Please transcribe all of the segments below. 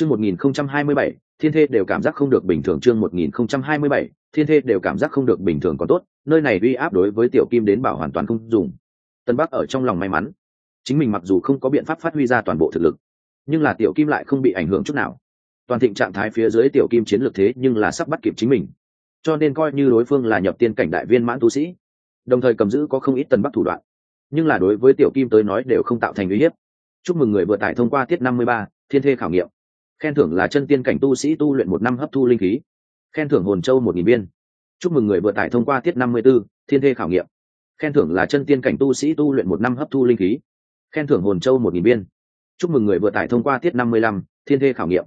chương một nghìn không trăm hai mươi bảy, thiên thê đều cảm giác không được bình thường chương một nghìn không trăm hai mươi bảy, thiên thê đều cảm giác không được bình thường còn tốt, nơi này uy áp đối với tiểu kim đến bảo hoàn toàn không dùng. Tân bắc ở trong lòng may mắn. Chính mình mặc dù không có biện pháp phát huy ra toàn bộ thực lực, nhưng là tiểu kim lại không bị ảnh hưởng chút nào. Toàn thịnh trạng thái phía dưới tiểu kim chiến lược thế nhưng là sắp bắt kịp chính mình. Cho nên coi như đối phương là nhập tiên cảnh đại viên mãn tu sĩ, đồng thời cầm giữ có không ít Tân bắc thủ đoạn, nhưng là đối với tiểu kim tới nói đều không tạo thành uy hiếp. Chúc mừng người vừa tải thông qua tiết năm mươi ba, thiên thê khảo nghiệm khen thưởng là chân tiên cảnh tu sĩ tu luyện một năm hấp thu linh khí. Khen thưởng hồn châu một nghìn viên. Chúc mừng người vừa tải thông qua tiết năm mươi b ố thiên thê khảo nghiệm. Khen thưởng là chân tiên cảnh tu sĩ tu luyện một năm hấp thu linh khí. Khen thưởng hồn châu một nghìn viên. Chúc mừng người vừa tải thông qua tiết năm mươi lăm, thiên thê khảo nghiệm.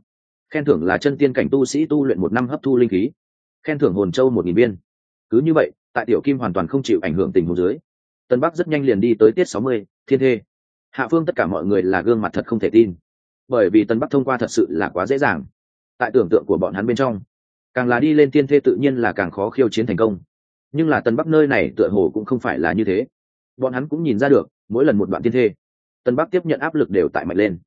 Khen thưởng là chân tiên cảnh tu sĩ tu luyện một năm hấp thu linh khí. Khen thưởng hồn châu một nghìn viên. Cứ như vậy, tại tiểu kim hoàn toàn không chịu ảnh hưởng tình hồ dưới, tân bắc rất nhanh liền đi tới tiết sáu mươi, thiên thê. Hạ phương tất cả mọi người là gương mặt thật không thể tin bởi vì tân bắc thông qua thật sự là quá dễ dàng. Tại tưởng tượng của bọn hắn bên trong, càng là đi lên tiên thê tự nhiên là càng khó khiêu chiến thành công. Nhưng là tân bắc nơi này tựa hồ cũng không phải là như thế. Bọn hắn cũng nhìn ra được, mỗi lần một đoạn tiên thê tân bắc tiếp nhận áp lực đều tại mạnh lên.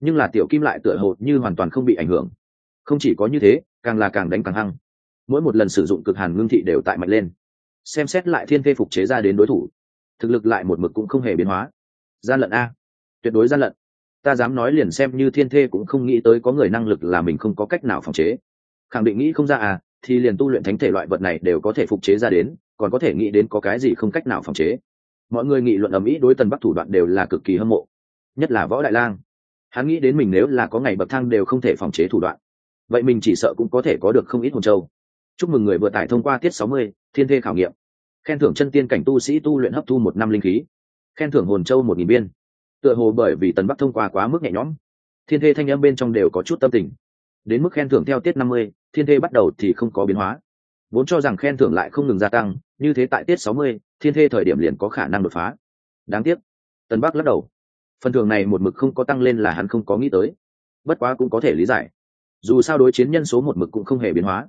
Nhưng là tiểu kim lại tựa hồ như hoàn toàn không bị ảnh hưởng. Không chỉ có như thế, càng là càng đánh càng hăng. Mỗi một lần sử dụng cực hàn ngưng thị đều tại mạnh lên. Xem xét lại thiên thê phục chế ra đến đối thủ, thực lực lại một mực cũng không hề biến hóa. Gian lận a. Tuyệt đối gian lận ta dám nói liền xem như thiên thê cũng không nghĩ tới có người năng lực là mình không có cách nào phòng chế. Khẳng định nghĩ không ra à thì liền tu luyện thánh thể loại vật này đều có thể phục chế ra đến, còn có thể nghĩ đến có cái gì không cách nào phòng chế. Mọi người nghị luận ầm ĩ đối tần bắc thủ đoạn đều là cực kỳ hâm mộ, nhất là võ đại lang. Hắn nghĩ đến mình nếu là có ngày bậc thang đều không thể phòng chế thủ đoạn, vậy mình chỉ sợ cũng có thể có được không ít hồn châu. Chúc mừng người vừa tải thông qua tiết sáu mươi, thiên thê khảo nghiệm. Khen thưởng chân tiên cảnh tu sĩ tu luyện hấp thu một năm linh khí. Khen thưởng hồn châu một nghìn biên tựa hồ bởi vì tần bắc thông qua quá mức nhẹ nhõm, thiên thê thanh âm bên trong đều có chút tâm tình. Đến mức khen thưởng theo tiết năm mươi, thiên thê bắt đầu thì không có biến hóa. Vốn cho rằng khen thưởng lại không ngừng gia tăng, như thế tại tiết sáu mươi, thiên thê thời điểm liền có khả năng đột phá. Đáng tiếc, tần bắc lắc đầu. Phần thưởng này một mực không có tăng lên là hắn không có nghĩ tới. Bất quá cũng có thể lý giải. Dù sao đối chiến nhân số một mực cũng không hề biến hóa.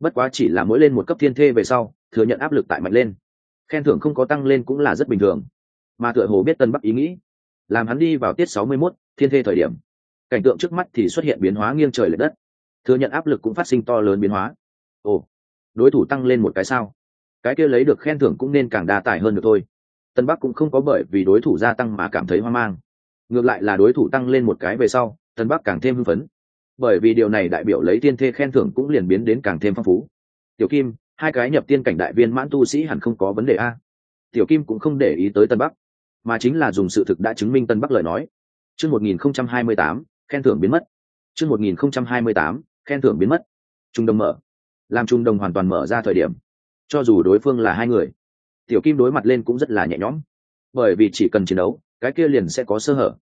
Bất quá chỉ là mỗi lên một cấp thiên thê về sau, thừa nhận áp lực tại mạnh lên. Khen thưởng không có tăng lên cũng là rất bình thường. Mà tựa hồ biết tân bắc ý nghĩ làm hắn đi vào tiết sáu mươi 61, thiên thê thời điểm. Cảnh tượng trước mắt thì xuất hiện biến hóa nghiêng trời lệch đất. Thừa nhận áp lực cũng phát sinh to lớn biến hóa. Ồ đối thủ tăng lên một cái sao? Cái kia lấy được khen thưởng cũng nên càng đa tài hơn được thôi. Tân bắc cũng không có bởi vì đối thủ gia tăng mà cảm thấy hoang mang. Ngược lại là đối thủ tăng lên một cái về sau tân bắc càng thêm hưng phấn. Bởi vì điều này đại biểu lấy tiên thê khen thưởng cũng liền biến đến càng thêm phong phú. Tiểu kim hai cái nhập tiên cảnh đại viên mãn tu sĩ hẳn không có vấn đề a. Tiểu kim cũng không để ý tới tân bắc mà chính là dùng sự thực đã chứng minh tân bắc lời nói. Chương một nghìn không trăm hai mươi tám, khen thưởng biến mất. Chương một nghìn không trăm hai mươi tám, khen thưởng biến mất. Trung đồng mở. Làm trung đồng hoàn toàn mở ra thời điểm, cho dù đối phương là hai người, tiểu kim đối mặt lên cũng rất là nhẹ nhõm. Bởi vì chỉ cần chiến đấu, cái kia liền sẽ có sơ hở.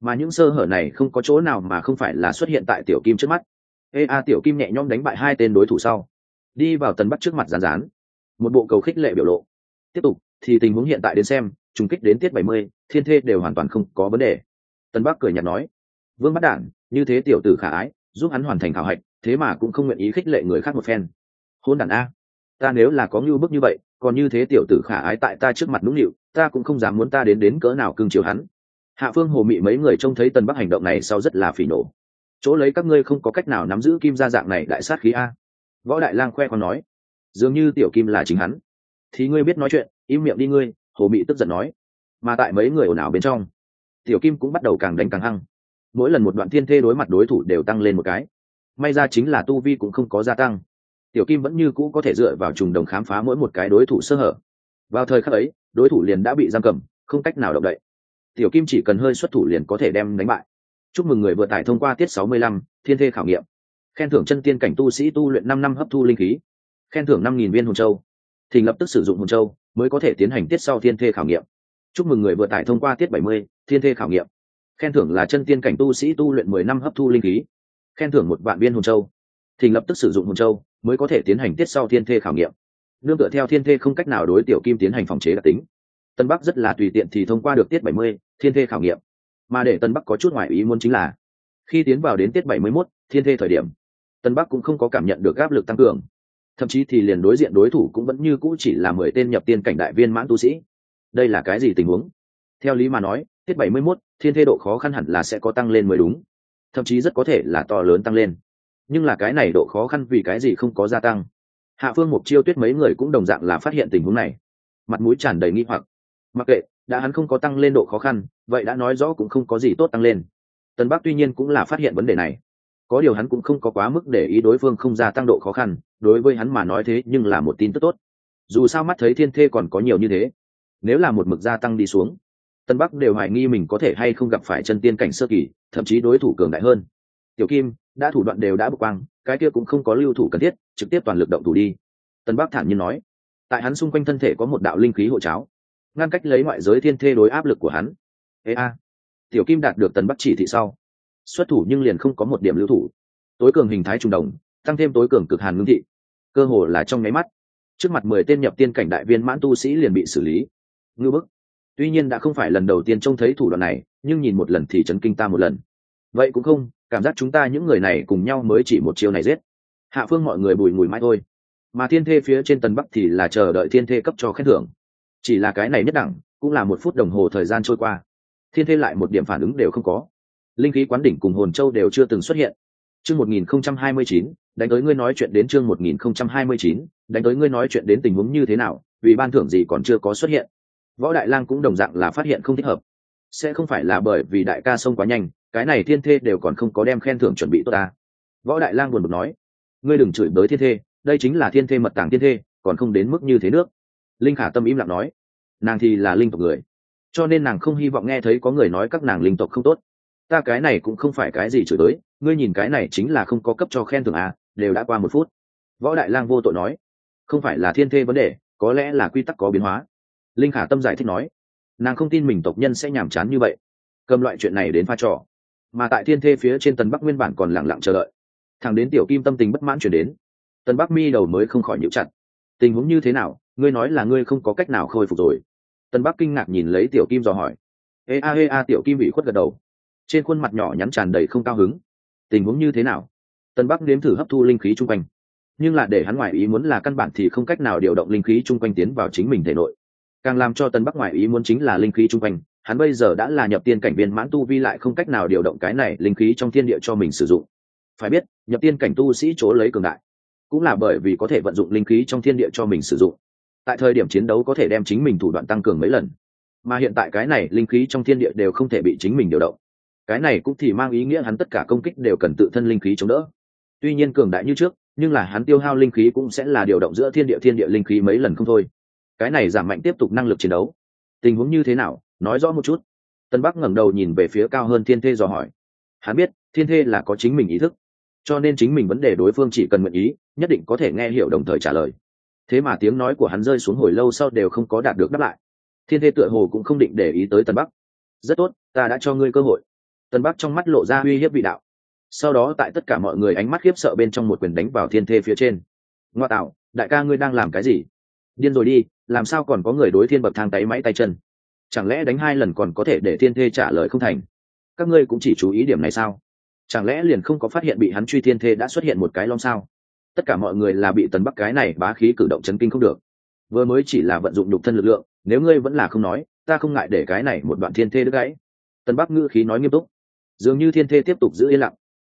Mà những sơ hở này không có chỗ nào mà không phải là xuất hiện tại tiểu kim trước mắt. Ê, a, tiểu kim nhẹ nhõm đánh bại hai tên đối thủ sau, đi vào tần bắc trước mặt rán rán một bộ cầu khích lệ biểu lộ. Tiếp tục, thì tình huống hiện tại đến xem trùng kích đến tiết bảy mươi, thiên thê đều hoàn toàn không có vấn đề. Tân bắc cười nhạt nói, vương bắt đản, như thế tiểu tử khả ái, giúp hắn hoàn thành khảo hạch, thế mà cũng không nguyện ý khích lệ người khác một phen. Hôn đản a, ta nếu là có ngưu bức như vậy, còn như thế tiểu tử khả ái tại ta trước mặt nũng nịu, ta cũng không dám muốn ta đến đến cỡ nào cưng chiều hắn. Hạ phương hồ mị mấy người trông thấy tân bắc hành động này sau rất là phỉ nổ chỗ lấy các ngươi không có cách nào nắm giữ kim gia dạng này đại sát khí a. Võ đại lang khoe còn nói, dường như tiểu kim là chính hắn. Thì ngươi biết nói chuyện, im miệng đi ngươi hồ mị tức giận nói, mà tại mấy người ồn ào bên trong, tiểu kim cũng bắt đầu càng đánh càng hăng. Mỗi lần một đoạn thiên thê đối mặt đối thủ đều tăng lên một cái. May ra chính là tu vi cũng không có gia tăng. Tiểu kim vẫn như cũ có thể dựa vào trùng đồng khám phá mỗi một cái đối thủ sơ hở. Vào thời khắc ấy, đối thủ liền đã bị giam cầm, không cách nào động đậy. Tiểu kim chỉ cần hơi xuất thủ liền có thể đem đánh bại. Chúc mừng người vừa tải thông qua tiết sáu mươi lăm, thiên thê khảo nghiệm. Khen thưởng chân tiên cảnh tu sĩ tu luyện năm năm hấp thu linh khí. Khen thưởng năm nghìn viên hồn châu. Thì lập tức sử dụng hồn châu mới có thể tiến hành tiết sau thiên thê khảo nghiệm. Chúc mừng người vừa tải thông qua tiết bảy mươi thiên thê khảo nghiệm. Khen thưởng là chân tiên cảnh tu sĩ tu luyện mười năm hấp thu linh khí. Khen thưởng một vạn viên hồn châu. Thì lập tức sử dụng hồn châu mới có thể tiến hành tiết sau thiên thê khảo nghiệm. Nương tựa theo thiên thê không cách nào đối tiểu kim tiến hành phòng chế đặc tính. Tân bắc rất là tùy tiện thì thông qua được tiết bảy mươi thiên thê khảo nghiệm. Mà để tân bắc có chút ngoại ý muốn chính là khi tiến vào đến tiết bảy mươi 71, thiên thê thời điểm tân bắc cũng không có cảm nhận được áp lực tăng cường thậm chí thì liền đối diện đối thủ cũng vẫn như cũ chỉ là mười tên nhập tiên cảnh đại viên mãn tu sĩ. Đây là cái gì tình huống? Theo lý mà nói, tiết bảy mươi mốt, thiên thê độ khó khăn hẳn là sẽ có tăng lên mới đúng. Thậm chí rất có thể là to lớn tăng lên. Nhưng là cái này độ khó khăn vì cái gì không có gia tăng? Hạ phương mục chiêu tuyết mấy người cũng đồng dạng là phát hiện tình huống này. Mặt mũi tràn đầy nghi hoặc. Mặc kệ, đã hắn không có tăng lên độ khó khăn, vậy đã nói rõ cũng không có gì tốt tăng lên. Tân bắc tuy nhiên cũng là phát hiện vấn đề này có điều hắn cũng không có quá mức để ý đối phương không gia tăng độ khó khăn, đối với hắn mà nói thế nhưng là một tin tức tốt. Dù sao mắt thấy thiên thê còn có nhiều như thế. Nếu là một mực gia tăng đi xuống, tân bắc đều hoài nghi mình có thể hay không gặp phải chân tiên cảnh sơ kỳ, thậm chí đối thủ cường đại hơn. Tiểu kim, đã thủ đoạn đều đã bực quang, cái kia cũng không có lưu thủ cần thiết, trực tiếp toàn lực động thủ đi. Tân bắc thản nhiên nói. Tại hắn xung quanh thân thể có một đạo linh khí hộ cháo. Ngăn cách lấy ngoại giới thiên thê đối áp lực của hắn. Ê a. Tiểu kim đạt được tần bắc chỉ thị sau xuất thủ nhưng liền không có một điểm lưu thủ. Tối cường hình thái trung đồng, tăng thêm tối cường cực hàn ngưng thị. Cơ hồ là trong nháy mắt. Trước mặt mười tên nhập tiên cảnh đại viên mãn tu sĩ liền bị xử lý. Ngư bức. Tuy nhiên đã không phải lần đầu tiên trông thấy thủ đoạn này, nhưng nhìn một lần thì chấn kinh ta một lần. Vậy cũng không, cảm giác chúng ta những người này cùng nhau mới chỉ một chiêu này giết. Hạ phương mọi người bùi mùi mãi thôi. Mà thiên thê phía trên tần bắc thì là chờ đợi thiên thê cấp cho khen thưởng. Chỉ là cái này nhất đẳng, cũng là một phút đồng hồ thời gian trôi qua. Thiên thê lại một điểm phản ứng đều không có linh khí quán đỉnh cùng hồn châu đều chưa từng xuất hiện. Chương một nghìn không trăm hai mươi chín, đánh tới ngươi nói chuyện đến chương một nghìn không trăm hai mươi chín, đánh tới ngươi nói chuyện đến tình huống như thế nào, vì ban thưởng gì còn chưa có xuất hiện. Võ đại lang cũng đồng dạng là phát hiện không thích hợp. Sẽ không phải là bởi vì đại ca sông quá nhanh, cái này thiên thê đều còn không có đem khen thưởng chuẩn bị tốt ta. Võ đại lang buồn bực nói, ngươi đừng chửi bới thiên thê, đây chính là thiên thê mật tàng thiên thê, còn không đến mức như thế nước. Linh khả tâm im lặng nói, nàng thì là linh tộc người, cho nên nàng không hy vọng nghe thấy có người nói các nàng linh tộc không tốt ta cái này cũng không phải cái gì chửi tới, ngươi nhìn cái này chính là không có cấp cho khen thưởng à đều đã qua một phút. Võ đại lang vô tội nói, không phải là thiên thê vấn đề, có lẽ là quy tắc có biến hóa. Linh khả tâm giải thích nói, nàng không tin mình tộc nhân sẽ nhàm chán như vậy, cầm loại chuyện này đến pha trò. Mà tại thiên thê phía trên tần bắc nguyên bản còn lẳng lặng chờ đợi. Thằng đến tiểu kim tâm tình bất mãn chuyển đến tần bắc mi đầu mới không khỏi nhịu chặt. Tình huống như thế nào, ngươi nói là ngươi không có cách nào khôi phục rồi. Tần bắc kinh ngạc nhìn lấy tiểu kim dò hỏi. Ê a ê a, tiểu kim bị khuất gật đầu trên khuôn mặt nhỏ nhắn tràn đầy không cao hứng. Tình huống như thế nào? Tân bắc nếm thử hấp thu linh khí chung quanh. Nhưng là để hắn ngoại ý muốn là căn bản thì không cách nào điều động linh khí chung quanh tiến vào chính mình thể nội. Càng làm cho tân bắc ngoại ý muốn chính là linh khí chung quanh, hắn bây giờ đã là nhập tiên cảnh viên mãn tu vi lại không cách nào điều động cái này linh khí trong thiên địa cho mình sử dụng. Phải biết, nhập tiên cảnh tu sĩ chỗ lấy cường đại, cũng là bởi vì có thể vận dụng linh khí trong thiên địa cho mình sử dụng. Tại thời điểm chiến đấu có thể đem chính mình thủ đoạn tăng cường mấy lần, mà hiện tại cái này linh khí trong thiên địa đều không thể bị chính mình điều động cái này cũng thì mang ý nghĩa hắn tất cả công kích đều cần tự thân linh khí chống đỡ. Tuy nhiên cường đại như trước, nhưng là hắn tiêu hao linh khí cũng sẽ là điều động giữa thiên địa thiên địa linh khí mấy lần không thôi. Cái này giảm mạnh tiếp tục năng lực chiến đấu. Tình huống như thế nào? Nói rõ một chút. Tân bắc ngẩng đầu nhìn về phía cao hơn thiên thê dò hỏi. Hắn biết, thiên thê là có chính mình ý thức. Cho nên chính mình vấn đề đối phương chỉ cần nguyện ý, nhất định có thể nghe hiểu đồng thời trả lời. Thế mà tiếng nói của hắn rơi xuống hồi lâu sau đều không có đạt được đáp lại. Thiên thê tựa hồ cũng không định để ý tới tân bắc. Rất tốt, ta đã cho ngươi cơ hội tân bắc trong mắt lộ ra uy hiếp vị đạo. Sau đó tại tất cả mọi người ánh mắt khiếp sợ bên trong một quyền đánh vào thiên thê phía trên. Ngoa tạo, đại ca ngươi đang làm cái gì? Điên rồi đi, làm sao còn có người đối thiên bậc thang tay máy tay chân? Chẳng lẽ đánh hai lần còn có thể để thiên thê trả lời không thành? Các ngươi cũng chỉ chú ý điểm này sao? Chẳng lẽ liền không có phát hiện bị hắn truy thiên thê đã xuất hiện một cái lom sao? Tất cả mọi người là bị tần bắc cái này bá khí cử động chấn kinh không được. Vừa mới chỉ là vận dụng nhục thân lực lượng, nếu ngươi vẫn là không nói, ta không ngại để cái này một đoạn thiên thê đứt gãy. Tần bắc ngữ khí nói nghiêm túc dường như thiên thê tiếp tục giữ yên lặng.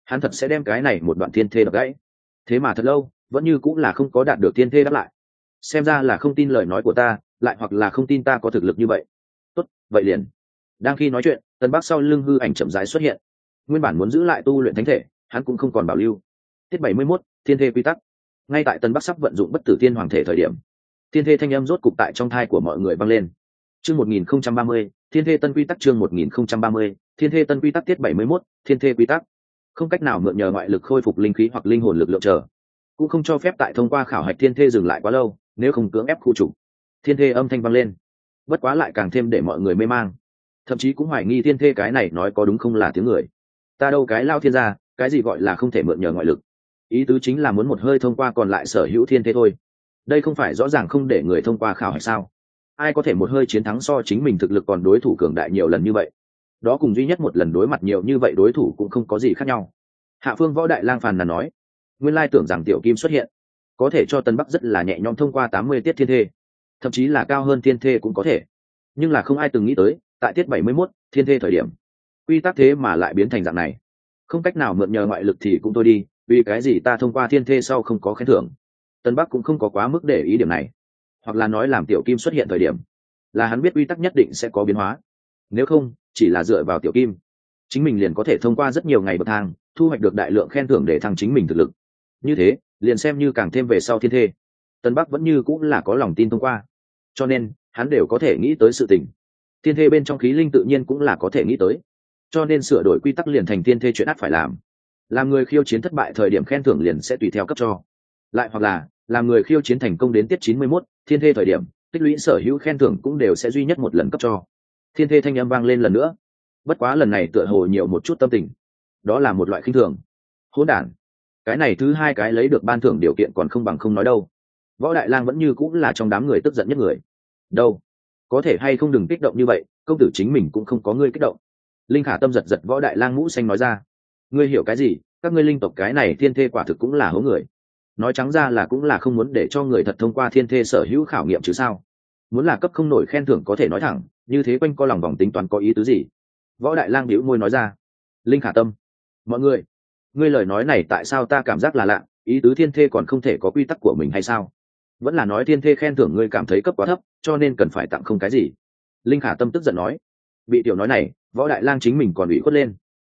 Hắn thật sẽ đem cái này một đoạn thiên thê đập gãy. Thế mà thật lâu, vẫn như cũng là không có đạt được thiên thê đáp lại. Xem ra là không tin lời nói của ta, lại hoặc là không tin ta có thực lực như vậy. Tốt, vậy liền. Đang khi nói chuyện tân bắc sau lưng hư ảnh chậm rãi xuất hiện. Nguyên bản muốn giữ lại tu luyện thánh thể, hắn cũng không còn bảo lưu. Tiết bảy mươi mốt, thiên thê quy tắc. Ngay tại tân bắc sắp vận dụng bất tử tiên hoàng thể thời điểm, thiên thê thanh âm rốt cục tại trong thai của mọi người vang lên. Chương một nghìn không trăm ba mươi thiên thê tân quy tắc chương một nghìn không trăm ba mươi thiên thê tân quy tắc tiết bảy mươi 71, thiên thê quy tắc. Không cách nào mượn nhờ ngoại lực khôi phục linh khí hoặc linh hồn lực lượng trở cũng không cho phép tại thông qua khảo hạch thiên thê dừng lại quá lâu nếu không cưỡng ép khu chủ thiên thê âm thanh vang lên. Bất quá lại càng thêm để mọi người mê mang. Thậm chí cũng hoài nghi thiên thê cái này nói có đúng không là tiếng người. Ta đâu cái lao thiên gia cái gì gọi là không thể mượn nhờ ngoại lực. Ý tứ chính là muốn một hơi thông qua còn lại sở hữu thiên thê thôi. Đây không phải rõ ràng không để người thông qua khảo hạch sao? Ai có thể một hơi chiến thắng so chính mình thực lực còn đối thủ cường đại nhiều lần như vậy? Đó cùng duy nhất một lần đối mặt nhiều như vậy đối thủ cũng không có gì khác nhau. Hạ phương võ đại lang phàn là nói, nguyên lai tưởng rằng tiểu kim xuất hiện, có thể cho tân bắc rất là nhẹ nhõm thông qua tám mươi tiết thiên thê, thậm chí là cao hơn thiên thê cũng có thể. Nhưng là không ai từng nghĩ tới, tại tiết bảy mươi mốt thiên thê thời điểm, quy tắc thế mà lại biến thành dạng này. Không cách nào mượn nhờ ngoại lực thì cũng thôi đi, vì cái gì ta thông qua thiên thê sau không có khen thưởng? Tân bắc cũng không có quá mức để ý điểm này hoặc là nói làm tiểu kim xuất hiện thời điểm là hắn biết quy tắc nhất định sẽ có biến hóa. Nếu không chỉ là dựa vào tiểu kim chính mình liền có thể thông qua rất nhiều ngày bậc thang thu hoạch được đại lượng khen thưởng để thăng chính mình thực lực. Như thế liền xem như càng thêm về sau thiên thê. Tân bắc vẫn như cũng là có lòng tin thông qua. Cho nên hắn đều có thể nghĩ tới sự tình. Thiên thê bên trong khí linh tự nhiên cũng là có thể nghĩ tới. Cho nên sửa đổi quy tắc liền thành thiên thê chuyện ắt phải làm. Làm người khiêu chiến thất bại thời điểm khen thưởng liền sẽ tùy theo cấp cho. Lại hoặc là làm người khiêu chiến thành công đến tiết chín mươi 91, thiên thê thời điểm, tích lũy sở hữu khen thưởng cũng đều sẽ duy nhất một lần cấp cho. Thiên thê thanh âm vang lên lần nữa. Bất quá lần này tựa hồ nhiều một chút tâm tình. Đó là một loại khinh thường. Hỗn đản. Cái này thứ hai cái lấy được ban thưởng điều kiện còn không bằng không nói đâu. Võ đại lang vẫn như cũng là trong đám người tức giận nhất người. Đâu? Có thể hay không đừng kích động như vậy, công tử chính mình cũng không có ngươi kích động. Linh khả tâm giật giật võ đại lang mũ xanh nói ra. Ngươi hiểu cái gì? Các ngươi linh tộc cái này thiên thê quả thực cũng là hố người nói trắng ra là cũng là không muốn để cho người thật thông qua thiên thê sở hữu khảo nghiệm chứ sao. Muốn là cấp không nổi khen thưởng có thể nói thẳng, như thế quanh co lòng vòng tính toán có ý tứ gì? Võ đại lang bĩu môi nói ra. Linh khả tâm. Mọi người, ngươi lời nói này tại sao ta cảm giác là lạ? Ý tứ thiên thê còn không thể có quy tắc của mình hay sao? Vẫn là nói thiên thê khen thưởng ngươi cảm thấy cấp quá thấp, cho nên cần phải tặng không cái gì. Linh khả tâm tức giận nói. Bị tiểu nói này, võ đại lang chính mình còn ủy khuất lên.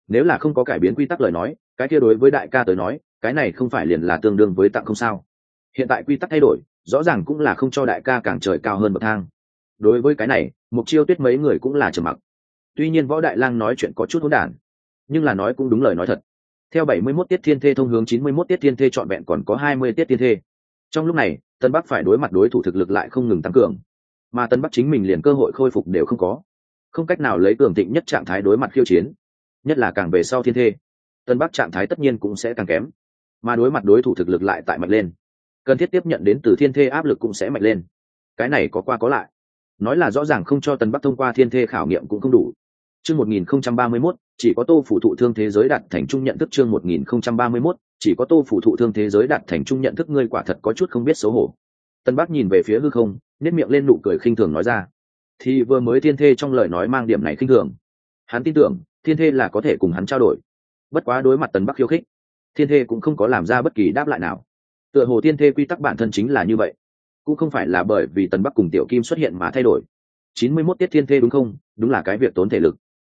Nếu là không có cải biến quy tắc lời nói, cái kia đối với đại ca tới nói cái này không phải liền là tương đương với tặng không sao. Hiện tại quy tắc thay đổi, rõ ràng cũng là không cho đại ca càng trời cao hơn bậc thang. Đối với cái này, mục chiêu tuyết mấy người cũng là trầm mặc. Tuy nhiên võ đại lang nói chuyện có chút hỗn đản, nhưng là nói cũng đúng lời nói thật. Theo 71 tiết thiên thê thông hướng 91 tiết thiên thê trọn vẹn còn có 20 tiết thiên thê. Trong lúc này, tân bắc phải đối mặt đối thủ thực lực lại không ngừng tăng cường, mà tân bắc chính mình liền cơ hội khôi phục đều không có. Không cách nào lấy cường thịnh nhất trạng thái đối mặt khiêu chiến, nhất là càng về sau thiên thê, tân bắc trạng thái tất nhiên cũng sẽ càng kém mà đối mặt đối thủ thực lực lại tại mạnh lên. Cần thiết tiếp nhận đến từ thiên thê áp lực cũng sẽ mạnh lên. Cái này có qua có lại. Nói là rõ ràng không cho tân bắc thông qua thiên thê khảo nghiệm cũng không đủ. Chương một nghìn không trăm ba mươi mốt, chỉ có tô phủ thụ thương thế giới đạt thành trung nhận thức chương một nghìn không trăm ba mươi mốt, chỉ có tô phủ thụ thương thế giới đạt thành trung nhận thức ngươi quả thật có chút không biết xấu hổ. Tân bắc nhìn về phía hư không nếp miệng lên nụ cười khinh thường nói ra. Thì vừa mới thiên thê trong lời nói mang điểm này khinh thường. Hắn tin tưởng, thiên thê là có thể cùng hắn trao đổi. Bất quá đối mặt tần bắc khiêu khích thiên thê cũng không có làm ra bất kỳ đáp lại nào. Tựa hồ thiên thê quy tắc bản thân chính là như vậy. Cũng không phải là bởi vì tần bắc cùng tiểu kim xuất hiện mà thay đổi. Chín mươi mốt tiết thiên thê đúng không? Đúng là cái việc tốn thể lực.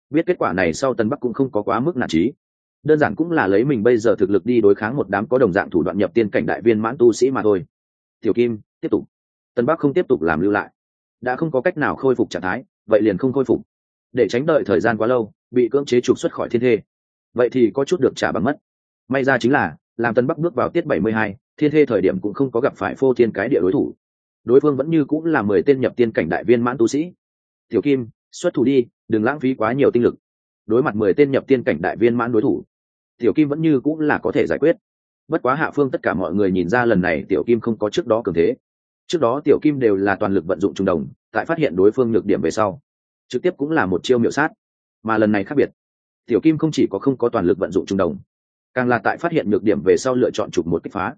Biết kết quả này sau tần bắc cũng không có quá mức nản trí. Đơn giản cũng là lấy mình bây giờ thực lực đi đối kháng một đám có đồng dạng thủ đoạn nhập tiên cảnh đại viên mãn tu sĩ mà thôi. Tiểu kim, tiếp tục. Tân bắc không tiếp tục làm lưu lại. Đã không có cách nào khôi phục trạng thái, vậy liền không khôi phục. Để tránh đợi thời gian quá lâu, bị cưỡng chế trục xuất khỏi thiên thê. Vậy thì có chút được trả bằng mất may ra chính là, làm tân bắc bước vào tiết bảy mươi hai, thiên thê thời điểm cũng không có gặp phải phô thiên cái địa đối thủ. Đối phương vẫn như cũng là mười tên nhập tiên cảnh đại viên mãn tu sĩ. Tiểu kim, xuất thủ đi, đừng lãng phí quá nhiều tinh lực. Đối mặt mười tên nhập tiên cảnh đại viên mãn đối thủ, tiểu kim vẫn như cũng là có thể giải quyết. Bất quá hạ phương tất cả mọi người nhìn ra lần này tiểu kim không có trước đó cường thế. Trước đó tiểu kim đều là toàn lực vận dụng trung đồng, tại phát hiện đối phương nhược điểm về sau, trực tiếp cũng là một chiêu miệu sát. Mà lần này khác biệt, tiểu kim không chỉ có không có toàn lực vận dụng trung đồng càng là tại phát hiện nhược điểm về sau lựa chọn chụp một kích phá.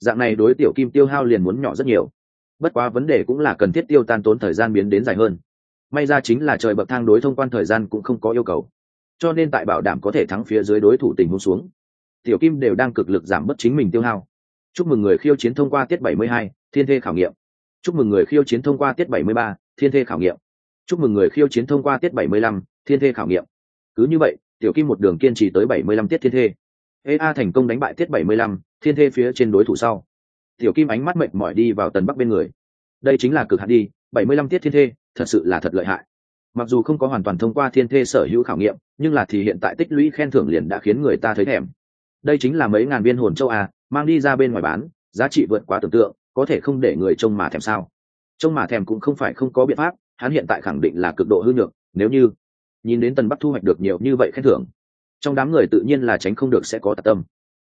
Dạng này đối tiểu kim tiêu hao liền muốn nhỏ rất nhiều. Bất quá vấn đề cũng là cần thiết tiêu tan tốn thời gian biến đến dài hơn. May ra chính là trời bậc thang đối thông quan thời gian cũng không có yêu cầu. Cho nên tại bảo đảm có thể thắng phía dưới đối thủ tình huống xuống tiểu kim đều đang cực lực giảm bớt chính mình tiêu hao. Chúc mừng người khiêu chiến thông qua tiết 72, thiên thê khảo nghiệm. Chúc mừng người khiêu chiến thông qua tiết 73, thiên thê khảo nghiệm. Chúc mừng người khiêu chiến thông qua tiết 75, thiên thê khảo nghiệm. Cứ như vậy tiểu kim một đường kiên trì tới 75 tiết thiên thê ea thành công đánh bại tiết 75, thiên thê phía trên đối thủ sau. Tiểu kim ánh mắt mệt mỏi đi vào tần bắc bên người. Đây chính là cực hạn đi 75 tiết thiên thê thật sự là thật lợi hại. Mặc dù không có hoàn toàn thông qua thiên thê sở hữu khảo nghiệm nhưng là thì hiện tại tích lũy khen thưởng liền đã khiến người ta thấy thèm. Đây chính là mấy ngàn viên hồn châu a mang đi ra bên ngoài bán giá trị vượt quá tưởng tượng có thể không để người trông mà thèm sao? Trông mà thèm cũng không phải không có biện pháp hắn hiện tại khẳng định là cực độ hư nhược nếu như nhìn đến tần bắc thu hoạch được nhiều như vậy khen thưởng trong đám người tự nhiên là tránh không được sẽ có tạc tâm.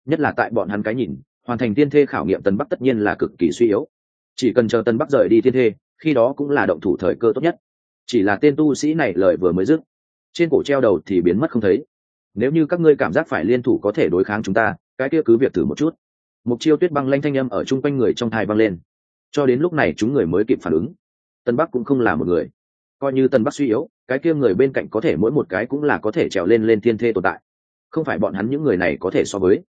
Nhất là tại bọn hắn cái nhìn, hoàn thành tiên thê khảo nghiệm tân bắc tất nhiên là cực kỳ suy yếu. Chỉ cần chờ tân bắc rời đi tiên thê, khi đó cũng là động thủ thời cơ tốt nhất. Chỉ là tên tu sĩ này lời vừa mới dứt, trên cổ treo đầu thì biến mất không thấy. Nếu như các ngươi cảm giác phải liên thủ có thể đối kháng chúng ta, cái kia cứ việc thử một chút. Mục chiêu tuyết băng lanh thanh âm ở chung quanh người trong thai băng lên. Cho đến lúc này chúng người mới kịp phản ứng. Tân bắc cũng không là một người coi như tân bắc suy yếu, cái kia người bên cạnh có thể mỗi một cái cũng là có thể trèo lên lên thiên thê tồn tại. Không phải bọn hắn những người này có thể so với.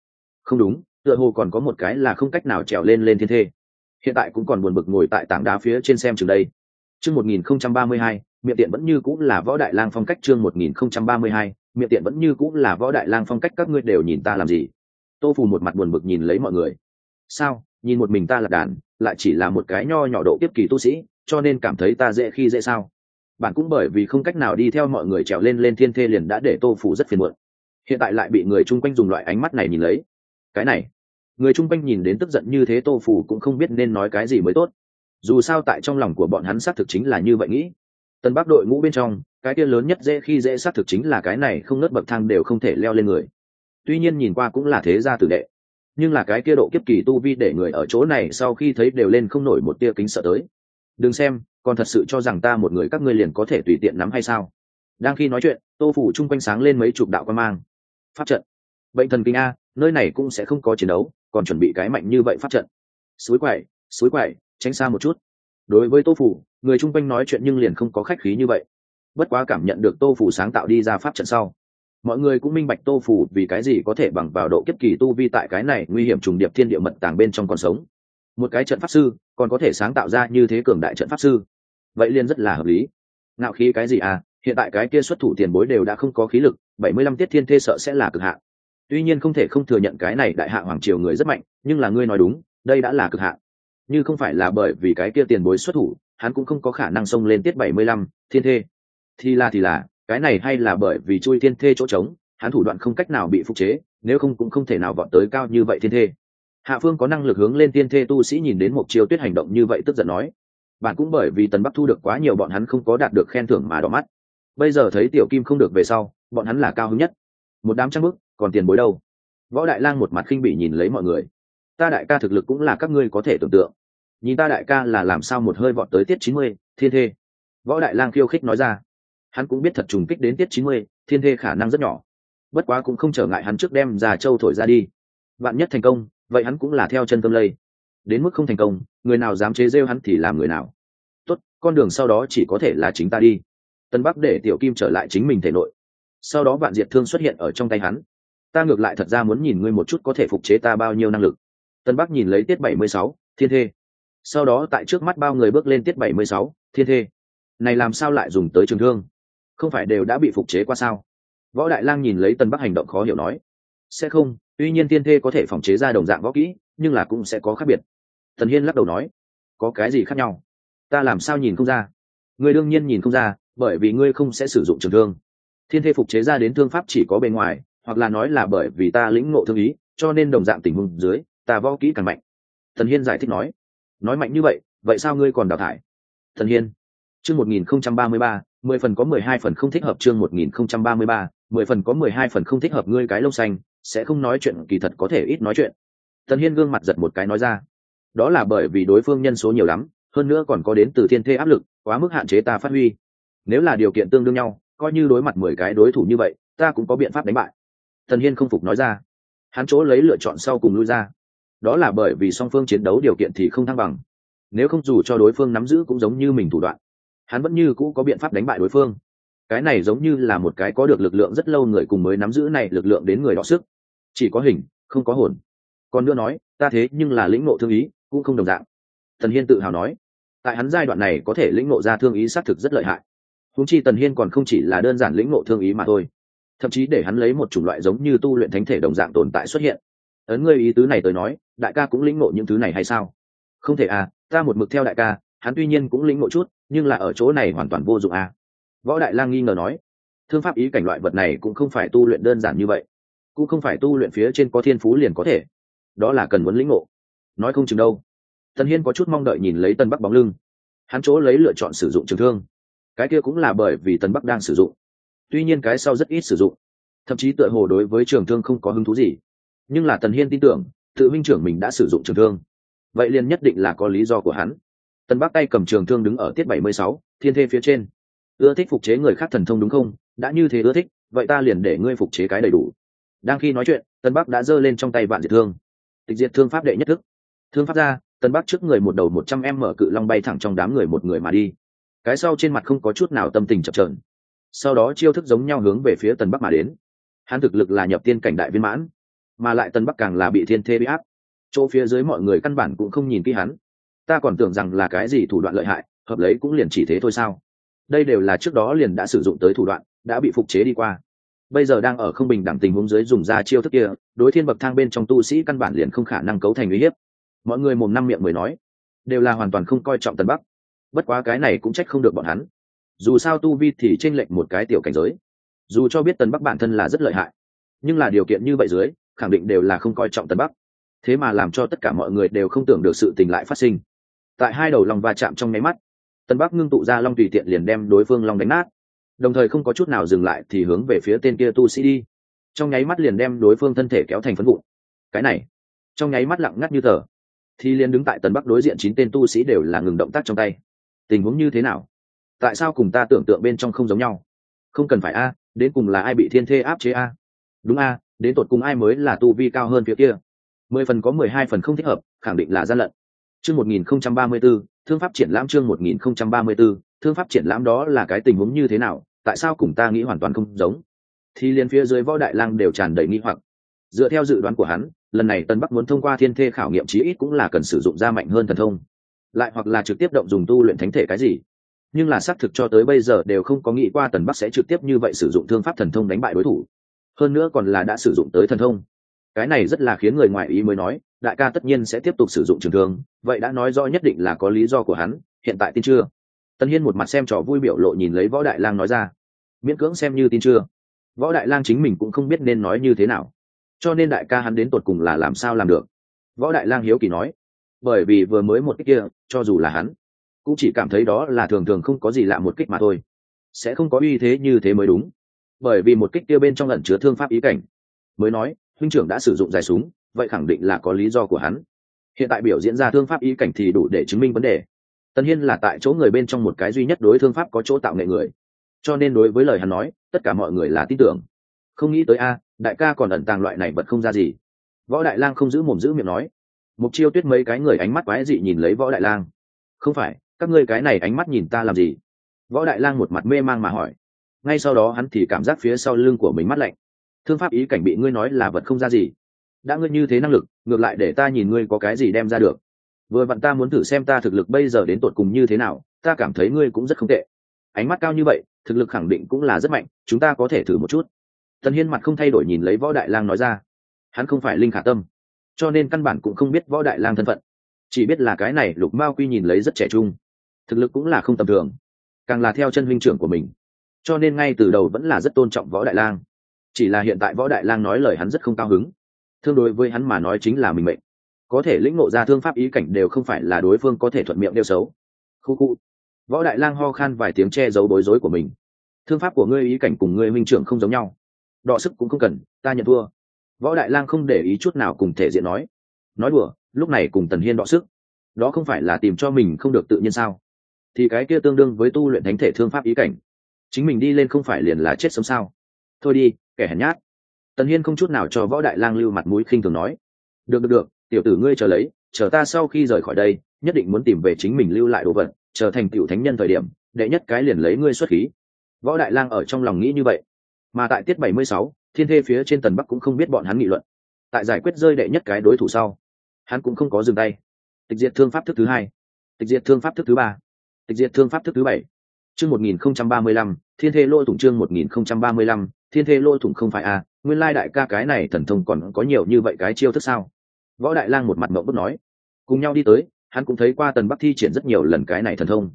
Không đúng, tựa hồ còn có một cái là không cách nào trèo lên lên thiên thê. Hiện tại cũng còn buồn bực ngồi tại tảng đá phía trên xem chừng đây. Chương một nghìn không trăm ba mươi hai, miệng tiện vẫn như cũng là võ đại lang phong cách chương một nghìn không trăm ba mươi hai, miệng tiện vẫn như cũng là võ đại lang phong cách, các ngươi đều nhìn ta làm gì? Tô phù một mặt buồn bực nhìn lấy mọi người. Sao? Nhìn một mình ta là đàn, lại chỉ là một cái nho nhỏ độ tiếp kỳ tu sĩ, cho nên cảm thấy ta dễ khi dễ sao? Bạn cũng bởi vì không cách nào đi theo mọi người trèo lên lên thiên thê liền đã để tô phủ rất phiền muộn. Hiện tại lại bị người chung quanh dùng loại ánh mắt này nhìn lấy. Cái này, người chung quanh nhìn đến tức giận như thế tô phủ cũng không biết nên nói cái gì mới tốt. Dù sao tại trong lòng của bọn hắn xác thực chính là như vậy nghĩ. Tân bắc đội ngũ bên trong, cái kia lớn nhất dễ khi dễ xác thực chính là cái này không nớt bậc thang đều không thể leo lên người. Tuy nhiên nhìn qua cũng là thế gia tử đệ. Nhưng là cái kia độ kiếp kỳ tu vi để người ở chỗ này sau khi thấy đều lên không nổi một tia kính sợ tới đừng xem còn thật sự cho rằng ta một người các ngươi liền có thể tùy tiện nắm hay sao? Đang khi nói chuyện, tô phủ chung quanh sáng lên mấy chục đạo quan mang. Pháp trận. Bệnh thần kinh a, nơi này cũng sẽ không có chiến đấu, còn chuẩn bị cái mạnh như vậy pháp trận. Suối quậy suối quậy, tránh xa một chút. Đối với tô phủ, người chung quanh nói chuyện nhưng liền không có khách khí như vậy. Bất quá cảm nhận được tô phủ sáng tạo đi ra pháp trận sau, mọi người cũng minh bạch tô phủ vì cái gì có thể bằng vào độ kiếp kỳ tu vi tại cái này nguy hiểm trùng điệp thiên địa mật tàng bên trong còn sống một cái trận pháp sư, còn có thể sáng tạo ra như thế cường đại trận pháp sư. Vậy liền rất là hợp lý. Ngạo khí cái gì à? Hiện tại cái kia xuất thủ tiền bối đều đã không có khí lực, bảy mươi lăm tiết thiên thê sợ sẽ là cực hạn tuy nhiên không thể không thừa nhận cái này đại hạ hoàng triều người rất mạnh, nhưng là ngươi nói đúng, đây đã là cực hạn như không phải là bởi vì cái kia tiền bối xuất thủ, hắn cũng không có khả năng xông lên tiết bảy mươi lăm thiên thê. Thì là thì là, cái này hay là bởi vì chui thiên thê chỗ trống, hắn thủ đoạn không cách nào bị phục chế, nếu không cũng không thể nào vọt tới cao như vậy thiên thê hạ phương có năng lực hướng lên tiên thê tu sĩ nhìn đến một chiêu tuyết hành động như vậy tức giận nói. Bạn cũng bởi vì tần bắc thu được quá nhiều bọn hắn không có đạt được khen thưởng mà đỏ mắt. Bây giờ thấy tiểu kim không được về sau, bọn hắn là cao hứng nhất. Một đám trăng bức, còn tiền bối đâu? Võ đại lang một mặt khinh bỉ nhìn lấy mọi người. Ta đại ca thực lực cũng là các ngươi có thể tưởng tượng. Nhìn ta đại ca là làm sao một hơi vọt tới tiết chín mươi, thiên thê. Võ đại lang khiêu khích nói ra. Hắn cũng biết thật trùng kích đến tiết chín mươi, thiên thê khả năng rất nhỏ. Bất quá cũng không trở ngại hắn trước đem già châu thổi ra đi. Bạn nhất thành công vậy hắn cũng là theo chân tâm lây. Đến mức không thành công, người nào dám chế rêu hắn thì làm người nào. Tốt, con đường sau đó chỉ có thể là chính ta đi. Tân bắc để tiểu kim trở lại chính mình thể nội. Sau đó vạn diệt thương xuất hiện ở trong tay hắn. Ta ngược lại thật ra muốn nhìn ngươi một chút có thể phục chế ta bao nhiêu năng lực. Tân bắc nhìn lấy tiết bảy mươi sáu, thiên thê. Sau đó tại trước mắt bao người bước lên tiết bảy mươi sáu, thiên thê. Này làm sao lại dùng tới trường thương? Không phải đều đã bị phục chế qua sao? Võ đại lang nhìn lấy tân bắc hành động khó hiểu nói sẽ không, tuy nhiên tiên thê có thể phòng chế ra đồng dạng võ kỹ, nhưng là cũng sẽ có khác biệt. Thần hiên lắc đầu nói, có cái gì khác nhau? Ta làm sao nhìn không ra? Ngươi đương nhiên nhìn không ra, bởi vì ngươi không sẽ sử dụng trường thương. Thiên thê phục chế ra đến thương pháp chỉ có bề ngoài, hoặc là nói là bởi vì ta lĩnh ngộ thương ý, cho nên đồng dạng tình huống dưới, ta võ kỹ càng mạnh. Thần hiên giải thích nói nói mạnh như vậy vậy sao ngươi còn đào thải? Thần hiên, chương một nghìn không trăm ba mươi ba, mười phần có mười hai phần không thích hợp chương một nghìn không trăm ba mươi ba, mười phần có mười hai phần không thích hợp ngươi cái lông xanh sẽ không nói chuyện, kỳ thật có thể ít nói chuyện. Tần hiên gương mặt giật một cái nói ra. Đó là bởi vì đối phương nhân số nhiều lắm, hơn nữa còn có đến từ thiên thê áp lực, quá mức hạn chế ta phát huy. Nếu là điều kiện tương đương nhau, coi như đối mặt mười cái đối thủ như vậy, ta cũng có biện pháp đánh bại. Tần hiên không phục nói ra. Hắn chỗ lấy lựa chọn sau cùng lui ra. Đó là bởi vì song phương chiến đấu điều kiện thì không thăng bằng. Nếu không dù cho đối phương nắm giữ cũng giống như mình thủ đoạn, hắn vẫn như cũ có biện pháp đánh bại đối phương cái này giống như là một cái có được lực lượng rất lâu người cùng mới nắm giữ này lực lượng đến người đọ sức. Chỉ có hình, không có hồn. Còn nữa nói, ta thế nhưng là lĩnh ngộ thương ý, cũng không đồng dạng. Thần hiên tự hào nói, tại hắn giai đoạn này có thể lĩnh ngộ ra thương ý xác thực rất lợi hại. Húng chi tần hiên còn không chỉ là đơn giản lĩnh ngộ thương ý mà thôi. Thậm chí để hắn lấy một chủng loại giống như tu luyện thánh thể đồng dạng tồn tại xuất hiện. Ấn ngươi ý tứ này tới nói, đại ca cũng lĩnh ngộ những thứ này hay sao? Không thể à ta một mực theo đại ca, hắn tuy nhiên cũng lĩnh ngộ chút, nhưng là ở chỗ này hoàn toàn vô dụng à võ đại lang nghi ngờ nói, thương pháp ý cảnh loại vật này cũng không phải tu luyện đơn giản như vậy, cũng không phải tu luyện phía trên có thiên phú liền có thể. Đó là cần muốn lĩnh ngộ. Nói không chừng đâu. Tần hiên có chút mong đợi nhìn lấy tân bắc bóng lưng. Hắn chỗ lấy lựa chọn sử dụng trường thương. Cái kia cũng là bởi vì tân bắc đang sử dụng. Tuy nhiên cái sau rất ít sử dụng. Thậm chí tựa hồ đối với trường thương không có hứng thú gì. Nhưng là tần hiên tin tưởng, tự minh trưởng mình đã sử dụng trường thương. Vậy liền nhất định là có lý do của hắn. Tân bắc tay cầm trường thương đứng ở tiết bảy mươi sáu, thiên thê phía trên ưa thích phục chế người khác thần thông đúng không? Đã như thế ưa thích, vậy ta liền để ngươi phục chế cái đầy đủ. Đang khi nói chuyện, tân bắc đã giơ lên trong tay vạn diệt thương. Tịch diệt thương pháp đệ nhất thức. Thương pháp ra, tân bắc trước người một đầu một trăm em mở cự long bay thẳng trong đám người một người mà đi. Cái sau trên mặt không có chút nào tâm tình chập trờn sau đó chiêu thức giống nhau hướng về phía tân bắc mà đến. Hắn thực lực là nhập tiên cảnh đại viên mãn, mà lại tân bắc càng là bị thiên thê bị áp. Chỗ phía dưới mọi người căn bản cũng không nhìn kỹ hắn. Ta còn tưởng rằng là cái gì thủ đoạn lợi hại, hợp lấy cũng liền chỉ thế thôi sao? Đây đều là trước đó liền đã sử dụng tới thủ đoạn, đã bị phục chế đi qua. Bây giờ đang ở không bình đẳng tình huống dưới dùng ra chiêu thức kia, đối thiên bậc thang bên trong tu sĩ căn bản liền không khả năng cấu thành uy hiếp. Mọi người mồm năm miệng mới nói, đều là hoàn toàn không coi trọng tân bắc. Bất quá cái này cũng trách không được bọn hắn. Dù sao tu vi thì t r ê n lệch một cái tiểu cảnh giới. Dù cho biết tân bắc bản thân là rất lợi hại, nhưng là điều kiện như vậy dưới, khẳng định đều là không coi trọng tân bắc. Thế mà làm cho tất cả mọi người đều không tưởng được sự tình lại phát sinh. Tại hai đầu lòng va chạm trong nháy mắt tân bắc ngưng tụ ra long tùy tiện liền đem đối phương long đánh nát. Đồng thời không có chút nào dừng lại thì hướng về phía tên kia tu sĩ đi. Trong nháy mắt liền đem đối phương thân thể kéo thành phấn vụn. Cái này, trong nháy mắt lặng ngắt như tờ. Thì liền đứng tại tần bắc đối diện chín tên tu sĩ đều là ngừng động tác trong tay. Tình huống như thế nào? Tại sao cùng ta tưởng tượng bên trong không giống nhau? Không cần phải a, đến cùng là ai bị thiên thê áp chế a? Đúng a, đến tột cùng ai mới là tu vi cao hơn phía kia? Mười phần có mười hai phần không thích hợp, khẳng định là gian lận. Chương một nghìn không trăm ba mươi b ố thương pháp triển lãm chương một nghìn không trăm ba mươi b ố thương pháp triển lãm đó là cái tình huống như thế nào, tại sao cùng ta nghĩ hoàn toàn không giống? Thì liền phía dưới võ đại lang đều tràn đầy nghi hoặc. Dựa theo dự đoán của hắn, lần này tân bắc muốn thông qua thiên thê khảo nghiệm chí ít cũng là cần sử dụng ra mạnh hơn thần thông. Lại hoặc là trực tiếp động dùng tu luyện thánh thể cái gì. Nhưng là xác thực cho tới bây giờ đều không có nghĩ qua tần bắc sẽ trực tiếp như vậy sử dụng thương pháp thần thông đánh bại đối thủ. Hơn nữa còn là đã sử dụng tới thần thông. Cái này rất là khiến người ngoài ý mới nói đại ca tất nhiên sẽ tiếp tục sử dụng trường thương, vậy đã nói rõ nhất định là có lý do của hắn, hiện tại tin chưa? Tân hiên một mặt xem trò vui biểu lộ nhìn lấy võ đại lang nói ra. Miễn cưỡng xem như tin chưa? Võ đại lang chính mình cũng không biết nên nói như thế nào. Cho nên đại ca hắn đến tột cùng là làm sao làm được? Võ đại lang hiếu kỳ nói. Bởi vì vừa mới một kích kia, cho dù là hắn, cũng chỉ cảm thấy đó là thường thường không có gì lạ một kích mà thôi. Sẽ không có uy thế như thế mới đúng. Bởi vì một kích kia bên trong lẩn chứa thương pháp ý cảnh. Mới nói, huynh trưởng đã sử dụng dài súng vậy khẳng định là có lý do của hắn. Hiện tại biểu diễn ra thương pháp ý cảnh thì đủ để chứng minh vấn đề. Tân hiên là tại chỗ người bên trong một cái duy nhất đối thương pháp có chỗ tạo nghệ người. Cho nên đối với lời hắn nói, tất cả mọi người là tin tưởng. Không nghĩ tới a, đại ca còn ẩn tàng loại này bật không ra gì. Võ đại lang không giữ mồm giữ miệng nói. Mục chiêu tuyết mấy cái người ánh mắt quái dị nhìn lấy võ đại lang. Không phải, các ngươi cái này ánh mắt nhìn ta làm gì? Võ đại lang một mặt mê mang mà hỏi. Ngay sau đó hắn thì cảm giác phía sau lưng của mình mắt lạnh. Thương pháp ý cảnh bị ngươi nói là vật không ra gì đã ngươi như thế năng lực, ngược lại để ta nhìn ngươi có cái gì đem ra được. Vừa vặn ta muốn thử xem ta thực lực bây giờ đến tột cùng như thế nào, ta cảm thấy ngươi cũng rất không tệ. Ánh mắt cao như vậy, thực lực khẳng định cũng là rất mạnh, chúng ta có thể thử một chút. Tần hiên mặt không thay đổi nhìn lấy võ đại lang nói ra. Hắn không phải linh khả tâm, cho nên căn bản cũng không biết võ đại lang thân phận. Chỉ biết là cái này lục mao quy nhìn lấy rất trẻ trung, thực lực cũng là không tầm thường, càng là theo chân huynh trưởng của mình. Cho nên ngay từ đầu vẫn là rất tôn trọng võ đại lang. Chỉ là hiện tại võ đại lang nói lời hắn rất không cao hứng thương đối với hắn mà nói chính là mình mệnh. Có thể lĩnh ngộ ra thương pháp ý cảnh đều không phải là đối phương có thể thuận miệng đeo xấu. Khu khu. Võ đại lang ho khan vài tiếng che giấu bối rối của mình. Thương pháp của ngươi ý cảnh cùng ngươi minh trưởng không giống nhau. Đọ sức cũng không cần, ta nhận thua. Võ đại lang không để ý chút nào cùng thể diện nói. Nói đùa, lúc này cùng tần hiên đọ sức. Đó không phải là tìm cho mình không được tự nhiên sao? Thì cái kia tương đương với tu luyện thánh thể thương pháp ý cảnh. Chính mình đi lên không phải liền là chết sống sao? Thôi đi, kẻ hèn nhát tần hiên không chút nào cho võ đại lang lưu mặt mũi khinh thường nói được được được tiểu tử ngươi chờ lấy chờ ta sau khi rời khỏi đây nhất định muốn tìm về chính mình lưu lại đồ vật trở thành tiểu thánh nhân thời điểm đệ nhất cái liền lấy ngươi xuất khí. Võ đại lang ở trong lòng nghĩ như vậy. Mà tại tiết bảy mươi sáu thiên thê phía trên tần bắc cũng không biết bọn hắn nghị luận. Tại giải quyết rơi đệ nhất cái đối thủ sau hắn cũng không có dừng tay. Tịch diệt thương pháp thức thứ hai tịch diệt thương pháp thức thứ ba tịch diệt thương pháp thức thứ bảy. Chương một nghìn không trăm ba mươi lăm thiên thê lôi thủng chương một nghìn không trăm ba mươi lăm thiên thê lôi thủng không phải a à, nguyên lai đại ca cái này thần thông còn có nhiều như vậy cái chiêu thức sao? Võ đại lang một mặt mộng bức nói. Cùng nhau đi tới, hắn cũng thấy qua tần bắc thi triển rất nhiều lần cái này thần thông.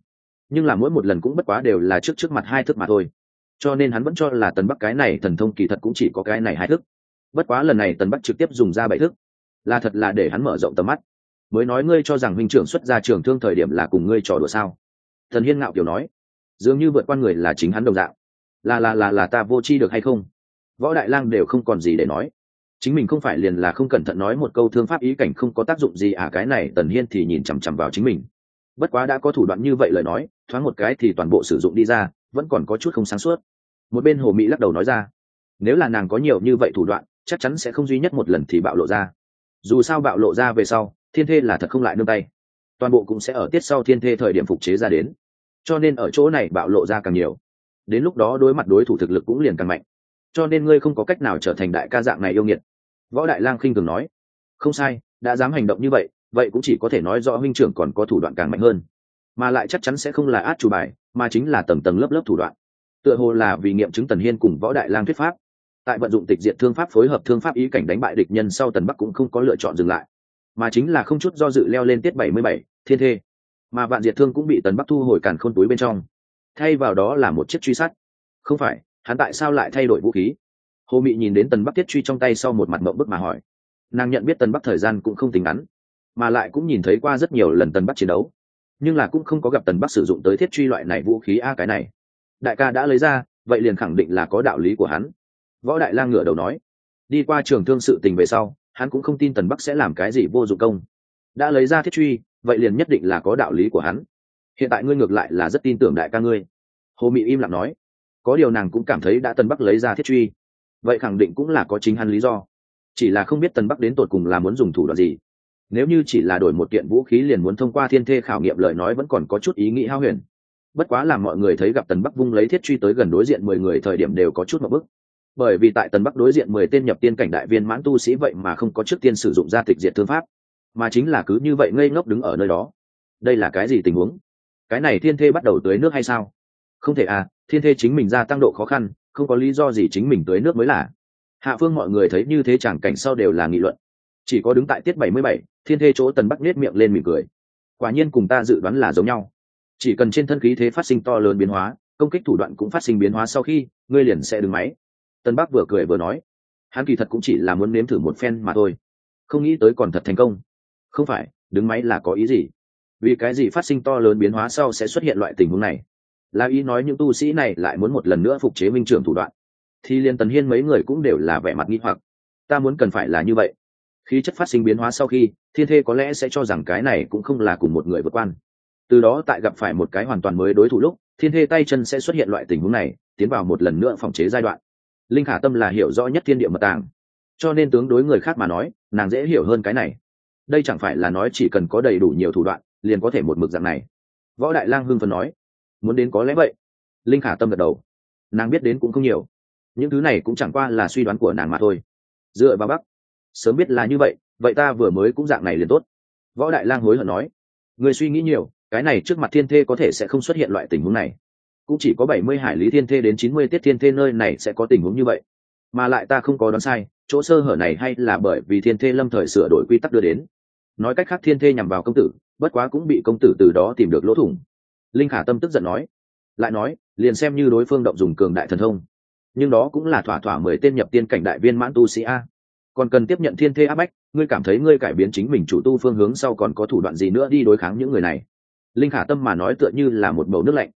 Nhưng là mỗi một lần cũng bất quá đều là trước trước mặt hai thức mà thôi. Cho nên hắn vẫn cho là tần bắc cái này thần thông kỳ thật cũng chỉ có cái này hai thức. Bất quá lần này tần bắc trực tiếp dùng ra bảy thức. Là thật là để hắn mở rộng tầm mắt. Mới nói ngươi cho rằng minh trưởng xuất ra trường thương thời điểm là cùng ngươi trò đùa sao? Thần hiên ngạo kiểu nói. Dường như vượt qua người là chính hắn đồng dạng. Là là là là ta vô chi được hay không? Võ đại lang đều không còn gì để nói. Chính mình không phải liền là không cẩn thận nói một câu thương pháp ý cảnh không có tác dụng gì à cái này tần hiên thì nhìn chằm chằm vào chính mình. Bất quá đã có thủ đoạn như vậy lời nói, thoáng một cái thì toàn bộ sử dụng đi ra, vẫn còn có chút không sáng suốt. Một bên hồ mỹ lắc đầu nói ra, nếu là nàng có nhiều như vậy thủ đoạn, chắc chắn sẽ không duy nhất một lần thì bạo lộ ra. Dù sao bạo lộ ra về sau, thiên thê là thật không lại nương tay. Toàn bộ cũng sẽ ở tiết sau thiên thê thời điểm phục chế ra đến. Cho nên ở chỗ này bạo lộ ra càng nhiều. Đến lúc đó đối mặt đối thủ thực lực cũng liền càng mạnh cho nên ngươi không có cách nào trở thành đại ca dạng này yêu nghiệt. Võ đại lang khinh thường nói, không sai, đã dám hành động như vậy vậy cũng chỉ có thể nói rõ huynh trưởng còn có thủ đoạn càng mạnh hơn. Mà lại chắc chắn sẽ không là át chủ bài, mà chính là tầng tầng lớp lớp thủ đoạn. Tựa hồ là vì nghiệm chứng tần hiên cùng võ đại lang thuyết pháp. Tại vận dụng tịch diện thương pháp phối hợp thương pháp ý cảnh đánh bại địch nhân sau tần bắc cũng không có lựa chọn dừng lại. Mà chính là không chút do dự leo lên tiết bảy mươi bảy, thiên thê. Mà vạn diệt thương cũng bị tần bắc thu hồi càn khôn túi bên trong. Thay vào đó là một chiếc truy sát. Không phải hắn tại sao lại thay đổi vũ khí? Hồ mị nhìn đến tần bắc Thiết truy trong tay sau một mặt mộng bức mà hỏi. Nàng nhận biết tần bắc thời gian cũng không tính ngắn, mà lại cũng nhìn thấy qua rất nhiều lần tần bắc chiến đấu. Nhưng là cũng không có gặp tần bắc sử dụng tới thiết truy loại này vũ khí a cái này. Đại ca đã lấy ra, vậy liền khẳng định là có đạo lý của hắn. Võ đại lang ngửa đầu nói. Đi qua trường thương sự tình về sau, hắn cũng không tin tần bắc sẽ làm cái gì vô dụng công. Đã lấy ra thiết truy, vậy liền nhất định là có đạo lý của hắn. Hiện tại ngươi ngược lại là rất tin tưởng đại ca ngươi. Hồ mị im lặng nói có điều nàng cũng cảm thấy đã tần bắc lấy ra thiết truy. Vậy khẳng định cũng là có chính hắn lý do. Chỉ là không biết tần bắc đến tột cùng là muốn dùng thủ đoạn gì. Nếu như chỉ là đổi một kiện vũ khí liền muốn thông qua thiên thê khảo nghiệm lời nói vẫn còn có chút ý nghĩ hao huyền. Bất quá là mọi người thấy gặp tần bắc vung lấy thiết truy tới gần đối diện mười người thời điểm đều có chút một bức. Bởi vì tại tần bắc đối diện mười tên nhập tiên cảnh đại viên mãn tu sĩ vậy mà không có trước tiên sử dụng gia tịch diện thương pháp. Mà chính là cứ như vậy ngây ngốc đứng ở nơi đó. Đây là cái gì tình huống? Cái này thiên thê bắt đầu tưới nước hay sao? Không thể à thiên thê chính mình ra tăng độ khó khăn, không có lý do gì chính mình tưới nước mới là. Hạ phương mọi người thấy như thế chẳng cảnh sau đều là nghị luận. Chỉ có đứng tại tiết bảy mươi bảy, thiên thê chỗ tần bắc nết miệng lên mỉm cười. Quả nhiên cùng ta dự đoán là giống nhau. Chỉ cần trên thân khí thế phát sinh to lớn biến hóa, công kích thủ đoạn cũng phát sinh biến hóa sau khi, ngươi liền sẽ đứng máy. Tân bắc vừa cười vừa nói. Hắn kỳ thật cũng chỉ là muốn nếm thử một phen mà thôi. Không nghĩ tới còn thật thành công. Không phải, đứng máy là có ý gì? Vì cái gì phát sinh to lớn biến hóa sau sẽ xuất hiện loại tình huống này? Là ý nói những tu sĩ này lại muốn một lần nữa phục chế minh trưởng thủ đoạn. Thì liền tần hiên mấy người cũng đều là vẻ mặt nghi hoặc. Ta muốn cần phải là như vậy. Khí chất phát sinh biến hóa sau khi, thiên thê có lẽ sẽ cho rằng cái này cũng không là cùng một người vượt quan. Từ đó tại gặp phải một cái hoàn toàn mới đối thủ lúc, thiên thê tay chân sẽ xuất hiện loại tình huống này, tiến vào một lần nữa phòng chế giai đoạn. Linh khả tâm là hiểu rõ nhất thiên địa mật tàng. Cho nên tướng đối người khác mà nói, nàng dễ hiểu hơn cái này. Đây chẳng phải là nói chỉ cần có đầy đủ nhiều thủ đoạn, liền có thể một mực dạng này. Võ đại lang hưng phần nói muốn đến có lẽ vậy. Linh khả tâm gật đầu. Nàng biết đến cũng không nhiều. Những thứ này cũng chẳng qua là suy đoán của nàng mà thôi. Dựa vào bắc, sớm biết là như vậy vậy ta vừa mới cũng dạng này liền tốt. Võ đại lang hối hận nói. Người suy nghĩ nhiều, cái này trước mặt thiên thê có thể sẽ không xuất hiện loại tình huống này. Cũng chỉ có bảy mươi hải lý thiên thê đến chín mươi tiết thiên thê nơi này sẽ có tình huống như vậy. Mà lại ta không có đoán sai, chỗ sơ hở này hay là bởi vì thiên thê lâm thời sửa đổi quy tắc đưa đến. Nói cách khác thiên thê nhằm vào công tử, bất quá cũng bị công tử từ đó tìm được lỗ thủng linh khả tâm tức giận nói, lại nói, liền xem như đối phương động dùng cường đại thần thông, nhưng đó cũng là thỏa thỏa mười tên nhập tiên cảnh đại viên mãn tu sĩ a. Còn cần tiếp nhận thiên thê áp bách, ngươi cảm thấy ngươi cải biến chính mình chủ tu phương hướng sau còn có thủ đoạn gì nữa đi đối kháng những người này? Linh khả tâm mà nói tựa như là một bầu nước lạnh,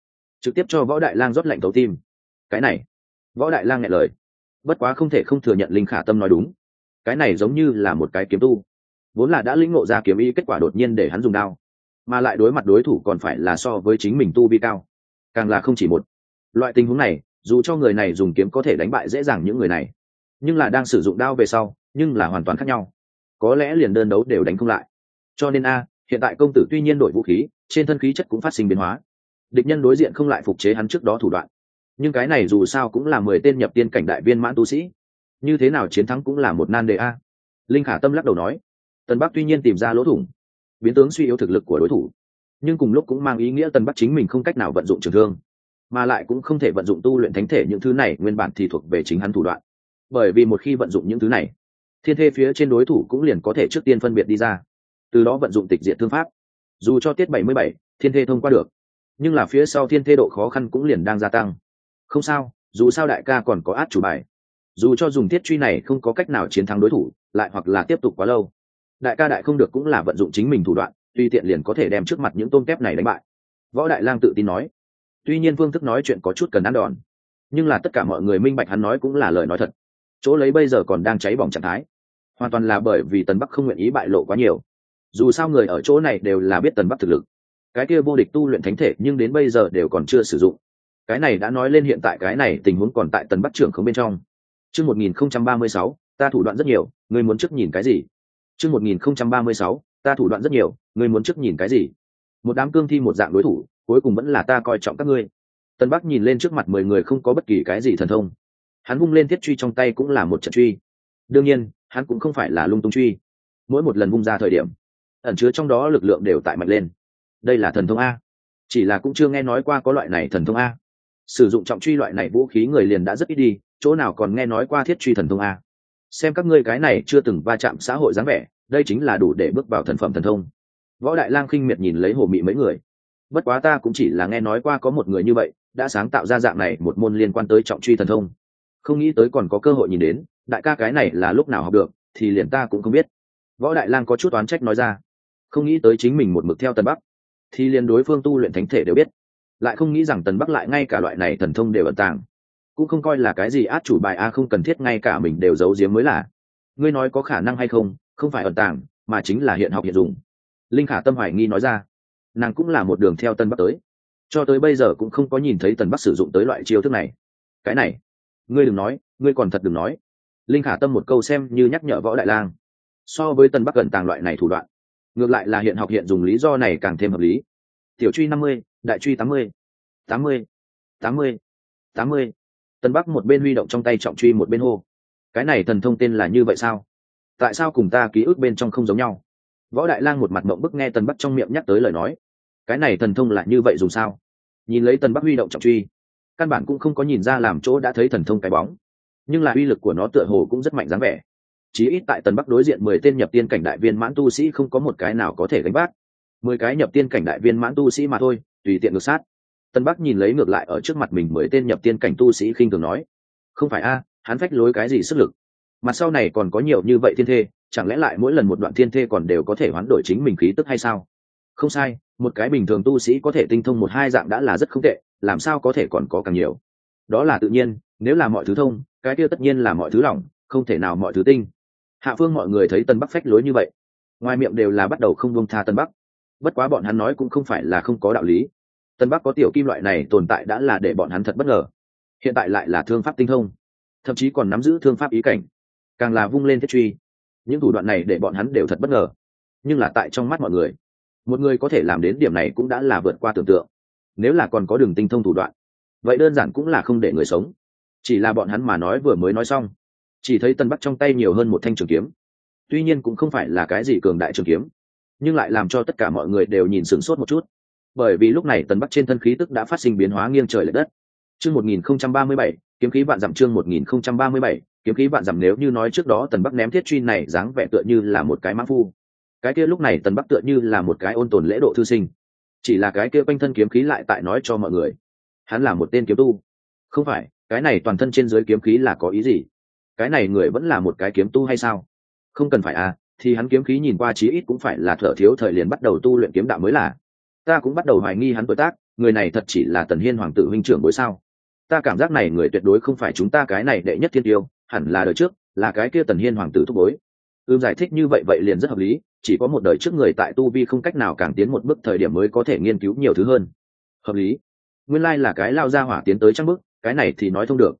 trực tiếp cho võ đại lang rót lạnh thấu tim. Cái này, võ đại lang nghe lời. Bất quá không thể không thừa nhận linh khả tâm nói đúng. Cái này giống như là một cái kiếm tu. Vốn là đã lĩnh ngộ ra kiếm ý, kết quả đột nhiên để hắn dùng đao mà lại đối mặt đối thủ còn phải là so với chính mình tu vi cao. Càng là không chỉ một. Loại tình huống này, dù cho người này dùng kiếm có thể đánh bại dễ dàng những người này, nhưng là đang sử dụng đao về sau, nhưng là hoàn toàn khác nhau. Có lẽ liền đơn đấu đều đánh không lại. Cho nên a, hiện tại công tử tuy nhiên đổi vũ khí, trên thân khí chất cũng phát sinh biến hóa. Địch nhân đối diện không lại phục chế hắn trước đó thủ đoạn. Nhưng cái này dù sao cũng là mười tên nhập tiên cảnh đại viên mãn tu sĩ. Như thế nào chiến thắng cũng là một nan đề a. Linh khả tâm lắc đầu nói. Tân bắc tuy nhiên tìm ra lỗ thủng biến tướng suy yếu thực lực của đối thủ. Nhưng cùng lúc cũng mang ý nghĩa tân bắc chính mình không cách nào vận dụng trường thương, mà lại cũng không thể vận dụng tu luyện thánh thể những thứ này nguyên bản thì thuộc về chính hắn thủ đoạn. Bởi vì một khi vận dụng những thứ này, thiên thê phía trên đối thủ cũng liền có thể trước tiên phân biệt đi ra, từ đó vận dụng tịch diện thương pháp. Dù cho tiết bảy mươi bảy, thiên thê thông qua được, nhưng là phía sau thiên thê độ khó khăn cũng liền đang gia tăng. Không sao, dù sao đại ca còn có át chủ bài. Dù cho dùng thiết truy này không có cách nào chiến thắng đối thủ, lại hoặc là tiếp tục quá lâu đại ca đại không được cũng là vận dụng chính mình thủ đoạn, tuy tiện liền có thể đem trước mặt những tôm kép này đánh bại. Võ đại lang tự tin nói. Tuy nhiên phương thức nói chuyện có chút cần ăn đòn, nhưng là tất cả mọi người minh bạch hắn nói cũng là lời nói thật. Chỗ lấy bây giờ còn đang cháy bỏng trạng thái, hoàn toàn là bởi vì tần bắc không nguyện ý bại lộ quá nhiều. Dù sao người ở chỗ này đều là biết tần bắc thực lực. Cái kia vô địch tu luyện thánh thể nhưng đến bây giờ đều còn chưa sử dụng. Cái này đã nói lên hiện tại cái này tình huống còn tại tần bắc trưởng không bên trong. Chương một nghìn không trăm ba mươi sáu, ta thủ đoạn rất nhiều, ngươi muốn trước nhìn cái gì? Chương một nghìn không trăm ba mươi sáu, ta thủ đoạn rất nhiều, ngươi muốn trước nhìn cái gì? Một đám cương thi một dạng đối thủ, cuối cùng vẫn là ta coi trọng các ngươi. Tân bắc nhìn lên trước mặt mười người không có bất kỳ cái gì thần thông. Hắn vung lên thiết truy trong tay cũng là một trận truy. Đương nhiên, hắn cũng không phải là lung tung truy. Mỗi một lần vung ra thời điểm, ẩn chứa trong đó lực lượng đều tại mạnh lên. Đây là thần thông a. Chỉ là cũng chưa nghe nói qua có loại này thần thông a. Sử dụng trọng truy loại này vũ khí người liền đã rất ít đi, chỗ nào còn nghe nói qua thiết truy thần thông a xem các ngươi cái này chưa từng va chạm xã hội dáng vẻ, đây chính là đủ để bước vào thần phẩm thần thông. Võ đại lang khinh miệt nhìn lấy hồ mị mấy người. Bất quá ta cũng chỉ là nghe nói qua có một người như vậy, đã sáng tạo ra dạng này một môn liên quan tới trọng truy thần thông. Không nghĩ tới còn có cơ hội nhìn đến, đại ca cái này là lúc nào học được, thì liền ta cũng không biết. Võ đại lang có chút oán trách nói ra. Không nghĩ tới chính mình một mực theo tần bắc, thì liền đối phương tu luyện thánh thể đều biết. Lại không nghĩ rằng tần bắc lại ngay cả loại này thần thông đều ẩn tàng cũng không coi là cái gì át chủ bài a, không cần thiết ngay cả mình đều giấu giếm mới là. Ngươi nói có khả năng hay không không phải ẩn tàng, mà chính là hiện học hiện dùng. Linh khả tâm hoài nghi nói ra. Nàng cũng là một đường theo tân bắc tới. Cho tới bây giờ cũng không có nhìn thấy tần bắc sử dụng tới loại chiêu thức này. Cái này, ngươi đừng nói, ngươi còn thật đừng nói. Linh khả tâm một câu xem như nhắc nhở võ đại lang. So với tần bắc gần tàng loại này thủ đoạn, ngược lại là hiện học hiện dùng lý do này càng thêm hợp lý. Tiểu truy năm mươi, đại truy tám mươi tám mươi tám mươi tám mươi tân bắc một bên huy động trong tay trọng truy một bên hô. Cái này thần thông tên là như vậy sao? Tại sao cùng ta ký ức bên trong không giống nhau? Võ đại lang một mặt mộng bức nghe tần bắc trong miệng nhắc tới lời nói. Cái này thần thông là như vậy dùng sao? Nhìn lấy tần bắc huy động trọng truy, căn bản cũng không có nhìn ra làm chỗ đã thấy thần thông cái bóng. Nhưng là uy lực của nó tựa hồ cũng rất mạnh dáng vẻ. Chí ít tại tần bắc đối diện mười tên nhập tiên cảnh đại viên mãn tu sĩ không có một cái nào có thể gánh vác. Mười cái nhập tiên cảnh đại viên mãn tu sĩ mà thôi, tùy tiện ngược sát tân bắc nhìn lấy ngược lại ở trước mặt mình mười tên nhập tiên cảnh tu sĩ khinh thường nói, không phải a, hắn phách lối cái gì sức lực? Mặt sau này còn có nhiều như vậy thiên thê, chẳng lẽ lại mỗi lần một đoạn thiên thê còn đều có thể hoán đổi chính mình khí tức hay sao? Không sai, một cái bình thường tu sĩ có thể tinh thông một hai dạng đã là rất không tệ, làm sao có thể còn có càng nhiều? Đó là tự nhiên, nếu là mọi thứ thông, cái kia tất nhiên là mọi thứ lỏng, không thể nào mọi thứ tinh. Hạ phương mọi người thấy tân bắc phách lối như vậy, ngoài miệng đều là bắt đầu không buông tha tân bắc. Bất quá bọn hắn nói cũng không phải là không có đạo lý tân bắc có tiểu kim loại này tồn tại đã là để bọn hắn thật bất ngờ. Hiện tại lại là thương pháp tinh thông, thậm chí còn nắm giữ thương pháp ý cảnh, càng là vung lên thiết truy. Những thủ đoạn này để bọn hắn đều thật bất ngờ. Nhưng là tại trong mắt mọi người, một người có thể làm đến điểm này cũng đã là vượt qua tưởng tượng. Nếu là còn có đường tinh thông thủ đoạn, vậy đơn giản cũng là không để người sống. Chỉ là bọn hắn mà nói vừa mới nói xong, chỉ thấy tân bắc trong tay nhiều hơn một thanh trường kiếm. Tuy nhiên cũng không phải là cái gì cường đại trường kiếm, nhưng lại làm cho tất cả mọi người đều nhìn sửng sốt một chút bởi vì lúc này tần bắc trên thân khí tức đã phát sinh biến hóa nghiêng trời l ệ đất. Chương một nghìn không trăm ba mươi bảy, kiếm khí vạn dặm chương một nghìn không trăm ba mươi bảy, kiếm khí vạn dặm nếu như nói trước đó tần bắc ném thiết truy này dáng vẻ tựa như là một cái mã phu. Cái kia lúc này tần bắc tựa như là một cái ôn tồn lễ độ thư sinh. Chỉ là cái kia quanh thân kiếm khí lại tại nói cho mọi người, hắn là một tên kiếm tu. Không phải, cái này toàn thân trên dưới kiếm khí là có ý gì? Cái này người vẫn là một cái kiếm tu hay sao? Không cần phải à thì hắn kiếm khí nhìn qua chí ít cũng phải là thở thiếu thời liền bắt đầu tu luyện kiếm đạo mới là ta cũng bắt đầu hoài nghi hắn tuổi tác, người này thật chỉ là tần hiên hoàng tử huynh trưởng bối sao? Ta cảm giác này người tuyệt đối không phải chúng ta cái này đệ nhất thiên tiêu, hẳn là đời trước, là cái kia tần hiên hoàng tử thúc bối. Ưm giải thích như vậy vậy liền rất hợp lý, chỉ có một đời trước người tại tu vi không cách nào càng tiến một bước thời điểm mới có thể nghiên cứu nhiều thứ hơn. Hợp lý. Nguyên lai là cái lao ra hỏa tiến tới trăng bước, cái này thì nói thông được.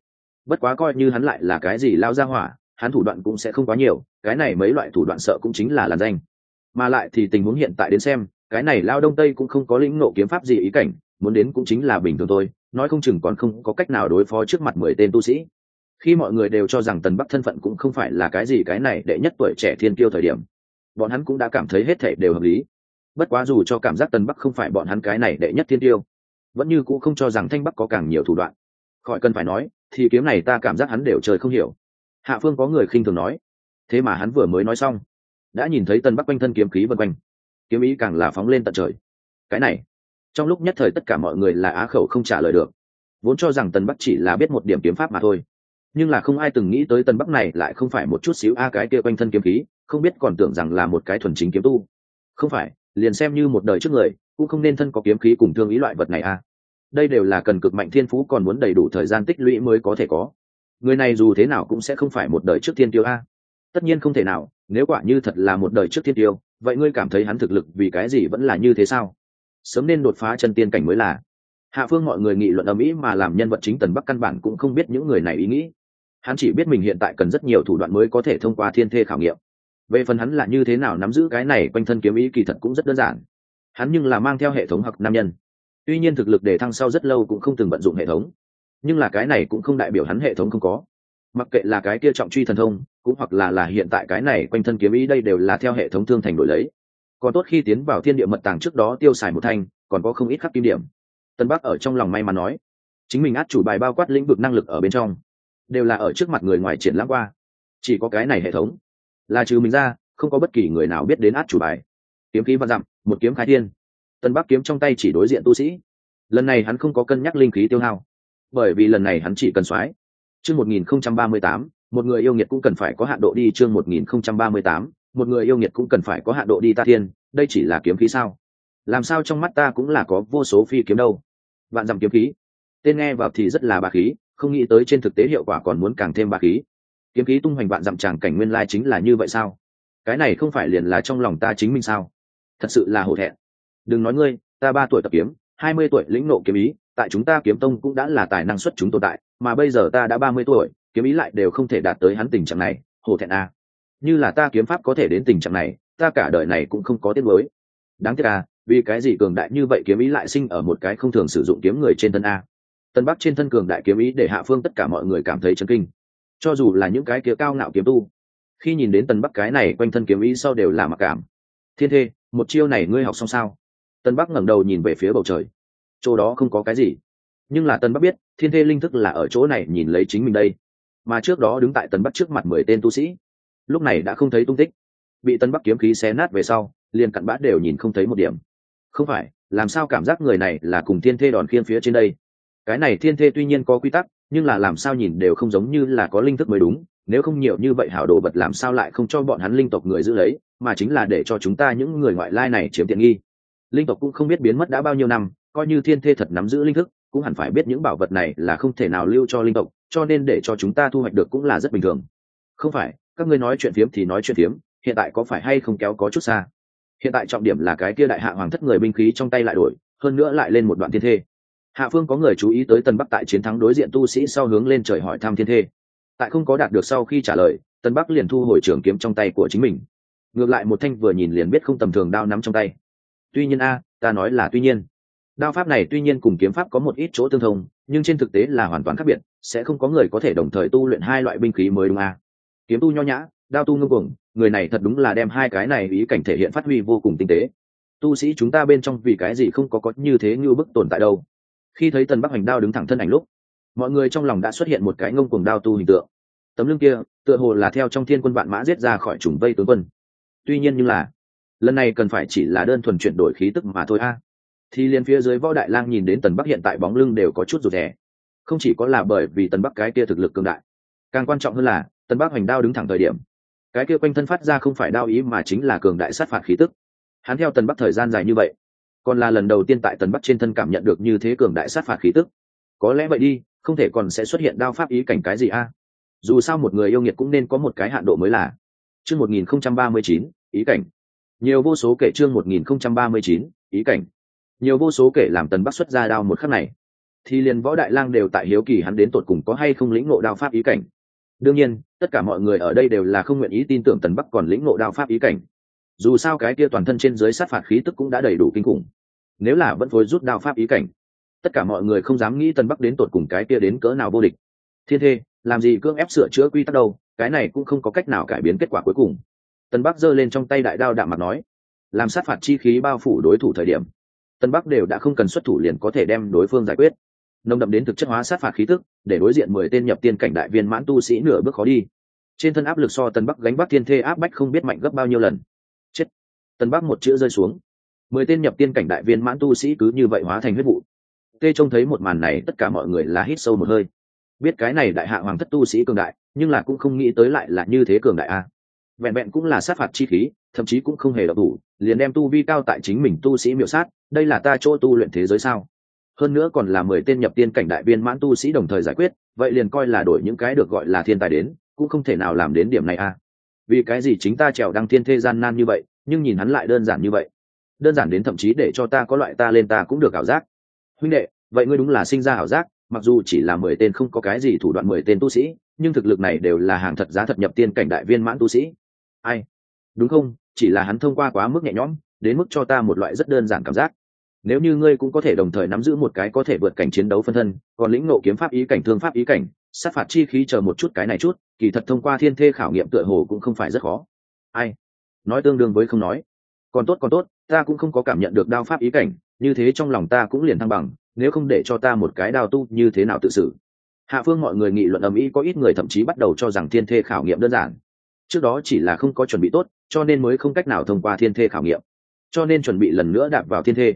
Bất quá coi như hắn lại là cái gì lao ra hỏa, hắn thủ đoạn cũng sẽ không quá nhiều, cái này mấy loại thủ đoạn sợ cũng chính là làn danh. Mà lại thì tình huống hiện tại đến xem cái này lao đông tây cũng không có lĩnh nộ kiếm pháp gì ý cảnh, muốn đến cũng chính là bình thường thôi, nói không chừng còn không có cách nào đối phó trước mặt mười tên tu sĩ. Khi mọi người đều cho rằng tần bắc thân phận cũng không phải là cái gì cái này đệ nhất tuổi trẻ thiên kiêu thời điểm, bọn hắn cũng đã cảm thấy hết thể đều hợp lý. Bất quá dù cho cảm giác tần bắc không phải bọn hắn cái này đệ nhất thiên tiêu vẫn như cũng không cho rằng thanh bắc có càng nhiều thủ đoạn. Khỏi cần phải nói, thì kiếm này ta cảm giác hắn đều trời không hiểu. Hạ phương có người khinh thường nói. Thế mà hắn vừa mới nói xong, đã nhìn thấy tần bắc quanh thân kiếm khí vân quanh kiếm ý càng là phóng lên tận trời. Cái này, trong lúc nhất thời tất cả mọi người là á khẩu không trả lời được. Vốn cho rằng tần bắc chỉ là biết một điểm kiếm pháp mà thôi. Nhưng là không ai từng nghĩ tới tần bắc này lại không phải một chút xíu a cái kia quanh thân kiếm khí, không biết còn tưởng rằng là một cái thuần chính kiếm tu. Không phải, liền xem như một đời trước người, cũng không nên thân có kiếm khí cùng thương ý loại vật này a đây đều là cần cực mạnh thiên phú còn muốn đầy đủ thời gian tích lũy mới có thể có. Người này dù thế nào cũng sẽ không phải một đời trước thiên tiêu a tất nhiên không thể nào, nếu quả như thật là một đời trước thiên tiêu, vậy ngươi cảm thấy hắn thực lực vì cái gì vẫn là như thế sao? Sớm nên đột phá chân tiên cảnh mới là. Hạ phương mọi người nghị luận ở mỹ mà làm nhân vật chính tần bắc căn bản cũng không biết những người này ý nghĩ. Hắn chỉ biết mình hiện tại cần rất nhiều thủ đoạn mới có thể thông qua thiên thê khảo nghiệm. Về phần hắn là như thế nào nắm giữ cái này quanh thân kiếm ý kỳ thật cũng rất đơn giản. Hắn nhưng là mang theo hệ thống học nam nhân. Tuy nhiên thực lực đề thăng sau rất lâu cũng không từng vận dụng hệ thống. Nhưng là cái này cũng không đại biểu hắn hệ thống không có. Mặc kệ là cái kia trọng truy thần thông cũng hoặc là là hiện tại cái này quanh thân kiếm ý đây đều là theo hệ thống thương thành đổi lấy. Còn tốt khi tiến vào thiên địa mật tàng trước đó tiêu xài một thanh, còn có không ít khắc kim điểm. Tân bắc ở trong lòng may mắn nói, chính mình át chủ bài bao quát lĩnh vực năng lực ở bên trong, đều là ở trước mặt người ngoài triển lãm qua. Chỉ có cái này hệ thống, là trừ mình ra, không có bất kỳ người nào biết đến át chủ bài. Kiếm khí văn dặm, một kiếm khai thiên. Tân bắc kiếm trong tay chỉ đối diện tu sĩ. Lần này hắn không có cân nhắc linh khí tiêu hao, bởi vì lần này hắn chỉ cần soái chương một nghìn không trăm ba mươi tám một người yêu nghiệt cũng cần phải có hạn độ đi chương một nghìn không trăm ba mươi tám, một người yêu nghiệt cũng cần phải có hạn độ đi ta thiên, đây chỉ là kiếm khí sao? Làm sao trong mắt ta cũng là có vô số phi kiếm đâu? Vạn dặm kiếm khí. Tên nghe vào thì rất là bà khí, không nghĩ tới trên thực tế hiệu quả còn muốn càng thêm bà khí. Kiếm khí tung hoành vạn dặm tràng cảnh nguyên lai chính là như vậy sao? Cái này không phải liền là trong lòng ta chính mình sao? Thật sự là hổ thẹn. Đừng nói ngươi, ta ba tuổi tập kiếm, hai mươi tuổi lĩnh nộ kiếm ý, tại chúng ta kiếm tông cũng đã là tài năng xuất chúng tồn tại, mà bây giờ ta đã ba mươi tuổi kiếm ý lại đều không thể đạt tới hắn tình trạng này, hổ thẹn a à. như là ta kiếm pháp có thể đến tình trạng này, ta cả đời này cũng không có tiết mới đáng tiếc à vì cái gì cường đại như vậy kiếm ý lại sinh ở một cái không thường sử dụng kiếm người trên thân a. Tân bắc trên thân cường đại kiếm ý để hạ phương tất cả mọi người cảm thấy chấn kinh. Cho dù là những cái kia cao ngạo kiếm tu, khi nhìn đến tân bắc cái này quanh thân kiếm ý sau đều là mặc cảm. Thiên thê, một chiêu này ngươi học xong sao? Tân bắc ngẩng đầu nhìn về phía bầu trời. Chỗ đó không có cái gì. Nhưng là tân bắc biết, thiên thê linh thức là ở chỗ này nhìn lấy chính mình đây mà trước đó đứng tại tần bắc trước mặt mười tên tu sĩ. Lúc này đã không thấy tung tích. Bị tân bắc kiếm khí xé nát về sau, liền cặn bã đều nhìn không thấy một điểm. Không phải, làm sao cảm giác người này là cùng thiên thê đòn khiên phía trên đây? Cái này thiên thê tuy nhiên có quy tắc, nhưng là làm sao nhìn đều không giống như là có linh thức mới đúng. Nếu không nhiều như vậy hảo đồ vật làm sao lại không cho bọn hắn linh tộc người giữ lấy, mà chính là để cho chúng ta những người ngoại lai này chiếm tiện nghi. Linh tộc cũng không biết biến mất đã bao nhiêu năm, coi như thiên thê thật nắm giữ linh thức cũng hẳn phải biết những bảo vật này là không thể nào lưu cho linh tộc, cho nên để cho chúng ta thu hoạch được cũng là rất bình thường. Không phải, các ngươi nói chuyện phiếm thì nói chuyện phiếm, hiện tại có phải hay không kéo có chút xa? Hiện tại trọng điểm là cái kia đại hạ hoàng thất người binh khí trong tay lại đổi, hơn nữa lại lên một đoạn thiên thê. Hạ phương có người chú ý tới tân bắc tại chiến thắng đối diện tu sĩ sau hướng lên trời hỏi thăm thiên thê. Tại không có đạt được sau khi trả lời, tân bắc liền thu hồi trường kiếm trong tay của chính mình. Ngược lại một thanh vừa nhìn liền biết không tầm thường đao nắm trong tay. Tuy nhiên a, ta nói là tuy nhiên đao pháp này tuy nhiên cùng kiếm pháp có một ít chỗ tương thông, nhưng trên thực tế là hoàn toàn khác biệt, sẽ không có người có thể đồng thời tu luyện hai loại binh khí mới đúng à? kiếm tu nho nhã, đao tu ngưng cuồng, người này thật đúng là đem hai cái này ý cảnh thể hiện phát huy vô cùng tinh tế. Tu sĩ chúng ta bên trong vì cái gì không có có như thế như bức tồn tại đâu? Khi thấy tần bắc Hành đao đứng thẳng thân ảnh lúc, mọi người trong lòng đã xuất hiện một cái ngông cuồng đao tu hình tượng. Tấm lưng kia, tựa hồ là theo trong thiên quân vạn mã giết ra khỏi trùng vây tướng quân. Tuy nhiên như là, lần này cần phải chỉ là đơn thuần chuyển đổi khí tức mà thôi a thì liền phía dưới võ đại lang nhìn đến tần bắc hiện tại bóng lưng đều có chút rụt rè. Không chỉ có là bởi vì tần bắc cái kia thực lực cường đại, càng quan trọng hơn là, tần bắc hoành đao đứng thẳng thời điểm. Cái kia quanh thân phát ra không phải đao ý mà chính là cường đại sát phạt khí tức. Hắn theo tần bắc thời gian dài như vậy, còn là lần đầu tiên tại tần bắc trên thân cảm nhận được như thế cường đại sát phạt khí tức. Có lẽ vậy đi, không thể còn sẽ xuất hiện đao pháp ý cảnh cái gì a? Dù sao một người yêu nghiệt cũng nên có một cái hạn độ mới là. Chương một nghìn không trăm ba mươi chín, ý cảnh. Nhiều vô số kể chương một nghìn không trăm ba mươi chín, ý cảnh nhiều vô số kể làm tần bắc xuất ra đao một khắc này, thì liền võ đại lang đều tại hiếu kỳ hắn đến tột cùng có hay không lĩnh ngộ đao pháp ý cảnh. Đương nhiên, tất cả mọi người ở đây đều là không nguyện ý tin tưởng tần bắc còn lĩnh ngộ đao pháp ý cảnh. Dù sao cái kia toàn thân trên dưới sát phạt khí tức cũng đã đầy đủ kinh khủng. Nếu là vẫn phối rút đao pháp ý cảnh, tất cả mọi người không dám nghĩ tần bắc đến tột cùng cái kia đến cỡ nào vô địch. Thiên thê, làm gì cưỡng ép sửa chữa quy tắc đâu, cái này cũng không có cách nào cải biến kết quả cuối cùng. Tần bắc giơ lên trong tay đại đao đạm mặt nói, làm sát phạt chi khí bao phủ đối thủ thời điểm tân bắc đều đã không cần xuất thủ liền có thể đem đối phương giải quyết. Nồng đậm đến thực chất hóa sát phạt khí tức, để đối diện mười tên nhập tiên cảnh đại viên mãn tu sĩ nửa bước khó đi. Trên thân áp lực so tân bắc gánh bắc thiên thê áp bách không biết mạnh gấp bao nhiêu lần. Chết. Tân bắc một chữ rơi xuống. Mười tên nhập tiên cảnh đại viên mãn tu sĩ cứ như vậy hóa thành huyết vụ. Tê trông thấy một màn này, tất cả mọi người là hít sâu một hơi. Biết cái này đại hạ hoàng thất tu sĩ cường đại, nhưng là cũng không nghĩ tới lại là như thế cường đại a. Vẹn vẹn cũng là sát phạt chi khí, thậm chí cũng không hề độc thủ, liền đem tu vi cao tại chính mình tu sĩ miểu sát đây là ta chỗ tu luyện thế giới sao? Hơn nữa còn là mười tên nhập tiên cảnh đại viên mãn tu sĩ đồng thời giải quyết, vậy liền coi là đổi những cái được gọi là thiên tài đến, cũng không thể nào làm đến điểm này a. Vì cái gì chính ta trèo đăng thiên thế gian nan như vậy, nhưng nhìn hắn lại đơn giản như vậy? Đơn giản đến thậm chí để cho ta có loại ta lên ta cũng được ảo giác. Huynh đệ, vậy ngươi đúng là sinh ra ảo giác, mặc dù chỉ là mười tên không có cái gì thủ đoạn mười tên tu sĩ, nhưng thực lực này đều là hàng thật giá thật nhập tiên cảnh đại viên mãn tu sĩ. Ai? Đúng không? Chỉ là hắn thông qua quá mức nhẹ nhõm, đến mức cho ta một loại rất đơn giản cảm giác nếu như ngươi cũng có thể đồng thời nắm giữ một cái có thể vượt cảnh chiến đấu phân thân, còn lĩnh nộ kiếm pháp ý cảnh, thương pháp ý cảnh, sát phạt chi khí chờ một chút cái này chút, kỳ thật thông qua thiên thê khảo nghiệm tựa hồ cũng không phải rất khó. Ai? Nói tương đương với không nói. Còn tốt còn tốt, ta cũng không có cảm nhận được đao pháp ý cảnh, như thế trong lòng ta cũng liền thăng bằng, nếu không để cho ta một cái đao tu như thế nào tự xử. Hạ phương mọi người nghị luận ầm ĩ, có ít người thậm chí bắt đầu cho rằng thiên thê khảo nghiệm đơn giản. Trước đó chỉ là không có chuẩn bị tốt, cho nên mới không cách nào thông qua thiên thê khảo nghiệm. Cho nên chuẩn bị lần nữa đạp vào thiên thê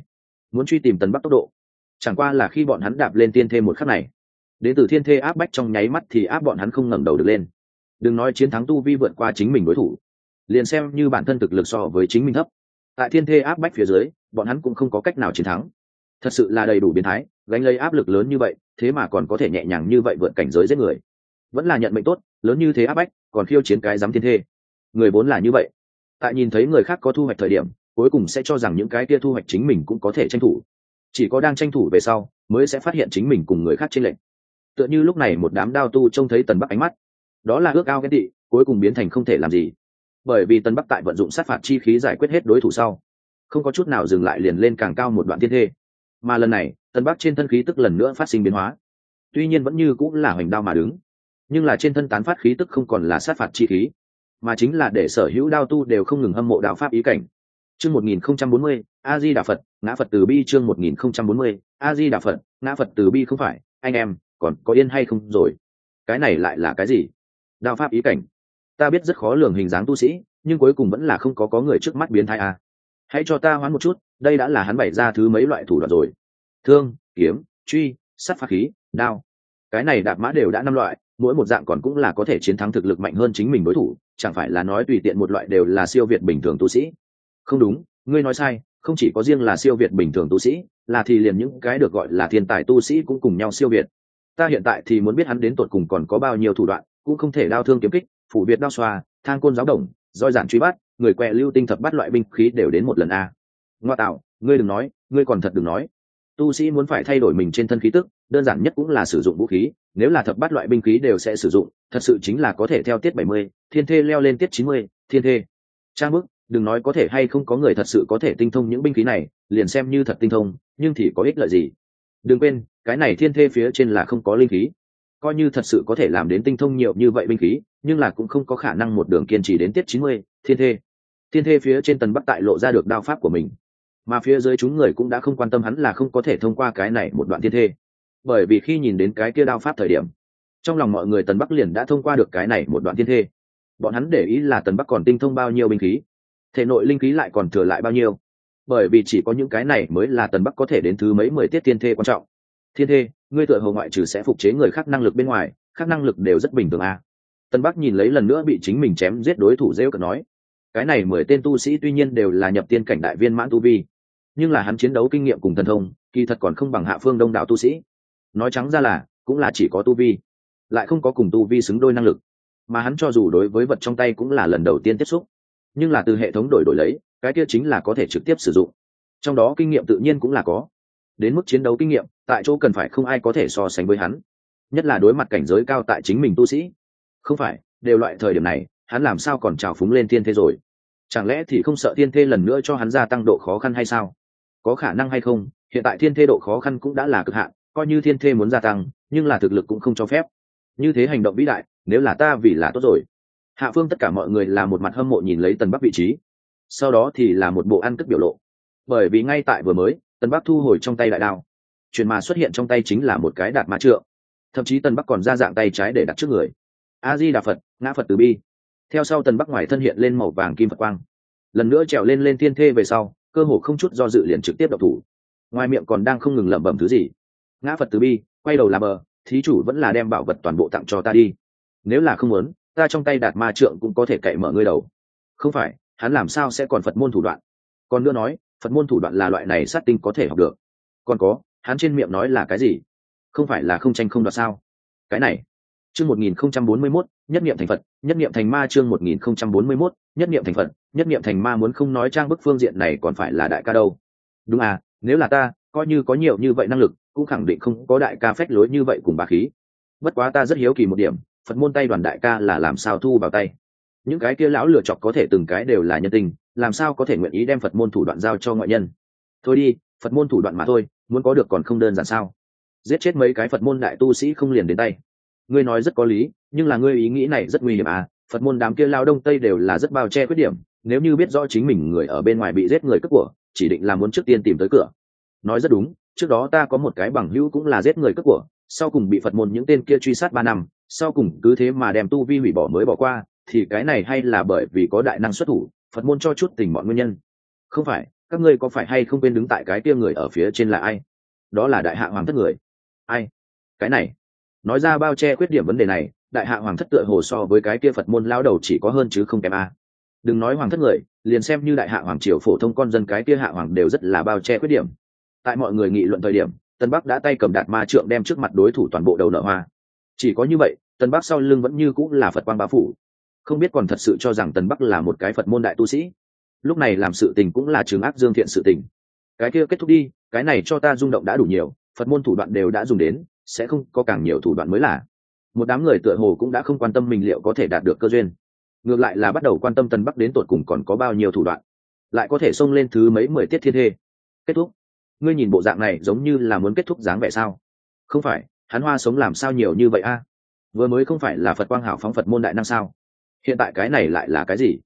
muốn truy tìm tần bắc tốc độ. Chẳng qua là khi bọn hắn đạp lên thiên thê một khắc này, đến từ thiên thê áp bách trong nháy mắt thì áp bọn hắn không ngẩng đầu được lên. Đừng nói chiến thắng tu vi vượt qua chính mình đối thủ, liền xem như bản thân thực lực so với chính mình thấp. Tại thiên thê áp bách phía dưới, bọn hắn cũng không có cách nào chiến thắng. Thật sự là đầy đủ biến thái, gánh lấy áp lực lớn như vậy, thế mà còn có thể nhẹ nhàng như vậy vượt cảnh giới giết người. Vẫn là nhận mệnh tốt, lớn như thế áp bách, còn khiêu chiến cái dám thiên thê. Người vốn là như vậy. Tại nhìn thấy người khác có thu hoạch thời điểm cuối cùng sẽ cho rằng những cái kia thu hoạch chính mình cũng có thể tranh thủ. Chỉ có đang tranh thủ về sau, mới sẽ phát hiện chính mình cùng người khác trên lệnh tựa như lúc này một đám đao tu trông thấy tần bắc ánh mắt. Đó là ước ao ghét tị, cuối cùng biến thành không thể làm gì. Bởi vì tần bắc tại vận dụng sát phạt chi khí giải quyết hết đối thủ sau, không có chút nào dừng lại liền lên càng cao một đoạn thiên thê. Mà lần này, tần bắc trên thân khí tức lần nữa phát sinh biến hóa. Tuy nhiên vẫn như cũng là hoành đao mà đứng, nhưng là trên thân tán phát khí tức không còn là sát phạt chi khí, mà chính là để sở hữu đao tu đều không ngừng hâm mộ đạo pháp ý cảnh chương một nghìn không trăm bốn mươi a di đà phật, ngã phật từ bi chương một nghìn không trăm bốn mươi a di đà phật, ngã phật từ bi không phải. Anh em, còn có yên hay không rồi? Cái này lại là cái gì? Đạo pháp ý cảnh. Ta biết rất khó lường hình dáng tu sĩ, nhưng cuối cùng vẫn là không có có người trước mắt biến thái à. hãy cho ta hoán một chút, đây đã là hắn bày ra thứ mấy loại thủ đoạn rồi. Thương, kiếm, truy, sắt phá khí, đao. Cái này đạp mã đều đã năm loại, mỗi một dạng còn cũng là có thể chiến thắng thực lực mạnh hơn chính mình đối thủ, chẳng phải là nói tùy tiện một loại đều là siêu việt bình thường tu sĩ không đúng, ngươi nói sai, không chỉ có riêng là siêu việt bình thường tu sĩ, là thì liền những cái được gọi là thiên tài tu sĩ cũng cùng nhau siêu việt. Ta hiện tại thì muốn biết hắn đến tột cùng còn có bao nhiêu thủ đoạn, cũng không thể đao thương kiếm kích, phủ việt đao xoa, thang côn giáo đồng, roi giản truy bắt, người quẹ lưu tinh thập bắt loại binh khí đều đến một lần a. Ngoa tạo, ngươi đừng nói, ngươi còn thật đừng nói. Tu sĩ muốn phải thay đổi mình trên thân khí tức, đơn giản nhất cũng là sử dụng vũ khí, nếu là thập bắt loại binh khí đều sẽ sử dụng, thật sự chính là có thể theo tiết bảy mươi, thiên thê leo lên tiết chín mươi, thiên thê. Trang bức đừng nói có thể hay không có người thật sự có thể tinh thông những binh khí này, liền xem như thật tinh thông, nhưng thì có ích lợi gì? Đừng quên, cái này thiên thê phía trên là không có linh khí. Coi như thật sự có thể làm đến tinh thông nhiều như vậy binh khí, nhưng là cũng không có khả năng một đường kiên trì đến tiết chín mươi, thiên thê. Thiên thê phía trên tần bắc tại lộ ra được đao pháp của mình. Mà phía dưới chúng người cũng đã không quan tâm hắn là không có thể thông qua cái này một đoạn thiên thê. Bởi vì khi nhìn đến cái kia đao pháp thời điểm, trong lòng mọi người tần bắc liền đã thông qua được cái này một đoạn thiên thê. Bọn hắn để ý là tần bắc còn tinh thông bao nhiêu binh khí thể nội linh khí lại còn thừa lại bao nhiêu? Bởi vì chỉ có những cái này mới là tần bắc có thể đến thứ mấy mười tiết thiên thê quan trọng. Thiên thê, ngươi tựa hồ ngoại trừ sẽ phục chế người khác năng lực bên ngoài, khác năng lực đều rất bình thường à. tân bắc nhìn lấy lần nữa bị chính mình chém giết đối thủ rêu cợt nói. Cái này mười tên tu sĩ tuy nhiên đều là nhập tiên cảnh đại viên mãn tu vi, nhưng là hắn chiến đấu kinh nghiệm cùng thần thông, kỳ thật còn không bằng hạ phương đông đảo tu sĩ. Nói trắng ra là, cũng là chỉ có tu vi, lại không có cùng tu vi xứng đôi năng lực. Mà hắn cho dù đối với vật trong tay cũng là lần đầu tiên tiếp xúc nhưng là từ hệ thống đổi đổi lấy, cái kia chính là có thể trực tiếp sử dụng. Trong đó kinh nghiệm tự nhiên cũng là có. Đến mức chiến đấu kinh nghiệm, tại chỗ cần phải không ai có thể so sánh với hắn. Nhất là đối mặt cảnh giới cao tại chính mình tu sĩ. Không phải, đều loại thời điểm này, hắn làm sao còn trào phúng lên thiên thế rồi? Chẳng lẽ thì không sợ thiên thê lần nữa cho hắn gia tăng độ khó khăn hay sao? Có khả năng hay không, hiện tại thiên thê độ khó khăn cũng đã là cực hạn, coi như thiên thê muốn gia tăng, nhưng là thực lực cũng không cho phép. Như thế hành động vĩ đại, nếu là ta vì là tốt rồi hạ phương tất cả mọi người là một mặt hâm mộ nhìn lấy tần bắc vị trí. Sau đó thì là một bộ ăn tức biểu lộ. Bởi vì ngay tại vừa mới, tần bắc thu hồi trong tay đại đao. Chuyện mà xuất hiện trong tay chính là một cái đạt mã trượng. Thậm chí tần bắc còn ra dạng tay trái để đặt trước người. A di đà phật, ngã phật từ bi. Theo sau tần bắc ngoài thân hiện lên màu vàng kim phật quang. Lần nữa trèo lên lên thiên thê về sau, cơ hồ không chút do dự liền trực tiếp độc thủ. Ngoài miệng còn đang không ngừng lẩm bẩm thứ gì. Ngã phật từ bi, quay đầu làm bờ, thí chủ vẫn là đem bảo vật toàn bộ tặng cho ta đi. Nếu là không muốn ta trong tay đạt ma trượng cũng có thể cậy mở ngươi đầu. Không phải, hắn làm sao sẽ còn phật môn thủ đoạn? Còn nữa nói, phật môn thủ đoạn là loại này sát tinh có thể học được. Còn có, hắn trên miệng nói là cái gì? Không phải là không tranh không đoạt sao? Cái này. Chương một nghìn không trăm bốn mươi mốt, nhất niệm thành phật, nhất niệm thành ma chương một nghìn không trăm bốn mươi mốt, nhất niệm thành phật, nhất niệm thành ma muốn không nói trang bức phương diện này còn phải là đại ca đâu. Đúng à nếu là ta, coi như có nhiều như vậy năng lực, cũng khẳng định không có đại ca phách lối như vậy cùng bà khí. Bất quá ta rất hiếu kỳ một điểm phật môn tay đoàn đại ca là làm sao thu vào tay? Những cái kia lão lựa chọc có thể từng cái đều là nhân tình, làm sao có thể nguyện ý đem phật môn thủ đoạn giao cho ngoại nhân? Thôi đi, phật môn thủ đoạn mà thôi, muốn có được còn không đơn giản sao? Giết chết mấy cái phật môn đại tu sĩ không liền đến tay. Ngươi nói rất có lý, nhưng là ngươi ý nghĩ này rất nguy hiểm à? Phật môn đám kia lao đông tây đều là rất bao che khuyết điểm, nếu như biết rõ chính mình người ở bên ngoài bị giết người cướp của, chỉ định là muốn trước tiên tìm tới cửa. Nói rất đúng, trước đó ta có một cái bằng hữu cũng là giết người cướp của, sau cùng bị phật môn những tên kia truy sát ba năm sau cùng cứ thế mà đem tu vi hủy bỏ mới bỏ qua, thì cái này hay là bởi vì có đại năng xuất thủ, phật môn cho chút tình mọi nguyên nhân. Không phải, các ngươi có phải hay không quên đứng tại cái kia người ở phía trên là ai? Đó là đại hạ hoàng thất người. Ai? Cái này. Nói ra bao che khuyết điểm vấn đề này, đại hạ hoàng thất tựa hồ so với cái kia phật môn lao đầu chỉ có hơn chứ không kém a. Đừng nói hoàng thất người, liền xem như đại hạ hoàng triều phổ thông con dân cái kia hạ hoàng đều rất là bao che khuyết điểm. Tại mọi người nghị luận thời điểm, tân bắc đã tay cầm đạt ma trượng đem trước mặt đối thủ toàn bộ đầu nợ hoa chỉ có như vậy tân bắc sau lưng vẫn như cũng là phật quang bá phủ. Không biết còn thật sự cho rằng tân bắc là một cái phật môn đại tu sĩ. Lúc này làm sự tình cũng là trường ác dương thiện sự tình. Cái kia kết thúc đi, cái này cho ta rung động đã đủ nhiều, phật môn thủ đoạn đều đã dùng đến, sẽ không có càng nhiều thủ đoạn mới là. Một đám người tựa hồ cũng đã không quan tâm mình liệu có thể đạt được cơ duyên. Ngược lại là bắt đầu quan tâm tân bắc đến tột cùng còn có bao nhiêu thủ đoạn. Lại có thể xông lên thứ mấy mười tiết thiên thê. Kết thúc. Ngươi nhìn bộ dạng này giống như là muốn kết thúc dáng vẻ sao? Không phải hắn hoa sống làm sao nhiều như vậy a? Vừa mới không phải là phật quang hảo phóng phật môn đại năng sao? Hiện tại cái này lại là cái gì?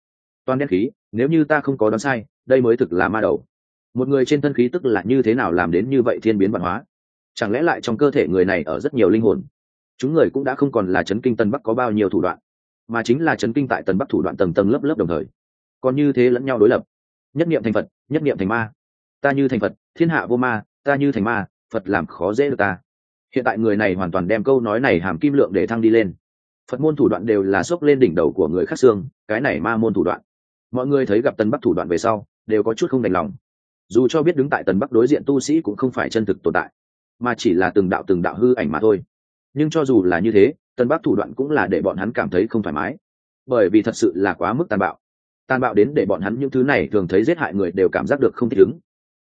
Toàn đen khí, nếu như ta không có đoán sai, đây mới thực là ma đầu. Một người trên thân khí tức là như thế nào làm đến như vậy thiên biến văn hóa? Chẳng lẽ lại trong cơ thể người này ở rất nhiều linh hồn? Chúng người cũng đã không còn là chấn kinh tân bắc có bao nhiêu thủ đoạn, mà chính là chấn kinh tại tân bắc thủ đoạn tầng tầng lớp lớp đồng thời. Còn như thế lẫn nhau đối lập. Nhất niệm thành phật, nhất niệm thành ma. Ta như thành phật, thiên hạ vô ma, ta như thành ma, phật làm khó dễ được ta hiện tại người này hoàn toàn đem câu nói này hàm kim lượng để thăng đi lên. Phật môn thủ đoạn đều là xốc lên đỉnh đầu của người khác xương, cái này ma môn thủ đoạn. Mọi người thấy gặp tân bắc thủ đoạn về sau, đều có chút không đành lòng. Dù cho biết đứng tại tần bắc đối diện tu sĩ cũng không phải chân thực tồn tại, mà chỉ là từng đạo từng đạo hư ảnh mà thôi. Nhưng cho dù là như thế tân bắc thủ đoạn cũng là để bọn hắn cảm thấy không thoải mái. Bởi vì thật sự là quá mức tàn bạo. Tàn bạo đến để bọn hắn những thứ này thường thấy giết hại người đều cảm giác được không thích ứng.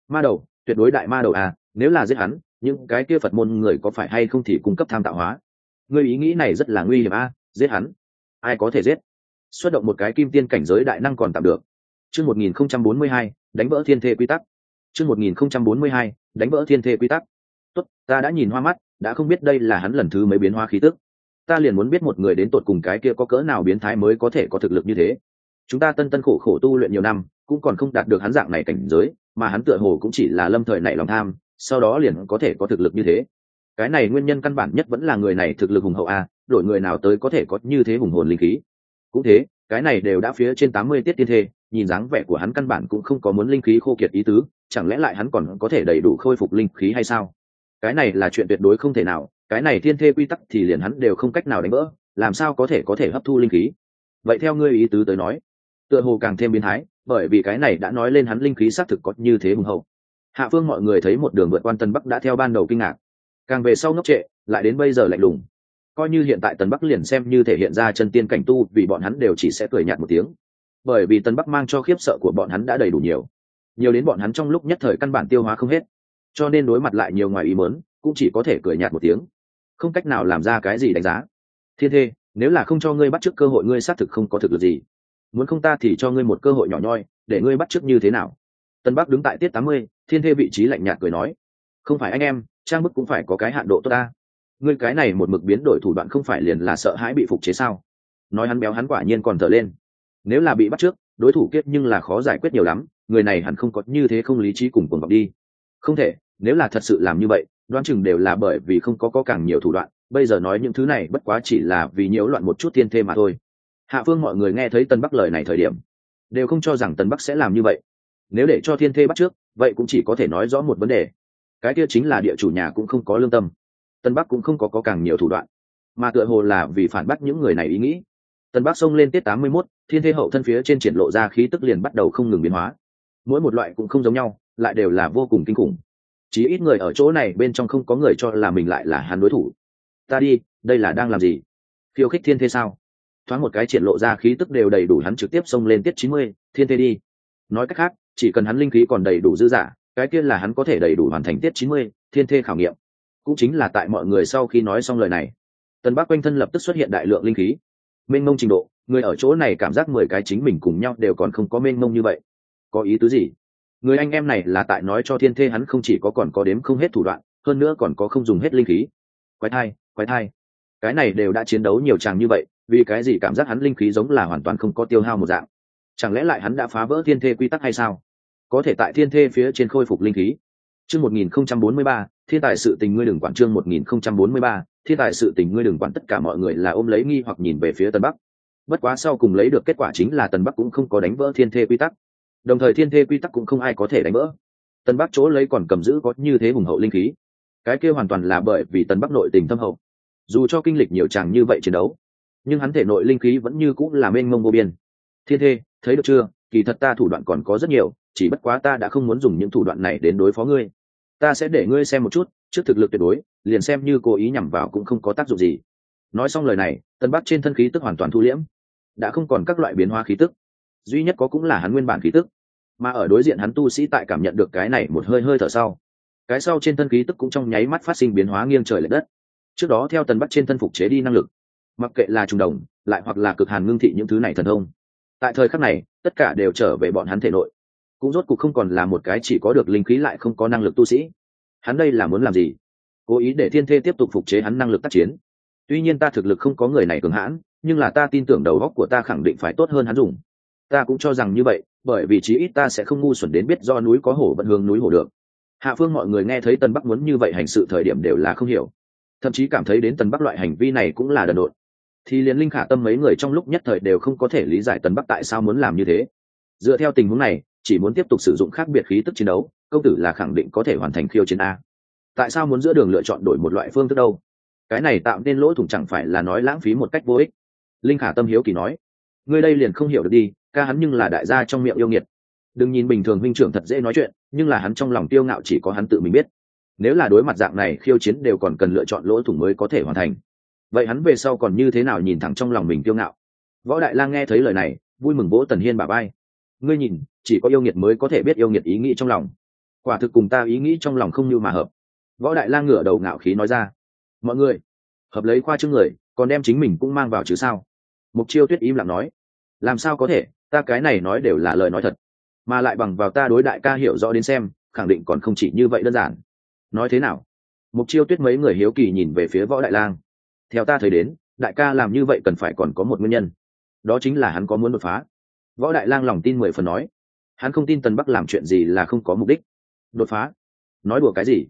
Ma đầu, tuyệt đối đại ma đầu à nếu là giết hắn những cái kia phật môn người có phải hay không thì cung cấp tham tạo hóa? Người ý nghĩ này rất là nguy hiểm à giết hắn. Ai có thể giết? Xuất động một cái kim tiên cảnh giới đại năng còn tạm được. Chương một nghìn không trăm bốn mươi hai, đánh vỡ thiên thê quy tắc. Chương một nghìn không trăm bốn mươi hai, đánh vỡ thiên thê quy tắc. Tốt, ta đã nhìn hoa mắt, đã không biết đây là hắn lần thứ mấy biến hoa khí tức. Ta liền muốn biết một người đến tột cùng cái kia có cỡ nào biến thái mới có thể có thực lực như thế. Chúng ta tân tân khổ khổ tu luyện nhiều năm, cũng còn không đạt được hắn dạng này cảnh giới, mà hắn tựa hồ cũng chỉ là lâm thời nảy lòng tham sau đó liền có thể có thực lực như thế. Cái này nguyên nhân căn bản nhất vẫn là người này thực lực hùng hậu a đổi người nào tới có thể có như thế hùng hồn linh khí. Cũng thế, cái này đều đã phía trên tám mươi tiết tiên thê, nhìn dáng vẻ của hắn căn bản cũng không có muốn linh khí khô kiệt ý tứ, chẳng lẽ lại hắn còn có thể đầy đủ khôi phục linh khí hay sao? Cái này là chuyện tuyệt đối không thể nào, cái này thiên thê quy tắc thì liền hắn đều không cách nào đánh vỡ, làm sao có thể có thể hấp thu linh khí? Vậy theo ngươi ý tứ tới nói, tựa hồ càng thêm biến thái, bởi vì cái này đã nói lên hắn linh khí xác thực có như thế hùng hậu hạ phương mọi người thấy một đường vượt quan tân bắc đã theo ban đầu kinh ngạc. Càng về sau ngốc trệ, lại đến bây giờ lạnh lùng. Coi như hiện tại tần bắc liền xem như thể hiện ra chân tiên cảnh tu, vì bọn hắn đều chỉ sẽ cười nhạt một tiếng. Bởi vì tần bắc mang cho khiếp sợ của bọn hắn đã đầy đủ nhiều. Nhiều đến bọn hắn trong lúc nhất thời căn bản tiêu hóa không hết. Cho nên đối mặt lại nhiều ngoài ý mớn cũng chỉ có thể cười nhạt một tiếng. Không cách nào làm ra cái gì đánh giá. Thiên thê, nếu là không cho ngươi bắt trước cơ hội, ngươi xác thực không có thực lực gì. Muốn không ta thì cho ngươi một cơ hội nhỏ nhoi, để ngươi bắt trước như thế nào? Tân bắc đứng tại tiết tám mươi, thiên thê vị trí lạnh nhạt cười nói, không phải anh em, trang bức cũng phải có cái hạn độ tốt ta. Ngươi cái này một mực biến đổi thủ đoạn không phải liền là sợ hãi bị phục chế sao? Nói hắn béo hắn quả nhiên còn thở lên. Nếu là bị bắt trước, đối thủ kiếp nhưng là khó giải quyết nhiều lắm, người này hẳn không có như thế không lý trí cùng cuồng vọng đi. Không thể, nếu là thật sự làm như vậy, đoán chừng đều là bởi vì không có có càng nhiều thủ đoạn, bây giờ nói những thứ này bất quá chỉ là vì nhiễu loạn một chút thiên thê mà thôi. Hạ phương mọi người nghe thấy tân bắc lời này thời điểm, đều không cho rằng tân bắc sẽ làm như vậy nếu để cho thiên thê bắt trước vậy cũng chỉ có thể nói rõ một vấn đề. Cái kia chính là địa chủ nhà cũng không có lương tâm. Tân bắc cũng không có, có càng nhiều thủ đoạn. Mà tựa hồ là vì phản bác những người này ý nghĩ. Tân bắc xông lên tiết tám mươi mốt thiên thế hậu thân phía trên triển lộ ra khí tức liền bắt đầu không ngừng biến hóa. Mỗi một loại cũng không giống nhau lại đều là vô cùng kinh khủng. Chỉ ít người ở chỗ này bên trong không có người cho là mình lại là hắn đối thủ. Ta đi đây là đang làm gì? Khiêu khích thiên thế sao? Thoáng một cái triển lộ ra khí tức đều đầy đủ hắn trực tiếp xông lên tiết chín mươi thiên thế đi nói cách khác, chỉ cần hắn linh khí còn đầy đủ dư giả, cái kia là hắn có thể đầy đủ hoàn thành tiết chín mươi, thiên thê khảo nghiệm. Cũng chính là tại mọi người sau khi nói xong lời này tân bắc quanh thân lập tức xuất hiện đại lượng linh khí. Mênh mông trình độ, người ở chỗ này cảm giác mười cái chính mình cùng nhau đều còn không có mênh mông như vậy. Có ý tứ gì? Người anh em này là tại nói cho thiên thê hắn không chỉ có còn có đếm không hết thủ đoạn, hơn nữa còn có không dùng hết linh khí. Quái thai quái thai. Cái này đều đã chiến đấu nhiều tràng như vậy, vì cái gì cảm giác hắn linh khí giống là hoàn toàn không có tiêu hao một dạng? Chẳng lẽ lại hắn đã phá vỡ thiên thê quy tắc hay sao? Có thể tại thiên thê phía trên khôi phục linh khí. Chương một nghìn không trăm bốn mươi ba, thiên tài sự tình ngươi đừng quản chương một nghìn không trăm bốn mươi ba, thiên tài sự tình ngươi đừng quản tất cả mọi người là ôm lấy nghi hoặc nhìn về phía tân bắc. Bất quá sau cùng lấy được kết quả chính là tân bắc cũng không có đánh vỡ thiên thê quy tắc. Đồng thời thiên thê quy tắc cũng không ai có thể đánh vỡ. Tân bắc chỗ lấy còn cầm giữ có như thế hùng hậu linh khí. Cái kia hoàn toàn là bởi vì tân bắc nội tình thâm hậu. Dù cho kinh lịch nhiều chàng như vậy chiến đấu, nhưng hắn thể nội linh khí vẫn như cũng là mênh mông vô biên thiên thê, thấy được chưa? Kỳ thật ta thủ đoạn còn có rất nhiều, chỉ bất quá ta đã không muốn dùng những thủ đoạn này đến đối phó ngươi. Ta sẽ để ngươi xem một chút, trước thực lực tuyệt đối, liền xem như cố ý nhằm vào cũng không có tác dụng gì. Nói xong lời này, tân bắc trên thân khí tức hoàn toàn thu liễm. Đã không còn các loại biến hóa khí tức. Duy nhất có cũng là hắn nguyên bản khí tức. Mà ở đối diện hắn tu sĩ tại cảm nhận được cái này một hơi hơi thở sau. Cái sau trên thân khí tức cũng trong nháy mắt phát sinh biến hóa nghiêng trời l ệ đất. Trước đó theo tần bắc trên thân phục chế đi năng lực. Mặc kệ là trùng đồng, lại hoặc là cực hàn ngưng thị những thứ này thần thông tại thời khắc này, tất cả đều trở về bọn hắn thể nội. Cũng rốt cuộc không còn là một cái chỉ có được linh khí lại không có năng lực tu sĩ. Hắn đây là muốn làm gì? Cố ý để thiên thê tiếp tục phục chế hắn năng lực tác chiến. Tuy nhiên ta thực lực không có người này cường hãn, nhưng là ta tin tưởng đầu góc của ta khẳng định phải tốt hơn hắn dùng. Ta cũng cho rằng như vậy, bởi vì chí ít ta sẽ không ngu xuẩn đến biết do núi có hổ vẫn hướng núi hổ được. Hạ phương mọi người nghe thấy tân bắc muốn như vậy hành sự thời điểm đều là không hiểu. Thậm chí cảm thấy đến tần bắc loại hành vi này cũng là đần độn thì liền linh khả tâm mấy người trong lúc nhất thời đều không có thể lý giải tần bắc tại sao muốn làm như thế. Dựa theo tình huống này, chỉ muốn tiếp tục sử dụng khác biệt khí tức chiến đấu, công tử là khẳng định có thể hoàn thành khiêu chiến a. Tại sao muốn giữa đường lựa chọn đổi một loại phương thức đâu? Cái này tạo nên lỗ thủng chẳng phải là nói lãng phí một cách vô ích. Linh khả tâm hiếu kỳ nói, ngươi đây liền không hiểu được đi, ca hắn nhưng là đại gia trong miệng yêu nghiệt. Đừng nhìn bình thường huynh trưởng thật dễ nói chuyện, nhưng là hắn trong lòng tiêu ngạo chỉ có hắn tự mình biết. Nếu là đối mặt dạng này, khiêu chiến đều còn cần lựa chọn lỗ thủng mới có thể hoàn thành vậy hắn về sau còn như thế nào nhìn thẳng trong lòng mình kiêu ngạo? Võ đại lang nghe thấy lời này, vui mừng vỗ tần hiên bà bay ngươi nhìn, chỉ có yêu nghiệt mới có thể biết yêu nghiệt ý nghĩ trong lòng. Quả thực cùng ta ý nghĩ trong lòng không như mà hợp. Võ đại lang ngửa đầu ngạo khí nói ra. Mọi người, hợp lấy khoa chương người, còn đem chính mình cũng mang vào chứ sao? Mục chiêu tuyết im lặng nói. Làm sao có thể, ta cái này nói đều là lời nói thật. Mà lại bằng vào ta đối đại ca hiểu rõ đến xem, khẳng định còn không chỉ như vậy đơn giản. Nói thế nào? Mục chiêu tuyết mấy người hiếu kỳ nhìn về phía võ đại lang theo ta thấy đến, đại ca làm như vậy cần phải còn có một nguyên nhân. Đó chính là hắn có muốn đột phá. Võ đại lang lòng tin mười phần nói. Hắn không tin tần bắc làm chuyện gì là không có mục đích. Đột phá? Nói đùa cái gì?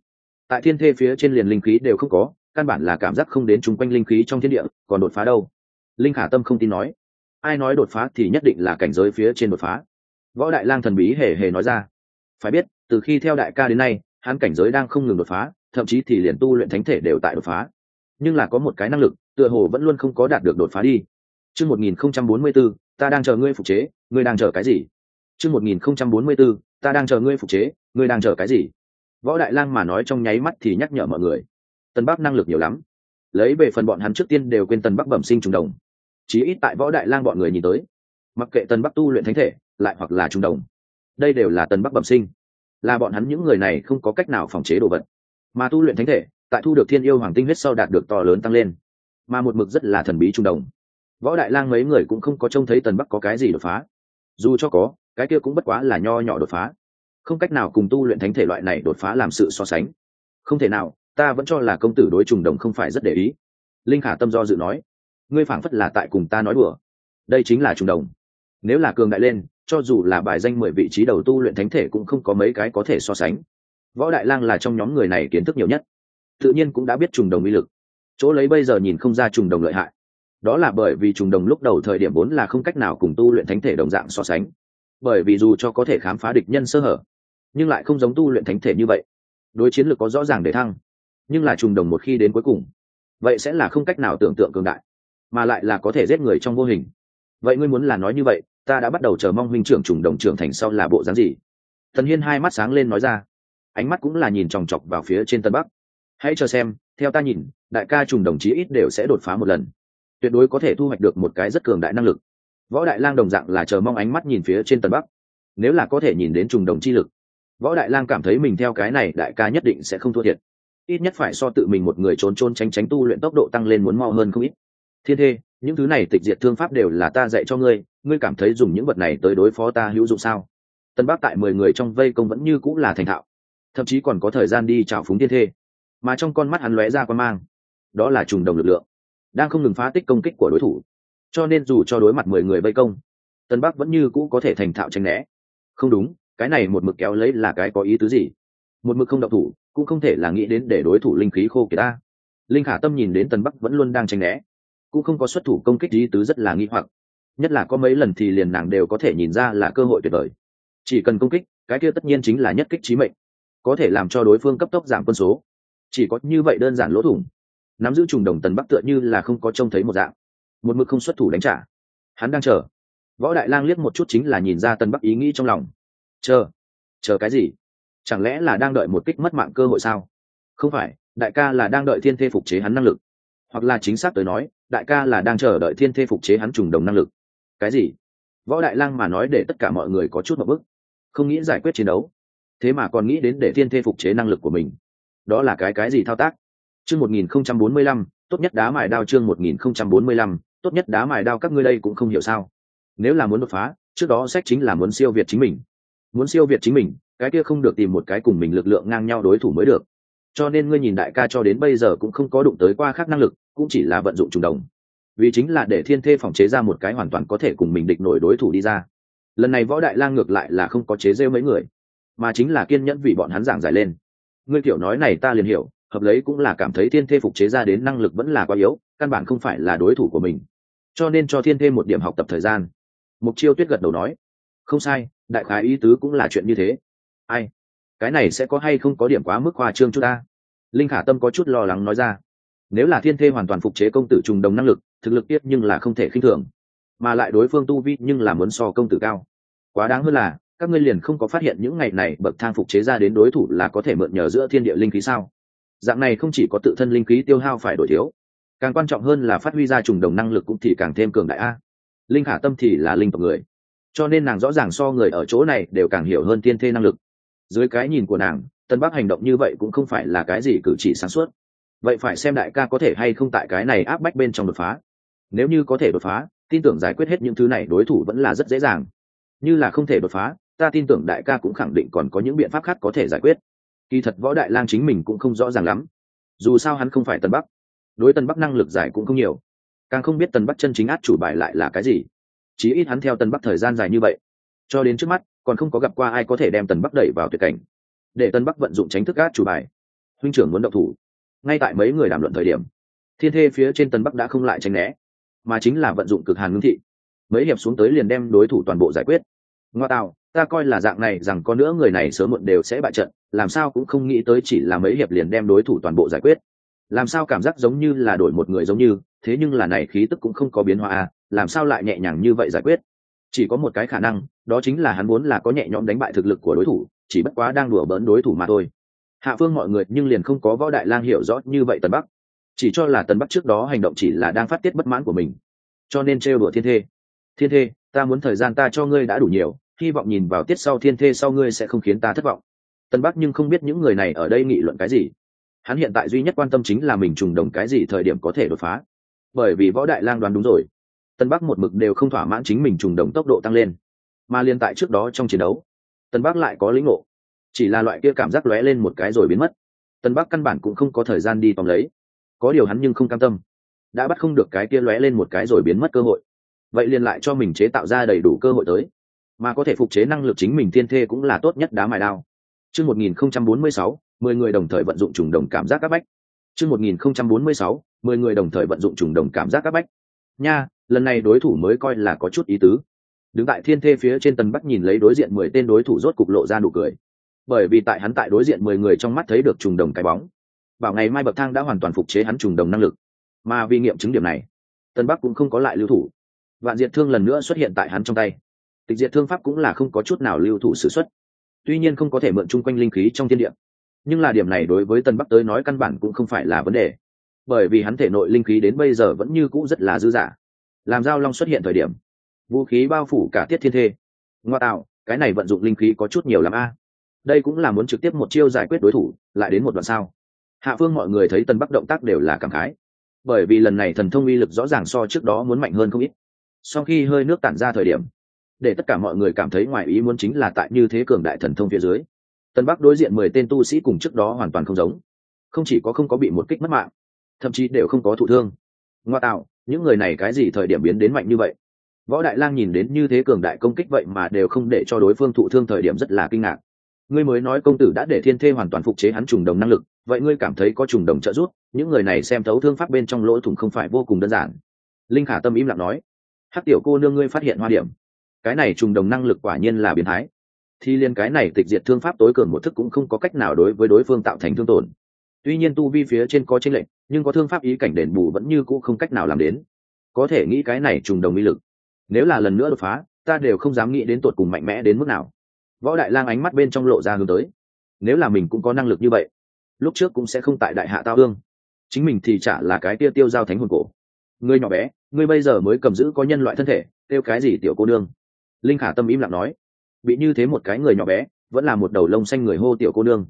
Tại thiên thê phía trên liền linh khí đều không có, căn bản là cảm giác không đến chung quanh linh khí trong thiên địa, còn đột phá đâu? Linh khả tâm không tin nói. Ai nói đột phá thì nhất định là cảnh giới phía trên đột phá. Võ đại lang thần bí hề hề nói ra. Phải biết, từ khi theo đại ca đến nay, hắn cảnh giới đang không ngừng đột phá, thậm chí thì liền tu luyện thánh thể đều tại đột phá nhưng là có một cái năng lực, tựa hồ vẫn luôn không có đạt được đột phá đi. Chương một nghìn không trăm bốn mươi b ố ta đang chờ ngươi phục chế, ngươi đang chờ cái gì? Chương một nghìn không trăm bốn mươi b ố ta đang chờ ngươi phục chế, ngươi đang chờ cái gì? Võ đại lang mà nói trong nháy mắt thì nhắc nhở mọi người. Tân bắc năng lực nhiều lắm. Lấy về phần bọn hắn trước tiên đều quên tân bắc bẩm sinh trùng đồng. Chí ít tại võ đại lang bọn người nhìn tới, mặc kệ tân bắc tu luyện thánh thể, lại hoặc là trùng đồng, đây đều là tân bắc bẩm sinh. Là bọn hắn những người này không có cách nào phòng chế đồ vật. Mà tu luyện thánh thể tại thu được thiên yêu hoàng tinh huyết sau đạt được to lớn tăng lên. Mà một mực rất là thần bí trung đồng. Võ đại lang mấy người cũng không có trông thấy tần bắc có cái gì đột phá. Dù cho có, cái kia cũng bất quá là nho nhỏ đột phá. Không cách nào cùng tu luyện thánh thể loại này đột phá làm sự so sánh. Không thể nào, ta vẫn cho là công tử đối trùng đồng không phải rất để ý. Linh khả tâm do dự nói, ngươi phảng phất là tại cùng ta nói đùa. Đây chính là trùng đồng. Nếu là cường đại lên, cho dù là bài danh mười vị trí đầu tu luyện thánh thể cũng không có mấy cái có thể so sánh. Võ đại lang là trong nhóm người này kiến thức nhiều nhất tự nhiên cũng đã biết trùng đồng uy lực. Chỗ lấy bây giờ nhìn không ra trùng đồng lợi hại. Đó là bởi vì trùng đồng lúc đầu thời điểm vốn là không cách nào cùng tu luyện thánh thể đồng dạng so sánh. Bởi vì dù cho có thể khám phá địch nhân sơ hở, nhưng lại không giống tu luyện thánh thể như vậy. Đối chiến lược có rõ ràng để thăng, nhưng là trùng đồng một khi đến cuối cùng, vậy sẽ là không cách nào tưởng tượng cường đại, mà lại là có thể giết người trong vô hình. Vậy ngươi muốn là nói như vậy, ta đã bắt đầu chờ mong huynh trưởng trùng đồng trưởng thành sau là bộ dáng gì? Thần hiên hai mắt sáng lên nói ra, ánh mắt cũng là nhìn chòng chọc vào phía trên tân bắc hãy chờ xem, theo ta nhìn, đại ca trùng đồng chí ít đều sẽ đột phá một lần. Tuyệt đối có thể thu hoạch được một cái rất cường đại năng lực. Võ đại lang đồng dạng là chờ mong ánh mắt nhìn phía trên tân bắc. Nếu là có thể nhìn đến trùng đồng chi lực, võ đại lang cảm thấy mình theo cái này đại ca nhất định sẽ không thua thiệt. Ít nhất phải so tự mình một người trốn trốn tránh tránh tu luyện tốc độ tăng lên muốn mau hơn không ít. Thiên thê, những thứ này tịch diệt thương pháp đều là ta dạy cho ngươi ngươi cảm thấy dùng những vật này tới đối phó ta hữu dụng sao? Tân bắc tại mười người trong vây công vẫn như cũng là thành thạo. Thậm chí còn có thời gian đi chào phúng thiên thê mà trong con mắt hắn lóe ra quan mang. Đó là trùng đồng lực lượng, đang không ngừng phá tích công kích của đối thủ. Cho nên dù cho đối mặt mười người vây công, tân bắc vẫn như cũ có thể thành thạo tranh né. Không đúng, cái này một mực kéo lấy là cái có ý tứ gì? Một mực không đậu thủ, cũng không thể là nghĩ đến để đối thủ linh khí khô kỳ ta. Linh khả tâm nhìn đến tân bắc vẫn luôn đang tranh né, cũng không có xuất thủ công kích ý tứ rất là nghi hoặc. Nhất là có mấy lần thì liền nàng đều có thể nhìn ra là cơ hội tuyệt vời. Chỉ cần công kích, cái kia tất nhiên chính là nhất kích trí mệnh, có thể làm cho đối phương cấp tốc giảm quân số chỉ có như vậy đơn giản lỗ thủng. Nắm giữ trùng đồng tần bắc tựa như là không có trông thấy một dạng. Một mực không xuất thủ đánh trả. Hắn đang chờ. Võ đại lang liếc một chút chính là nhìn ra tân bắc ý nghĩ trong lòng. Chờ. Chờ cái gì? Chẳng lẽ là đang đợi một kích mất mạng cơ hội sao? Không phải, đại ca là đang đợi thiên thê phục chế hắn năng lực. Hoặc là chính xác tới nói, đại ca là đang chờ đợi thiên thê phục chế hắn trùng đồng năng lực. Cái gì? Võ đại lang mà nói để tất cả mọi người có chút một bức. Không nghĩ giải quyết chiến đấu. Thế mà còn nghĩ đến để thiên thê phục chế năng lực của mình đó là cái cái gì thao tác? Chương một nghìn không trăm bốn mươi lăm, tốt nhất đá mài đao chương một nghìn không trăm bốn mươi lăm, tốt nhất đá mài đao các ngươi đây cũng không hiểu sao. Nếu là muốn đột phá, trước đó sách chính là muốn siêu việt chính mình. Muốn siêu việt chính mình, cái kia không được tìm một cái cùng mình lực lượng ngang nhau đối thủ mới được. Cho nên ngươi nhìn đại ca cho đến bây giờ cũng không có đụng tới qua khác năng lực, cũng chỉ là vận dụng trùng đồng. Vì chính là để thiên thê phòng chế ra một cái hoàn toàn có thể cùng mình địch nổi đối thủ đi ra. Lần này võ đại lang ngược lại là không có chế rêu mấy người, mà chính là kiên nhẫn vì bọn hắn giảng giải lên ngươi kiểu nói này ta liền hiểu, hợp lấy cũng là cảm thấy thiên thê phục chế ra đến năng lực vẫn là quá yếu, căn bản không phải là đối thủ của mình. Cho nên cho thiên thê một điểm học tập thời gian. Mục chiêu tuyết gật đầu nói, không sai, đại khái ý tứ cũng là chuyện như thế. Ai? Cái này sẽ có hay không có điểm quá mức khoa trương chút ta? Linh khả tâm có chút lo lắng nói ra, nếu là thiên thê hoàn toàn phục chế công tử trùng đồng năng lực, thực lực tiếp nhưng là không thể khinh thường, mà lại đối phương tu vi nhưng là muốn so công tử cao. Quá đáng hơn là các ngươi liền không có phát hiện những ngày này bậc thang phục chế ra đến đối thủ là có thể mượn nhờ giữa thiên địa linh khí sao? Dạng này không chỉ có tự thân linh khí tiêu hao phải đổi thiếu, càng quan trọng hơn là phát huy ra trùng đồng năng lực cũng thì càng thêm cường đại a. Linh khả tâm thì là linh tộc người, cho nên nàng rõ ràng so người ở chỗ này đều càng hiểu hơn thiên thê năng lực. Dưới cái nhìn của nàng, tân bắc hành động như vậy cũng không phải là cái gì cử chỉ sáng suốt. Vậy phải xem đại ca có thể hay không tại cái này áp bách bên trong đột phá. Nếu như có thể đột phá, tin tưởng giải quyết hết những thứ này đối thủ vẫn là rất dễ dàng. Như là không thể đột phá ta tin tưởng đại ca cũng khẳng định còn có những biện pháp khác có thể giải quyết. Kỳ thật võ đại lang chính mình cũng không rõ ràng lắm. Dù sao hắn không phải tân bắc. Đối tân bắc năng lực giải cũng không nhiều. Càng không biết tân bắc chân chính át chủ bài lại là cái gì. Chí ít hắn theo tân bắc thời gian dài như vậy. Cho đến trước mắt, còn không có gặp qua ai có thể đem tân bắc đẩy vào tuyệt cảnh. Để tân bắc vận dụng tránh thức át chủ bài. Huynh trưởng muốn động thủ. Ngay tại mấy người đàm luận thời điểm, thiên thê phía trên tân bắc đã không lại tránh né, mà chính là vận dụng cực hàn ngưng thị. Mấy hiệp xuống tới liền đem đối thủ toàn bộ giải quyết. Ngoa tạo ta coi là dạng này, rằng có nữa người này sớm muộn đều sẽ bại trận, làm sao cũng không nghĩ tới chỉ là mấy hiệp liền đem đối thủ toàn bộ giải quyết. Làm sao cảm giác giống như là đổi một người giống như, thế nhưng là này khí tức cũng không có biến hóa à làm sao lại nhẹ nhàng như vậy giải quyết? Chỉ có một cái khả năng, đó chính là hắn muốn là có nhẹ nhõm đánh bại thực lực của đối thủ, chỉ bất quá đang đùa bỡn đối thủ mà thôi. Hạ phương mọi người nhưng liền không có võ đại lang hiểu rõ như vậy tần bắc. Chỉ cho là tần bắc trước đó hành động chỉ là đang phát tiết bất mãn của mình. Cho nên trêu đùa thiên thê. Thiên thê, ta muốn thời gian ta cho ngươi đã đủ nhiều hy vọng nhìn vào tiết sau thiên thê sau ngươi sẽ không khiến ta thất vọng. Tân bắc nhưng không biết những người này ở đây nghị luận cái gì. Hắn hiện tại duy nhất quan tâm chính là mình trùng đồng cái gì thời điểm có thể đột phá. Bởi vì võ đại lang đoán đúng rồi. Tân bắc một mực đều không thỏa mãn chính mình trùng đồng tốc độ tăng lên. Mà liên tại trước đó trong chiến đấu, tân bắc lại có lĩnh ngộ. Chỉ là loại kia cảm giác lóe lên một cái rồi biến mất. Tân bắc căn bản cũng không có thời gian đi tóm lấy. Có điều hắn nhưng không cam tâm. Đã bắt không được cái kia lóe lên một cái rồi biến mất cơ hội. Vậy liền lại cho mình chế tạo ra đầy đủ cơ hội tới mà có thể phục chế năng lực chính mình thiên thê cũng là tốt nhất đá mài đao. Chương một nghìn không trăm bốn mươi sáu, mười người đồng thời vận dụng trùng đồng cảm giác các bách. Chương một nghìn không trăm bốn mươi sáu, mười người đồng thời vận dụng trùng đồng cảm giác các bách. Nha, lần này đối thủ mới coi là có chút ý tứ. Đứng tại thiên thê phía trên tần bắc nhìn lấy đối diện mười tên đối thủ rốt cục lộ ra nụ cười. Bởi vì tại hắn tại đối diện mười người trong mắt thấy được trùng đồng cái bóng, bảo ngày mai bậc thang đã hoàn toàn phục chế hắn trùng đồng năng lực. Mà vì nghiệm chứng điểm này tân bắc cũng không có lại lưu thủ. Vạn diệt thương lần nữa xuất hiện tại hắn trong tay tịch diệt thương pháp cũng là không có chút nào lưu thủ s ử x u ấ t tuy nhiên không có thể mượn chung quanh linh khí trong thiên địa. Nhưng là điểm này đối với tân bắc tới nói căn bản cũng không phải là vấn đề. Bởi vì hắn thể nội linh khí đến bây giờ vẫn như cũ rất là dư dả. Làm giao long xuất hiện thời điểm, vũ khí bao phủ cả tiết thiên thê. Ngoa tạo, cái này vận dụng linh khí có chút nhiều l ắ m a. Đây cũng là muốn trực tiếp một chiêu giải quyết đối thủ, lại đến một đoạn sao hạ phương mọi người thấy tân bắc động tác đều là cảm khái. Bởi vì lần này thần thông uy lực rõ ràng so trước đó muốn mạnh hơn không ít. Sau khi hơi nước tản ra thời điểm để tất cả mọi người cảm thấy ngoài ý muốn chính là tại như thế cường đại thần thông phía dưới. Tân bắc đối diện mười tên tu sĩ cùng trước đó hoàn toàn không giống. Không chỉ có không có bị một kích mất mạng, thậm chí đều không có thụ thương. Ngoa tạo, những người này cái gì thời điểm biến đến mạnh như vậy? Võ đại lang nhìn đến như thế cường đại công kích vậy mà đều không để cho đối phương thụ thương thời điểm rất là kinh ngạc. Ngươi mới nói công tử đã để thiên thê hoàn toàn phục chế hắn trùng đồng năng lực, vậy ngươi cảm thấy có trùng đồng trợ giúp, những người này xem thấu thương pháp bên trong lỗ thủng không phải vô cùng đơn giản. Linh khả tâm im lặng nói hát tiểu cô nương ngươi phát hiện hoa điểm cái này trùng đồng năng lực quả nhiên là biến thái. Thì liên cái này tịch diệt thương pháp tối cường một thức cũng không có cách nào đối với đối phương tạo thành thương tổn. Tuy nhiên tu vi phía trên có tranh lệch, nhưng có thương pháp ý cảnh đền bù vẫn như cũ không cách nào làm đến. Có thể nghĩ cái này trùng đồng uy lực. Nếu là lần nữa đột phá, ta đều không dám nghĩ đến tột cùng mạnh mẽ đến mức nào. Võ đại lang ánh mắt bên trong lộ ra hướng tới. Nếu là mình cũng có năng lực như vậy, lúc trước cũng sẽ không tại đại hạ tao ương chính mình thì chả là cái tia tiêu giao thánh hồn cổ. Ngươi nhỏ bé, ngươi bây giờ mới cầm giữ có nhân loại thân thể tiêu cái gì tiểu cô nương? Linh khả tâm im lặng nói, bị như thế một cái người nhỏ bé, vẫn là một đầu lông xanh người hô tiểu cô nương.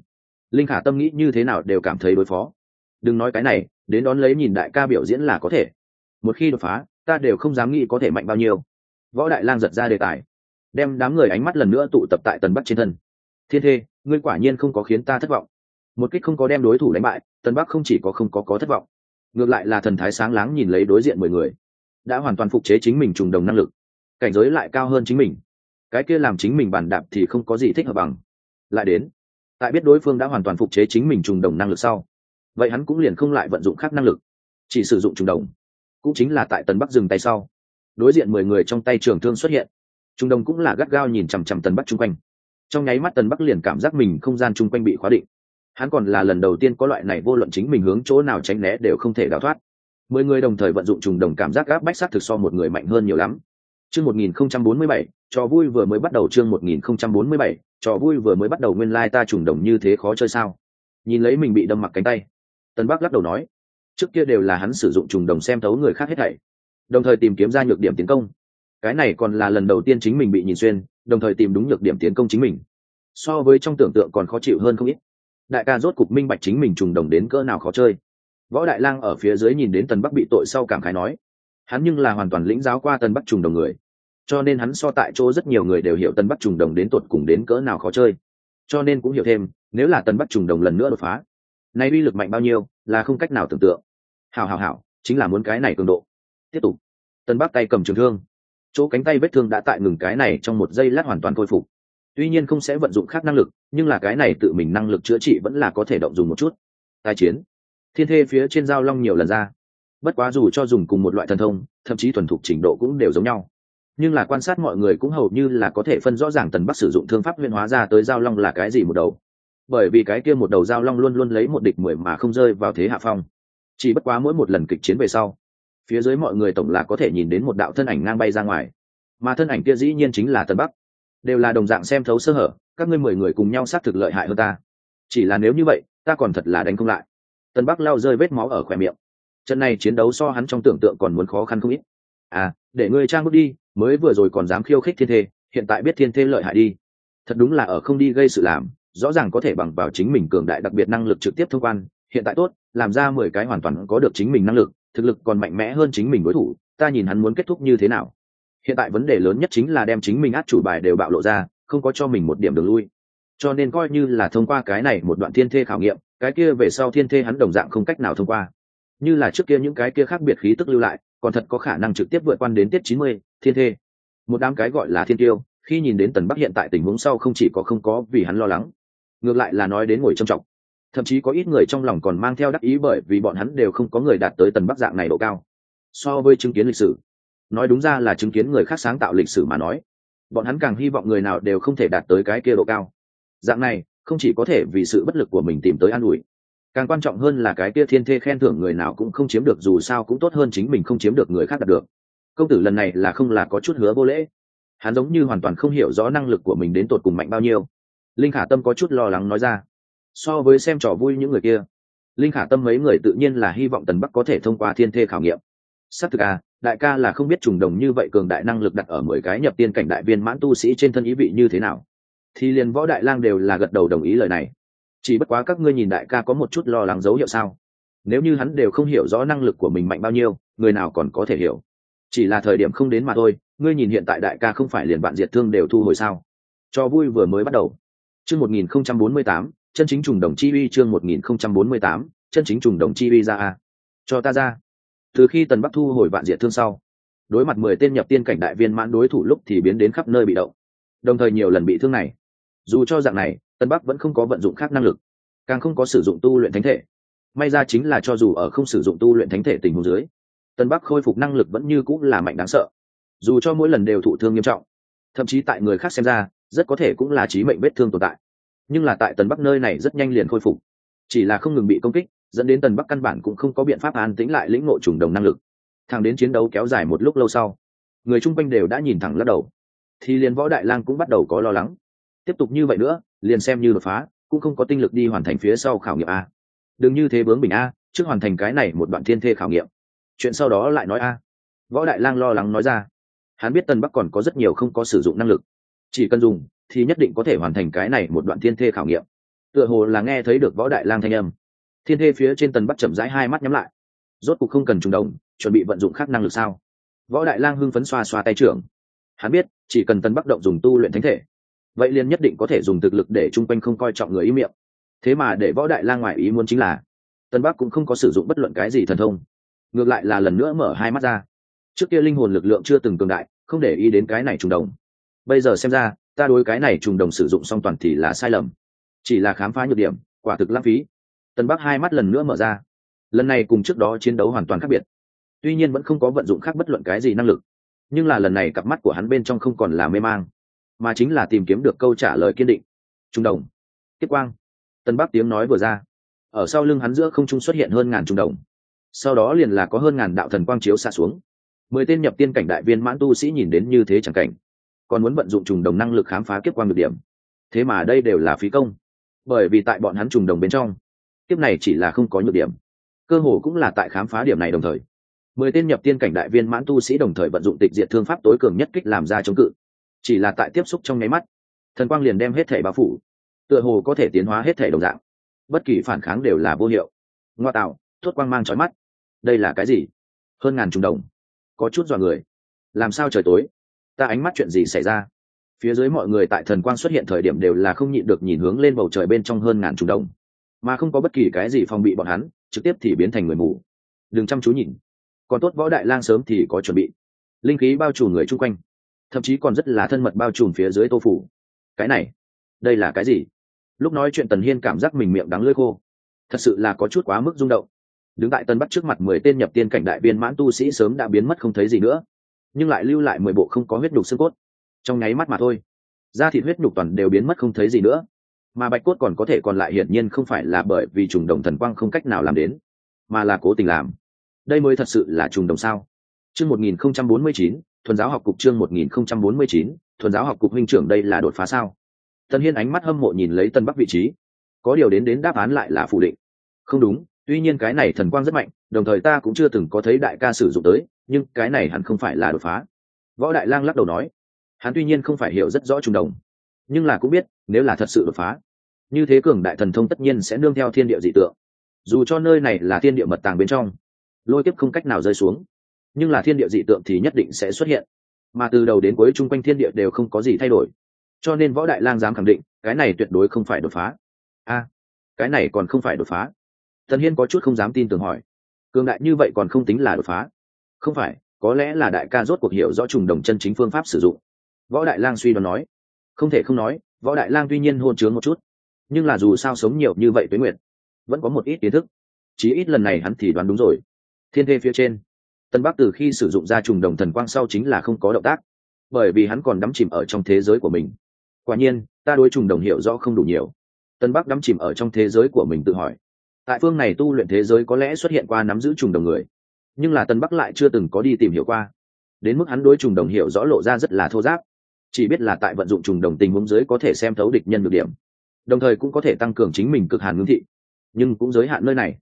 Linh khả tâm nghĩ như thế nào đều cảm thấy đối phó. Đừng nói cái này, đến đón lấy nhìn đại ca biểu diễn là có thể. Một khi đột phá, ta đều không dám nghĩ có thể mạnh bao nhiêu. Võ đại lang giật ra đề tài, đem đám người ánh mắt lần nữa tụ tập tại tần bắc trên thân. Thiên thê, ngươi quả nhiên không có khiến ta thất vọng. Một kích không có đem đối thủ đánh bại, tần bắc không chỉ có không có có thất vọng, ngược lại là thần thái sáng láng nhìn lấy đối diện mười người, đã hoàn toàn phục chế chính mình trùng đồng năng lực cảnh giới lại cao hơn chính mình. Cái kia làm chính mình bàn đạp thì không có gì thích hợp bằng. Lại đến, tại biết đối phương đã hoàn toàn phục chế chính mình trùng đồng năng lực sau, vậy hắn cũng liền không lại vận dụng khác năng lực, chỉ sử dụng trùng đồng. Cũng chính là tại tần bắc dừng tay sau, đối diện mười người trong tay trường thương xuất hiện. Trùng đồng cũng là gắt gao nhìn chằm chằm tần bắc chung quanh. Trong nháy mắt tần bắc liền cảm giác mình không gian chung quanh bị khóa định. Hắn còn là lần đầu tiên có loại này vô luận chính mình hướng chỗ nào tránh né đều không thể đào thoát. Mười người đồng thời vận dụng trùng đồng cảm giác gác bách sát thực so một người mạnh hơn nhiều lắm chương một nghìn không trăm bốn mươi bảy, trò vui vừa mới bắt đầu chương một nghìn không trăm bốn mươi bảy, trò vui vừa mới bắt đầu nguyên Lai ta trùng đồng như thế khó chơi sao? Nhìn lấy mình bị đâm mặc cánh tay, tân bắc lắc đầu nói, trước kia đều là hắn sử dụng trùng đồng xem thấu người khác hết thảy, đồng thời tìm kiếm ra nhược điểm tiến công. Cái này còn là lần đầu tiên chính mình bị nhìn xuyên, đồng thời tìm đúng nhược điểm tiến công chính mình. So với trong tưởng tượng còn khó chịu hơn không ít. Đại ca rốt cục minh bạch chính mình trùng đồng đến cỡ nào khó chơi. Võ đại lang ở phía dưới nhìn đến tần bắc bị tội sau cảm khái nói hắn nhưng là hoàn toàn lĩnh giáo qua tần bắc trùng đồng người. Cho nên hắn so tại chỗ rất nhiều người đều hiểu tần bắc trùng đồng đến tột cùng đến cỡ nào khó chơi. Cho nên cũng hiểu thêm, nếu là tần bắc trùng đồng lần nữa đột phá, nay uy lực mạnh bao nhiêu, là không cách nào tưởng tượng. Hào hào hào chính là muốn cái này cường độ. Tiếp tục. Tân bắc tay cầm trường thương. Chỗ cánh tay vết thương đã tại ngừng cái này trong một giây lát hoàn toàn khôi phục. Tuy nhiên không sẽ vận dụng khác năng lực, nhưng là cái này tự mình năng lực chữa trị vẫn là có thể động dùng một chút. Tai chiến. Thiên thê phía trên dao long nhiều lần ra bất quá dù cho dùng cùng một loại thần thông, thậm chí thuần thục trình độ cũng đều giống nhau. Nhưng là quan sát mọi người cũng hầu như là có thể phân rõ ràng tần bắc sử dụng thương pháp huyên hóa ra tới giao long là cái gì một đầu. Bởi vì cái kia một đầu giao long luôn luôn lấy một địch mười mà không rơi vào thế hạ phong. Chỉ bất quá mỗi một lần kịch chiến về sau, phía dưới mọi người tổng là có thể nhìn đến một đạo thân ảnh ngang bay ra ngoài. Mà thân ảnh kia dĩ nhiên chính là tần bắc. Đều là đồng dạng xem thấu sơ hở, các ngươi mười người cùng nhau sát thực lợi hại hơn ta. Chỉ là nếu như vậy, ta còn thật là đánh không lại. Tân bắc lao rơi vết máu ở khỏe miệng trận này chiến đấu so hắn trong tưởng tượng còn muốn khó khăn không ít. À để ngươi trang bước đi, mới vừa rồi còn dám khiêu khích thiên thê, hiện tại biết thiên thê lợi hại đi. Thật đúng là ở không đi gây sự làm, rõ ràng có thể bằng vào chính mình cường đại đặc biệt năng lực trực tiếp thông quan, hiện tại tốt, làm ra mười cái hoàn toàn có được chính mình năng lực, thực lực còn mạnh mẽ hơn chính mình đối thủ, ta nhìn hắn muốn kết thúc như thế nào. Hiện tại vấn đề lớn nhất chính là đem chính mình át chủ bài đều bạo lộ ra, không có cho mình một điểm đường lui. Cho nên coi như là thông qua cái này một đoạn thiên thê khảo nghiệm, cái kia về sau thiên thê hắn đồng dạng không cách nào thông qua như là trước kia những cái kia khác biệt khí tức lưu lại, còn thật có khả năng trực tiếp vượt quan đến tiết chín mươi, thiên thê. Một đám cái gọi là thiên tiêu, khi nhìn đến tần bắc hiện tại tình huống sau không chỉ có không có vì hắn lo lắng, ngược lại là nói đến ngồi trầm trọng. Thậm chí có ít người trong lòng còn mang theo đắc ý bởi vì bọn hắn đều không có người đạt tới tần bắc dạng này độ cao. So với chứng kiến lịch sử, nói đúng ra là chứng kiến người khác sáng tạo lịch sử mà nói, bọn hắn càng hy vọng người nào đều không thể đạt tới cái kia độ cao. Dạng này, không chỉ có thể vì sự bất lực của mình tìm tới an ủi càng quan trọng hơn là cái kia thiên thê khen thưởng người nào cũng không chiếm được, dù sao cũng tốt hơn chính mình không chiếm được người khác đạt được. Công tử lần này là không là có chút hứa vô lễ. Hắn giống như hoàn toàn không hiểu rõ năng lực của mình đến tột cùng mạnh bao nhiêu. Linh khả tâm có chút lo lắng nói ra. So với xem trò vui những người kia, linh khả tâm mấy người tự nhiên là hy vọng tần bắc có thể thông qua thiên thê khảo nghiệm. S á c thực à đại ca là không biết trùng đồng như vậy cường đại năng lực đặt ở mười cái nhập tiên cảnh đại viên mãn tu sĩ trên thân ý vị như thế nào. Thì liền võ đại lang đều là gật đầu đồng ý lời này chỉ bất quá các ngươi nhìn đại ca có một chút lo lắng dấu hiệu sao? Nếu như hắn đều không hiểu rõ năng lực của mình mạnh bao nhiêu, người nào còn có thể hiểu? Chỉ là thời điểm không đến mà thôi, ngươi nhìn hiện tại đại ca không phải liền bạn diệt thương đều thu hồi sao? Cho vui vừa mới bắt đầu. Chương một nghìn không trăm bốn mươi tám, chân chính trùng đồng chi uy chương một nghìn không trăm bốn mươi tám, chân chính trùng đồng chi uy ra a. Cho ta ra. Từ khi tần bắc thu hồi vạn diệt thương sau, đối mặt mười tên nhập tiên cảnh đại viên mãn đối thủ lúc thì biến đến khắp nơi bị động. Đồng thời nhiều lần bị thương này. Dù cho dạng này tân bắc vẫn không có vận dụng khác năng lực, càng không có sử dụng tu luyện thánh thể. May ra chính là cho dù ở không sử dụng tu luyện thánh thể tình huống dưới, tân bắc khôi phục năng lực vẫn như cũng là mạnh đáng sợ. Dù cho mỗi lần đều thụ thương nghiêm trọng, thậm chí tại người khác xem ra, rất có thể cũng là trí mệnh vết thương tồn tại. Nhưng là tại tần bắc nơi này rất nhanh liền khôi phục, chỉ là không ngừng bị công kích, dẫn đến tần bắc căn bản cũng không có biện pháp an tĩnh lại lĩnh ngộ trùng đồng năng lực. Thang đến chiến đấu kéo dài một lúc lâu sau, người chung quanh đều đã nhìn thẳng lắc đầu. Thì liền võ đại lang cũng bắt đầu có lo lắng tiếp tục như vậy nữa, liền xem như đột phá, cũng không có tinh lực đi hoàn thành phía sau khảo nghiệm a. Đừng như thế bướng bình a, trước hoàn thành cái này một đoạn thiên thê khảo nghiệm. Chuyện sau đó lại nói a. Võ đại lang lo lắng nói ra. Hắn biết tân bắc còn có rất nhiều không có sử dụng năng lực. Chỉ cần dùng, thì nhất định có thể hoàn thành cái này một đoạn thiên thê khảo nghiệm. Tựa hồ là nghe thấy được võ đại lang thanh âm. Thiên thê phía trên tần bắc chậm rãi hai mắt nhắm lại. Rốt cuộc không cần trùng đồng chuẩn bị vận dụng khác năng lực sao? Võ đại lang hưng phấn xoa xoa tay trưởng. Hắn biết, chỉ cần tần bắc động dùng tu luyện thánh thể vậy liền nhất định có thể dùng thực lực để chung quanh không coi trọng người ý miệng. Thế mà để võ đại lang ngoại ý muốn chính là, tân bắc cũng không có sử dụng bất luận cái gì thần thông. Ngược lại là lần nữa mở hai mắt ra. Trước kia linh hồn lực lượng chưa từng cường đại, không để ý đến cái này trùng đồng. Bây giờ xem ra, ta đối cái này trùng đồng sử dụng song toàn thì là sai lầm. Chỉ là khám phá nhược điểm, quả thực lãng phí. Tân bắc hai mắt lần nữa mở ra. Lần này cùng trước đó chiến đấu hoàn toàn khác biệt. Tuy nhiên vẫn không có vận dụng khác bất luận cái gì năng lực. Nhưng là lần này cặp mắt của hắn bên trong không còn là mê mang mà chính là tìm kiếm được câu trả lời kiên định. Trung đồng. Tiếp quang. Tân bắc tiếng nói vừa ra. Ở sau lưng hắn giữa không trung xuất hiện hơn ngàn trung đồng. Sau đó liền là có hơn ngàn đạo thần quang chiếu xa xuống. Mười tên nhập tiên cảnh đại viên mãn tu sĩ nhìn đến như thế chẳng cảnh. Còn muốn vận dụng trùng đồng năng lực khám phá kiếp quang được điểm. Thế mà đây đều là phí công. Bởi vì tại bọn hắn trùng đồng bên trong, kiếp này chỉ là không có nhược điểm. Cơ hồ cũng là tại khám phá điểm này đồng thời. Mười tên nhập tiên cảnh đại viên mãn tu sĩ đồng thời vận dụng tịch diệt thương pháp tối cường nhất kích làm ra chống cự chỉ là tại tiếp xúc trong nháy mắt. Thần quang liền đem hết thể bao phủ, tựa hồ có thể tiến hóa hết thể đồng dạng. Bất kỳ phản kháng đều là vô hiệu. Ngoa tạo, thốt quang mang trói mắt. Đây là cái gì? Hơn ngàn trùng đồng. Có chút dọa người. Làm sao trời tối? Ta ánh mắt chuyện gì xảy ra? Phía dưới mọi người tại thần quang xuất hiện thời điểm đều là không nhịn được nhìn hướng lên bầu trời bên trong hơn ngàn trùng đồng. Mà không có bất kỳ cái gì phòng bị bọn hắn, trực tiếp thì biến thành người mù. Đừng chăm chú nhìn. Còn tốt võ đại lang sớm thì có chuẩn bị. Linh khí bao trùm người chung quanh thậm chí còn rất là thân mật bao trùm phía dưới tô phủ. Cái này, đây là cái gì? Lúc nói chuyện tần hiên cảm giác mình miệng đắng lưỡi khô. Thật sự là có chút quá mức rung động. Đứng tại tân bắc trước mặt mười tên nhập tiên cảnh đại viên mãn tu sĩ sớm đã biến mất không thấy gì nữa, nhưng lại lưu lại mười bộ không có huyết nhục xương cốt. Trong nháy mắt mà thôi, da thịt huyết nhục toàn đều biến mất không thấy gì nữa. Mà bạch cốt còn có thể còn lại hiển nhiên không phải là bởi vì trùng đồng thần quang không cách nào làm đến, mà là cố tình làm. Đây mới thật sự là trùng đồng sao? Chương một nghìn không trăm bốn mươi chín thuần giáo học cục chương một nghìn không trăm bốn mươi chín, thuần giáo học cục huynh trưởng đây là đột phá sao? Tân hiên ánh mắt hâm mộ nhìn lấy tân bắc vị trí. Có điều đến đến đáp án lại là phủ định. Không đúng, tuy nhiên cái này thần quang rất mạnh, đồng thời ta cũng chưa từng có thấy đại ca sử dụng tới, nhưng cái này hẳn không phải là đột phá. Võ đại lang lắc đầu nói, hắn tuy nhiên không phải hiểu rất rõ trùng đồng, nhưng là cũng biết, nếu là thật sự đột phá, như thế cường đại thần thông tất nhiên sẽ nương theo thiên địa dị tượng. Dù cho nơi này là thiên địa mật tàng bên trong, lôi kiếp không cách nào rơi xuống nhưng là thiên địa dị tượng thì nhất định sẽ xuất hiện. Mà từ đầu đến cuối chung quanh thiên địa đều không có gì thay đổi. Cho nên võ đại lang dám khẳng định, cái này tuyệt đối không phải đột phá. A, cái này còn không phải đột phá. Thần hiên có chút không dám tin tưởng hỏi. Cường đại như vậy còn không tính là đột phá? Không phải, có lẽ là đại ca rốt cuộc hiểu rõ trùng đồng chân chính phương pháp sử dụng. Võ đại lang suy đoán nói. Không thể không nói, võ đại lang tuy nhiên hôn chướng một chút, nhưng là dù sao sống nhiều như vậy tuế nguyệt, vẫn có một ít kiến thức. Chí ít lần này hắn thì đoán đúng rồi. Thiên thê phía trên tân bắc từ khi sử dụng ra trùng đồng thần quang sau chính là không có động tác, bởi vì hắn còn đắm chìm ở trong thế giới của mình. Quả nhiên, ta đối trùng đồng hiểu rõ không đủ nhiều. Tân bắc đắm chìm ở trong thế giới của mình tự hỏi, tại phương này tu luyện thế giới có lẽ xuất hiện qua nắm giữ trùng đồng người, nhưng là tân bắc lại chưa từng có đi tìm hiểu qua. Đến mức hắn đối trùng đồng hiểu rõ lộ ra rất là thô giáp, chỉ biết là tại vận dụng trùng đồng tình huống dưới có thể xem thấu địch nhân được điểm, đồng thời cũng có thể tăng cường chính mình cực hàn ngưng thị, nhưng cũng giới hạn nơi này.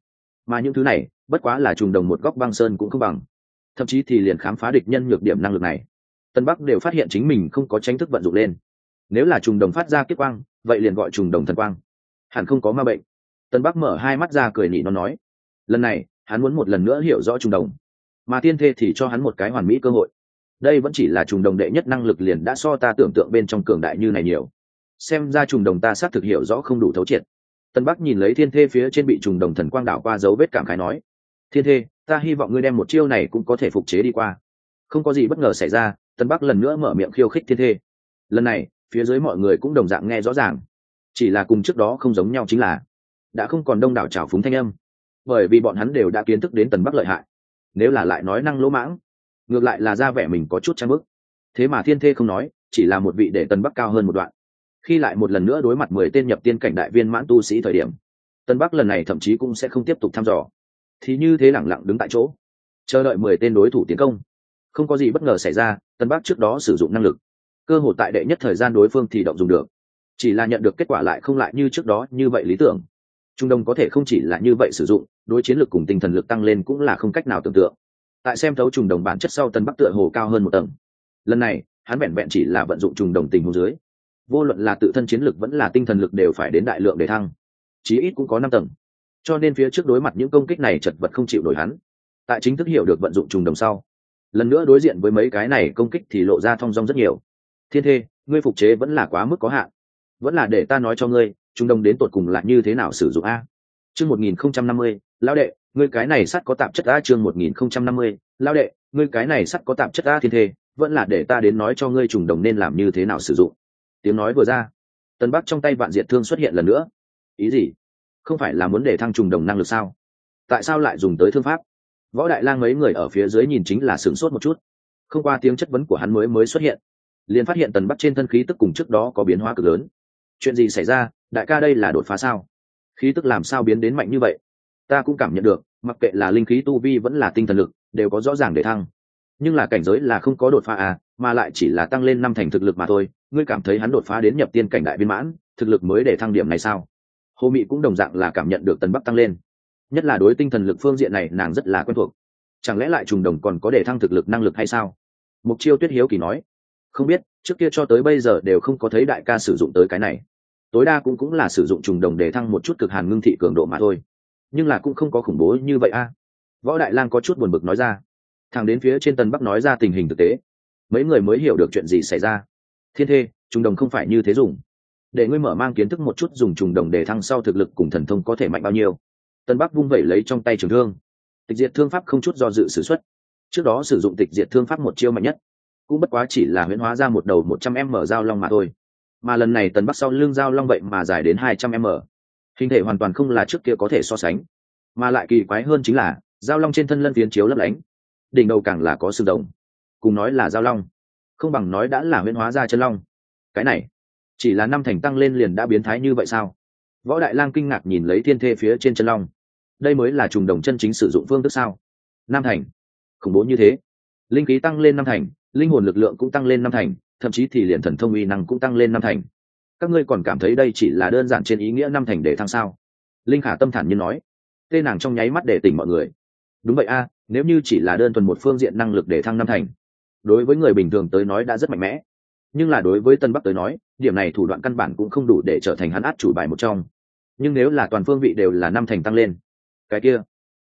Mà những thứ này, bất quá là trùng đồng một góc băng sơn cũng không bằng thậm chí thì liền khám phá địch nhân nhược điểm năng lực này. Tân bắc đều phát hiện chính mình không có tranh thức vận dụng lên. Nếu là trùng đồng phát ra kết quang, vậy liền gọi trùng đồng thần quang. Hẳn không có ma bệnh. Tân bắc mở hai mắt ra cười nhị nó nói, lần này, hắn muốn một lần nữa hiểu rõ trùng đồng. Mà tiên thê thì cho hắn một cái hoàn mỹ cơ hội. Đây vẫn chỉ là trùng đồng đệ nhất năng lực liền đã so ta tưởng tượng bên trong cường đại như này nhiều. Xem ra trùng đồng ta xác thực hiểu rõ không đủ thấu triệt. Tân bắc nhìn lấy thiên thê phía trên bị trùng đồng thần quang đảo qua dấu vết cảm khái nói, thiên thê ta hy vọng ngươi đem một chiêu này cũng có thể phục chế đi qua. Không có gì bất ngờ xảy ra, tân bắc lần nữa mở miệng khiêu khích thiên thê. Lần này, phía dưới mọi người cũng đồng dạng nghe rõ ràng. Chỉ là cùng trước đó không giống nhau chính là, đã không còn đông đảo trào phúng thanh âm. Bởi vì bọn hắn đều đã kiến thức đến tần bắc lợi hại. Nếu là lại nói năng lỗ mãng, ngược lại là ra vẻ mình có chút trang bức. Thế mà thiên thê không nói, chỉ là một vị để tần bắc cao hơn một đoạn. Khi lại một lần nữa đối mặt mười tên nhập tiên cảnh đại viên mãn tu sĩ thời điểm, tân bắc lần này thậm chí cũng sẽ không tiếp tục thăm dò thì như thế lẳng lặng đứng tại chỗ, chờ đợi mười tên đối thủ tiến công. Không có gì bất ngờ xảy ra, tân bắc trước đó sử dụng năng lực. Cơ hội tại đệ nhất thời gian đối phương thì động dùng được. Chỉ là nhận được kết quả lại không lại như trước đó như vậy lý tưởng. Trung đông có thể không chỉ là như vậy sử dụng, đối chiến lực cùng tinh thần lực tăng lên cũng là không cách nào tưởng tượng. Tại xem thấu trùng đồng bản chất sau tân bắc tựa hồ cao hơn một tầng. Lần này, hắn vẹn vẹn chỉ là vận dụng trùng đồng tình hồ dưới. Vô luận là tự thân chiến lực vẫn là tinh thần lực đều phải đến đại lượng để thăng. Chí ít cũng có năm tầng cho nên phía trước đối mặt những công kích này chật vật không chịu nổi hắn. Tại chính thức hiểu được vận dụng trùng đồng sau, lần nữa đối diện với mấy cái này công kích thì lộ ra thong dong rất nhiều. Thiên thê, ngươi phục chế vẫn là quá mức có hạn. Vẫn là để ta nói cho ngươi, trùng đồng đến tột cùng là như thế nào sử dụng a? Chương một nghìn không trăm năm mươi lao đệ, ngươi cái này sắt có tạp chất a? Chương một nghìn không trăm năm mươi lao đệ, ngươi cái này sắt có tạp chất a? Thiên thê, vẫn là để ta đến nói cho ngươi trùng đồng nên làm như thế nào sử dụng. Tiếng nói vừa ra, tân bắc trong tay vạn diệt thương xuất hiện lần nữa. Ý gì? Không phải là muốn để thăng trùng đồng năng lực sao? Tại sao lại dùng tới thương pháp? Võ đại lang mấy người ở phía dưới nhìn chính là sửng sốt một chút. Không qua tiếng chất vấn của hắn mới mới xuất hiện, liền phát hiện tần bắc trên thân khí tức cùng trước đó có biến hóa cực lớn. Chuyện gì xảy ra? Đại ca đây là đột phá sao? Khí tức làm sao biến đến mạnh như vậy? Ta cũng cảm nhận được, mặc kệ là linh khí tu vi vẫn là tinh thần lực, đều có rõ ràng để thăng. Nhưng là cảnh giới là không có đột phá à mà lại chỉ là tăng lên năm thành thực lực mà thôi. Ngươi cảm thấy hắn đột phá đến nhập tiên cảnh đại viên mãn, thực lực mới để thăng điểm này sao? Hồ mị cũng đồng dạng là cảm nhận được tần bắc tăng lên. Nhất là đối tinh thần lực phương diện này, nàng rất là quen thuộc. Chẳng lẽ lại trùng đồng còn có để thăng thực lực năng lực hay sao? Mục chiêu tuyết hiếu kỳ nói. Không biết, trước kia cho tới bây giờ đều không có thấy đại ca sử dụng tới cái này. Tối đa cũng cũng là sử dụng trùng đồng để thăng một chút cực hàn ngưng thị cường độ mà thôi. Nhưng là cũng không có khủng bố như vậy a. À. Võ đại lang có chút buồn bực nói ra. Thằng đến phía trên tần bắc nói ra tình hình thực tế. Mấy người mới hiểu được chuyện gì xảy ra. Thiên thê, trùng đồng không phải như thế dùng để ngươi mở mang kiến thức một chút dùng trùng đồng để thăng sau thực lực cùng thần thông có thể mạnh bao nhiêu. Tân bắc vung vẩy lấy trong tay trường thương. Tịch diệt thương pháp không chút do dự s ử x u ấ t trước đó sử dụng tịch diệt thương pháp một chiêu mạnh nhất, cũng bất quá chỉ là huyễn hóa ra một đầu một trăm m dao long mà thôi. Mà lần này tần bắc sau lưng dao long vậy mà dài đến hai trăm m. Hình thể hoàn toàn không là trước kia có thể so sánh. Mà lại kỳ quái hơn chính là dao long trên thân lân phiến chiếu lấp lánh. Đỉnh đầu càng là có sừng đồng cùng nói là dao long, không bằng nói đã là huyễn hóa ra chân long. Cái này chỉ là năm thành tăng lên liền đã biến thái như vậy sao? Võ đại lang kinh ngạc nhìn lấy thiên thê phía trên chân long. Đây mới là trùng đồng chân chính sử dụng phương thức sao? Năm thành. Khủng bố như thế. Linh khí tăng lên năm thành, linh hồn lực lượng cũng tăng lên năm thành, thậm chí thì liền thần thông uy năng cũng tăng lên năm thành. Các ngươi còn cảm thấy đây chỉ là đơn giản trên ý nghĩa năm thành để thăng sao? Linh khả tâm thản như nói. Tê nàng trong nháy mắt để tỉnh mọi người. Đúng vậy a, nếu như chỉ là đơn thuần một phương diện năng lực để thăng năm thành, đối với người bình thường tới nói đã rất mạnh mẽ. Nhưng là đối với tân bắc tới nói điểm này thủ đoạn căn bản cũng không đủ để trở thành hắn át chủ bài một trong. Nhưng nếu là toàn phương vị đều là năm thành tăng lên, cái kia,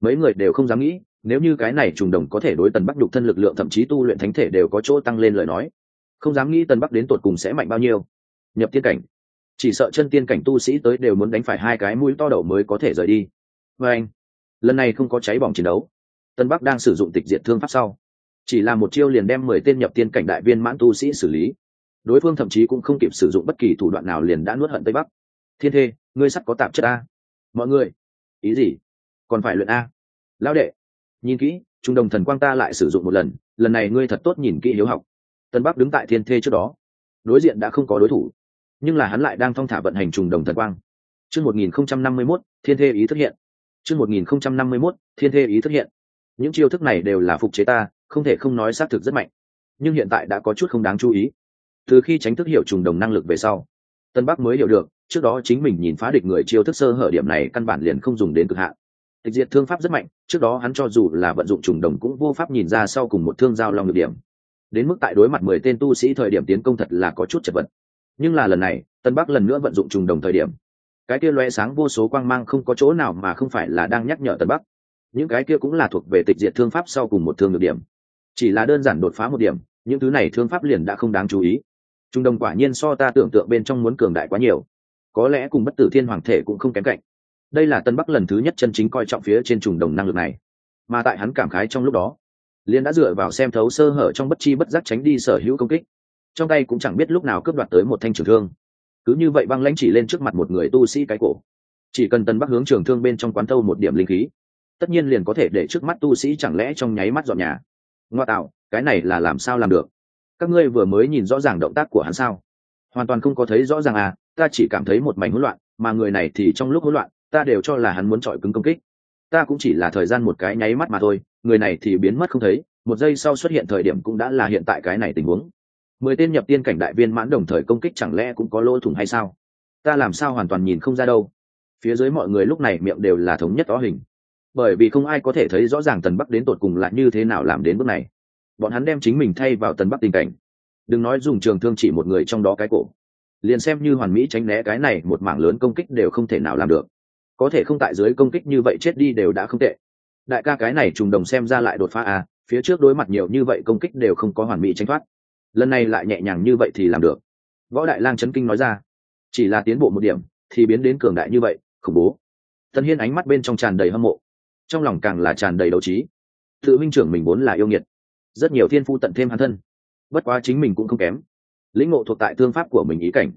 mấy người đều không dám nghĩ, nếu như cái này trùng đồng có thể đối tần bắc đục thân lực lượng thậm chí tu luyện thánh thể đều có chỗ tăng lên lời nói, không dám nghĩ tần bắc đến tột cùng sẽ mạnh bao nhiêu. Nhập tiên cảnh, chỉ sợ chân tiên cảnh tu sĩ tới đều muốn đánh phải hai cái mũi to đầu mới có thể rời đi. Và anh, lần này không có cháy bỏng chiến đấu. Tân bắc đang sử dụng tịch diệt thương pháp sau, chỉ là một chiêu liền đem mười tên nhập tiên cảnh đại viên mãn tu sĩ xử lý đối phương thậm chí cũng không kịp sử dụng bất kỳ thủ đoạn nào liền đã nuốt hận tây bắc thiên thê ngươi sắt có tạp chất a mọi người ý gì còn phải luyện a lão đệ nhìn kỹ trung đồng thần quang ta lại sử dụng một lần lần này ngươi thật tốt nhìn kỹ hiếu học tân bắc đứng tại thiên thê trước đó đối diện đã không có đối thủ nhưng là hắn lại đang thong thả vận hành trùng đồng thần quang chương một nghìn không trăm năm mươi mốt thiên thê ý thức hiện chương một nghìn không trăm năm mươi mốt thiên thê ý thức hiện những chiêu thức này đều là phục chế ta không thể không nói xác thực rất mạnh nhưng hiện tại đã có chút không đáng chú ý từ khi tránh thức hiểu trùng đồng năng lực về sau, tân bắc mới hiểu được, trước đó chính mình nhìn phá địch người chiêu thức sơ hở điểm này căn bản liền không dùng đến cực hạn. Tịch diệt thương pháp rất mạnh, trước đó hắn cho dù là vận dụng trùng đồng cũng vô pháp nhìn ra sau cùng một thương giao long được điểm. Đến mức tại đối mặt mười tên tu sĩ thời điểm tiến công thật là có chút chật vật. Nhưng là lần này, tân bắc lần nữa vận dụng trùng đồng thời điểm. Cái kia loe sáng vô số quang mang không có chỗ nào mà không phải là đang nhắc nhở tân bắc. Những cái kia cũng là thuộc về tịch diệt thương pháp sau cùng một thương được điểm. Chỉ là đơn giản đột phá một điểm, những thứ này thương pháp liền đã không đáng chú ý trung đồng quả nhiên so ta tưởng tượng bên trong muốn cường đại quá nhiều. Có lẽ cùng bất tử thiên hoàng thể cũng không kém cạnh. Đây là tân bắc lần thứ nhất chân chính coi trọng phía trên trùng đồng năng lực này. Mà tại hắn cảm khái trong lúc đó liên đã dựa vào xem thấu sơ hở trong bất chi bất giác tránh đi sở hữu công kích. Trong tay cũng chẳng biết lúc nào cướp đoạt tới một thanh trường thương. Cứ như vậy băng lãnh chỉ lên trước mặt một người tu sĩ cái cổ. Chỉ cần tân bắc hướng trường thương bên trong quán thâu một điểm linh khí, tất nhiên liền có thể để trước mắt tu sĩ chẳng lẽ trong nháy mắt dọn nhà. Ngoa tạo, cái này là làm sao làm được? Các ngươi vừa mới nhìn rõ ràng động tác của hắn sao? Hoàn toàn không có thấy rõ ràng à ta chỉ cảm thấy một mảnh hỗn loạn, mà người này thì trong lúc hỗn loạn, ta đều cho là hắn muốn chọi cứng công kích. Ta cũng chỉ là thời gian một cái nháy mắt mà thôi, người này thì biến mất không thấy, một giây sau xuất hiện thời điểm cũng đã là hiện tại cái này tình huống. Mười tên nhập tiên cảnh đại viên mãn đồng thời công kích chẳng lẽ cũng có lỗ thủng hay sao? Ta làm sao hoàn toàn nhìn không ra đâu. Phía dưới mọi người lúc này miệng đều là thống nhất đó hình. Bởi vì không ai có thể thấy rõ ràng tần bắc đến tột cùng là như thế nào làm đến bước này bọn hắn đem chính mình thay vào tần bắc tình cảnh. Đừng nói dùng trường thương chỉ một người trong đó cái cổ. Liền xem như hoàn mỹ tránh né cái này, một mảng lớn công kích đều không thể nào làm được. Có thể không tại dưới công kích như vậy chết đi đều đã không tệ. Đại ca cái này trùng đồng xem ra lại đột phá à phía trước đối mặt nhiều như vậy công kích đều không có hoàn mỹ tránh thoát. Lần này lại nhẹ nhàng như vậy thì làm được. Võ đại lang chấn kinh nói ra, chỉ là tiến bộ một điểm thì biến đến cường đại như vậy, khủng bố. Tân hiên ánh mắt bên trong tràn đầy hâm mộ, trong lòng càng là tràn đầy đấu trí. Tự minh trưởng mình vốn là yêu nghiệt rất nhiều thiên phu tận thêm hắn thân. Bất quá chính mình cũng không kém. Lĩnh ngộ thuộc tại thương pháp của mình ý cảnh.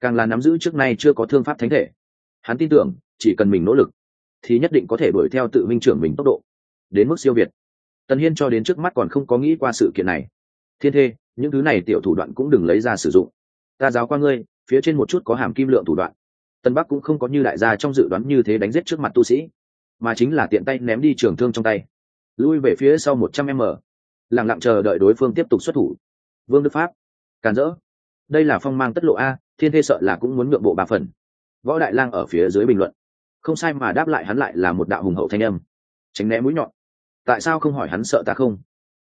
Càng là nắm giữ trước nay chưa có thương pháp thánh thể. Hắn tin tưởng, chỉ cần mình nỗ lực, thì nhất định có thể đuổi theo tự minh trưởng mình tốc độ. Đến mức siêu việt. Tần hiên cho đến trước mắt còn không có nghĩ qua sự kiện này. Thiên thê, những thứ này tiểu thủ đoạn cũng đừng lấy ra sử dụng. Ta giáo qua ngươi, phía trên một chút có hàm kim lượng thủ đoạn. Tân bắc cũng không có như đại gia trong dự đoán như thế đánh giết trước mặt tu sĩ, mà chính là tiện tay ném đi trường thương trong tay. Lui về phía sau một trăm m lẳng lặng chờ đợi đối phương tiếp tục xuất thủ. Vương đức pháp, càn rỡ. Đây là phong mang tất lộ a, thiên thê sợ là cũng muốn nhượng bộ ba phần. Võ đại lang ở phía dưới bình luận. Không sai mà đáp lại hắn lại là một đạo hùng hậu thanh âm. Tránh né mũi nhọn. Tại sao không hỏi hắn sợ ta không?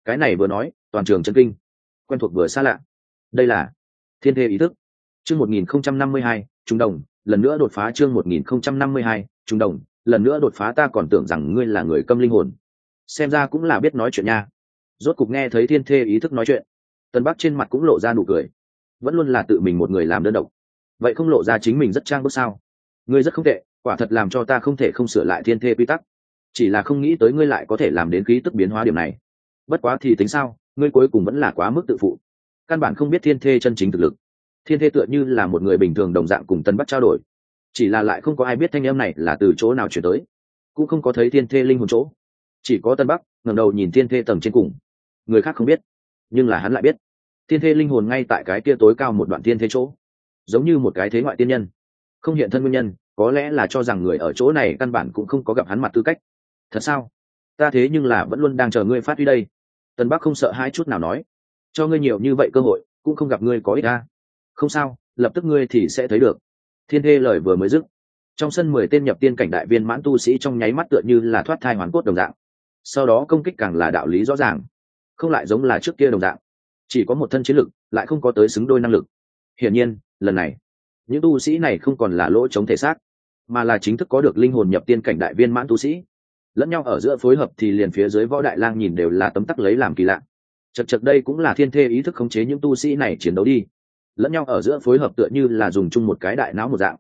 Cái này vừa nói, toàn trường chân kinh. Quen thuộc vừa xa lạ. Đây là thiên thê ý thức. Chương một nghìn không trăm năm mươi hai, trung đồng, lần nữa đột phá chương một nghìn không trăm năm mươi hai, trung đồng, lần nữa đột phá ta còn tưởng rằng ngươi là người câm linh hồn. Xem ra cũng là biết nói chuyện nha rốt cục nghe thấy thiên thê ý thức nói chuyện. Tân bắc trên mặt cũng lộ ra nụ cười. Vẫn luôn là tự mình một người làm đơn độc. Vậy không lộ ra chính mình rất trang bước sao? Ngươi rất không tệ, quả thật làm cho ta không thể không sửa lại thiên thê quy tắc. Chỉ là không nghĩ tới ngươi lại có thể làm đến khí tức biến hóa điểm này. Bất quá thì tính sao, ngươi cuối cùng vẫn là quá mức tự phụ. Căn bản không biết thiên thê chân chính thực lực. Thiên thê tựa như là một người bình thường đồng dạng cùng tân bắc trao đổi. Chỉ là lại không có ai biết thanh em này là từ chỗ nào chuyển tới. Cũng không có thấy thiên thê linh hồn chỗ. Chỉ có tân bắc ngẩng đầu nhìn thiên thê tầng trên cùng người khác không biết, nhưng là hắn lại biết. Thiên thê linh hồn ngay tại cái kia tối cao một đoạn thiên thế chỗ, giống như một cái thế ngoại tiên nhân. Không hiện thân nguyên nhân, có lẽ là cho rằng người ở chỗ này căn bản cũng không có gặp hắn mặt tư cách. Thật sao? Ta thế nhưng là vẫn luôn đang chờ ngươi phát huy đây. Tân bắc không sợ hai chút nào nói. Cho ngươi nhiều như vậy cơ hội, cũng không gặp ngươi có ích ta không sao, lập tức ngươi thì sẽ thấy được. Thiên thê lời vừa mới dứt, trong sân mười tên nhập tiên cảnh đại viên mãn tu sĩ trong nháy mắt tựa như là thoát thai hoàn cốt đồng dạng. Sau đó công kích càng là đạo lý rõ ràng không lại giống là trước kia đồng dạng. Chỉ có một thân chiến lực, lại không có tới xứng đôi năng lực. Hiển nhiên, lần này, những tu sĩ này không còn là lỗ chống thể xác, mà là chính thức có được linh hồn nhập tiên cảnh đại viên mãn tu sĩ. Lẫn nhau ở giữa phối hợp thì liền phía dưới võ đại lang nhìn đều là tấm tắc lấy làm kỳ lạ. Chật chật đây cũng là thiên thê ý thức khống chế những tu sĩ này chiến đấu đi. Lẫn nhau ở giữa phối hợp tựa như là dùng chung một cái đại não một dạng.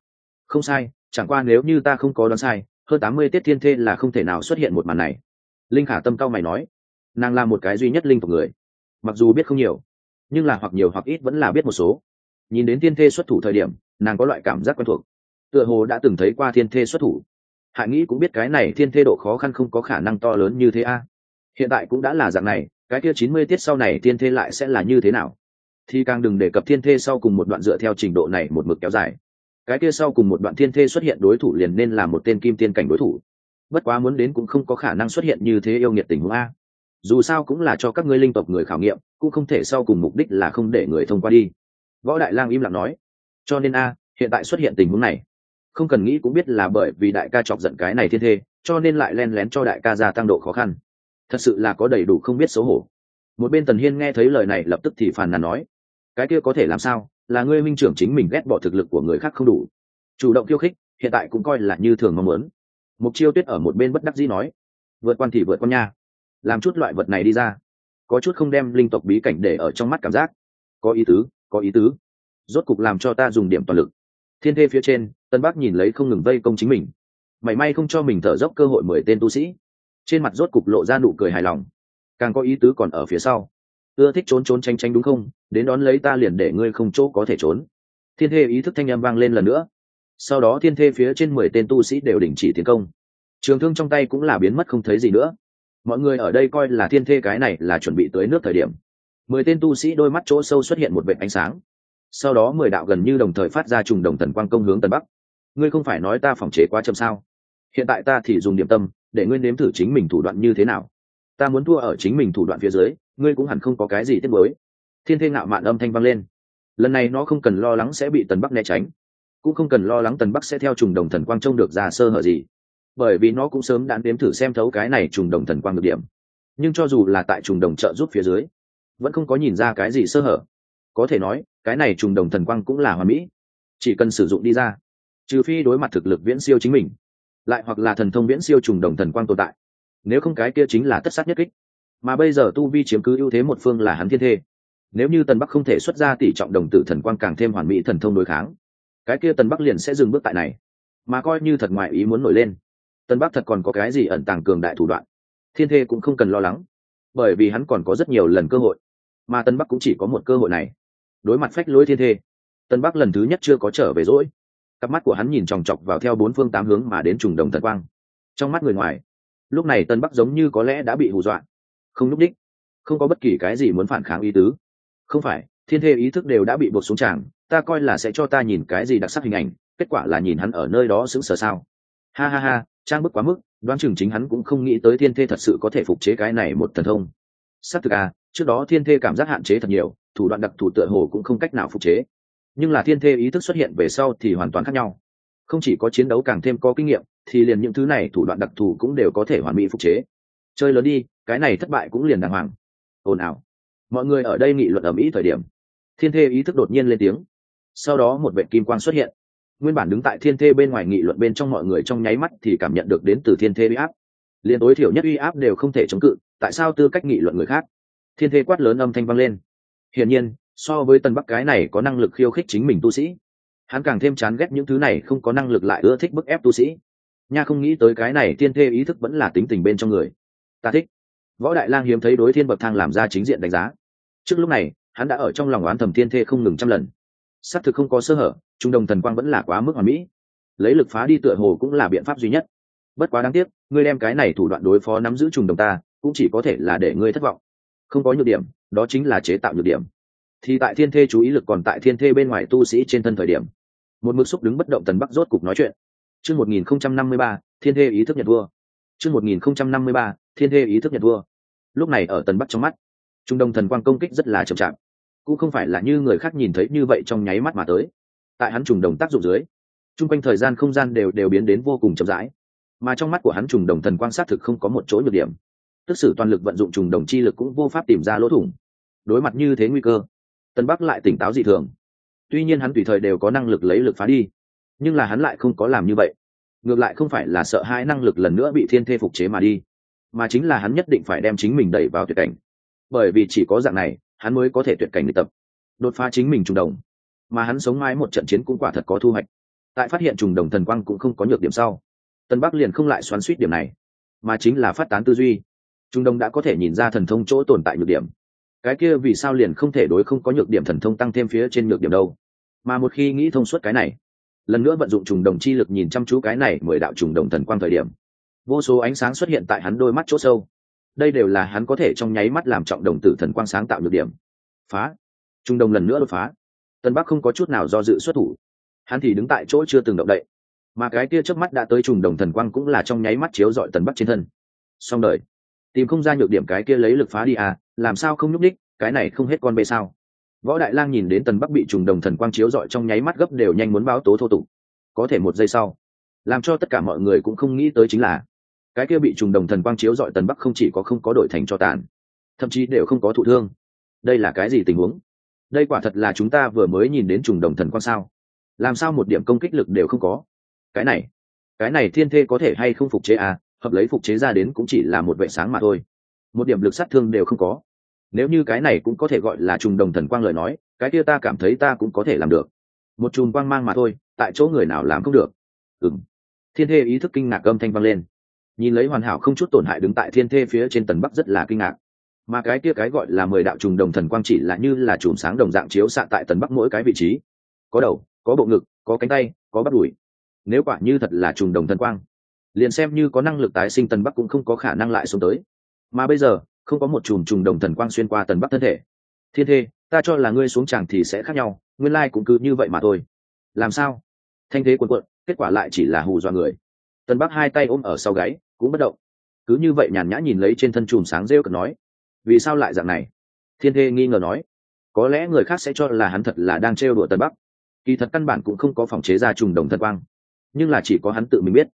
Không sai, chẳng qua nếu như ta không có đoán sai, hơn tám mươi tiết thiên thê là không thể nào xuất hiện một màn này. Linh khả tâm cao mày nói nàng là một cái duy nhất linh tộc người, mặc dù biết không nhiều, nhưng là hoặc nhiều hoặc ít vẫn là biết một số. Nhìn đến thiên thê xuất thủ thời điểm, nàng có loại cảm giác quen thuộc, tựa hồ đã từng thấy qua thiên thê xuất thủ. Hạ nghĩ cũng biết cái này thiên thê độ khó khăn không có khả năng to lớn như thế a. Hiện tại cũng đã là dạng này, cái kia chín mươi tiết sau này thiên thê lại sẽ là như thế nào? Thì càng đừng đề cập thiên thê sau cùng một đoạn dựa theo trình độ này một mực kéo dài. Cái kia sau cùng một đoạn thiên thê xuất hiện đối thủ liền nên là một tên kim tiên cảnh đối thủ. Bất quá muốn đến cũng không có khả năng xuất hiện như thế yêu nghiệt tình huống a dù sao cũng là cho các ngươi linh tộc người khảo nghiệm, cũng không thể sau cùng mục đích là không để người thông qua đi. Võ đại lang im lặng nói. Cho nên a, hiện tại xuất hiện tình huống này, không cần nghĩ cũng biết là bởi vì đại ca chọc giận cái này thiên thê, cho nên lại len lén cho đại ca gia tăng độ khó khăn. Thật sự là có đầy đủ không biết xấu hổ. Một bên tần hiên nghe thấy lời này lập tức thì phàn nàn nói. Cái kia có thể làm sao? Là ngươi minh trưởng chính mình ghét bỏ thực lực của người khác không đủ. Chủ động khiêu khích, hiện tại cũng coi là như thường mong muốn. Mục chiêu tuyết ở một bên bất đắc dĩ nói. Vượt quan thì vượt quan nha làm chút loại vật này đi ra. Có chút không đem linh tộc bí cảnh để ở trong mắt cảm giác. Có ý tứ, có ý tứ. Rốt cục làm cho ta dùng điểm toàn lực. Thiên thê phía trên, tân bắc nhìn lấy không ngừng vây công chính mình. Mảy may không cho mình thở dốc cơ hội mười tên tu sĩ. Trên mặt rốt cục lộ ra nụ cười hài lòng. Càng có ý tứ còn ở phía sau. Ưa thích trốn trốn tranh tranh đúng không? Đến đón lấy ta liền để ngươi không chỗ có thể trốn. Thiên thê ý thức thanh â m vang lên lần nữa. Sau đó thiên thê phía trên mười tên tu sĩ đều đình chỉ tiến công. Trường thương trong tay cũng là biến mất không thấy gì nữa mọi người ở đây coi là thiên thê cái này là chuẩn bị tới nước thời điểm. Mười tên tu sĩ đôi mắt chỗ sâu xuất hiện một vệ ánh sáng. Sau đó mười đạo gần như đồng thời phát ra trùng đồng thần quang công hướng tần bắc. Ngươi không phải nói ta phòng chế quá chậm sao? Hiện tại ta thì dùng điểm tâm, để ngươi nếm thử chính mình thủ đoạn như thế nào. Ta muốn thua ở chính mình thủ đoạn phía dưới, ngươi cũng hẳn không có cái gì tiếc mới thiên thê ngạo mạn âm thanh vang lên. Lần này nó không cần lo lắng sẽ bị tần bắc né tránh, cũng không cần lo lắng tần bắc sẽ theo trùng đồng thần quang trông được ra sơ hở gì bởi vì nó cũng sớm đã nếm thử xem thấu cái này trùng đồng thần quang được điểm. Nhưng cho dù là tại trùng đồng trợ giúp phía dưới, vẫn không có nhìn ra cái gì sơ hở. Có thể nói, cái này trùng đồng thần quang cũng là hoàn mỹ. Chỉ cần sử dụng đi ra, trừ phi đối mặt thực lực viễn siêu chính mình, lại hoặc là thần thông viễn siêu trùng đồng thần quang tồn tại. Nếu không cái kia chính là tất sát nhất kích. Mà bây giờ tu vi chiếm cứ ưu thế một phương là hắn thiên thê. Nếu như tần bắc không thể xuất ra tỷ trọng đồng tử thần quang càng thêm hoàn mỹ thần thông đối kháng, cái kia tần bắc liền sẽ dừng bước tại này. Mà coi như thật ngoại ý muốn nổi lên. Tân bắc thật còn có cái gì ẩn tàng cường đại thủ đoạn? Thiên thê cũng không cần lo lắng, bởi vì hắn còn có rất nhiều lần cơ hội. Mà tân bắc cũng chỉ có một cơ hội này, đối mặt phách lối thiên thê. Tân bắc lần thứ nhất chưa có trở về rỗi. Cặp mắt của hắn nhìn chòng chọc vào theo bốn phương tám hướng mà đến trùng đồng thần quang. Trong mắt người ngoài, lúc này tân bắc giống như có lẽ đã bị hù dọa. Không lúc đích không có bất kỳ cái gì muốn phản kháng ý tứ. Không phải, thiên thê ý thức đều đã bị buộc xuống tràng, ta coi là sẽ cho ta nhìn cái gì đặc sắc hình ảnh, kết quả là nhìn hắn ở nơi đó sững sờ sao ha ha ha, trang bức quá mức, đoán chừng chính hắn cũng không nghĩ tới thiên thê thật sự có thể phục chế cái này một thần thông. S á c thực à trước đó thiên thê cảm giác hạn chế thật nhiều, thủ đoạn đặc thù tựa hồ cũng không cách nào phục chế. Nhưng là thiên thê ý thức xuất hiện về sau thì hoàn toàn khác nhau. Không chỉ có chiến đấu càng thêm có kinh nghiệm, thì liền những thứ này thủ đoạn đặc thù cũng đều có thể hoàn mỹ phục chế. Chơi lớn đi, cái này thất bại cũng liền đàng hoàng. Ồn ào. Mọi người ở đây nghị luận ở mỹ thời điểm, thiên thê ý thức đột nhiên lên tiếng. Sau đó một vệ kim quan xuất hiện nguyên bản đứng tại thiên thê bên ngoài nghị luận bên trong mọi người trong nháy mắt thì cảm nhận được đến từ thiên thê uy áp. Liền tối thiểu nhất uy áp đều không thể chống cự, tại sao tư cách nghị luận người khác? Thiên thê quát lớn âm thanh vang lên. Hiển nhiên, so với tân bắc cái này có năng lực khiêu khích chính mình tu sĩ, hắn càng thêm chán ghét những thứ này không có năng lực lại ưa thích bức ép tu sĩ. Nha không nghĩ tới cái này thiên thê ý thức vẫn là tính tình bên trong người. Ta thích. Võ đại lang hiếm thấy đối thiên bậc thang làm ra chính diện đánh giá. Trước lúc này, hắn đã ở trong lòng oán thầm thiên thê không ngừng trăm lần s c thực không có sơ hở, trung đồng thần quang vẫn là quá mức hoàn mỹ. Lấy lực phá đi tựa hồ cũng là biện pháp duy nhất. Bất quá đáng tiếc, ngươi đem cái này thủ đoạn đối phó nắm giữ trùng đồng ta, cũng chỉ có thể là để ngươi thất vọng. Không có nhược điểm, đó chính là chế tạo nhược điểm. Thì tại thiên thê chú ý lực còn tại thiên thê bên ngoài tu sĩ trên thân thời điểm, một mực xúc đứng bất động tần bắc rốt cục nói chuyện. Chương một nghìn không trăm năm mươi ba, thiên thê ý thức nhật vua. Chương một nghìn không trăm năm mươi ba, thiên thê ý thức nhật vua. Lúc này ở tần bắc trong mắt, trung đông thần quang công kích rất là chậm chạp cũng không phải là như người khác nhìn thấy như vậy trong nháy mắt mà tới. Tại hắn trùng đồng tác dụng dưới, chung quanh thời gian không gian đều đều biến đến vô cùng chậm rãi. Mà trong mắt của hắn trùng đồng thần quan sát thực không có một chỗ nhược điểm. Tức sử toàn lực vận dụng trùng đồng chi lực cũng vô pháp tìm ra lỗ thủng. Đối mặt như thế nguy cơ tân bắc lại tỉnh táo dị thường. Tuy nhiên hắn tùy thời đều có năng lực lấy lực phá đi, nhưng là hắn lại không có làm như vậy. Ngược lại không phải là sợ hai năng lực lần nữa bị thiên thê phục chế mà đi, mà chính là hắn nhất định phải đem chính mình đẩy vào tuyệt cảnh. Bởi vì chỉ có dạng này hắn mới có thể tuyệt cảnh luyện tập, đột phá chính mình trùng đồng. Mà hắn sống mãi một trận chiến cũng quả thật có thu hoạch. Tại phát hiện trùng đồng thần quang cũng không có nhược điểm sau, tân bắc liền không lại xoắn suýt điểm này, mà chính là phát tán tư duy. Trung đông đã có thể nhìn ra thần thông chỗ tồn tại nhược điểm. Cái kia vì sao liền không thể đối không có nhược điểm thần thông tăng thêm phía trên nhược điểm đâu? Mà một khi nghĩ thông suốt cái này, lần nữa vận dụng trùng đồng chi lực nhìn chăm chú cái này mười đạo trùng đồng thần quang thời điểm, vô số ánh sáng xuất hiện tại hắn đôi mắt chỗ sâu đây đều là hắn có thể trong nháy mắt làm trọng đồng tử thần quang sáng tạo nhược điểm. Phá. Trung đồng lần nữa đột phá. Tân bắc không có chút nào do dự xuất thủ. Hắn thì đứng tại chỗ chưa từng động đậy. Mà cái kia trước mắt đã tới trùng đồng thần quang cũng là trong nháy mắt chiếu dọi tần bắc trên thân. Xong đời. Tìm không ra nhược điểm cái kia lấy lực phá đi à làm sao không nhúc đích cái này không hết con bê sao. Võ đại lang nhìn đến tần bắc bị trùng đồng thần quang chiếu dọi trong nháy mắt gấp đều nhanh muốn báo tố thô tục. Có thể một giây sau, làm cho tất cả mọi người cũng không nghĩ tới chính là cái kia bị trùng đồng thần quang chiếu dọi tần bắc không chỉ có không có đổi thành cho tàn, thậm chí đều không có thụ thương. Đây là cái gì tình huống? Đây quả thật là chúng ta vừa mới nhìn đến trùng đồng thần quang sao? Làm sao một điểm công kích lực đều không có? Cái này cái này thiên thê có thể hay không phục chế à? Hợp lấy phục chế ra đến cũng chỉ là một vệ sáng mà thôi. Một điểm lực sát thương đều không có. Nếu như cái này cũng có thể gọi là trùng đồng thần quang lời nói, cái kia ta cảm thấy ta cũng có thể làm được. Một chùm quang mang mà thôi, tại chỗ người nào làm không được? Ừng thiên thê ý thức kinh ngạc âm thanh vang lên nhìn lấy hoàn hảo không chút tổn hại đứng tại thiên thê phía trên tần bắc rất là kinh ngạc. Mà cái kia cái gọi là mười đạo trùng đồng thần quang chỉ là như là chùm sáng đồng dạng chiếu xạ tại tần bắc mỗi cái vị trí. Có đầu, có bộ ngực, có cánh tay, có bắp đùi. Nếu quả như thật là trùng đồng thần quang, liền xem như có năng lực tái sinh tần bắc cũng không có khả năng lại xuống tới. Mà bây giờ, không có một chùm trùng đồng thần quang xuyên qua tần bắc thân thể. Thiên thê, ta cho là ngươi xuống tràng thì sẽ khác nhau, nguyên lai cũng cứ như vậy mà thôi. Làm sao? Thanh thế quần quận kết quả lại chỉ là hù dọa người. Tần bắc hai tay ôm ở sau gáy cũng bất động. Cứ như vậy nhàn nhã nhìn lấy trên thân chùm sáng rêu cực nói, vì sao lại dạng này? Thiên thê nghi ngờ nói, có lẽ người khác sẽ cho là hắn thật là đang trêu đùa tần bắc. Kỳ thật căn bản cũng không có phòng chế ra trùng đồng thần quang, nhưng là chỉ có hắn tự mình biết.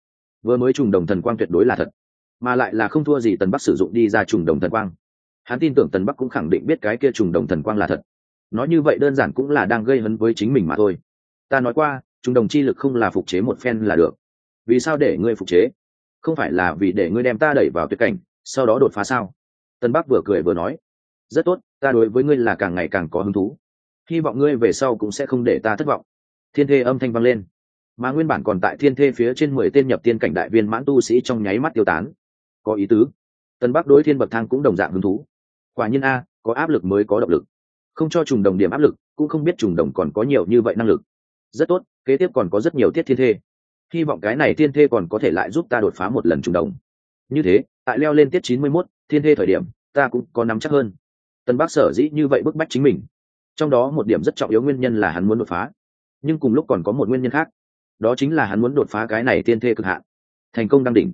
Vừa mới trùng đồng thần quang tuyệt đối là thật, mà lại là không thua gì tần bắc sử dụng đi ra trùng đồng thần quang. Hắn tin tưởng tần bắc cũng khẳng định biết cái kia trùng đồng thần quang là thật. Nói như vậy đơn giản cũng là đang gây hấn với chính mình mà thôi. Ta nói qua, trùng đồng chi lực không là phục chế một phen là được. Vì sao để ngươi phục chế? Không phải là vì để ngươi đem ta đẩy vào tuyệt cảnh, sau đó đột phá sao? Tân bắc vừa cười vừa nói, rất tốt, ta đối với ngươi là càng ngày càng có hứng thú. Hy vọng ngươi về sau cũng sẽ không để ta thất vọng. Thiên thê âm thanh vang lên. Mà nguyên bản còn tại thiên thê phía trên mười tên nhập tiên cảnh đại viên mãn tu sĩ trong nháy mắt tiêu tán. Có ý tứ. Tân bắc đối thiên bậc thang cũng đồng dạng hứng thú. Quả nhiên a, có áp lực mới có động lực. Không cho trùng đồng điểm áp lực, cũng không biết trùng đồng còn có nhiều như vậy năng lực. Rất tốt, kế tiếp còn có rất nhiều tiết thiên thê hy vọng cái này thiên thê còn có thể lại giúp ta đột phá một lần trùng đồng. Như thế tại leo lên tiết chín mươi 91, thiên thê thời điểm ta cũng có nắm chắc hơn. Tân bắc sở dĩ như vậy bức bách chính mình. Trong đó một điểm rất trọng yếu nguyên nhân là hắn muốn đột phá. Nhưng cùng lúc còn có một nguyên nhân khác. Đó chính là hắn muốn đột phá cái này tiên thê cực hạn. Thành công đăng đỉnh.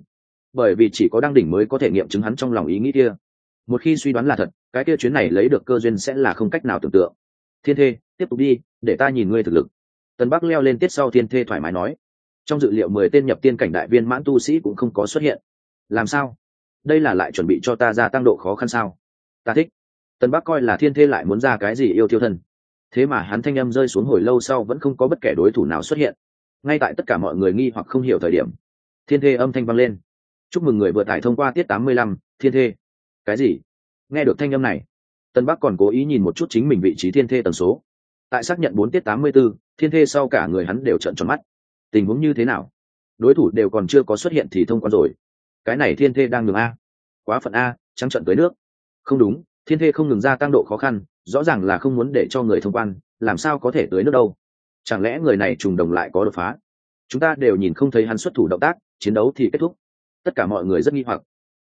Bởi vì chỉ có đăng đỉnh mới có thể nghiệm chứng hắn trong lòng ý nghĩ kia. Một khi suy đoán là thật cái kia chuyến này lấy được cơ duyên sẽ là không cách nào tưởng tượng. Thiên thê tiếp tục đi để ta nhìn ngươi thực lực. Tân bắc leo lên tiết sau thiên thê thoải mái nói trong dự liệu mười tên nhập tiên cảnh đại viên mãn tu sĩ cũng không có xuất hiện. Làm sao? Đây là lại chuẩn bị cho ta gia tăng độ khó khăn sao? Ta thích. Tân bắc coi là thiên thê lại muốn ra cái gì yêu thiêu thân. Thế mà hắn thanh âm rơi xuống hồi lâu sau vẫn không có bất kể đối thủ nào xuất hiện. Ngay tại tất cả mọi người nghi hoặc không hiểu thời điểm, thiên thê âm thanh vang lên. Chúc mừng người vừa tải thông qua tiết tám mươi lăm, thiên thê. Cái gì? Nghe được thanh âm này tân bắc còn cố ý nhìn một chút chính mình vị trí thiên thê tần số. Tại xác nhận bốn tiết tám mươi b ố thiên thê sau cả người hắn đều trận tròn mắt tình huống như thế nào? Đối thủ đều còn chưa có xuất hiện thì thông quan rồi. Cái này thiên thê đang ngừng a. Quá phận a, trắng trận tới nước. Không đúng, thiên thê không ngừng gia tăng độ khó khăn, rõ ràng là không muốn để cho người thông quan, làm sao có thể tới nước đâu? Chẳng lẽ người này trùng đồng lại có đột phá? Chúng ta đều nhìn không thấy hắn xuất thủ động tác, chiến đấu thì kết thúc. Tất cả mọi người rất nghi hoặc.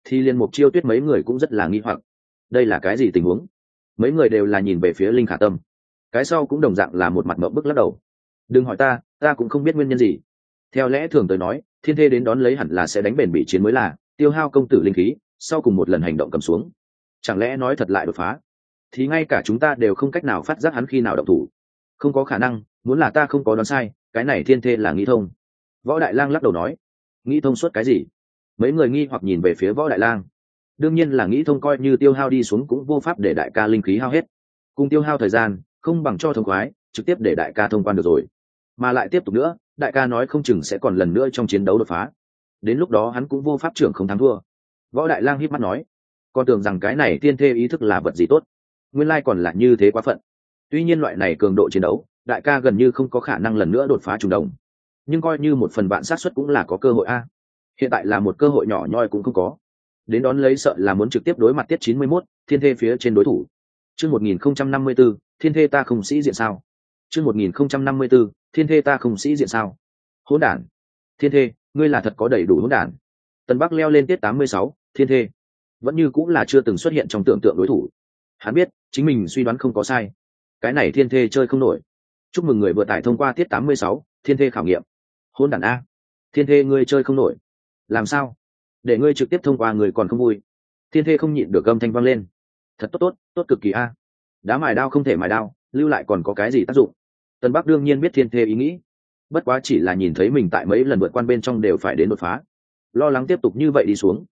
Thì liên mục chiêu tuyết mấy người cũng rất là nghi hoặc. Đây là cái gì tình huống? Mấy người đều là nhìn về phía linh khả tâm. Cái sau cũng đồng dạng là một mặt mộng bức lắc đầu đừng hỏi ta ta cũng không biết nguyên nhân gì. Theo lẽ thường tới nói, thiên thê đến đón lấy hẳn là sẽ đánh bền bị chiến mới là, tiêu hao công tử linh khí, sau cùng một lần hành động cầm xuống. Chẳng lẽ nói thật lại đột phá? Thì ngay cả chúng ta đều không cách nào phát giác hắn khi nào động thủ. Không có khả năng, muốn là ta không có đoán sai, cái này thiên thê là nghĩ thông. Võ đại lang lắc đầu nói. Nghĩ thông suốt cái gì? Mấy người nghi hoặc nhìn về phía võ đại lang. Đương nhiên là nghĩ thông coi như tiêu hao đi xuống cũng vô pháp để đại ca linh khí hao hết. Cùng tiêu hao thời gian, không bằng cho thông khoái, trực tiếp để đại ca thông quan được rồi mà lại tiếp tục nữa đại ca nói không chừng sẽ còn lần nữa trong chiến đấu đột phá. Đến lúc đó hắn cũng vô pháp trưởng không thắng thua. Võ đại lang hít mắt nói con tưởng rằng cái này tiên thê ý thức là vật gì tốt. Nguyên lai còn là như thế quá phận. Tuy nhiên loại này cường độ chiến đấu đại ca gần như không có khả năng lần nữa đột phá trùng đồng nhưng coi như một phần bạn sát xuất cũng là có cơ hội a. Hiện tại là một cơ hội nhỏ nhoi cũng không có. Đến đón lấy sợ là muốn trực tiếp đối mặt tiết chín mươi 91, thiên thê phía trên đối thủ. Chương một nghìn không trăm năm mươi 1054, thiên thê ta không sĩ diện sao? Chương một nghìn không trăm năm mươi 1054, thiên thê ta không sĩ diện sao? Hỗn đản. Thiên thê ngươi là thật có đầy đủ hỗn đản. Tân bắc leo lên tiết tám mươi sáu thiên thê. Vẫn như cũng là chưa từng xuất hiện trong tưởng tượng đối thủ. Hắn biết chính mình suy đoán không có sai. Cái này thiên thê chơi không nổi. Chúc mừng người vừa tải thông qua tiết tám mươi sáu thiên thê khảo nghiệm. Hôn đản a. Thiên thê ngươi chơi không nổi. Làm sao? Để ngươi trực tiếp thông qua người còn không vui. Thiên thê không nhịn được âm thanh vang lên. Thật tốt tốt tốt cực kỳ a. Đá mài đao không thể mài đao lưu lại còn có cái gì tác dụng? Tân bắc đương nhiên biết thiên thê ý nghĩ. Bất quá chỉ là nhìn thấy mình tại mấy lần vượt quan bên trong đều phải đến đột phá. Lo lắng tiếp tục như vậy đi xuống.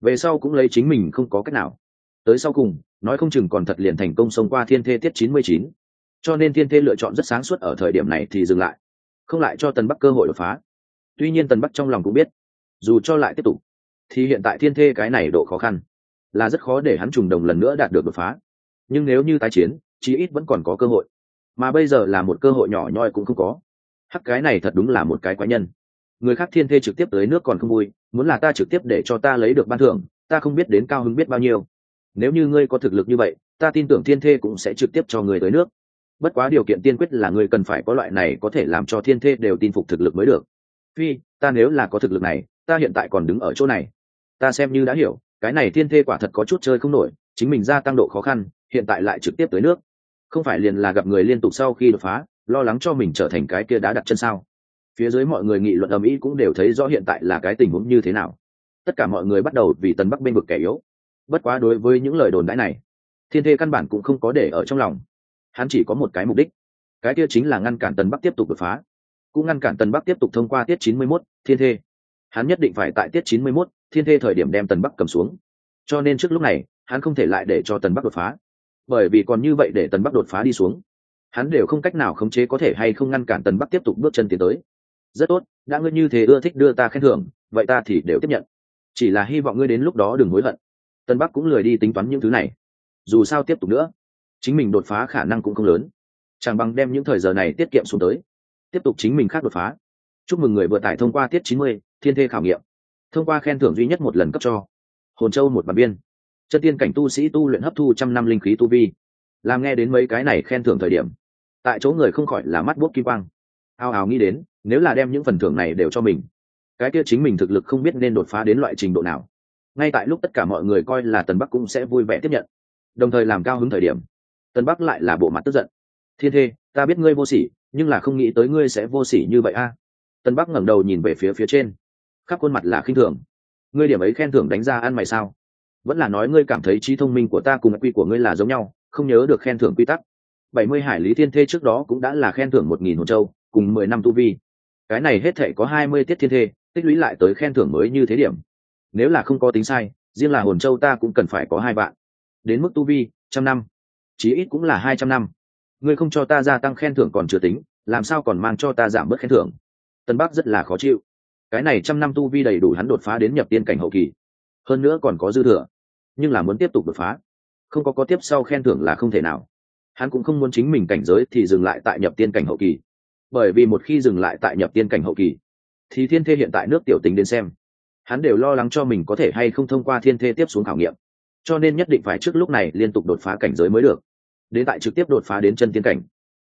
Về sau cũng lấy chính mình không có cách nào. Tới sau cùng, nói không chừng còn thật liền thành công xông qua thiên thê tiết chín mươi chín. Cho nên thiên thê lựa chọn rất sáng suốt ở thời điểm này thì dừng lại. Không lại cho tần bắc cơ hội đột phá. Tuy nhiên tần bắc trong lòng cũng biết, dù cho lại tiếp tục, thì hiện tại thiên thê cái này độ khó khăn là rất khó để hắn trùng đồng lần nữa đạt được đột phá. Nhưng nếu như tái chiến, chí ít vẫn còn có cơ hội mà bây giờ là một cơ hội nhỏ nhoi cũng không có. Hắc, cái này thật đúng là một cái quái nhân. Người khác thiên thê trực tiếp tới nước còn không vui, muốn là ta trực tiếp để cho ta lấy được ban thưởng, ta không biết đến cao hứng biết bao nhiêu. Nếu như ngươi có thực lực như vậy, ta tin tưởng thiên thê cũng sẽ trực tiếp cho người tới nước. Bất quá điều kiện tiên quyết là ngươi cần phải có loại này có thể làm cho thiên thê đều tin phục thực lực mới được. Phi, ta nếu là có thực lực này, ta hiện tại còn đứng ở chỗ này. Ta xem như đã hiểu, cái này thiên thê quả thật có chút chơi không nổi, chính mình gia tăng độ khó khăn, hiện tại lại trực tiếp tới nước không phải liền là gặp người liên tục sau khi đột phá lo lắng cho mình trở thành cái kia đã đặt chân sao? Phía dưới mọi người nghị luận ầm ĩ cũng đều thấy rõ hiện tại là cái tình huống như thế nào. Tất cả mọi người bắt đầu vì tần bắc bên vực kẻ yếu. Bất quá đối với những lời đồn đãi này thiên thê căn bản cũng không có để ở trong lòng. Hắn chỉ có một cái mục đích. Cái kia chính là ngăn cản tần bắc tiếp tục đột phá. Cũng ngăn cản tần bắc tiếp tục thông qua tiết chín mươi 91, thiên thê. Hắn nhất định phải tại tiết chín mươi 91, thiên thê thời điểm đem tần bắc cầm xuống. Cho nên trước lúc này hắn không thể lại để cho tần bắc đột phá bởi vì còn như vậy để tần bắc đột phá đi xuống. Hắn đều không cách nào khống chế có thể hay không ngăn cản tần bắc tiếp tục bước chân tiến tới. Rất tốt, đã ngươi như thế ưa thích đưa ta khen thưởng, vậy ta thì đều tiếp nhận. Chỉ là hy vọng ngươi đến lúc đó đừng hối hận. Tân bắc cũng lười đi tính toán những thứ này. Dù sao tiếp tục nữa, chính mình đột phá khả năng cũng không lớn. Chẳng bằng đem những thời giờ này tiết kiệm xuống tới. Tiếp tục chính mình khác đột phá. Chúc mừng người vừa tải thông qua tiết chín mươi, thiên thê khảo nghiệm. Thông qua khen thưởng duy nhất một lần cấp cho. Hồn châu một bản biên chân tiên cảnh tu sĩ tu luyện hấp thu trăm năm linh khí tu vi. Làm nghe đến mấy cái này khen thưởng thời điểm, tại chỗ người không khỏi là mắt bút kim quang. Ao ào nghĩ đến, nếu là đem những phần thưởng này đều cho mình, cái kia chính mình thực lực không biết nên đột phá đến loại trình độ nào. Ngay tại lúc tất cả mọi người coi là tần bắc cũng sẽ vui vẻ tiếp nhận. Đồng thời làm cao hứng thời điểm, tần bắc lại là bộ mặt tức giận. Thiên thê, ta biết ngươi vô sỉ, nhưng là không nghĩ tới ngươi sẽ vô sỉ như vậy a. Tần bắc ngẩng đầu nhìn về phía phía trên, khắp khuôn mặt là khinh thường. Ngươi điểm ấy khen thưởng đánh ra ăn mày sao? Vẫn là nói ngươi cảm thấy trí thông minh của ta cùng quy của ngươi là giống nhau, không nhớ được khen thưởng quy tắc. Bảy mươi hải lý thiên thê trước đó cũng đã là khen thưởng một nghìn hồn châu, cùng mười năm tu vi. Cái này hết thể có hai mươi tiết thiên thê, tích lũy lại tới khen thưởng mới như thế điểm. Nếu là không có tính sai, riêng là hồn châu ta cũng cần phải có hai vạn. Đến mức tu vi, trăm năm. Chí ít cũng là hai trăm năm. Ngươi không cho ta gia tăng khen thưởng còn chưa tính, làm sao còn mang cho ta giảm bớt khen thưởng? Tân bắc rất là khó chịu. Cái này trăm năm tu vi đầy đủ hắn đột phá đến nhập tiên cảnh hậu kỳ. Hơn nữa còn có dư thừa nhưng là muốn tiếp tục đột phá. Không có có tiếp sau khen thưởng là không thể nào. Hắn cũng không muốn chính mình cảnh giới thì dừng lại tại nhập tiên cảnh hậu kỳ. Bởi vì một khi dừng lại tại nhập tiên cảnh hậu kỳ, thì thiên thê hiện tại nước tiểu tính đến xem. Hắn đều lo lắng cho mình có thể hay không thông qua thiên thê tiếp xuống khảo nghiệm. Cho nên nhất định phải trước lúc này liên tục đột phá cảnh giới mới được. Đến tại trực tiếp đột phá đến chân tiên cảnh.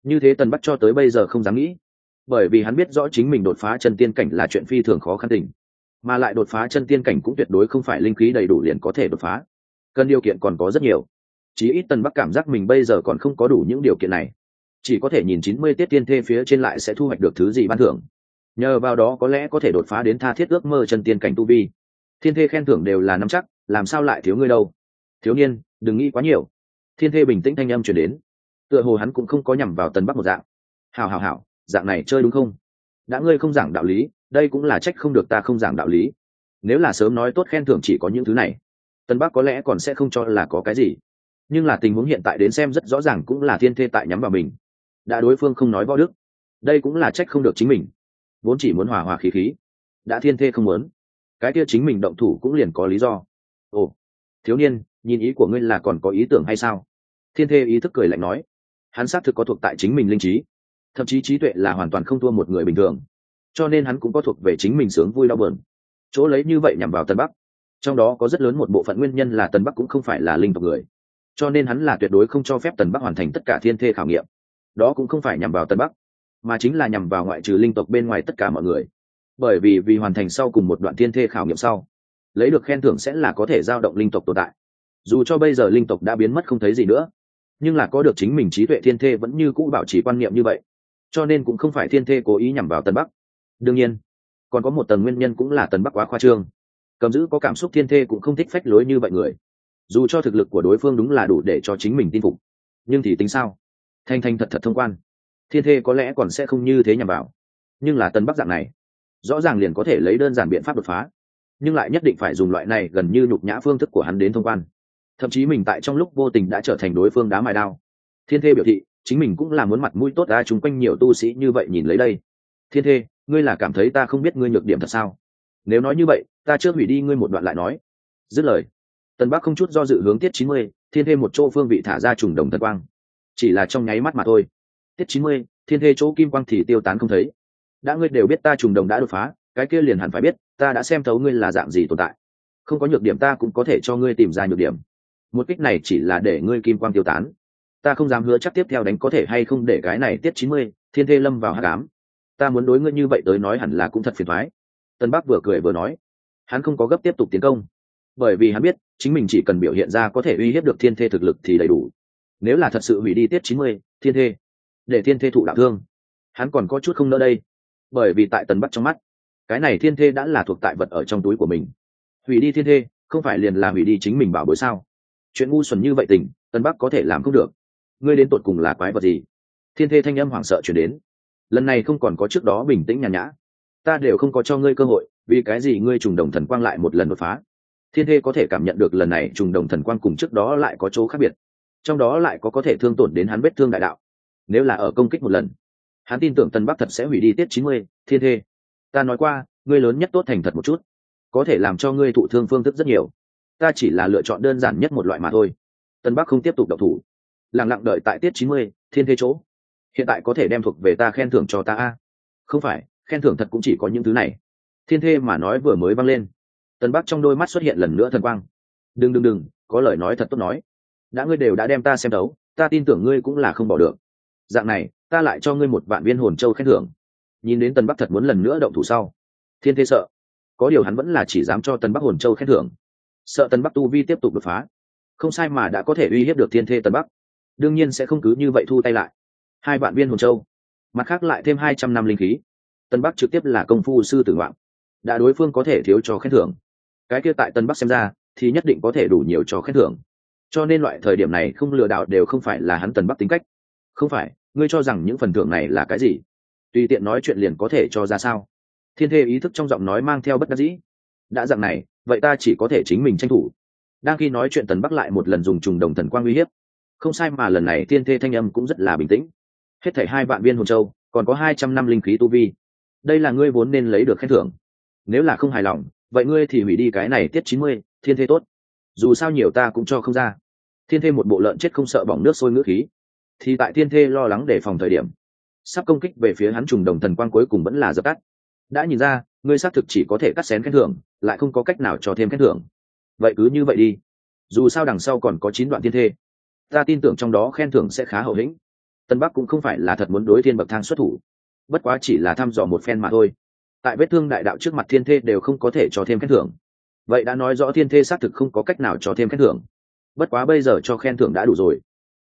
Như thế tần bắt cho tới bây giờ không dám nghĩ. Bởi vì hắn biết rõ chính mình đột phá chân tiên cảnh là chuyện phi thường khó khăn tình. Mà lại đột phá chân tiên cảnh cũng tuyệt đối không phải linh khí đầy đủ liền có thể đột phá cần điều kiện còn có rất nhiều. Chí ít tần bắc cảm giác mình bây giờ còn không có đủ những điều kiện này. Chỉ có thể nhìn chín mươi tiết tiên thê phía trên lại sẽ thu hoạch được thứ gì ban thưởng. Nhờ vào đó có lẽ có thể đột phá đến tha thiết ước mơ chân tiên cảnh tu vi. Thiên thê khen thưởng đều là nắm chắc, làm sao lại thiếu ngươi đâu? Thiếu niên, đừng nghĩ quá nhiều. Thiên thê bình tĩnh thanh âm chuyển đến. Tựa hồ hắn cũng không có nhằm vào tần bắc một dạng. Hào hào hào dạng này chơi đúng không? Đã ngươi không giảng đạo lý, đây cũng là trách không được ta không giảng đạo lý. Nếu là sớm nói tốt khen thưởng chỉ có những thứ này tân bắc có lẽ còn sẽ không cho là có cái gì, nhưng là tình huống hiện tại đến xem rất rõ ràng cũng là thiên thê tại nhắm vào mình. Đã đối phương không nói võ đức, đây cũng là trách không được chính mình. Vốn chỉ muốn hòa hòa khí khí, đã thiên thê không muốn. Cái kia chính mình động thủ cũng liền có lý do. Ồ, thiếu niên, nhìn ý của ngươi là còn có ý tưởng hay sao? Thiên thê ý thức cười lạnh nói. Hắn xác thực có thuộc tại chính mình linh trí, thậm chí trí tuệ là hoàn toàn không thua một người bình thường, cho nên hắn cũng có thuộc về chính mình sướng vui đau bờn chỗ lấy như vậy nhằm vào tân bắc trong đó có rất lớn một bộ phận nguyên nhân là tần bắc cũng không phải là linh tộc người, cho nên hắn là tuyệt đối không cho phép tần bắc hoàn thành tất cả thiên thê khảo nghiệm. Đó cũng không phải nhằm vào tần bắc, mà chính là nhằm vào ngoại trừ linh tộc bên ngoài tất cả mọi người. Bởi vì vì hoàn thành sau cùng một đoạn thiên thê khảo nghiệm sau, lấy được khen thưởng sẽ là có thể giao động linh tộc tồn tại. Dù cho bây giờ linh tộc đã biến mất không thấy gì nữa, nhưng là có được chính mình trí tuệ thiên thê vẫn như cũ bảo trì quan niệm như vậy, cho nên cũng không phải thiên thê cố ý nhằm vào tần bắc. Đương nhiên, còn có một tầng nguyên nhân cũng là tần bắc quá khoa trương cầm giữ có cảm xúc thiên thê cũng không thích phách lối như vậy người. Dù cho thực lực của đối phương đúng là đủ để cho chính mình tin phục, nhưng thì tính sao? Thanh thanh thật thật thông quan. Thiên thê có lẽ còn sẽ không như thế nhằm vào. Nhưng là tân bắc dạng này, rõ ràng liền có thể lấy đơn giản biện pháp đột phá. Nhưng lại nhất định phải dùng loại này gần như nhục nhã phương thức của hắn đến thông quan. Thậm chí mình tại trong lúc vô tình đã trở thành đối phương đá mài đao. Thiên thê biểu thị, chính mình cũng là muốn mặt mũi tốt ra chung quanh nhiều tu sĩ như vậy nhìn lấy đây. Thiên thê, ngươi là cảm thấy ta không biết ngươi nhược điểm thật sao? Nếu nói như vậy ta chưa hủy đi ngươi một đoạn lại nói. Dứt lời tân bắc không chút do dự hướng tiết chín mươi, thiên thê một chỗ phương vị thả ra trùng đồng thần quang. Chỉ là trong nháy mắt mà thôi. Tiết chín mươi, thiên thê chỗ kim quang thì tiêu tán không thấy. Đã ngươi đều biết ta trùng đồng đã đột phá, cái kia liền hẳn phải biết, ta đã xem thấu ngươi là dạng gì tồn tại. Không có nhược điểm ta cũng có thể cho ngươi tìm ra nhược điểm. Một kích này chỉ là để ngươi kim quang tiêu tán. Ta không dám hứa chắc tiếp theo đánh có thể hay không để cái này tiết chín mươi, thiên thê lâm vào hát cám ta muốn đối ngươi như vậy tới nói hẳn là cũng thật phiền thoái. Tân bắc vừa cười vừa nói hắn không có gấp tiếp tục tiến công. Bởi vì hắn biết, chính mình chỉ cần biểu hiện ra có thể uy hiếp được thiên thê thực lực thì đầy đủ. Nếu là thật sự hủy đi tiết chín mươi, thiên thê, để thiên thê thụ đạo thương, hắn còn có chút không nỡ đây. Bởi vì tại tần bắt trong mắt, cái này thiên thê đã là thuộc tại vật ở trong túi của mình. Hủy đi thiên thê, không phải liền là hủy đi chính mình bảo bối sao? Chuyện ngu xuẩn như vậy tình tân bắc có thể làm không được. Ngươi đến tột cùng là quái vật gì? Thiên thê thanh âm hoảng sợ chuyển đến. Lần này không còn có trước đó bình tĩnh nhàn nhã. Ta đều không có cho ngươi cơ hội vì cái gì ngươi trùng đồng thần quang lại một lần đột phá? Thiên thê có thể cảm nhận được lần này trùng đồng thần quang cùng trước đó lại có chỗ khác biệt. Trong đó lại có có thể thương tổn đến hắn vết thương đại đạo. Nếu là ở công kích một lần, hắn tin tưởng tân bắc thật sẽ hủy đi tiết chín mươi, thiên thê. Ta nói qua, ngươi lớn nhất tốt thành thật một chút. Có thể làm cho ngươi thụ thương phương thức rất nhiều. Ta chỉ là lựa chọn đơn giản nhất một loại mà thôi. Tân bắc không tiếp tục độc thủ. Lẳng lặng đợi tại tiết chín mươi, thiên thê chỗ. Hiện tại có thể đem thuộc về ta khen thưởng cho ta a. Không phải, khen thưởng thật cũng chỉ có những thứ này thiên thê mà nói vừa mới văng lên. Tân bắc trong đôi mắt xuất hiện lần nữa thần quang. Đừng đừng đừng, có lời nói thật tốt nói. Đã ngươi đều đã đem ta xem đấu ta tin tưởng ngươi cũng là không bỏ được. Dạng này, ta lại cho ngươi một vạn viên hồn châu khen thưởng. Nhìn đến tân bắc thật muốn lần nữa động thủ sau. Thiên thê sợ. Có điều hắn vẫn là chỉ dám cho tân bắc hồn châu khen thưởng. Sợ tân bắc tu vi tiếp tục đột phá. Không sai mà đã có thể uy hiếp được thiên thê tân bắc. Đương nhiên sẽ không cứ như vậy thu tay lại. Hai vạn viên hồn châu. Mặt khác lại thêm hai trăm năm linh khí. Tân bắc trực tiếp là công phu sư tử ngoạn đã đối phương có thể thiếu cho khen thưởng. Cái kia tại tân bắc xem ra, thì nhất định có thể đủ nhiều cho khen thưởng. Cho nên loại thời điểm này không lừa đảo đều không phải là hắn tần bắc tính cách. Không phải, ngươi cho rằng những phần thưởng này là cái gì? Tùy tiện nói chuyện liền có thể cho ra sao? Thiên thê ý thức trong giọng nói mang theo bất đắc dĩ. Đã dặn này, vậy ta chỉ có thể chính mình tranh thủ. Đang khi nói chuyện tần bắc lại một lần dùng trùng đồng thần quang uy hiếp. Không sai mà lần này thiên thê thanh âm cũng rất là bình tĩnh. Hết thảy hai vạn viên hồn châu, còn có hai trăm năm linh khí tu vi. Đây là ngươi vốn nên lấy được khen thưởng nếu là không hài lòng, vậy ngươi thì hủy đi cái này tiết chín mươi, thiên thê tốt. Dù sao nhiều ta cũng cho không ra. Thiên thê một bộ lợn chết không sợ bỏng nước sôi ngữ khí. Thì tại thiên thê lo lắng để phòng thời điểm, sắp công kích về phía hắn trùng đồng thần quang cuối cùng vẫn là dập tắt. Đã nhìn ra, ngươi xác thực chỉ có thể cắt xén khen thưởng, lại không có cách nào cho thêm khen thưởng. Vậy cứ như vậy đi. Dù sao đằng sau còn có chín đoạn thiên thê. Ta tin tưởng trong đó khen thưởng sẽ khá hậu hĩnh. Tân bắc cũng không phải là thật muốn đối thiên bậc thang xuất thủ. Bất quá chỉ là thăm dò một phen mà thôi tại vết thương đại đạo trước mặt thiên thê đều không có thể cho thêm khen thưởng. Vậy đã nói rõ thiên thê xác thực không có cách nào cho thêm khen thưởng. Bất quá bây giờ cho khen thưởng đã đủ rồi.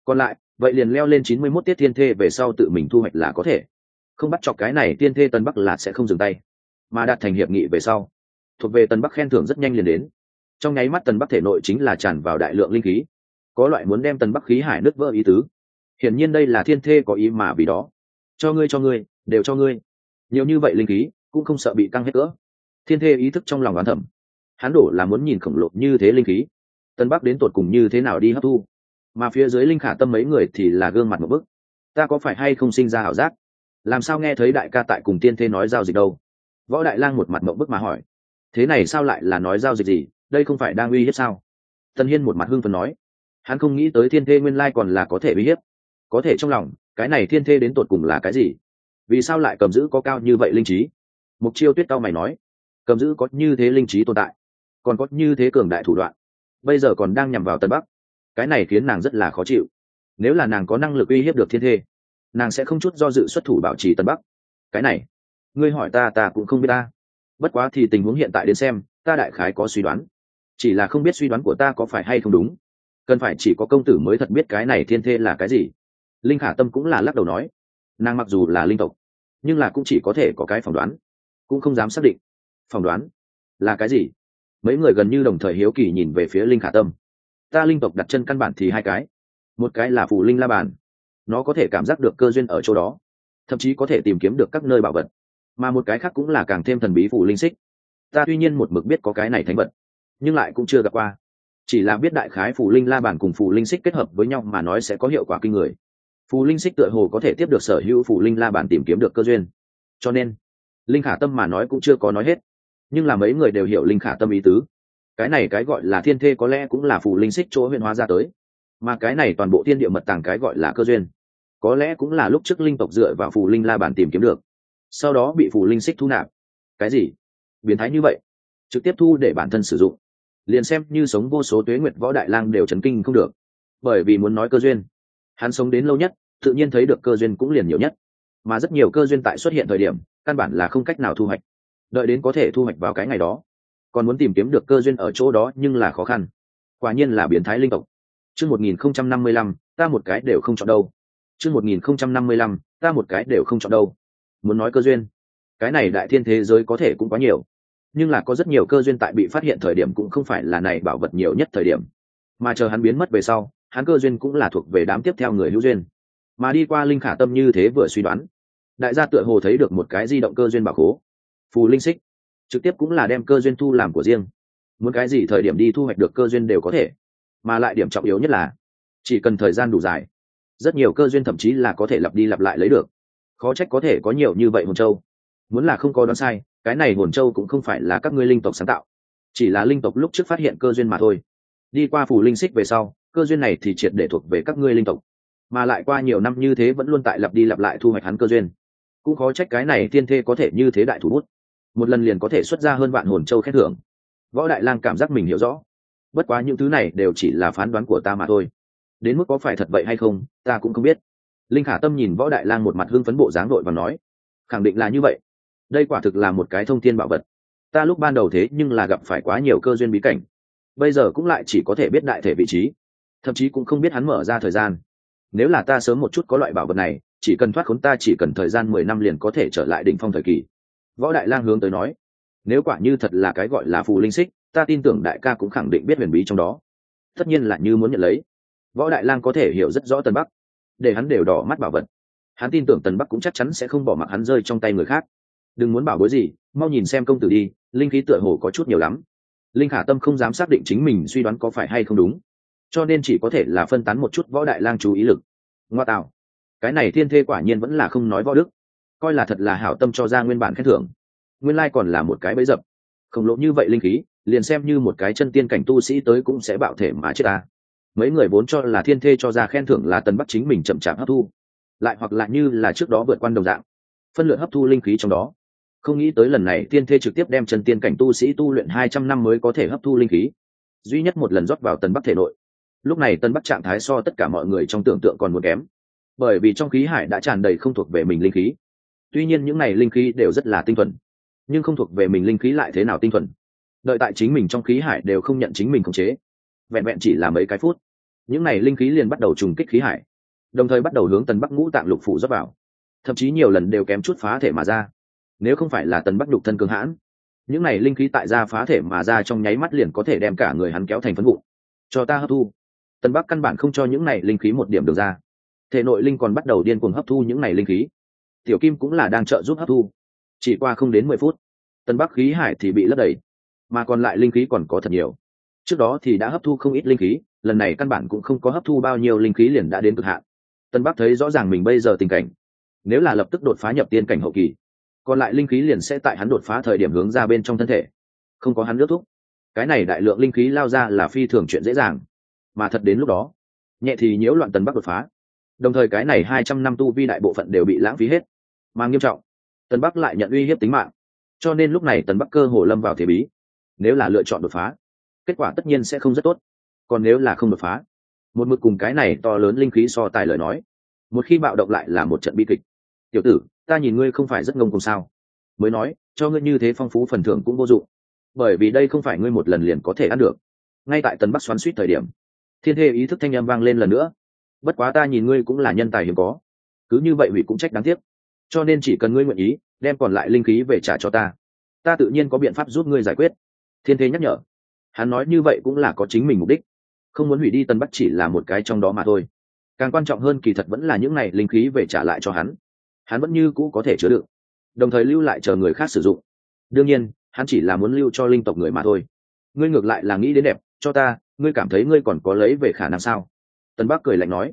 Còn lại, vậy liền leo lên chín mươi mốt tiết thiên thê về sau tự mình thu hoạch là có thể. Không bắt chọc cái này, thiên thê tân bắc là sẽ không dừng tay. Mà đạt thành hiệp nghị về sau, thuộc về tân bắc khen thưởng rất nhanh liền đến. Trong nháy mắt tân bắc thể nội chính là tràn vào đại lượng linh khí. Có loại muốn đem tân bắc khí hải nứt vỡ ý tứ. Hiển nhiên đây là thiên thê có ý mà vì đó. Cho ngươi cho ngươi, đều cho ngươi. Nhiều như vậy linh khí cũng không sợ bị căng hết cỡ. Thiên thê ý thức trong lòng đoán thẩm hắn đổ là muốn nhìn khổng lồ như thế linh khí. Tân bắc đến tột cùng như thế nào đi hấp thu? Mà phía dưới linh khả tâm mấy người thì là gương mặt một bức. Ta có phải hay không sinh ra ảo giác? Làm sao nghe thấy đại ca tại cùng tiên thê nói giao dịch đâu? Võ đại lang một mặt mộng bức mà hỏi. Thế này sao lại là nói giao dịch gì? Đây không phải đang uy hiếp sao? Tân hiên một mặt hưng phần nói. Hắn không nghĩ tới thiên thê nguyên lai còn là có thể uy hiếp. Có thể trong lòng, cái này thiên thê đến tột cùng là cái gì? Vì sao lại cầm giữ có cao như vậy linh trí? Mục chiêu tuyết cao mày nói, cầm giữ có như thế linh trí tồn tại, còn có như thế cường đại thủ đoạn, bây giờ còn đang nhằm vào tân bắc, cái này khiến nàng rất là khó chịu. Nếu là nàng có năng lực uy hiếp được thiên thê, nàng sẽ không chút do dự xuất thủ bảo trì tân bắc. Cái này, ngươi hỏi ta ta cũng không biết ta. Bất quá thì tình huống hiện tại đến xem, ta đại khái có suy đoán. Chỉ là không biết suy đoán của ta có phải hay không đúng. Cần phải chỉ có công tử mới thật biết cái này thiên thê là cái gì. Linh khả tâm cũng là lắc đầu nói, nàng mặc dù là linh tộc, nhưng là cũng chỉ có thể có cái phỏng đoán cũng không dám xác định. Phỏng đoán, là cái gì? Mấy người gần như đồng thời hiếu kỳ nhìn về phía linh khả tâm. Ta linh tộc đặt chân căn bản thì hai cái. Một cái là phù linh la bàn. Nó có thể cảm giác được cơ duyên ở chỗ đó. Thậm chí có thể tìm kiếm được các nơi bảo vật. Mà một cái khác cũng là càng thêm thần bí phù linh xích. Ta tuy nhiên một mực biết có cái này thánh vật, nhưng lại cũng chưa gặp qua. Chỉ là biết đại khái phù linh la bàn cùng phù linh xích kết hợp với nhau mà nói sẽ có hiệu quả kinh người. Phù linh xích tựa hồ có thể tiếp được sở hữu phù linh la bàn tìm kiếm được cơ duyên. Cho nên linh khả tâm mà nói cũng chưa có nói hết. Nhưng là mấy người đều hiểu linh khả tâm ý tứ. Cái này cái gọi là thiên thê có lẽ cũng là phù linh xích chỗ huyện hóa ra tới. Mà cái này toàn bộ thiên địa mật tàng cái gọi là cơ duyên. Có lẽ cũng là lúc trước linh tộc dựa vào phù linh la bàn tìm kiếm được. Sau đó bị phù linh xích thu nạp. Cái gì? Biến thái như vậy? Trực tiếp thu để bản thân sử dụng. Liền xem như sống vô số tuế nguyệt võ đại lang đều chấn kinh không được. Bởi vì muốn nói cơ duyên, hắn sống đến lâu nhất, tự nhiên thấy được cơ duyên cũng liền nhiều nhất. Mà rất nhiều cơ duyên tại xuất hiện thời điểm căn bản là không cách nào thu hoạch. Đợi đến có thể thu hoạch vào cái ngày đó, còn muốn tìm kiếm được cơ duyên ở chỗ đó nhưng là khó khăn. Quả nhiên là biến thái linh tộc. Chương một nghìn không trăm năm mươi lăm, ta một cái đều không chọn đâu. Chương một nghìn không trăm năm mươi lăm, ta một cái đều không chọn đâu. Muốn nói cơ duyên, cái này đại thiên thế giới có thể cũng quá nhiều. Nhưng là có rất nhiều cơ duyên tại bị phát hiện thời điểm cũng không phải là này bảo vật nhiều nhất thời điểm. Mà chờ hắn biến mất về sau, hắn cơ duyên cũng là thuộc về đám tiếp theo người hữu duyên. Mà đi qua linh khả tâm như thế vừa suy đoán đại gia tựa hồ thấy được một cái di động cơ duyên bảo khố. Phù linh xích trực tiếp cũng là đem cơ duyên thu làm của riêng. Muốn cái gì thời điểm đi thu hoạch được cơ duyên đều có thể, mà lại điểm trọng yếu nhất là chỉ cần thời gian đủ dài, rất nhiều cơ duyên thậm chí là có thể lặp đi lặp lại lấy được. Khó trách có thể có nhiều như vậy hồn châu. Muốn là không có đoán sai, cái này hồn châu cũng không phải là các ngươi linh tộc sáng tạo, chỉ là linh tộc lúc trước phát hiện cơ duyên mà thôi. Đi qua phủ linh xích về sau, cơ duyên này thì triệt để thuộc về các ngươi linh tộc, mà lại qua nhiều năm như thế vẫn luôn tại lặp đi lặp lại thu hoạch hắn cơ duyên cũng khó trách cái này tiên thê có thể như thế đại thủ bút. Một lần liền có thể xuất ra hơn vạn hồn châu khen thưởng. Võ đại lang cảm giác mình hiểu rõ. Bất quá những thứ này đều chỉ là phán đoán của ta mà thôi. Đến mức có phải thật vậy hay không, ta cũng không biết. Linh khả tâm nhìn võ đại lang một mặt hưng phấn bộ dáng đội và nói, khẳng định là như vậy. Đây quả thực là một cái thông tin bảo vật. Ta lúc ban đầu thế nhưng là gặp phải quá nhiều cơ duyên bí cảnh. Bây giờ cũng lại chỉ có thể biết đại thể vị trí. Thậm chí cũng không biết hắn mở ra thời gian. Nếu là ta sớm một chút có loại bảo vật này chỉ cần thoát khốn ta chỉ cần thời gian mười năm liền có thể trở lại đỉnh phong thời kỳ. Võ đại lang hướng tới nói, nếu quả như thật là cái gọi là phù linh xích, ta tin tưởng đại ca cũng khẳng định biết huyền bí trong đó. Tất nhiên là như muốn nhận lấy. Võ đại lang có thể hiểu rất rõ tân bắc. Để hắn đều đỏ mắt bảo vật. Hắn tin tưởng tần bắc cũng chắc chắn sẽ không bỏ mặc hắn rơi trong tay người khác. Đừng muốn bảo bối gì, mau nhìn xem công tử đi, linh khí tựa hồ có chút nhiều lắm. Linh khả tâm không dám xác định chính mình suy đoán có phải hay không đúng. Cho nên chỉ có thể là phân tán một chút võ đại lang chú ý lực. Ngoa tạo cái này thiên thê quả nhiên vẫn là không nói võ đức, coi là thật là hảo tâm cho ra nguyên bản khen thưởng, nguyên lai còn là một cái bẫy dập. Khổng lồ như vậy linh khí, liền xem như một cái chân tiên cảnh tu sĩ tới cũng sẽ bạo thể mà chết ta. Mấy người vốn cho là thiên thê cho ra khen thưởng là tần bắc chính mình chậm chạp hấp thu, lại hoặc là như là trước đó vượt qua đồng dạng, phân lượng hấp thu linh khí trong đó. Không nghĩ tới lần này tiên thê trực tiếp đem chân tiên cảnh tu sĩ tu luyện hai trăm năm mới có thể hấp thu linh khí, duy nhất một lần rót vào tần bắc thể nội. Lúc này tân bắc trạng thái so tất cả mọi người trong tưởng tượng còn muốn kém bởi vì trong khí hải đã tràn đầy không thuộc về mình linh khí. Tuy nhiên những này linh khí đều rất là tinh thuần, nhưng không thuộc về mình linh khí lại thế nào tinh thuần? Đợi tại chính mình trong khí hải đều không nhận chính mình khống chế, vẹn vẹn chỉ là mấy cái phút, những này linh khí liền bắt đầu trùng kích khí hải, đồng thời bắt đầu hướng tần bắc ngũ tạng lục phủ dốc vào, thậm chí nhiều lần đều kém chút phá thể mà ra. Nếu không phải là tần bắc đục thân cường hãn, những này linh khí tại ra phá thể mà ra trong nháy mắt liền có thể đem cả người hắn kéo thành phân vụ cho ta hấp thu. Tần bắc căn bản không cho những này linh khí một điểm được ra thể nội linh còn bắt đầu điên cuồng hấp thu những này linh khí. Tiểu kim cũng là đang trợ giúp hấp thu. Chỉ qua không đến mười phút, tân bắc khí hải thì bị lấp đầy, mà còn lại linh khí còn có thật nhiều. Trước đó thì đã hấp thu không ít linh khí, lần này căn bản cũng không có hấp thu bao nhiêu linh khí liền đã đến cực hạn. Tân bắc thấy rõ ràng mình bây giờ tình cảnh, nếu là lập tức đột phá nhập tiên cảnh hậu kỳ, còn lại linh khí liền sẽ tại hắn đột phá thời điểm hướng ra bên trong thân thể. Không có hắn ước thúc cái này đại lượng linh khí lao ra là phi thường chuyện dễ dàng. Mà thật đến lúc đó, nhẹ thì nhiễu loạn tần bắc đột phá đồng thời cái này hai trăm năm tu vi đại bộ phận đều bị lãng phí hết, mà nghiêm trọng, tần bắc lại nhận uy hiếp tính mạng, cho nên lúc này tần bắc cơ hồ lâm vào thế bí, nếu là lựa chọn đột phá, kết quả tất nhiên sẽ không rất tốt, còn nếu là không đột phá, một mực cùng cái này to lớn linh khí so tài lời nói, một khi bạo động lại là một trận bi kịch. Tiểu tử, ta nhìn ngươi không phải rất ngông cùng sao? Mới nói, cho ngươi như thế phong phú phần thưởng cũng vô dụng, bởi vì đây không phải ngươi một lần liền có thể ăn được. Ngay tại tần bắc xoắn suýt thời điểm, thiên thê ý thức thanh â m vang lên lần nữa bất quá ta nhìn ngươi cũng là nhân tài hiếm có. Cứ như vậy hủy cũng trách đáng tiếc. Cho nên chỉ cần ngươi nguyện ý, đem còn lại linh khí về trả cho ta. Ta tự nhiên có biện pháp giúp ngươi giải quyết. Thiên thế nhắc nhở. Hắn nói như vậy cũng là có chính mình mục đích. Không muốn hủy đi tân bắt chỉ là một cái trong đó mà thôi. Càng quan trọng hơn kỳ thật vẫn là những này linh khí về trả lại cho hắn. Hắn vẫn như cũ có thể chứa đựng, đồng thời lưu lại chờ người khác sử dụng. Đương nhiên, hắn chỉ là muốn lưu cho linh tộc người mà thôi. Ngươi ngược lại là nghĩ đến đẹp, cho ta, ngươi cảm thấy ngươi còn có lấy về khả năng sao? Tân bắc cười lạnh nói,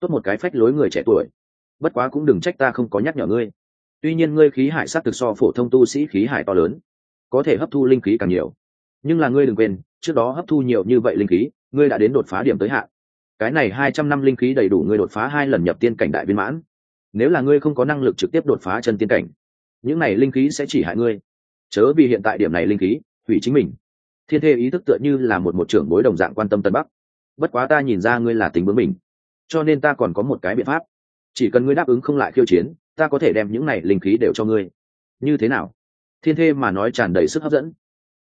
tốt một cái phách lối người trẻ tuổi, bất quá cũng đừng trách ta không có nhắc nhở ngươi. Tuy nhiên ngươi khí hải s á t thực so phổ thông tu sĩ khí hải to lớn, có thể hấp thu linh khí càng nhiều. Nhưng là ngươi đừng quên, trước đó hấp thu nhiều như vậy linh khí, ngươi đã đến đột phá điểm tới hạn. Cái này hai trăm năm linh khí đầy đủ ngươi đột phá hai lần nhập tiên cảnh đại viên mãn. Nếu là ngươi không có năng lực trực tiếp đột phá chân tiên cảnh, những này linh khí sẽ chỉ hại ngươi. Chớ vì hiện tại điểm này linh khí, hủy chính mình. Thiên thê ý thức tựa như là một một trưởng bối đồng dạng quan tâm tân bắc bất quá ta nhìn ra ngươi là tính bướng mình cho nên ta còn có một cái biện pháp. Chỉ cần ngươi đáp ứng không lại khiêu chiến, ta có thể đem những này linh khí đều cho ngươi. Như thế nào? Thiên thê mà nói tràn đầy sức hấp dẫn.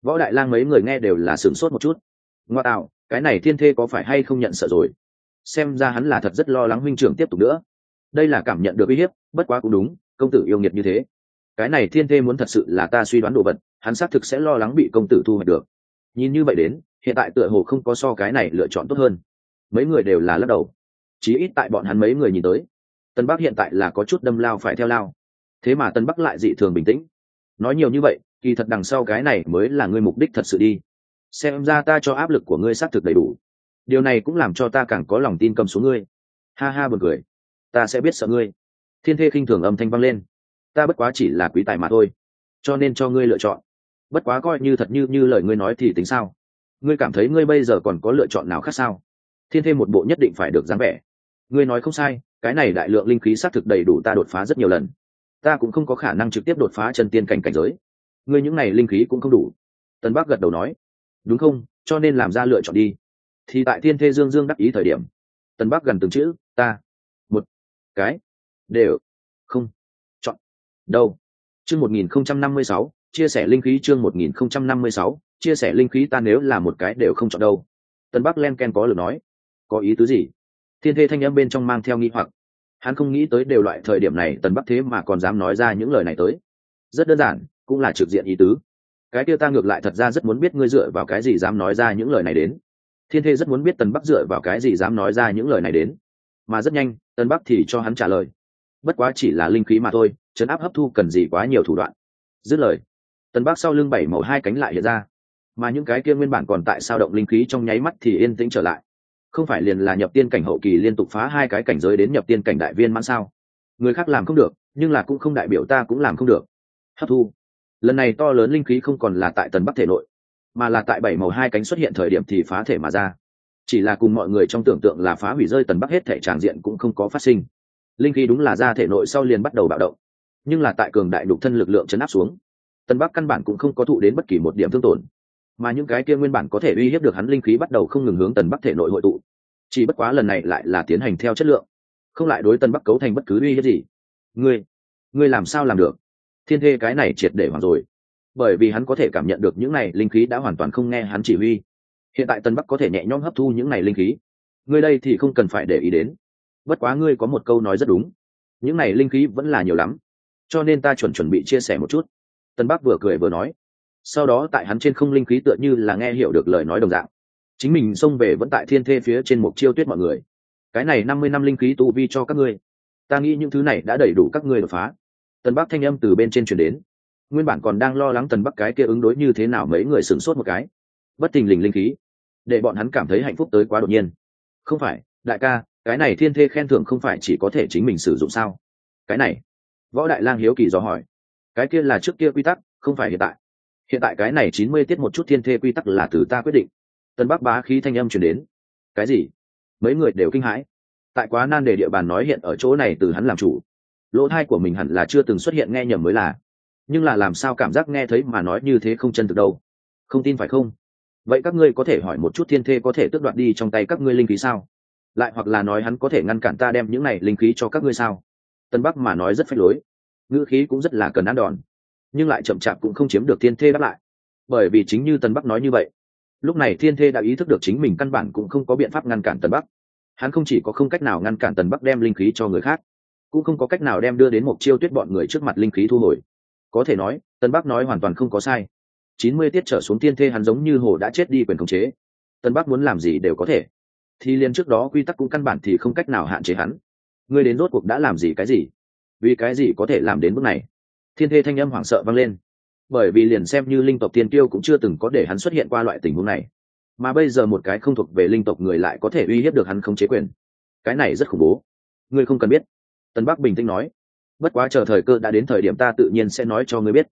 Võ đại lang mấy người nghe đều là sửng sốt một chút. Ngoa tạo, cái này thiên thê có phải hay không nhận sợ rồi? Xem ra hắn là thật rất lo lắng huynh trưởng tiếp tục nữa. Đây là cảm nhận được uy hiếp, bất quá cũng đúng, công tử yêu nghiệt như thế. Cái này thiên thê muốn thật sự là ta suy đoán đồ vật, hắn xác thực sẽ lo lắng bị công tử thu hoạch được. Nhìn như vậy đến hiện tại tựa hồ không có so cái này lựa chọn tốt hơn. Mấy người đều là lắc đầu. Chí ít tại bọn hắn mấy người nhìn tới, tân bắc hiện tại là có chút đâm lao phải theo lao. Thế mà tân bắc lại dị thường bình tĩnh. Nói nhiều như vậy, kỳ thật đằng sau cái này mới là ngươi mục đích thật sự đi. Xem ra ta cho áp lực của ngươi xác thực đầy đủ. Điều này cũng làm cho ta càng có lòng tin cầm xuống ngươi. Ha ha buồn cười. Ta sẽ biết sợ ngươi. Thiên thê khinh thường âm thanh vang lên. Ta bất quá chỉ là quý tài mà thôi. Cho nên cho ngươi lựa chọn. Bất quá coi như thật như như lời ngươi nói thì tính sao? Ngươi cảm thấy ngươi bây giờ còn có lựa chọn nào khác sao? Thiên thêm một bộ nhất định phải được dáng vẻ. Ngươi nói không sai, cái này đại lượng linh khí xác thực đầy đủ ta đột phá rất nhiều lần. Ta cũng không có khả năng trực tiếp đột phá chân tiên cảnh cảnh giới. Ngươi những này linh khí cũng không đủ. Tân bắc gật đầu nói. Đúng không, cho nên làm ra lựa chọn đi. Thì tại thiên thê dương dương đắc ý thời điểm tân bắc gần từng chữ, ta, một, cái, đều, không, chọn, đâu? Chương một nghìn không trăm năm mươi sáu, chia sẻ linh khí chương một nghìn không trăm năm mươi sáu chia sẻ linh khí ta nếu là một cái đều không chọn đâu. Tân bắc len ken có lời nói. Có ý tứ gì? Thiên thê thanh âm bên trong mang theo nghi hoặc. Hắn không nghĩ tới đều loại thời điểm này tần bắc thế mà còn dám nói ra những lời này tới. Rất đơn giản, cũng là trực diện ý tứ. Cái kia ta ngược lại thật ra rất muốn biết ngươi dựa vào cái gì dám nói ra những lời này đến. Thiên thê rất muốn biết tần bắc dựa vào cái gì dám nói ra những lời này đến. Mà rất nhanh, tần bắc thì cho hắn trả lời. Bất quá chỉ là linh khí mà thôi, chấn áp hấp thu cần gì quá nhiều thủ đoạn. Dứt lời, tần bắc sau lưng bảy màu hai cánh lại hiện ra mà những cái kia nguyên bản còn tại sao động linh khí trong nháy mắt thì yên tĩnh trở lại. Không phải liền là nhập tiên cảnh hậu kỳ liên tục phá hai cái cảnh giới đến nhập tiên cảnh đại viên mãn sao? Người khác làm không được, nhưng là cũng không đại biểu ta cũng làm không được. Hấp thu. Lần này to lớn linh khí không còn là tại tần bắc thể nội, mà là tại bảy màu hai cánh xuất hiện thời điểm thì phá thể mà ra. Chỉ là cùng mọi người trong tưởng tượng là phá hủy rơi tần bắc hết thể tràng diện cũng không có phát sinh. Linh khí đúng là ra thể nội sau liền bắt đầu bạo động, nhưng là tại cường đại đục thân lực lượng chấn áp xuống, tần bắc căn bản cũng không có thụ đến bất kỳ một điểm thương tổn mà những cái kia nguyên bản có thể uy hiếp được hắn linh khí bắt đầu không ngừng hướng tần bắc thể nội hội tụ. Chỉ bất quá lần này lại là tiến hành theo chất lượng, không lại đối tần bắc cấu thành bất cứ uy hiếp gì. Ngươi ngươi làm sao làm được? Thiên thê cái này triệt để hoàn rồi. Bởi vì hắn có thể cảm nhận được những này linh khí đã hoàn toàn không nghe hắn chỉ huy. Hiện tại tân bắc có thể nhẹ nhõm hấp thu những này linh khí. Ngươi đây thì không cần phải để ý đến. Bất quá ngươi có một câu nói rất đúng. Những này linh khí vẫn là nhiều lắm, cho nên ta chuẩn chuẩn bị chia sẻ một chút. Tân bắc vừa cười vừa nói sau đó tại hắn trên không linh khí tựa như là nghe hiểu được lời nói đồng dạng. Chính mình xông về vẫn tại thiên thê phía trên một chiêu tuyết mọi người. Cái này năm mươi năm linh khí tu vi cho các ngươi. Ta nghĩ những thứ này đã đầy đủ các ngươi đột phá. Tân bắc thanh âm từ bên trên chuyển đến. Nguyên bản còn đang lo lắng tần bắc cái kia ứng đối như thế nào mấy người sửng sốt một cái. Bất tình lình linh khí. Để bọn hắn cảm thấy hạnh phúc tới quá đột nhiên. Không phải, đại ca, cái này thiên thê khen thưởng không phải chỉ có thể chính mình sử dụng sao? Cái này. Võ đại lang hiếu kỳ dò hỏi. Cái kia là trước kia quy tắc, không phải hiện tại hiện tại cái này chín mươi tiết một chút thiên thê quy tắc là từ ta quyết định. Tân bắc bá khí thanh âm chuyển đến. Cái gì? Mấy người đều kinh hãi. Tại quá nan đề địa bàn nói hiện ở chỗ này từ hắn làm chủ. Lỗ thai của mình hẳn là chưa từng xuất hiện nghe nhầm mới là. Nhưng là làm sao cảm giác nghe thấy mà nói như thế không chân thực đâu? Không tin phải không? Vậy các ngươi có thể hỏi một chút thiên thê có thể tước đoạt đi trong tay các ngươi linh khí sao? Lại hoặc là nói hắn có thể ngăn cản ta đem những này linh khí cho các ngươi sao? Tân bắc mà nói rất phách lối. Ngữ khí cũng rất là cần ăn đòn nhưng lại chậm chạp cũng không chiếm được thiên thê đáp lại. Bởi vì chính như tần bắc nói như vậy, lúc này thiên thê đã ý thức được chính mình căn bản cũng không có biện pháp ngăn cản tần bắc. Hắn không chỉ có không cách nào ngăn cản tần bắc đem linh khí cho người khác, cũng không có cách nào đem đưa đến một chiêu tuyết bọn người trước mặt linh khí thu hồi. Có thể nói, tần bắc nói hoàn toàn không có sai. Chín mươi tiết trở xuống thiên thê hắn giống như hồ đã chết đi quyền khống chế. Tần bắc muốn làm gì đều có thể. Thì liền trước đó quy tắc cũng căn bản thì không cách nào hạn chế hắn. Ngươi đến rốt cuộc đã làm gì cái gì? Vì cái gì có thể làm đến bước này? Thiên thê thanh âm hoảng sợ vang lên. Bởi vì liền xem như linh tộc tiên tiêu cũng chưa từng có để hắn xuất hiện qua loại tình huống này. Mà bây giờ một cái không thuộc về linh tộc người lại có thể uy hiếp được hắn không chế quyền. Cái này rất khủng bố. Ngươi không cần biết. Tân bắc bình tĩnh nói. Bất quá chờ thời cơ đã đến thời điểm ta tự nhiên sẽ nói cho ngươi biết.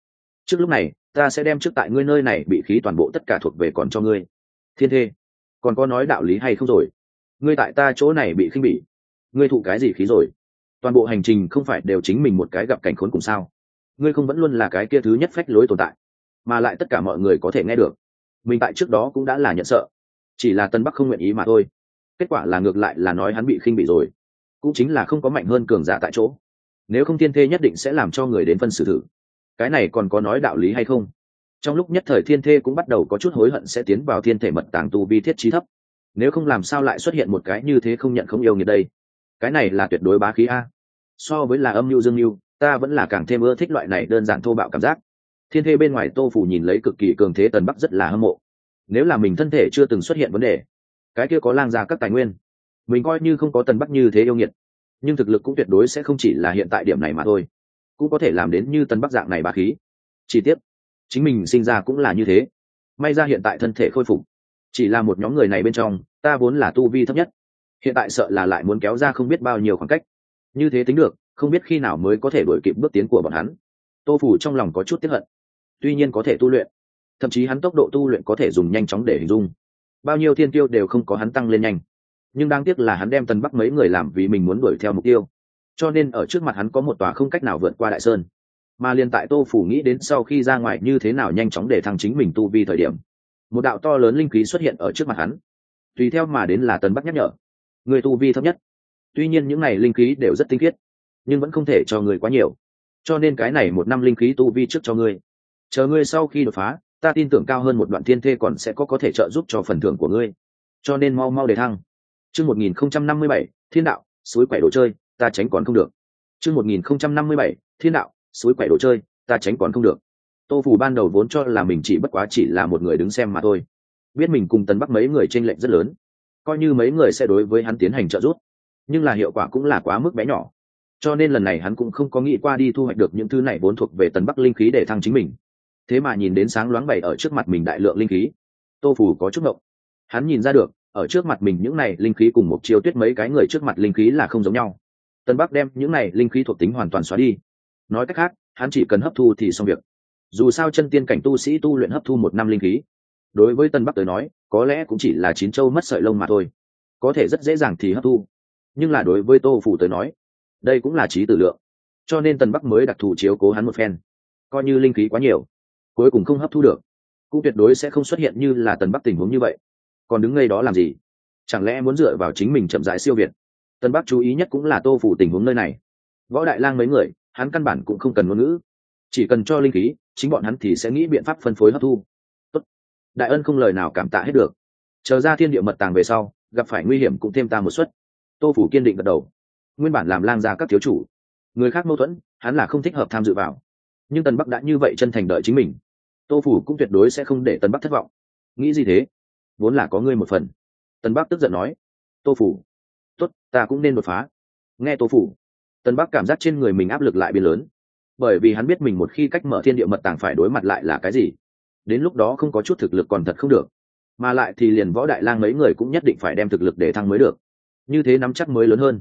Trước lúc này, ta sẽ đem trước tại ngươi nơi này bị khí toàn bộ tất cả thuộc về còn cho ngươi. Thiên thê, còn có nói đạo lý hay không rồi? Ngươi tại ta chỗ này bị khinh bỉ. Ngươi thụ cái gì khí rồi? Toàn bộ hành trình không phải đều chính mình một cái gặp cảnh khốn cùng sao? Ngươi không vẫn luôn là cái kia thứ nhất phách lối tồn tại, mà lại tất cả mọi người có thể nghe được. Mình tại trước đó cũng đã là nhận sợ, chỉ là tân bắc không nguyện ý mà thôi. Kết quả là ngược lại là nói hắn bị khinh bị rồi, cũng chính là không có mạnh hơn cường giả tại chỗ. Nếu không thiên thê nhất định sẽ làm cho người đến phân xử thử. Cái này còn có nói đạo lý hay không? Trong lúc nhất thời thiên thê cũng bắt đầu có chút hối hận sẽ tiến vào thiên thể mật tàng tu vi thiết trí thấp. Nếu không làm sao lại xuất hiện một cái như thế không nhận không yêu như đây? Cái này là tuyệt đối bá khí a. So với là âm mưu dương mưu ta vẫn là càng thêm ưa thích loại này đơn giản thô bạo cảm giác. Thiên thê bên ngoài tô phủ nhìn lấy cực kỳ cường thế tần bắc rất là hâm mộ. Nếu là mình thân thể chưa từng xuất hiện vấn đề, cái kia có lang ra các tài nguyên, mình coi như không có tần bắc như thế yêu nghiệt, nhưng thực lực cũng tuyệt đối sẽ không chỉ là hiện tại điểm này mà thôi, cũng có thể làm đến như tần bắc dạng này bà khí. Chi tiết chính mình sinh ra cũng là như thế. May ra hiện tại thân thể khôi phục, chỉ là một nhóm người này bên trong, ta vốn là tu vi thấp nhất, hiện tại sợ là lại muốn kéo ra không biết bao nhiêu khoảng cách. Như thế tính được không biết khi nào mới có thể đuổi kịp bước tiến của bọn hắn. Tô phủ trong lòng có chút tiếp hận, tuy nhiên có thể tu luyện, thậm chí hắn tốc độ tu luyện có thể dùng nhanh chóng để hình dung. Bao nhiêu thiên tiêu đều không có hắn tăng lên nhanh, nhưng đáng tiếc là hắn đem tần bắc mấy người làm vì mình muốn đuổi theo mục tiêu, cho nên ở trước mặt hắn có một tòa không cách nào vượt qua đại sơn. Mà liền tại tô phủ nghĩ đến sau khi ra ngoài như thế nào nhanh chóng để thăng chính mình tu vi thời điểm, một đạo to lớn linh khí xuất hiện ở trước mặt hắn, tùy theo mà đến là tần bắc nhắc nhở, người tu vi thấp nhất. Tuy nhiên những n à y linh khí đều rất tinh khiết nhưng vẫn không thể cho người quá nhiều. Cho nên cái này một năm linh khí tu vi trước cho ngươi. Chờ ngươi sau khi đột phá, ta tin tưởng cao hơn một đoạn thiên thê còn sẽ có có thể trợ giúp cho phần thưởng của ngươi. Cho nên mau mau để thăng. Chương một nghìn không trăm năm mươi bảy, thiên đạo, suối quẻ đồ chơi, ta tránh còn không được. Chương một nghìn không trăm năm mươi bảy, thiên đạo, suối quẻ đồ chơi, ta tránh còn không được. Tô phủ ban đầu vốn cho là mình chỉ bất quá chỉ là một người đứng xem mà thôi. Biết mình cùng tần bắc mấy người t r ê n lệch rất lớn. Coi như mấy người sẽ đối với hắn tiến hành trợ giúp. Nhưng là hiệu quả cũng là quá mức bé nhỏ cho nên lần này hắn cũng không có nghĩ qua đi thu hoạch được những thứ này vốn thuộc về tần bắc linh khí để thăng chính mình. Thế mà nhìn đến sáng loáng bày ở trước mặt mình đại lượng linh khí, tô phủ có chút ngộng. Hắn nhìn ra được, ở trước mặt mình những này linh khí cùng một chiêu tuyết mấy cái người trước mặt linh khí là không giống nhau. Tân bắc đem những này linh khí thuộc tính hoàn toàn xóa đi. Nói cách khác, hắn chỉ cần hấp thu thì xong việc. Dù sao chân tiên cảnh tu sĩ tu luyện hấp thu một năm linh khí, đối với tân bắc tới nói, có lẽ cũng chỉ là chín châu mất sợi lông mà thôi. Có thể rất dễ dàng thì hấp thu. Nhưng là đối với tô phủ tới nói đây cũng là trí tử lượng. Cho nên Tần bắc mới đặc thù chiếu cố hắn một phen. Coi như linh khí quá nhiều, cuối cùng không hấp thu được, cũng tuyệt đối sẽ không xuất hiện như là tần bắc tình huống như vậy. Còn đứng ngay đó làm gì? Chẳng lẽ muốn dựa vào chính mình chậm rãi siêu việt? Tần bắc chú ý nhất cũng là tô phủ tình huống nơi này. Võ đại lang mấy người, hắn căn bản cũng không cần ngôn ngữ. Chỉ cần cho linh khí, chính bọn hắn thì sẽ nghĩ biện pháp phân phối hấp thu. Tốt. đại ân không lời nào cảm tạ hết được. Chờ ra thiên địa mật tàng về sau, gặp phải nguy hiểm cũng thêm ta một suất. Tô phủ kiên định gật đầu nguyên bản làm lang gia các thiếu chủ. Người khác mâu thuẫn, hắn là không thích hợp tham dự vào. Nhưng tần bắc đã như vậy chân thành đợi chính mình, tô phủ cũng tuyệt đối sẽ không để tần bắc thất vọng. Nghĩ gì thế? Vốn là có ngươi một phần. Tần bắc tức giận nói, tô phủ, tốt, ta cũng nên đột phá. Nghe tô phủ, tần bắc cảm giác trên người mình áp lực lại biến lớn. Bởi vì hắn biết mình một khi cách mở thiên địa mật tàng phải đối mặt lại là cái gì. Đến lúc đó không có chút thực lực còn thật không được. Mà lại thì liền võ đại lang mấy người cũng nhất định phải đem thực lực để thăng mới được. Như thế nắm chắc mới lớn hơn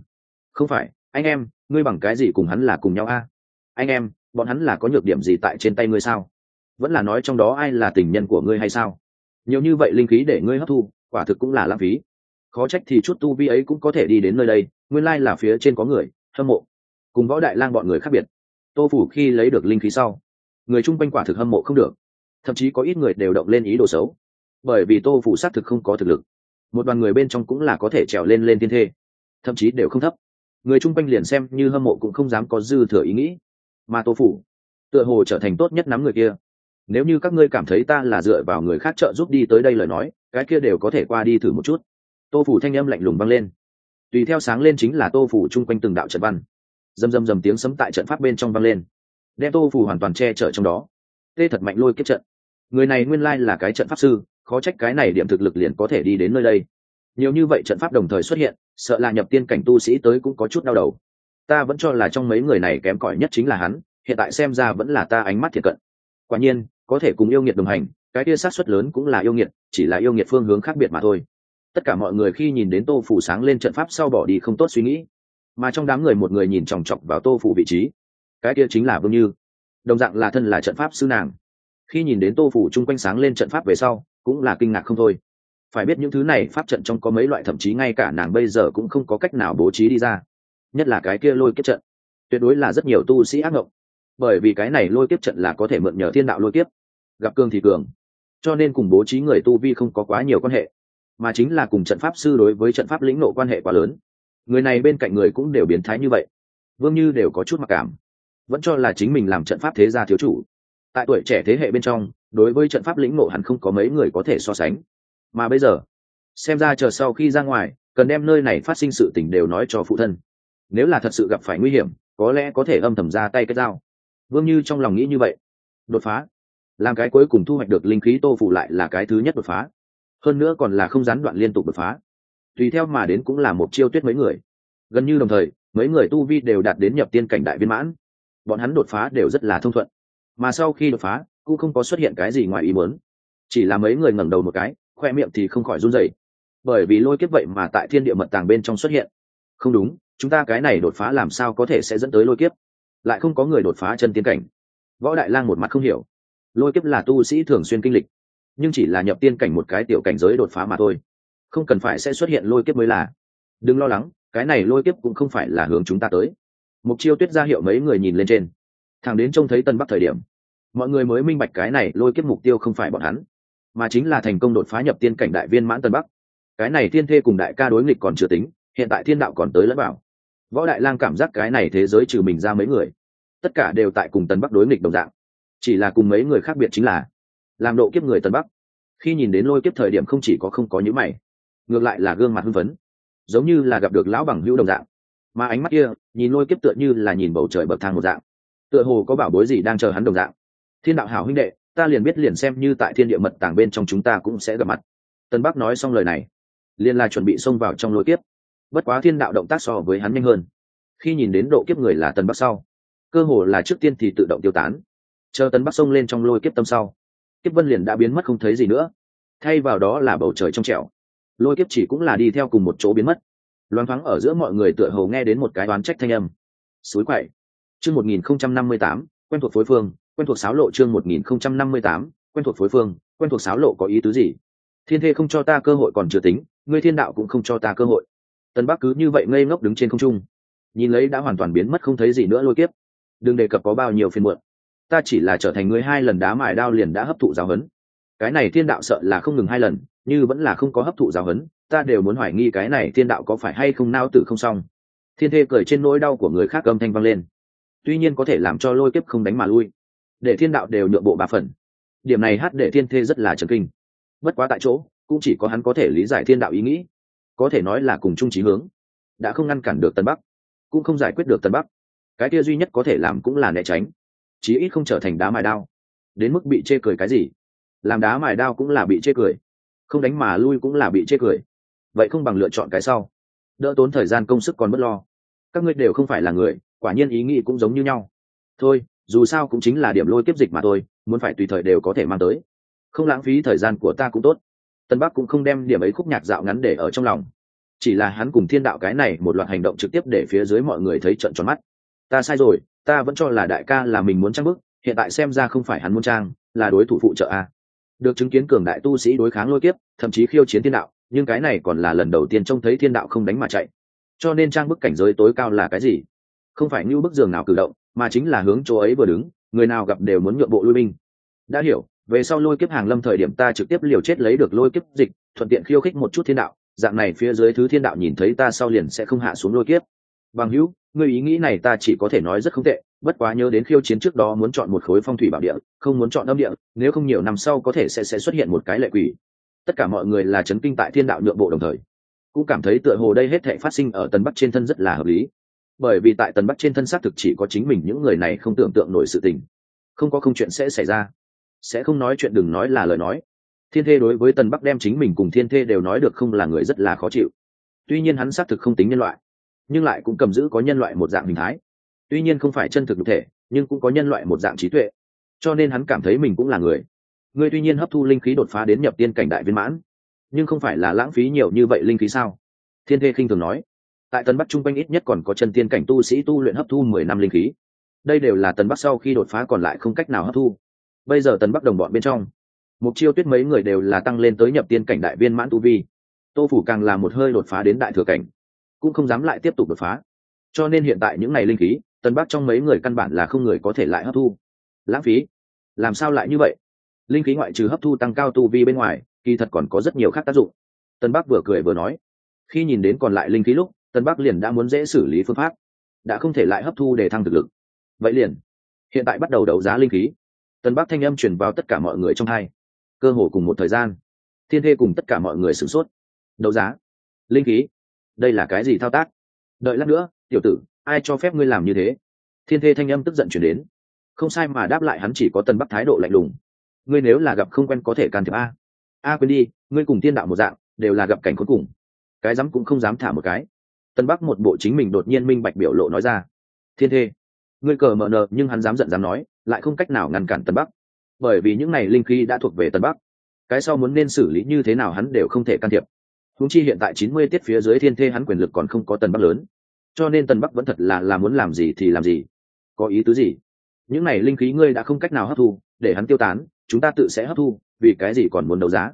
không phải, anh em, ngươi bằng cái gì cùng hắn là cùng nhau a? Anh em, bọn hắn là có nhược điểm gì tại trên tay ngươi sao? Vẫn là nói trong đó ai là tình nhân của ngươi hay sao? Nhiều như vậy linh khí để ngươi hấp thu, quả thực cũng là lãng phí. Khó trách thì chút tu vi ấy cũng có thể đi đến nơi đây, nguyên lai là phía trên có người, hâm mộ. Cùng võ đại lang bọn người khác biệt. Tô phủ khi lấy được linh khí sau, người chung quanh quả thực hâm mộ không được. Thậm chí có ít người đều động lên ý đồ xấu. Bởi vì tô phủ xác thực không có thực lực. Một đoàn người bên trong cũng là có thể trèo lên lên thiên thê. Thậm chí đều không thấp người chung quanh liền xem như hâm mộ cũng không dám có dư thừa ý nghĩ. Mà tô phủ, tựa hồ trở thành tốt nhất nắm người kia. Nếu như các ngươi cảm thấy ta là dựa vào người khác trợ giúp đi tới đây lời nói, cái kia đều có thể qua đi thử một chút. Tô phủ thanh âm lạnh lùng vang lên. Tùy theo sáng lên chính là tô phủ chung quanh từng đạo trận văn. Dầm dầm dầm tiếng sấm tại trận pháp bên trong vang lên. Đem tô phủ hoàn toàn che chở trong đó. Tê thật mạnh lôi kết trận. Người này nguyên lai là cái trận pháp sư, khó trách cái này điểm thực lực liền có thể đi đến nơi đây nhiều như vậy trận pháp đồng thời xuất hiện, sợ là nhập tiên cảnh tu sĩ tới cũng có chút đau đầu. Ta vẫn cho là trong mấy người này kém cỏi nhất chính là hắn, hiện tại xem ra vẫn là ta ánh mắt thiệt cận. Quả nhiên, có thể cùng yêu nghiệt đồng hành, cái kia sát xuất lớn cũng là yêu nghiệt, chỉ là yêu nghiệt phương hướng khác biệt mà thôi. Tất cả mọi người khi nhìn đến tô phủ sáng lên trận pháp sau bỏ đi không tốt suy nghĩ. Mà trong đám người một người nhìn chòng chọc vào tô phủ vị trí. Cái kia chính là vương như. Đồng dạng là thân là trận pháp sư nàng. Khi nhìn đến tô phủ chung quanh sáng lên trận pháp về sau, cũng là kinh ngạc không thôi phải biết những thứ này pháp trận trong có mấy loại, thậm chí ngay cả nàng bây giờ cũng không có cách nào bố trí đi ra. Nhất là cái kia lôi kiếp trận. Tuyệt đối là rất nhiều tu sĩ ác ngộng. Bởi vì cái này lôi kiếp trận là có thể mượn nhờ thiên đạo lôi kiếp. Gặp cường thì cường. Cho nên cùng bố trí người tu vi không có quá nhiều quan hệ. Mà chính là cùng trận pháp sư đối với trận pháp lĩnh nộ quan hệ quá lớn. Người này bên cạnh người cũng đều biến thái như vậy. Vương như đều có chút mặc cảm. Vẫn cho là chính mình làm trận pháp thế gia thiếu chủ. Tại tuổi trẻ thế hệ bên trong, đối với trận pháp lĩnh nộ hẳn không có mấy người có thể so sánh mà bây giờ, xem ra chờ sau khi ra ngoài, cần đem nơi này phát sinh sự tình đều nói cho phụ thân. Nếu là thật sự gặp phải nguy hiểm, có lẽ có thể âm thầm ra tay cái dao vương như trong lòng nghĩ như vậy. Đột phá. Làm cái cuối cùng thu hoạch được linh khí tô phụ lại là cái thứ nhất đột phá. Hơn nữa còn là không gián đoạn liên tục đột phá. Tùy theo mà đến cũng là một chiêu tuyết mấy người. Gần như đồng thời, mấy người tu vi đều đạt đến nhập tiên cảnh đại viên mãn. Bọn hắn đột phá đều rất là thông thuận. Mà sau khi đột phá, cũng không có xuất hiện cái gì ngoài ý muốn. Chỉ là mấy người ngẩng đầu một cái khoe miệng thì không khỏi run rẩy. Bởi vì lôi kiếp vậy mà tại thiên địa mật tàng bên trong xuất hiện. Không đúng, chúng ta cái này đột phá làm sao có thể sẽ dẫn tới lôi kiếp? Lại không có người đột phá chân tiên cảnh. Võ đại lang một mặt không hiểu. Lôi kiếp là tu sĩ thường xuyên kinh lịch, nhưng chỉ là nhập tiên cảnh một cái tiểu cảnh giới đột phá mà thôi. Không cần phải sẽ xuất hiện lôi kiếp mới là. Đừng lo lắng, cái này lôi kiếp cũng không phải là hướng chúng ta tới. Mục chiêu tuyết ra hiệu mấy người nhìn lên trên. Thằng đến trông thấy tân bắc thời điểm, mọi người mới minh bạch cái này lôi kiếp mục tiêu không phải bọn hắn mà chính là thành công đột phá nhập tiên cảnh đại viên mãn tân bắc. Cái này thiên thê cùng đại ca đối nghịch còn chưa tính, hiện tại thiên đạo còn tới lẫn bảo võ đại lang cảm giác cái này thế giới trừ mình ra mấy người, tất cả đều tại cùng tân bắc đối nghịch đồng dạng. Chỉ là cùng mấy người khác biệt chính là, làm độ kiếp người tân bắc. Khi nhìn đến lôi kiếp thời điểm không chỉ có không có những mày, ngược lại là gương mặt hưng phấn, giống như là gặp được lão bằng hữu đồng dạng. Mà ánh mắt kia, nhìn lôi kiếp tựa như là nhìn bầu trời bậc thang một dạng. Tựa hồ có bảo bối gì đang chờ hắn đồng dạng. Thiên đạo hảo huynh đệ ta liền biết liền xem như tại thiên địa mật tàng bên trong chúng ta cũng sẽ gặp mặt. Tân bắc nói xong lời này, liền là chuẩn bị xông vào trong lôi kiếp. Bất quá thiên đạo động tác so với hắn nhanh hơn. Khi nhìn đến độ kiếp người là tân bắc sau, cơ hồ là trước tiên thì tự động tiêu tán. Chờ tân bắc xông lên trong lôi kiếp tâm sau, kiếp vân liền đã biến mất không thấy gì nữa. Thay vào đó là bầu trời trong trẻo. Lôi kiếp chỉ cũng là đi theo cùng một chỗ biến mất. Loáng thoáng ở giữa mọi người tựa hồ nghe đến một cái đoán trách thanh âm. Suối quậy. Chương một nghìn không trăm năm mươi tám, quen thuộc phối phương quen thuộc sáo lộ chương một nghìn không trăm năm mươi tám, quen thuộc phối phương, quen thuộc sáo lộ có ý tứ gì? Thiên thê không cho ta cơ hội còn chưa tính, ngươi thiên đạo cũng không cho ta cơ hội. Tân bắc cứ như vậy ngây ngốc đứng trên không trung. Nhìn lấy đã hoàn toàn biến mất không thấy gì nữa lôi kiếp. Đừng đề cập có bao nhiêu phiên muộn. Ta chỉ là trở thành người hai lần đá mài đao liền đã hấp thụ giáo huấn. Cái này thiên đạo sợ là không ngừng hai lần, như vẫn là không có hấp thụ giáo huấn, ta đều muốn hoài nghi cái này thiên đạo có phải hay không nao tử không xong. Thiên thê cười trên nỗi đau của người khác âm thanh vang lên. Tuy nhiên có thể làm cho lôi kiếp không đánh mà lui để thiên đạo đều nhượng bộ ba phần. Điểm này hát để thiên thê rất là trần kinh. Bất quá tại chỗ, cũng chỉ có hắn có thể lý giải thiên đạo ý nghĩ. Có thể nói là cùng chung trí hướng. Đã không ngăn cản được tân bắc, cũng không giải quyết được tân bắc. Cái kia duy nhất có thể làm cũng là né tránh. Chí ít không trở thành đá mài đao. Đến mức bị chê cười cái gì? Làm đá mài đao cũng là bị chê cười. Không đánh mà lui cũng là bị chê cười. Vậy không bằng lựa chọn cái sau. Đỡ tốn thời gian công sức còn b ấ t lo. Các ngươi đều không phải là người, quả nhiên ý nghĩ cũng giống như nhau. Thôi dù sao cũng chính là điểm lôi tiếp dịch mà thôi, muốn phải tùy thời đều có thể mang tới. Không lãng phí thời gian của ta cũng tốt. Tân bắc cũng không đem điểm ấy khúc nhạc dạo ngắn để ở trong lòng. Chỉ là hắn cùng thiên đạo cái này một loạt hành động trực tiếp để phía dưới mọi người thấy trận tròn mắt. Ta sai rồi, ta vẫn cho là đại ca là mình muốn trang bức, hiện tại xem ra không phải hắn muốn trang, là đối thủ phụ trợ a. Được chứng kiến cường đại tu sĩ đối kháng lôi kiếp, thậm chí khiêu chiến thiên đạo, nhưng cái này còn là lần đầu tiên trông thấy thiên đạo không đánh mà chạy. Cho nên trang bức cảnh giới tối cao là cái gì? Không phải như bức giường nào cử động mà chính là hướng chỗ ấy vừa đứng, người nào gặp đều muốn nhượng bộ lui binh. Đã hiểu, về sau lôi kiếp hàng lâm thời điểm ta trực tiếp liều chết lấy được lôi kiếp dịch, thuận tiện khiêu khích một chút thiên đạo, dạng này phía dưới thứ thiên đạo nhìn thấy ta sau liền sẽ không hạ xuống lôi kiếp. Bằng hữu người ý nghĩ này ta chỉ có thể nói rất không tệ, bất quá nhớ đến khiêu chiến trước đó muốn chọn một khối phong thủy bảo địa, không muốn chọn âm địa, nếu không nhiều năm sau có thể sẽ sẽ xuất hiện một cái lệ quỷ. Tất cả mọi người là chấn kinh tại thiên đạo nhượng bộ đồng thời. Cũng cảm thấy tựa hồ đây hết thệ phát sinh ở tần bắc trên thân rất là hợp lý bởi vì tại tần bắc trên thân xác thực chỉ có chính mình những người này không tưởng tượng nổi sự tình. Không có không chuyện sẽ xảy ra. Sẽ không nói chuyện đừng nói là lời nói. Thiên thê đối với tần bắc đem chính mình cùng thiên thê đều nói được không là người rất là khó chịu. Tuy nhiên hắn xác thực không tính nhân loại, nhưng lại cũng cầm giữ có nhân loại một dạng hình thái. Tuy nhiên không phải chân thực thể, nhưng cũng có nhân loại một dạng trí tuệ. Cho nên hắn cảm thấy mình cũng là người. Ngươi tuy nhiên hấp thu linh khí đột phá đến nhập tiên cảnh đại viên mãn, nhưng không phải là lãng phí nhiều như vậy linh khí sao? Thiên thê khinh thường nói tại tân bắc trung quanh ít nhất còn có chân tiên cảnh tu sĩ tu luyện hấp thu mười năm linh khí. Đây đều là tân bắc sau khi đột phá còn lại không cách nào hấp thu. Bây giờ tân bắc đồng bọn bên trong mục chiêu tuyết mấy người đều là tăng lên tới nhập tiên cảnh đại viên mãn tu vi. Tô phủ càng là một hơi đột phá đến đại thừa cảnh, cũng không dám lại tiếp tục đột phá. Cho nên hiện tại những ngày linh khí, tân bắc trong mấy người căn bản là không người có thể lại hấp thu. Lãng phí? Làm sao lại như vậy? Linh khí ngoại trừ hấp thu tăng cao tu vi bên ngoài, kỳ thật còn có rất nhiều khác tác dụng. Tân bắc vừa cười vừa nói, khi nhìn đến còn lại linh khí lúc tân bắc liền đã muốn dễ xử lý phương pháp, đã không thể lại hấp thu để thăng thực lực. Vậy liền, hiện tại bắt đầu đấu giá linh khí. Tân bắc thanh âm truyền vào tất cả mọi người trong hai. Cơ hồ cùng một thời gian, thiên thê cùng tất cả mọi người sửng sốt. Đấu giá, linh khí, đây là cái gì thao tác? Đợi lát nữa, tiểu tử, ai cho phép ngươi làm như thế? Thiên thê thanh âm tức giận chuyển đến. Không sai mà đáp lại hắn chỉ có tân bắc thái độ lạnh lùng. Ngươi nếu là gặp không quen có thể can thiệp a. A quên đi, ngươi cùng tiên đạo một dạng, đều là gặp cảnh cuối cùng. Cái dám cũng không dám thả một cái tân bắc một bộ chính mình đột nhiên minh bạch biểu lộ nói ra. Thiên thê, ngươi cờ mờ nờ, nhưng hắn dám giận dám nói, lại không cách nào ngăn cản tân bắc. Bởi vì những này linh khí đã thuộc về tân bắc. Cái sau muốn nên xử lý như thế nào hắn đều không thể can thiệp. Húng chi hiện tại chín mươi tiết phía dưới thiên thê hắn quyền lực còn không có tần bắc lớn. Cho nên tần bắc vẫn thật là là muốn làm gì thì làm gì. Có ý tứ gì? Những này linh khí ngươi đã không cách nào hấp thu, để hắn tiêu tán, chúng ta tự sẽ hấp thu, vì cái gì còn muốn đấu giá?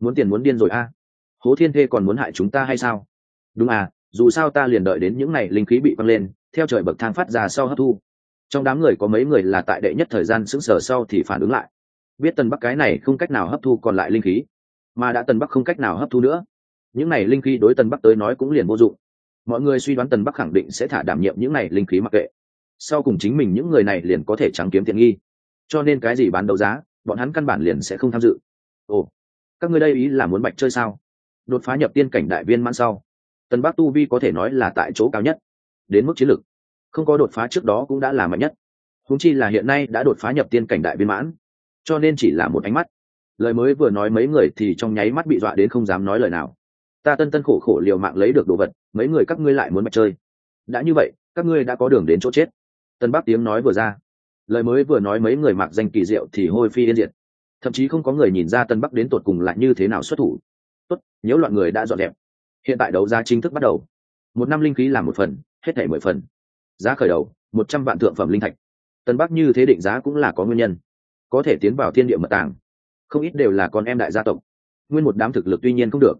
Muốn tiền muốn điên rồi a? Hố thiên thê còn muốn hại chúng ta hay sao? Đúng à dù sao ta liền đợi đến những này linh khí bị văng lên, theo trời bậc thang phát ra sau hấp thu. Trong đám người có mấy người là tại đệ nhất thời gian sững sờ sau thì phản ứng lại. Biết tần bắc cái này không cách nào hấp thu còn lại linh khí, mà đã tần bắc không cách nào hấp thu nữa. Những này linh khí đối tần bắc tới nói cũng liền vô dụng. Mọi người suy đoán tần bắc khẳng định sẽ thả đảm nhiệm những này linh khí mặc kệ. Sau cùng chính mình những người này liền có thể trắng kiếm tiện nghi. Cho nên cái gì bán đấu giá, bọn hắn căn bản liền sẽ không tham dự. Ồ, các ngươi đây ý là muốn bạch chơi sao? Đột phá nhập tiên cảnh đại viên mãn sau tần bắc tu vi có thể nói là tại chỗ cao nhất, đến mức chiến lược. Không có đột phá trước đó cũng đã là mạnh nhất. Húng chi là hiện nay đã đột phá nhập tiên cảnh đại viên mãn, cho nên chỉ là một ánh mắt. Lời mới vừa nói mấy người thì trong nháy mắt bị dọa đến không dám nói lời nào. Ta tân tân khổ khổ liều mạng lấy được đồ vật, mấy người các ngươi lại muốn mặt chơi. Đã như vậy, các ngươi đã có đường đến chỗ chết. Tân bắc tiếng nói vừa ra. Lời mới vừa nói mấy người mặc danh kỳ diệu thì hôi phi yên diệt. Thậm chí không có người nhìn ra tân bắc đến tột cùng lại như thế nào xuất thủ. Tốt nhiễu loạn người đã dọn đẹp hiện tại đấu giá chính thức bắt đầu. Một năm linh khí làm một phần, hết thảy mười phần. Giá khởi đầu, một trăm vạn thượng phẩm linh thạch. Tân bắc như thế định giá cũng là có nguyên nhân. Có thể tiến vào thiên địa mật tàng. Không ít đều là con em đại gia tộc. Nguyên một đám thực lực tuy nhiên không được,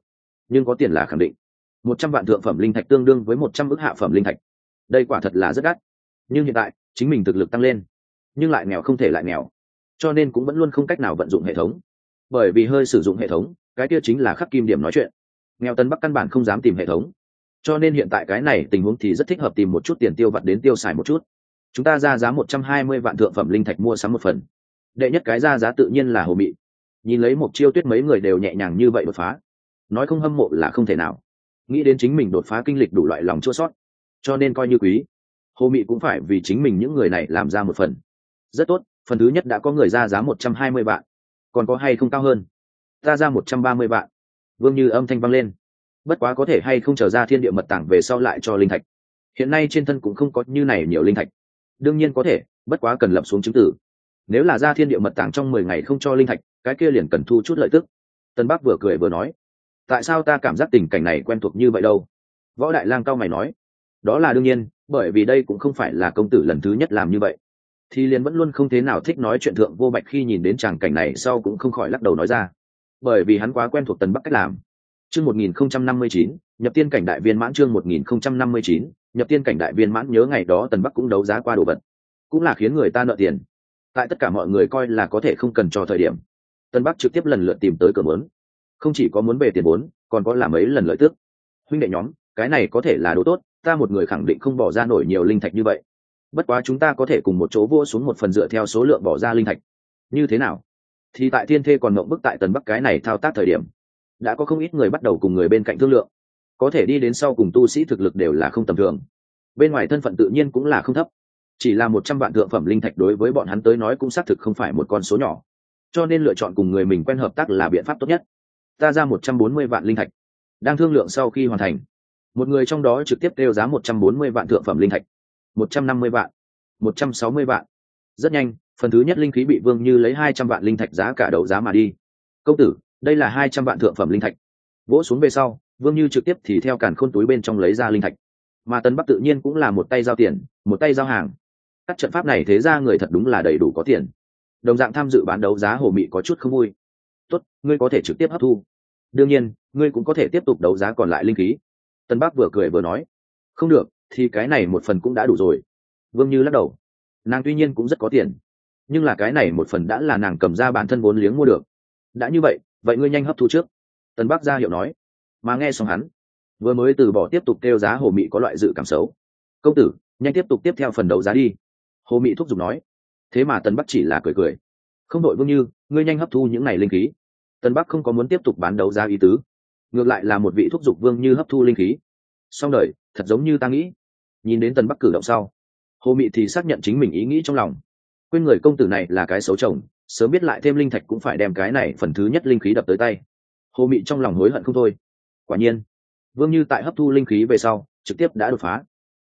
nhưng có tiền là khẳng định. Một trăm vạn thượng phẩm linh thạch tương đương với một trăm ước hạ phẩm linh thạch. Đây quả thật là rất đắt. Nhưng hiện tại, chính mình thực lực tăng lên, nhưng lại nghèo không thể lại nghèo. Cho nên cũng vẫn luôn không cách nào vận dụng hệ thống. Bởi vì hơi sử dụng hệ thống, cái kia chính là khắc kim điểm nói chuyện nghèo tân bắc căn bản không dám tìm hệ thống. Cho nên hiện tại cái này tình huống thì rất thích hợp tìm một chút tiền tiêu vặt đến tiêu xài một chút. Chúng ta ra giá một trăm hai mươi vạn thượng phẩm linh thạch mua sắm một phần. Đệ nhất cái ra giá tự nhiên là hồ mị. Nhìn lấy một chiêu tuyết mấy người đều nhẹ nhàng như vậy đột phá. Nói không hâm mộ là không thể nào. Nghĩ đến chính mình đột phá kinh lịch đủ loại lòng chua sót. Cho nên coi như quý. Hồ mị cũng phải vì chính mình những người này làm ra một phần. Rất tốt, phần thứ nhất đã có người ra giá một trăm hai mươi vạn. Còn có hay không cao hơn? Ta ra một trăm ba mươi vạn vương như âm thanh vang lên. Bất quá có thể hay không trở ra thiên địa mật tảng về sau lại cho linh thạch. Hiện nay trên thân cũng không có như này nhiều linh thạch. Đương nhiên có thể, bất quá cần lập xuống chứng tử. Nếu là ra thiên địa mật tảng trong mười ngày không cho linh thạch, cái kia liền cần thu chút lợi tức. Tân bắc vừa cười vừa nói, tại sao ta cảm giác tình cảnh này quen thuộc như vậy đâu? Võ đại lang cao mày nói, đó là đương nhiên, bởi vì đây cũng không phải là công tử lần thứ nhất làm như vậy. Thì liền vẫn luôn không thế nào thích nói chuyện thượng vô bạch khi nhìn đến tràng cảnh này sau cũng không khỏi lắc đầu nói ra bởi vì hắn quá quen thuộc tần bắc cách làm. Chương một nghìn không trăm năm mươi chín, nhập tiên cảnh đại viên mãn chương một nghìn không trăm năm mươi chín, nhập tiên cảnh đại viên mãn nhớ ngày đó tần bắc cũng đấu giá qua đồ vật. Cũng là khiến người ta nợ tiền. Tại tất cả mọi người coi là có thể không cần cho thời điểm tân bắc trực tiếp lần lượt tìm tới cửa mớn không chỉ có muốn về tiền vốn, còn có làm mấy lần lợi tức. Huynh đệ nhóm, cái này có thể là đồ tốt, ta một người khẳng định không bỏ ra nổi nhiều linh thạch như vậy. Bất quá chúng ta có thể cùng một chỗ vua xuống một phần dựa theo số lượng bỏ ra linh thạch. Như thế nào? Thì tại thiên thê còn mộng bức tại tần bắc cái này thao tác thời điểm, đã có không ít người bắt đầu cùng người bên cạnh thương lượng. Có thể đi đến sau cùng tu sĩ thực lực đều là không tầm thường. Bên ngoài thân phận tự nhiên cũng là không thấp. Chỉ là một trăm vạn thượng phẩm linh thạch đối với bọn hắn tới nói cũng xác thực không phải một con số nhỏ. Cho nên lựa chọn cùng người mình quen hợp tác là biện pháp tốt nhất. Ta ra một trăm bốn mươi vạn linh thạch. Đang thương lượng sau khi hoàn thành, một người trong đó trực tiếp kêu giá một trăm bốn mươi vạn thượng phẩm linh thạch. Một trăm năm mươi vạn. Một trăm sáu mươi vạn. Rất nhanh phần thứ nhất linh khí bị vương như lấy hai trăm vạn linh thạch giá cả đấu giá mà đi. Công tử, đây là hai trăm vạn thượng phẩm linh thạch. Vỗ xuống về sau, vương như trực tiếp thì theo càn khôn túi bên trong lấy ra linh thạch. Mà tân bắc tự nhiên cũng là một tay giao tiền, một tay giao hàng. Các trận pháp này thế ra người thật đúng là đầy đủ có tiền. Đồng dạng tham dự bán đấu giá hồ mị có chút không vui. Tốt, ngươi có thể trực tiếp hấp thu. Đương nhiên, ngươi cũng có thể tiếp tục đấu giá còn lại linh khí. Tân bắc vừa cười vừa nói. Không được, thì cái này một phần cũng đã đủ rồi. Vương như lắc đầu. Nàng tuy nhiên cũng rất có tiền nhưng là cái này một phần đã là nàng cầm ra bản thân vốn liếng mua được. Đã như vậy vậy ngươi nhanh hấp thu trước. Tân bắc ra hiệu nói. Mà nghe xong hắn, vừa mới từ bỏ tiếp tục kêu giá hồ mị có loại dự cảm xấu. Công tử, nhanh tiếp tục tiếp theo phần đấu giá đi. Hồ mị thúc giục nói. Thế mà tân bắc chỉ là cười cười. Không đội vương như, ngươi nhanh hấp thu những này linh khí. Tân bắc không có muốn tiếp tục bán đấu giá ý tứ. Ngược lại là một vị thúc giục vương như hấp thu linh khí. Xong đời, thật giống như ta nghĩ. Nhìn đến tân bắc cử động sau, hồ mị thì xác nhận chính mình ý nghĩ trong lòng quên người công tử này là cái xấu chồng, sớm biết lại thêm linh thạch cũng phải đem cái này phần thứ nhất linh khí đập tới tay. Hồ mị trong lòng hối hận không thôi. Quả nhiên, vương như tại hấp thu linh khí về sau, trực tiếp đã đột phá.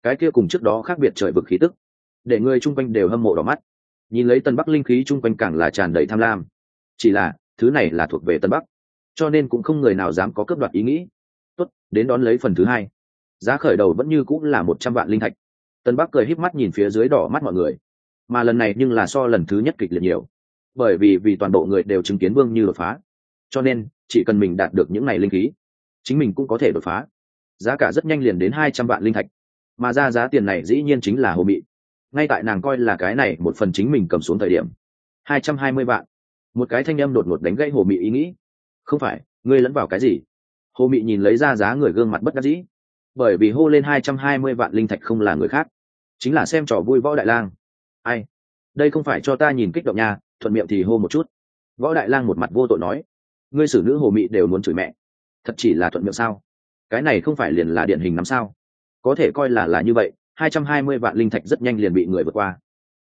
Cái kia cùng trước đó khác biệt trời vực khí tức, để người chung quanh đều hâm mộ đỏ mắt. Nhìn lấy tân bắc linh khí chung quanh càng là tràn đầy tham lam. Chỉ là, thứ này là thuộc về tân bắc, cho nên cũng không người nào dám có cướp đoạt ý nghĩ. Tốt, đến đón lấy phần thứ hai. Giá khởi đầu vẫn như cũng là một trăm vạn linh thạch. Tân bắc cười híp mắt nhìn phía dưới đỏ mắt mọi người mà lần này nhưng là so lần thứ nhất kịch liệt nhiều. Bởi vì vì toàn bộ người đều chứng kiến vương như đột phá. Cho nên, chỉ cần mình đạt được những ngày linh khí, chính mình cũng có thể đột phá. Giá cả rất nhanh liền đến hai trăm vạn linh thạch. Mà ra giá tiền này dĩ nhiên chính là hồ mị. Ngay tại nàng coi là cái này một phần chính mình cầm xuống thời điểm. Hai trăm hai mươi vạn. Một cái thanh âm đột ngột đánh gãy hồ mị ý nghĩ. Không phải, ngươi lẫn vào cái gì? Hồ mị nhìn lấy ra giá người gương mặt bất đắc dĩ. Bởi vì hô lên hai trăm hai mươi vạn linh thạch không là người khác, chính là xem trò vui võ đại lang ai? Đây không phải cho ta nhìn kích động nha, thuận miệng thì hô một chút. Võ đại lang một mặt vô tội nói, ngươi xử nữ hồ mị đều muốn chửi mẹ. Thật chỉ là thuận miệng sao? Cái này không phải liền là điển hình lắm sao? Có thể coi là là như vậy, hai trăm hai mươi vạn linh thạch rất nhanh liền bị người vượt qua.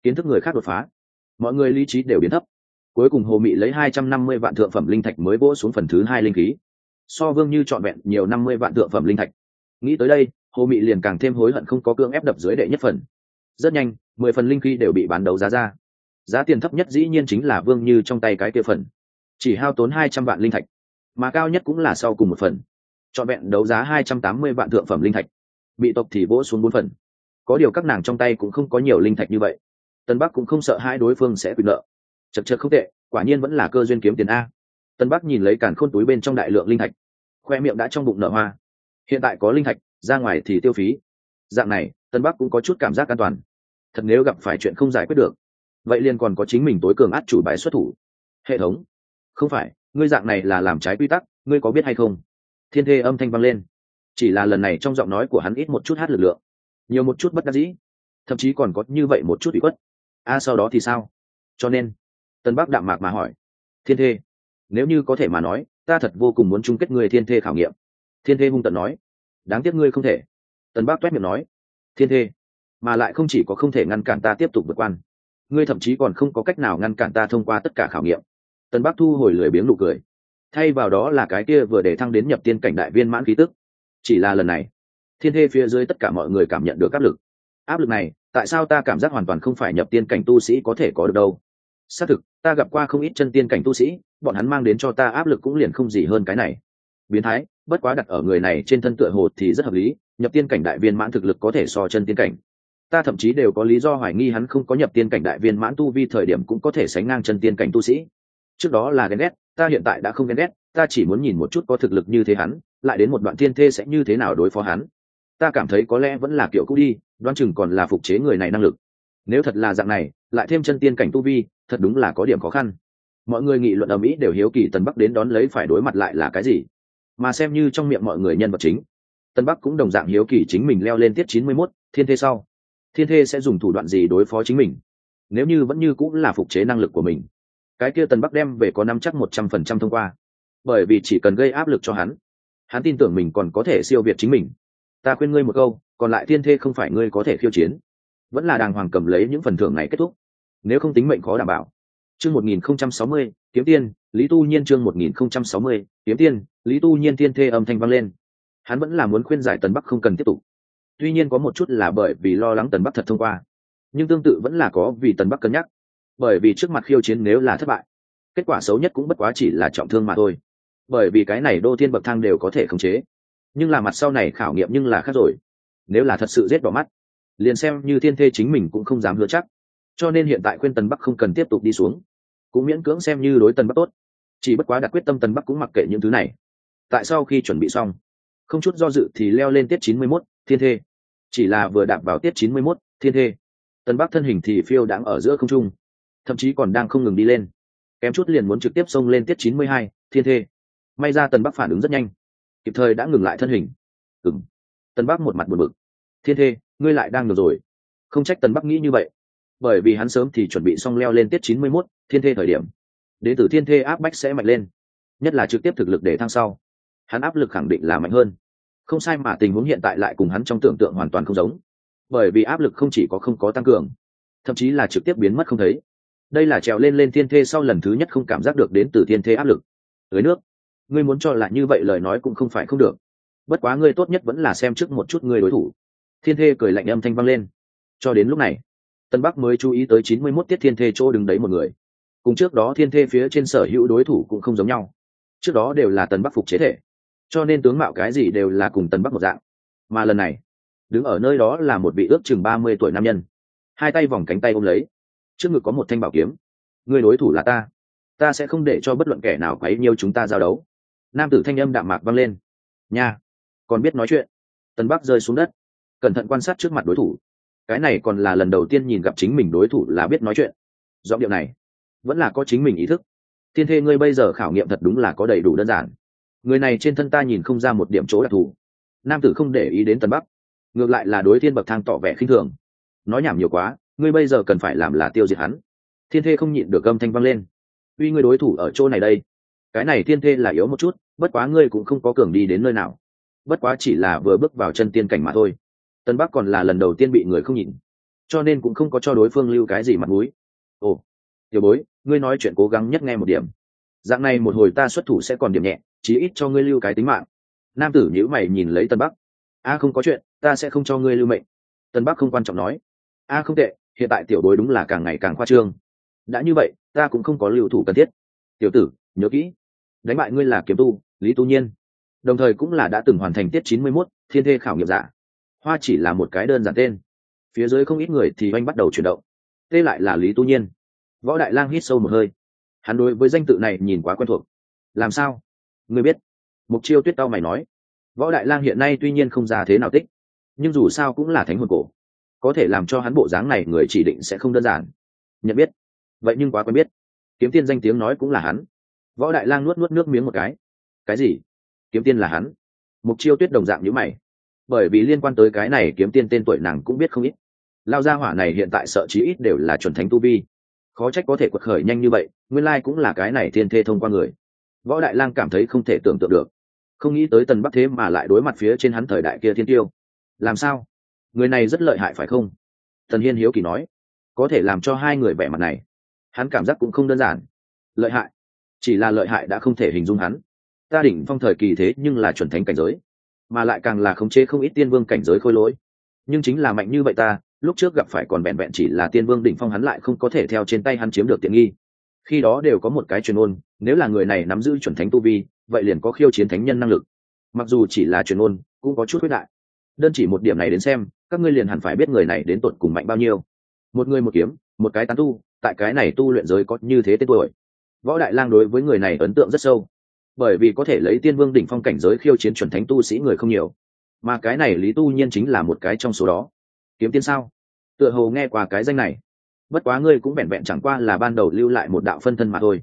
Kiến thức người khác đột phá. Mọi người lý trí đều biến thấp. Cuối cùng hồ mị lấy hai trăm năm mươi vạn thượng phẩm linh thạch mới vỗ xuống phần thứ hai linh khí. So vương như trọn vẹn nhiều năm mươi vạn thượng phẩm linh thạch. Nghĩ tới đây, hồ mị liền càng thêm hối hận không có cưỡng ép đập dưới đệ nhất phần. Rất nhanh mười phần linh khí đều bị bán đấu giá ra. Giá tiền thấp nhất dĩ nhiên chính là vương như trong tay cái kia phần. Chỉ hao tốn hai trăm vạn linh thạch, mà cao nhất cũng là sau cùng một phần. Trọn vẹn đấu giá hai trăm tám mươi vạn thượng phẩm linh thạch. Bị tộc thì vỗ xuống bốn phần. Có điều các nàng trong tay cũng không có nhiều linh thạch như vậy. Tân bắc cũng không sợ hai đối phương sẽ bị nợ. Chật chật không tệ, quả nhiên vẫn là cơ duyên kiếm tiền a. Tân bắc nhìn lấy càn khôn túi bên trong đại lượng linh thạch, khoe miệng đã trong bụng nợ hoa. Hiện tại có linh thạch, ra ngoài thì tiêu phí. Dạng này, tân bắc cũng có chút cảm giác an toàn thật nếu gặp phải chuyện không giải quyết được, vậy liền còn có chính mình tối cường át chủ bài xuất thủ. Hệ thống, không phải, ngươi dạng này là làm trái quy tắc, ngươi có biết hay không? Thiên thê âm thanh vang lên. Chỉ là lần này trong giọng nói của hắn ít một chút hát lực lượng, nhiều một chút bất đắc dĩ, thậm chí còn có như vậy một chút bị khuất. A, sau đó thì sao? Cho nên tân bắc đạm mạc mà hỏi. Thiên thê, nếu như có thể mà nói, ta thật vô cùng muốn chung kết người thiên thê khảo nghiệm. Thiên thê hung tận nói. Đáng tiếc ngươi không thể. Tân bắc toét miệng nói. Thiên thê mà lại không chỉ có không thể ngăn cản ta tiếp tục vượt quan ngươi thậm chí còn không có cách nào ngăn cản ta thông qua tất cả khảo nghiệm. Tân bắc thu hồi lười biếng nụ cười. Thay vào đó là cái kia vừa để thăng đến nhập tiên cảnh đại viên mãn khí tức. Chỉ là lần này, thiên thê phía dưới tất cả mọi người cảm nhận được áp lực. Áp lực này, tại sao ta cảm giác hoàn toàn không phải nhập tiên cảnh tu sĩ có thể có được đâu? Xác thực, ta gặp qua không ít chân tiên cảnh tu sĩ, bọn hắn mang đến cho ta áp lực cũng liền không gì hơn cái này. Biến thái, bất quá đặt ở người này trên thân tựa hồ thì rất hợp lý, nhập tiên cảnh đại viên mãn thực lực có thể so chân tiên cảnh ta thậm chí đều có lý do hoài nghi hắn không có nhập tiên cảnh đại viên mãn tu vi thời điểm cũng có thể sánh ngang chân tiên cảnh tu sĩ. Trước đó là ghen ghét, ta hiện tại đã không ghen ghét, ta chỉ muốn nhìn một chút có thực lực như thế hắn, lại đến một đoạn thiên thê sẽ như thế nào đối phó hắn. Ta cảm thấy có lẽ vẫn là kiểu cũ đi đoan chừng còn là phục chế người này năng lực. Nếu thật là dạng này, lại thêm chân tiên cảnh tu vi, thật đúng là có điểm khó khăn. Mọi người nghị luận ở mỹ đều hiếu kỳ tần bắc đến đón lấy phải đối mặt lại là cái gì. Mà xem như trong miệng mọi người nhân vật chính tân bắc cũng đồng dạng hiếu kỳ chính mình leo lên tiết chín mươi mốt, thiên thê sau thiên thê sẽ dùng thủ đoạn gì đối phó chính mình? Nếu như vẫn như cũng là phục chế năng lực của mình, cái kia tần bắc đem về có năm chắc một trăm phần trăm thông qua. Bởi vì chỉ cần gây áp lực cho hắn hắn tin tưởng mình còn có thể siêu việt chính mình. Ta khuyên ngươi một câu, còn lại thiên thê không phải ngươi có thể khiêu chiến. Vẫn là đàng hoàng cầm lấy những phần thưởng này kết thúc. Nếu không tính mệnh khó đảm bảo. Chương một nghìn không trăm sáu mươi, kiếm tiên, lý tu nhiên chương một nghìn không trăm sáu mươi, kiếm tiên, lý tu nhiên thiên thê âm thanh vang lên. Hắn vẫn là muốn khuyên giải tần bắc không cần tiếp tục tuy nhiên có một chút là bởi vì lo lắng tần bắc thật thông qua, nhưng tương tự vẫn là có vì tần bắc cân nhắc. Bởi vì trước mặt khiêu chiến nếu là thất bại, kết quả xấu nhất cũng bất quá chỉ là trọng thương mà thôi. Bởi vì cái này đô thiên bậc thang đều có thể khống chế. Nhưng là mặt sau này khảo nghiệm nhưng là khác rồi. Nếu là thật sự rết bỏ mắt, liền xem như thiên thê chính mình cũng không dám hứa chắc. Cho nên hiện tại khuyên tần bắc không cần tiếp tục đi xuống. Cũng miễn cưỡng xem như đối tần bắc tốt. Chỉ bất quá đặt quyết tâm tần bắc cũng mặc kệ những thứ này. Tại sau khi chuẩn bị xong, không chút do dự thì leo lên tiết chín mươi mốt, thiên thê chỉ là vừa đạp vào tiết chín mươi mốt, thiên thê. Tần bắc thân hình thì phiêu đãng ở giữa không trung, thậm chí còn đang không ngừng đi lên. Kém chút liền muốn trực tiếp xông lên tiết chín mươi hai, thiên thê. May ra tần bắc phản ứng rất nhanh. Kịp thời đã ngừng lại thân hình. Ừng tần bắc một mặt buồn bực. Thiên thê, ngươi lại đang ngược rồi. Không trách tần bắc nghĩ như vậy. Bởi vì hắn sớm thì chuẩn bị xong leo lên tiết chín mươi mốt, thiên thê thời điểm. Đến từ thiên thê áp bách sẽ mạnh lên. Nhất là trực tiếp thực lực để thăng sau. Hắn áp lực khẳng định là mạnh hơn không sai mà tình huống hiện tại lại cùng hắn trong tưởng tượng hoàn toàn không giống. Bởi vì áp lực không chỉ có không có tăng cường, thậm chí là trực tiếp biến mất không thấy. Đây là trèo lên lên thiên thê sau lần thứ nhất không cảm giác được đến từ thiên thê áp lực. Tới nước, ngươi muốn cho là như vậy lời nói cũng không phải không được. Bất quá ngươi tốt nhất vẫn là xem trước một chút ngươi đối thủ. Thiên thê cười lạnh âm thanh vang lên. Cho đến lúc này, tân bắc mới chú ý tới chín mươi mốt tiết thiên thê chỗ đứng đấy một người. Cùng trước đó thiên thê phía trên sở hữu đối thủ cũng không giống nhau. Trước đó đều là tần bắc phục chế thể cho nên tướng mạo cái gì đều là cùng tần bắc một dạng. Mà lần này, đứng ở nơi đó là một vị ước chừng ba mươi tuổi nam nhân. Hai tay vòng cánh tay ôm lấy. Trước ngực có một thanh bảo kiếm. Người đối thủ là ta. Ta sẽ không để cho bất luận kẻ nào quấy nhiêu chúng ta giao đấu. Nam tử thanh âm đạm mạc vang lên. Nha, còn biết nói chuyện. Tần bắc rơi xuống đất. Cẩn thận quan sát trước mặt đối thủ. Cái này còn là lần đầu tiên nhìn gặp chính mình đối thủ là biết nói chuyện. Giọng điệu này vẫn là có chính mình ý thức. Thiên thê ngươi bây giờ khảo nghiệm thật đúng là có đầy đủ đơn giản người này trên thân ta nhìn không ra một điểm chỗ đặc thù. Nam tử không để ý đến tân bắc ngược lại là đối thiên bậc thang tỏ vẻ khinh thường. Nói nhảm nhiều quá ngươi bây giờ cần phải làm là tiêu diệt hắn. Thiên thê không nhịn được gâm thanh vang lên. Uy ngươi đối thủ ở chỗ này đây. Cái này thiên thê là yếu một chút bất quá ngươi cũng không có cường đi đến nơi nào. Bất quá chỉ là vừa bước vào chân tiên cảnh mà thôi. Tân bắc còn là lần đầu tiên bị người không nhịn, cho nên cũng không có cho đối phương lưu cái gì mặt mũi. Ồ tiểu bối ngươi nói chuyện cố gắng nhất nghe một điểm. Dạng này một hồi ta xuất thủ sẽ còn điểm nhẹ chí ít cho ngươi lưu cái tính mạng. Nam tử nhữ mày nhìn lấy tân bắc. A không có chuyện ta sẽ không cho ngươi lưu mệnh. Tân bắc không quan trọng nói. A không tệ hiện tại tiểu bối đúng là càng ngày càng khoa trương. Đã như vậy ta cũng không có lưu thủ cần thiết. Tiểu tử nhớ kỹ. Đánh bại ngươi là kiếm tu lý tu nhiên. Đồng thời cũng là đã từng hoàn thành tiết chín mươi 91, thiên thê khảo nghiệm giả. Hoa chỉ là một cái đơn giản tên. Phía dưới không ít người thì oanh bắt đầu chuyển động. Tê lại là lý tu nhiên. Võ đại lang hít sâu một hơi. Hắn đối với danh tự này nhìn quá quen thuộc. Làm sao? Ngươi biết. Mục chiêu tuyết tao mày nói. Võ đại lang hiện nay tuy nhiên không già thế nào tích, nhưng dù sao cũng là thánh hồn cổ. Có thể làm cho hắn bộ dáng này, người chỉ định sẽ không đơn giản. Nhận biết. Vậy nhưng quá quen biết. Kiếm tiên danh tiếng nói cũng là hắn. Võ đại lang nuốt nuốt nước miếng một cái. Cái gì? Kiếm tiên là hắn? Mục chiêu tuyết đồng dạng như mày. Bởi vì liên quan tới cái này, kiếm tiên tên tuổi nàng cũng biết không ít. Lao gia hỏa này hiện tại sợ chí ít đều là chuẩn thánh tu vi. Khó trách có thể quật khởi nhanh như vậy, nguyên lai cũng là cái này thiên thê thông qua người võ đại lang cảm thấy không thể tưởng tượng được. Không nghĩ tới tần bắc thế mà lại đối mặt phía trên hắn thời đại kia thiên tiêu. Làm sao? Người này rất lợi hại phải không? Thần hiên hiếu kỳ nói. Có thể làm cho hai người vẻ mặt này. Hắn cảm giác cũng không đơn giản. Lợi hại. Chỉ là lợi hại đã không thể hình dung hắn. Ta đỉnh phong thời kỳ thế nhưng là chuẩn thánh cảnh giới. Mà lại càng là khống chế không ít tiên vương cảnh giới khôi lỗi. Nhưng chính là mạnh như vậy ta, lúc trước gặp phải còn vẹn vẹn chỉ là tiên vương đỉnh phong hắn lại không có thể theo trên tay hắn chiếm được tiện nghi khi đó đều có một cái truyền ôn, nếu là người này nắm giữ chuẩn thánh tu vi, vậy liền có khiêu chiến thánh nhân năng lực. Mặc dù chỉ là truyền ôn, cũng có chút quyết đại. Đơn chỉ một điểm này đến xem, các ngươi liền hẳn phải biết người này đến tột cùng mạnh bao nhiêu. Một người một kiếm, một cái tán tu, tại cái này tu luyện giới có như thế tên tuổi. Võ đại lang đối với người này ấn tượng rất sâu. Bởi vì có thể lấy tiên vương đỉnh phong cảnh giới khiêu chiến chuẩn thánh tu sĩ người không nhiều. Mà cái này lý tu nhiên chính là một cái trong số đó. Kiếm tiên sao? Tựa hồ nghe qua cái danh này bất quá ngươi cũng vẹn vẹn chẳng qua là ban đầu lưu lại một đạo phân thân mà thôi.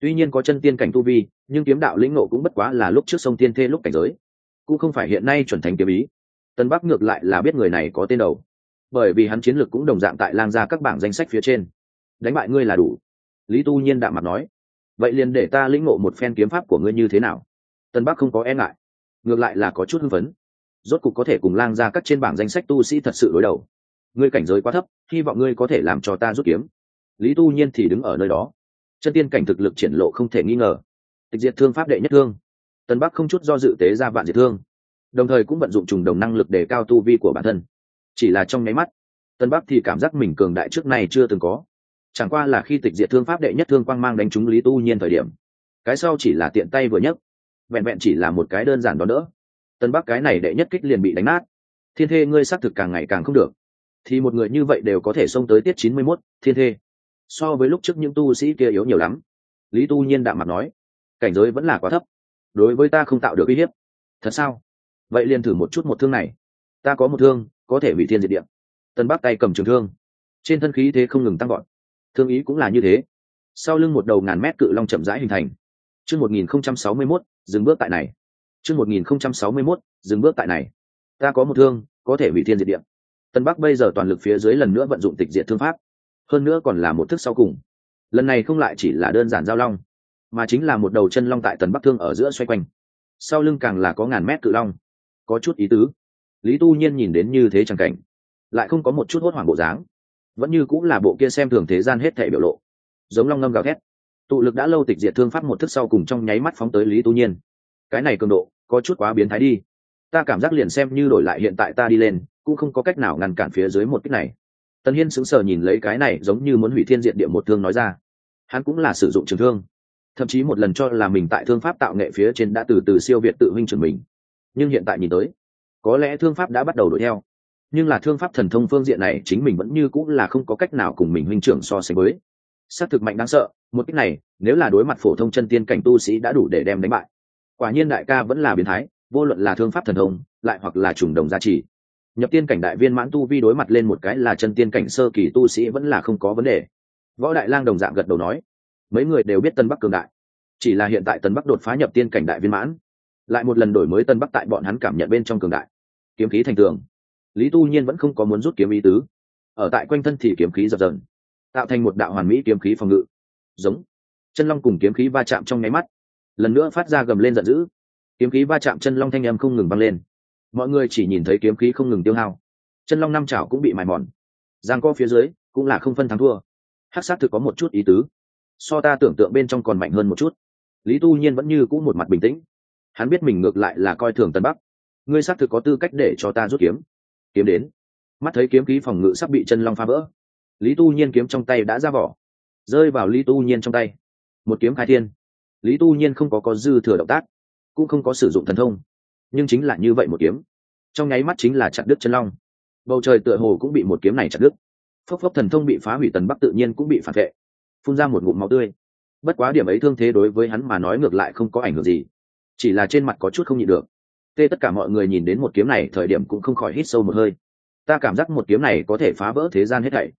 Tuy nhiên có chân tiên cảnh tu vi, nhưng kiếm đạo lĩnh nộ cũng bất quá là lúc trước sông tiên thê lúc cảnh giới. Cũng không phải hiện nay chuẩn thành kiếm ý. Tân bắc ngược lại là biết người này có tên đầu. Bởi vì hắn chiến lược cũng đồng dạng tại lang ra các bảng danh sách phía trên. Đánh bại ngươi là đủ. Lý tu nhiên đạm mặt nói. Vậy liền để ta lĩnh ngộ một phen kiếm pháp của ngươi như thế nào? Tân bắc không có e ngại. Ngược lại là có chút hưng phấn. Rốt cục có thể cùng lang ra các trên bảng danh sách tu sĩ thật sự đối đầu ngươi cảnh giới quá thấp, hy vọng ngươi có thể làm cho ta rút kiếm. Lý tu nhiên thì đứng ở nơi đó. Chân tiên cảnh thực lực triển lộ không thể nghi ngờ. Tịch diệt thương pháp đệ nhất thương. Tân bắc không chút do dự tế ra vạn diệt thương. Đồng thời cũng vận dụng trùng đồng năng lực để cao tu vi của bản thân. Chỉ là trong nháy mắt tân bắc thì cảm giác mình cường đại trước này chưa từng có. Chẳng qua là khi tịch diệt thương pháp đệ nhất thương quang mang đánh trúng lý tu nhiên thời điểm, cái sau chỉ là tiện tay vừa nhất vẹn vẹn chỉ là một cái đơn giản đó nữa tân bắc cái này đệ nhất kích liền bị đánh nát. Thiên thê ngươi xác thực càng ngày càng không được thì một người như vậy đều có thể xông tới tiết chín mươi 91, thiên thê. So với lúc trước những tu sĩ kia yếu nhiều lắm. Lý tu nhiên đạm mặt nói cảnh giới vẫn là quá thấp. Đối với ta không tạo được uy hiếp. Thật sao? Vậy liền thử một chút một thương này. Ta có một thương có thể hủy thiên diệt địa. Tân bắc tay cầm trường thương. Trên thân khí thế không ngừng tăng gọn thương ý cũng là như thế. Sau lưng một đầu ngàn mét cự long chậm rãi hình thành. Chương một nghìn không trăm sáu mươi mốt dừng bước tại này. Chương một nghìn không trăm sáu mươi mốt dừng bước tại này. Ta có một thương có thể hủy thiên diệt địa tân bắc bây giờ toàn lực phía dưới lần nữa vận dụng tịch diệt thương pháp. Hơn nữa còn là một thức sau cùng. Lần này không lại chỉ là đơn giản giao long, mà chính là một đầu chân long tại tần bắc thương ở giữa xoay quanh. Sau lưng càng là có ngàn mét cự long. Có chút ý tứ. Lý tu nhiên nhìn đến như thế chẳng cảnh, lại không có một chút hốt hoảng bộ dáng. Vẫn như cũng là bộ kia xem thường thế gian hết thể biểu lộ. Giống long ngâm gào thét. Tụ lực đã lâu tịch diệt thương pháp một thức sau cùng trong nháy mắt phóng tới lý tu nhiên. Cái này cường độ, có chút quá biến thái đi ta cảm giác liền xem như đổi lại hiện tại ta đi lên, cũng không có cách nào ngăn cản phía dưới một cách này. Tần hiên sững sờ nhìn lấy cái này giống như muốn hủy thiên diện địa một thương nói ra. Hắn cũng là sử dụng trường thương. Thậm chí một lần cho là mình tại thương pháp tạo nghệ phía trên đã từ từ siêu việt tự huynh trưởng mình. Nhưng hiện tại nhìn tới, có lẽ thương pháp đã bắt đầu đuổi theo. Nhưng là thương pháp thần thông phương diện này chính mình vẫn như cũng là không có cách nào cùng mình huynh trưởng so sánh với. Xác thực mạnh đáng sợ, một cách này, nếu là đối mặt phổ thông chân tiên cảnh tu sĩ đã đủ để đem đánh bại. Quả nhiên đại ca vẫn là biến thái vô luận là thương pháp thần thông, lại hoặc là trùng đồng giá trị nhập tiên cảnh đại viên mãn tu vi đối mặt lên một cái là chân tiên cảnh sơ kỳ tu sĩ vẫn là không có vấn đề. Võ đại lang đồng dạng gật đầu nói, mấy người đều biết tân bắc cường đại, chỉ là hiện tại tân bắc đột phá nhập tiên cảnh đại viên mãn, lại một lần đổi mới tân bắc tại bọn hắn cảm nhận bên trong cường đại. Kiếm khí thành tường. Lý tu nhiên vẫn không có muốn rút kiếm ý tứ. Ở tại quanh thân thì kiếm khí dập dần tạo thành một đạo hoàn mỹ kiếm khí phòng ngự. Giống, chân long cùng kiếm khí va chạm trong nháy mắt, lần nữa phát ra gầm lên giận dữ kiếm khí va chạm chân long thanh em không ngừng băng lên. Mọi người chỉ nhìn thấy kiếm khí không ngừng tiêu hao. Chân long năm chảo cũng bị mài mòn. Giang co phía dưới, cũng là không phân thắng thua. Hát sát thực có một chút ý tứ. So ta tưởng tượng bên trong còn mạnh hơn một chút. Lý tu nhiên vẫn như cũng một mặt bình tĩnh. Hắn biết mình ngược lại là coi thường tân bắc. Ngươi xác thực có tư cách để cho ta rút kiếm. Kiếm đến. Mắt thấy kiếm khí phòng ngự sắp bị chân long phá vỡ. Lý tu nhiên kiếm trong tay đã ra vỏ. Rơi vào lý tu nhiên trong tay. Một kiếm khai thiên. Lý tu nhiên không có có dư thừa động tác cũng không có sử dụng thần thông. Nhưng chính là như vậy một kiếm. Trong nháy mắt chính là chặt đứt chân long. Bầu trời tựa hồ cũng bị một kiếm này chặt đứt. Phốc phốc thần thông bị phá hủy tần bắc tự nhiên cũng bị phản vệ. Phun ra một ngụm máu tươi. Bất quá điểm ấy thương thế đối với hắn mà nói ngược lại không có ảnh hưởng gì. Chỉ là trên mặt có chút không nhịn được. Tê tất cả mọi người nhìn đến một kiếm này, thời điểm cũng không khỏi hít sâu một hơi. Ta cảm giác một kiếm này có thể phá vỡ thế gian hết thảy.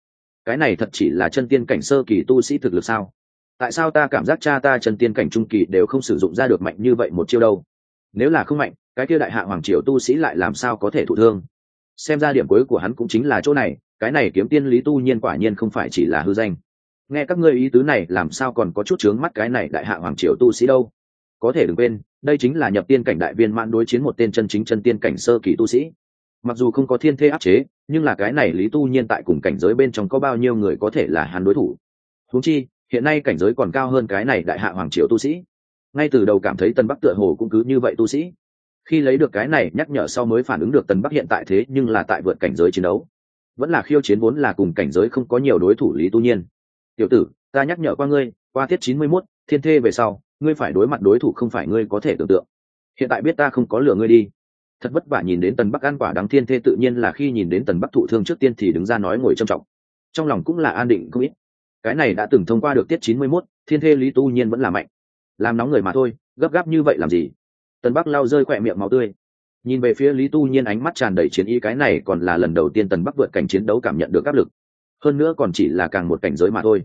Cái này thật chỉ là chân tiên cảnh sơ kỳ tu sĩ thực lực sao? Tại sao ta cảm giác cha ta chân tiên cảnh trung kỳ đều không sử dụng ra được mạnh như vậy một chiêu đâu? Nếu là không mạnh, cái kia đại hạ hoàng triều tu sĩ lại làm sao có thể thụ thương? Xem ra điểm cuối của hắn cũng chính là chỗ này, cái này kiếm tiên lý tu nhiên quả nhiên không phải chỉ là hư danh. Nghe các ngươi ý tứ này, làm sao còn có chút chướng mắt cái này đại hạ hoàng triều tu sĩ đâu? Có thể đừng quên, đây chính là nhập tiên cảnh đại viên mãn đối chiến một tên chân chính chân tiên cảnh sơ kỳ tu sĩ. Mặc dù không có thiên thê áp chế, nhưng là cái này lý tu nhiên tại cùng cảnh giới bên trong có bao nhiêu người có thể là hắn đối thủ? Húng chi hiện nay cảnh giới còn cao hơn cái này đại hạ hoàng triều tu sĩ. Ngay từ đầu cảm thấy tân bắc tựa hồ cũng cứ như vậy tu sĩ. Khi lấy được cái này, nhắc nhở sau mới phản ứng được tân bắc hiện tại thế nhưng là tại vượt cảnh giới chiến đấu. Vẫn là khiêu chiến vốn là cùng cảnh giới không có nhiều đối thủ lý tu nhiên. Tiểu tử, ta nhắc nhở qua ngươi, qua tiết chín mươi mốt, thiên thê về sau, ngươi phải đối mặt đối thủ không phải ngươi có thể tưởng tượng. Hiện tại biết ta không có lừa ngươi đi. Thật vất vả nhìn đến tần bắc ăn quả đáng thiên thê tự nhiên là khi nhìn đến tần bắc thụ thương trước tiên thì đứng ra nói ngồi trầm trọng. Trong lòng cũng là an định không ít cái này đã từng thông qua được tiết chín mươi mốt, thiên thê lý tu nhiên vẫn là mạnh. Làm nóng người mà thôi, gấp gáp như vậy làm gì? Tần bắc lao rơi khỏe miệng máu tươi. Nhìn về phía lý tu nhiên ánh mắt tràn đầy chiến ý, cái này còn là lần đầu tiên tần bắc vượt cảnh chiến đấu cảm nhận được áp lực. Hơn nữa còn chỉ là càng một cảnh giới mà thôi.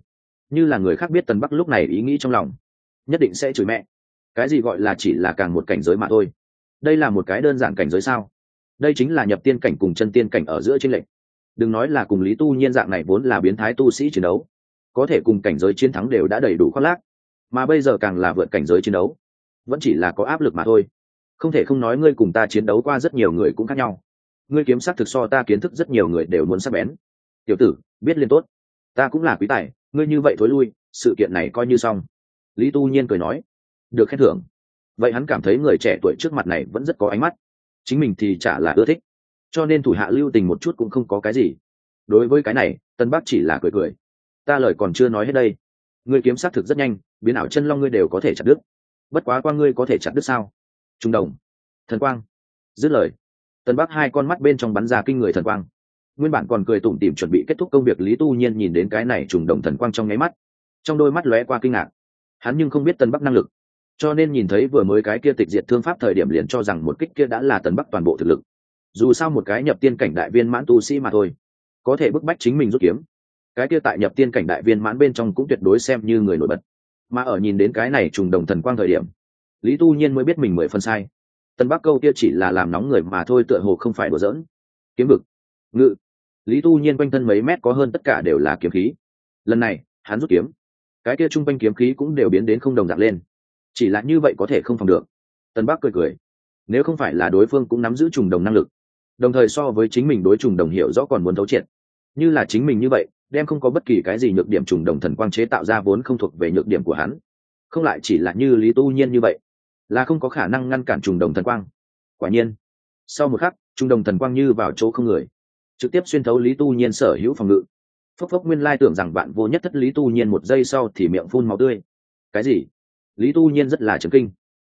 Như là người khác biết tần bắc lúc này ý nghĩ trong lòng, nhất định sẽ chửi mẹ. Cái gì gọi là chỉ là càng một cảnh giới mà thôi? Đây là một cái đơn giản cảnh giới sao? Đây chính là nhập tiên cảnh cùng chân tiên cảnh ở giữa trên lệnh đừng nói là cùng lý tu nhiên dạng này vốn là biến thái tu sĩ chiến đấu có thể cùng cảnh giới chiến thắng đều đã đầy đủ khoác lác, mà bây giờ càng là vượt cảnh giới chiến đấu. Vẫn chỉ là có áp lực mà thôi. Không thể không nói ngươi cùng ta chiến đấu qua rất nhiều người cũng khác nhau. Ngươi kiếm sắc thực so ta kiến thức rất nhiều người đều muốn sắc bén. Tiểu tử, biết liên tốt. Ta cũng là quý tài, ngươi như vậy thối lui, sự kiện này coi như xong. Lý tu nhiên cười nói. Được khen thưởng. Vậy hắn cảm thấy người trẻ tuổi trước mặt này vẫn rất có ánh mắt. Chính mình thì chả là ưa thích. Cho nên thủ hạ lưu tình một chút cũng không có cái gì. Đối với cái này, tân bắc chỉ là cười cười ta lời còn chưa nói hết đây. Ngươi kiếm xác thực rất nhanh, biến ảo chân long ngươi đều có thể chặt đứt. Bất quá quang ngươi có thể chặt đứt sao? Trung đồng. Thần quang. Dứt lời. Tân bắc hai con mắt bên trong bắn ra kinh người thần quang. Nguyên bản còn cười tủm tỉm chuẩn bị kết thúc công việc, lý tu nhiên nhìn đến cái này trùng đồng thần quang trong nháy mắt. Trong đôi mắt lóe qua kinh ngạc. Hắn nhưng không biết tân bắc năng lực. Cho nên nhìn thấy vừa mới cái kia tịch diệt thương pháp thời điểm liền cho rằng một kích kia đã là tần bắc toàn bộ thực lực. Dù sao một cái nhập tiên cảnh đại viên mãn tu sĩ mà thôi, có thể bức bách chính mình rút kiếm cái kia tại nhập tiên cảnh đại viên mãn bên trong cũng tuyệt đối xem như người nổi bật. Mà ở nhìn đến cái này trùng đồng thần quang thời điểm, lý tu nhiên mới biết mình mười phân sai. Tân bắc câu kia chỉ là làm nóng người mà thôi tựa hồ không phải đùa giỡn. Kiếm vực, ngự. Lý tu nhiên quanh thân mấy mét có hơn tất cả đều là kiếm khí. Lần này, hắn rút kiếm. Cái kia chung quanh kiếm khí cũng đều biến đến không đồng dạng lên. Chỉ là như vậy có thể không phòng được. Tân bắc cười cười. Nếu không phải là đối phương cũng nắm giữ trùng đồng năng lực, đồng thời so với chính mình đối trùng đồng hiểu rõ còn muốn thấu triệt. Như là chính mình như vậy đem không có bất kỳ cái gì nhược điểm trùng đồng thần quang chế tạo ra vốn không thuộc về nhược điểm của hắn. Không lại chỉ là như lý tu nhiên như vậy, là không có khả năng ngăn cản trùng đồng thần quang. Quả nhiên, sau một khắc, trùng đồng thần quang như vào chỗ không người, trực tiếp xuyên thấu lý tu nhiên sở hữu phòng ngự. Phốc phốc nguyên lai tưởng rằng bạn vô nhất thất lý tu nhiên một giây sau thì miệng phun máu tươi. Cái gì? Lý tu nhiên rất là chấn kinh.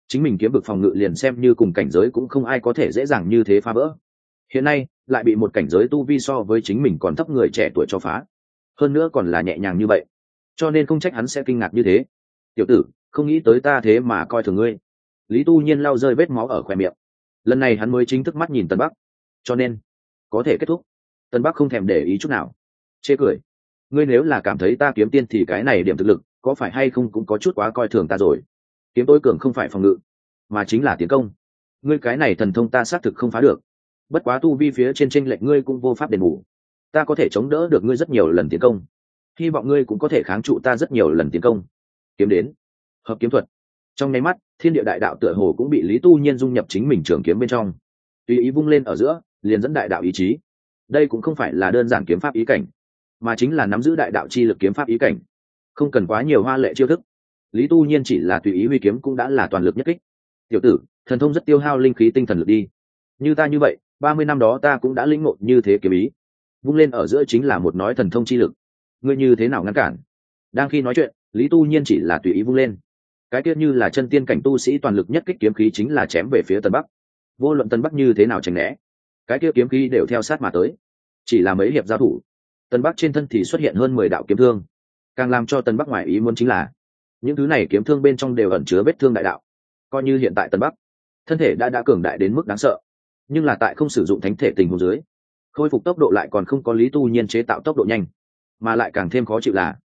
Chính mình kiếm vực phòng ngự liền xem như cùng cảnh giới cũng không ai có thể dễ dàng như thế phá vỡ. Hiện nay, lại bị một cảnh giới tu vi so với chính mình còn thấp người trẻ tuổi cho phá hơn nữa còn là nhẹ nhàng như vậy. Cho nên không trách hắn sẽ kinh ngạc như thế. Tiểu tử, không nghĩ tới ta thế mà coi thường ngươi. Lý tu nhiên lau rơi vết máu ở khoe miệng. Lần này hắn mới chính thức mắt nhìn tân bắc. Cho nên, có thể kết thúc. Tân bắc không thèm để ý chút nào. Chê cười. Ngươi nếu là cảm thấy ta kiếm tiên thì cái này điểm thực lực, có phải hay không cũng có chút quá coi thường ta rồi. Kiếm tôi cường không phải phòng ngự, mà chính là tiến công. Ngươi cái này thần thông ta xác thực không phá được. Bất quá tu vi phía trên tranh lệch ngươi cũng vô pháp đền bù ta có thể chống đỡ được ngươi rất nhiều lần tiến công. Hy vọng ngươi cũng có thể kháng trụ ta rất nhiều lần tiến công. Kiếm đến. Hợp kiếm thuật. Trong nháy mắt, thiên địa đại đạo tựa hồ cũng bị lý tu nhiên dung nhập chính mình trường kiếm bên trong. Tùy ý vung lên ở giữa, liền dẫn đại đạo ý chí. Đây cũng không phải là đơn giản kiếm pháp ý cảnh, mà chính là nắm giữ đại đạo chi lực kiếm pháp ý cảnh. Không cần quá nhiều hoa lệ chiêu thức. Lý tu nhiên chỉ là tùy ý huy kiếm cũng đã là toàn lực nhất kích. Tiểu tử, thần thông rất tiêu hao linh khí tinh thần lực đi. Như ta như vậy, ba mươi năm đó ta cũng đã lĩnh ngộ như thế kiếm ý vung lên ở giữa chính là một nói thần thông chi lực. Ngươi như thế nào ngăn cản? Đang khi nói chuyện, lý tu nhiên chỉ là tùy ý vung lên. Cái tiết như là chân tiên cảnh tu sĩ toàn lực nhất kích kiếm khí chính là chém về phía tân bắc. Vô luận tân bắc như thế nào tránh né, cái kia kiếm khí đều theo sát mà tới. Chỉ là mấy hiệp giao thủ tân bắc trên thân thì xuất hiện hơn mười đạo kiếm thương. Càng làm cho tân bắc ngoài ý muốn chính là, những thứ này kiếm thương bên trong đều ẩn chứa vết thương đại đạo. Coi như hiện tại tân bắc, thân thể đã đã cường đại đến mức đáng sợ, nhưng là tại không sử dụng thánh thể tình hồ dưới khôi phục tốc độ lại còn không có lý tu nhiên chế tạo tốc độ nhanh, mà lại càng thêm khó chịu là,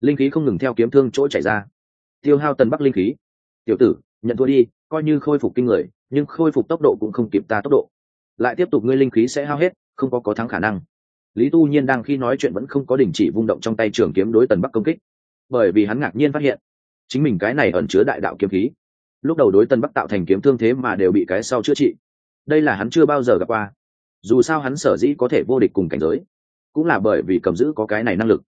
linh khí không ngừng theo kiếm thương chỗ chảy ra. Tiêu hao tần bắc linh khí. Tiểu tử, nhận thua đi, coi như khôi phục kinh người, nhưng khôi phục tốc độ cũng không kịp ta tốc độ. Lại tiếp tục ngươi linh khí sẽ hao hết, không có có thắng khả năng. Lý tu nhiên đang khi nói chuyện vẫn không có đình chỉ vung động trong tay trường kiếm đối tần bắc công kích, bởi vì hắn ngạc nhiên phát hiện, chính mình cái này ẩn chứa đại đạo kiếm khí. Lúc đầu đối tần bắc tạo thành kiếm thương thế mà đều bị cái sau chữa trị. Đây là hắn chưa bao giờ gặp qua dù sao hắn sở dĩ có thể vô địch cùng cảnh giới, cũng là bởi vì cầm giữ có cái này năng lực.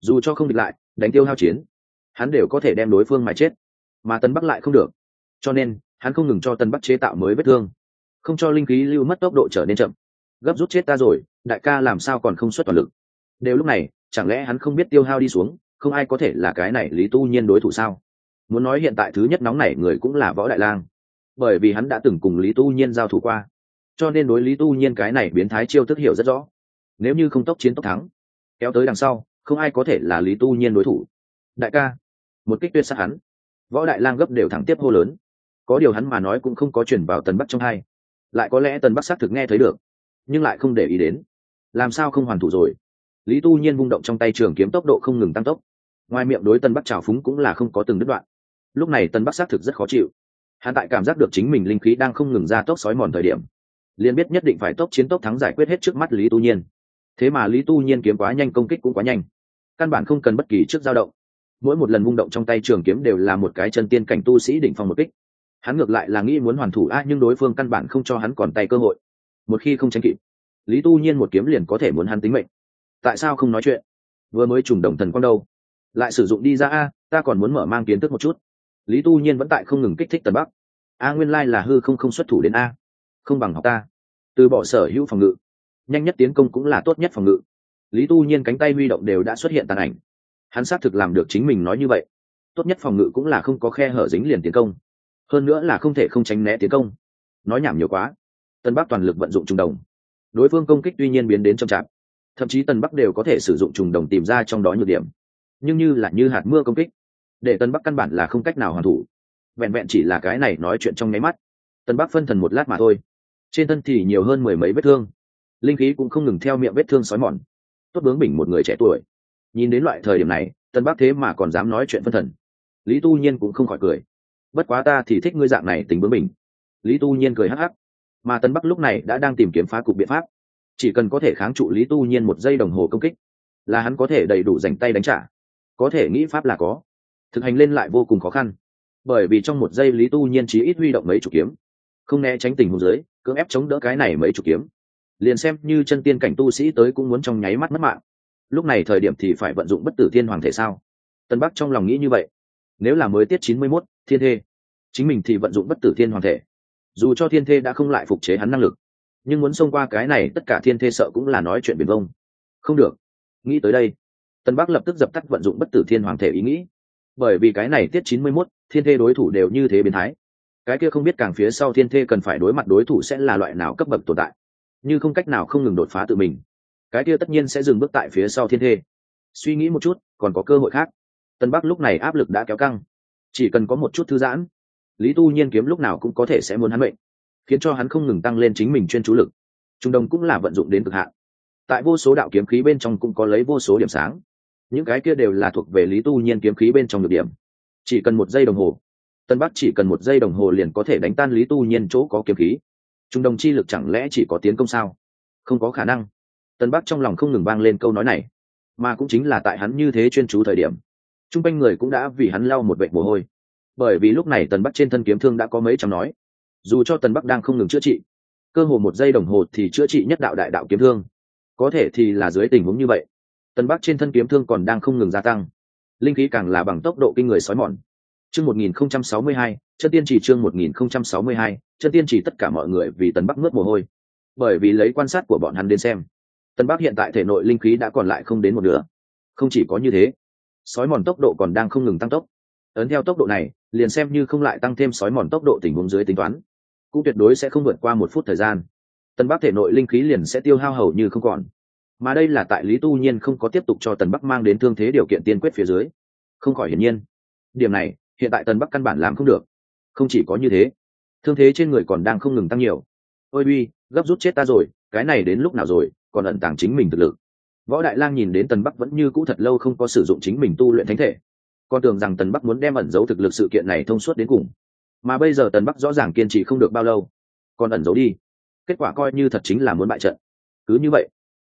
Dù cho không địch lại, đánh tiêu hao chiến, hắn đều có thể đem đối phương mà chết, mà tân bắc lại không được. Cho nên, hắn không ngừng cho tân bắc chế tạo mới vết thương, không cho linh khí lưu mất tốc độ trở nên chậm. Gấp rút chết ta rồi, đại ca làm sao còn không xuất toàn lực? Đều lúc này, chẳng lẽ hắn không biết tiêu hao đi xuống, không ai có thể là cái này lý tu nhiên đối thủ sao? Muốn nói hiện tại thứ nhất nóng này người cũng là võ đại lang. Bởi vì hắn đã từng cùng lý tu nhiên giao thủ qua cho nên đối lý tu nhiên cái này biến thái chiêu thức hiểu rất rõ. Nếu như không tốc chiến tốc thắng, kéo tới đằng sau, không ai có thể là lý tu nhiên đối thủ. Đại ca, một kích tuyệt sát hắn. Võ đại lang gấp đều thẳng tiếp hô lớn. Có điều hắn mà nói cũng không có chuyển vào tần bắc trong hai. Lại có lẽ tần bắc xác thực nghe thấy được, nhưng lại không để ý đến. Làm sao không hoàn thủ rồi? Lý tu nhiên vung động trong tay trường kiếm tốc độ không ngừng tăng tốc. Ngoài miệng đối tân bắc trào phúng cũng là không có từng đứt đoạn. Lúc này tân bắc xác thực rất khó chịu. Hắn tại cảm giác được chính mình linh khí đang không ngừng ra tốc sói mòn thời điểm liền biết nhất định phải tốc chiến tốc thắng giải quyết hết trước mắt lý tu nhiên. Thế mà lý tu nhiên kiếm quá nhanh công kích cũng quá nhanh. Căn bản không cần bất kỳ trước dao động. Mỗi một lần vung động trong tay trường kiếm đều là một cái chân tiên cảnh tu sĩ đỉnh phong một kích. Hắn ngược lại là nghĩ muốn hoàn thủ a nhưng đối phương căn bản không cho hắn còn tay cơ hội. Một khi không tranh kịp, lý tu nhiên một kiếm liền có thể muốn hắn tính mệnh. Tại sao không nói chuyện? Vừa mới trùng đồng thần con đâu? Lại sử dụng đi ra a ta còn muốn mở mang kiến thức một chút. Lý tu nhiên vẫn tại không ngừng kích thích tần bắc. A nguyên lai là hư không không xuất thủ đến a không bằng học ta. Từ bỏ sở hữu phòng ngự, nhanh nhất tiến công cũng là tốt nhất phòng ngự. Lý tu nhiên cánh tay huy động đều đã xuất hiện tàn ảnh. Hắn xác thực làm được chính mình nói như vậy. Tốt nhất phòng ngự cũng là không có khe hở dính liền tiến công. Hơn nữa là không thể không tránh né tiến công. Nói nhảm nhiều quá. Tân bắc toàn lực vận dụng trùng đồng. Đối phương công kích tuy nhiên biến đến chậm chạp. Thậm chí tân bắc đều có thể sử dụng trùng đồng tìm ra trong đó nhược điểm. Nhưng như là như hạt mưa công kích, để tân bắc căn bản là không cách nào hoàn thủ. Vẹn vẹn chỉ là cái này nói chuyện trong nháy mắt. Tân bắc phân thần một lát mà thôi trên thân thì nhiều hơn mười mấy vết thương. Linh khí cũng không ngừng theo miệng vết thương sói mòn. Tốt bướng bỉnh một người trẻ tuổi. Nhìn đến loại thời điểm này, tân bắc thế mà còn dám nói chuyện phân thần. Lý tu nhiên cũng không khỏi cười. Bất quá ta thì thích ngươi dạng này tính bướng bỉnh. Lý tu nhiên cười hắc hắc. Mà tân bắc lúc này đã đang tìm kiếm phá cục biện pháp. Chỉ cần có thể kháng trụ lý tu nhiên một giây đồng hồ công kích, là hắn có thể đầy đủ dành tay đánh trả. Có thể nghĩ pháp là có. Thực hành lên lại vô cùng khó khăn. Bởi vì trong một giây lý tu nhiên chỉ ít huy động mấy chủ kiếm không né tránh tình huống dưới, cưỡng ép chống đỡ cái này mấy chủ kiếm. Liền xem như chân tiên cảnh tu sĩ tới cũng muốn trong nháy mắt mất mạng. Lúc này thời điểm thì phải vận dụng bất tử thiên hoàng thể sao? Tân bắc trong lòng nghĩ như vậy. Nếu là mới tiết chín mươi mốt, thiên thê, chính mình thì vận dụng bất tử thiên hoàng thể. Dù cho thiên thê đã không lại phục chế hắn năng lực, nhưng muốn xông qua cái này tất cả thiên thê sợ cũng là nói chuyện biển vông. Không được. Nghĩ tới đây, tân bắc lập tức dập tắt vận dụng bất tử thiên hoàng thể ý nghĩ. Bởi vì cái này tiết chín mươi mốt, thiên thê đối thủ đều như thế biến thái cái kia không biết càng phía sau thiên thê cần phải đối mặt đối thủ sẽ là loại nào cấp bậc tồn tại, như không cách nào không ngừng đột phá tự mình. Cái kia tất nhiên sẽ dừng bước tại phía sau thiên thê. Suy nghĩ một chút, còn có cơ hội khác. Tân bắc lúc này áp lực đã kéo căng. Chỉ cần có một chút thư giãn, lý tu nhiên kiếm lúc nào cũng có thể sẽ muốn hắn mệnh, khiến cho hắn không ngừng tăng lên chính mình chuyên chú lực. Trung đông cũng là vận dụng đến cực hạn. Tại vô số đạo kiếm khí bên trong cũng có lấy vô số điểm sáng. Những cái kia đều là thuộc về lý tu nhiên kiếm khí bên trong được điểm. Chỉ cần một giây đồng hồ tân bắc chỉ cần một giây đồng hồ liền có thể đánh tan lý tu nhiên chỗ có kiếm khí. Trung đồng chi lực chẳng lẽ chỉ có tiến công sao? Không có khả năng. Tân bắc trong lòng không ngừng vang lên câu nói này. Mà cũng chính là tại hắn như thế chuyên chú thời điểm. T r u n g quanh người cũng đã vì hắn lau một vệ mồ hôi. Bởi vì lúc này tần bắc trên thân kiếm thương đã có mấy trăm nói. Dù cho tần bắc đang không ngừng chữa trị, cơ hồ một giây đồng hồ thì chữa trị nhất đạo đại đạo kiếm thương. Có thể thì là dưới tình huống như vậy tần bắc trên thân kiếm thương còn đang không ngừng gia tăng. Linh khí càng là bằng tốc độ kinh người sói mòn chương một nghìn không trăm sáu mươi hai, chân tiên chỉ chương một nghìn không trăm sáu mươi hai, chân tiên chỉ tất cả mọi người vì tần bắc mướt mồ hôi. Bởi vì lấy quan sát của bọn hắn đến xem, Tần bắc hiện tại thể nội linh khí đã còn lại không đến một nửa. Không chỉ có như thế, sói mòn tốc độ còn đang không ngừng tăng tốc. Ấn theo tốc độ này, liền xem như không lại tăng thêm sói mòn tốc độ tình huống dưới tính toán, cũng tuyệt đối sẽ không vượt qua một phút thời gian. Tần bắc thể nội linh khí liền sẽ tiêu hao hầu như không còn. Mà đây là tại lý tu nhiên không có tiếp tục cho tần bắc mang đến thương thế điều kiện tiên quyết phía dưới. Không khỏi hiển nhiên, điểm này hiện tại tần bắc căn bản làm không được. Không chỉ có như thế, thương thế trên người còn đang không ngừng tăng nhiều. Ôi uy, gấp rút chết ta rồi, cái này đến lúc nào rồi, còn ẩn tàng chính mình thực lực. Võ đại lang nhìn đến tần bắc vẫn như cũ thật lâu không có sử dụng chính mình tu luyện thánh thể. Con tưởng rằng tần bắc muốn đem ẩn giấu thực lực sự kiện này thông suốt đến cùng. Mà bây giờ tần bắc rõ ràng kiên trì không được bao lâu, còn ẩn giấu đi. Kết quả coi như thật chính là muốn bại trận. Cứ như vậy,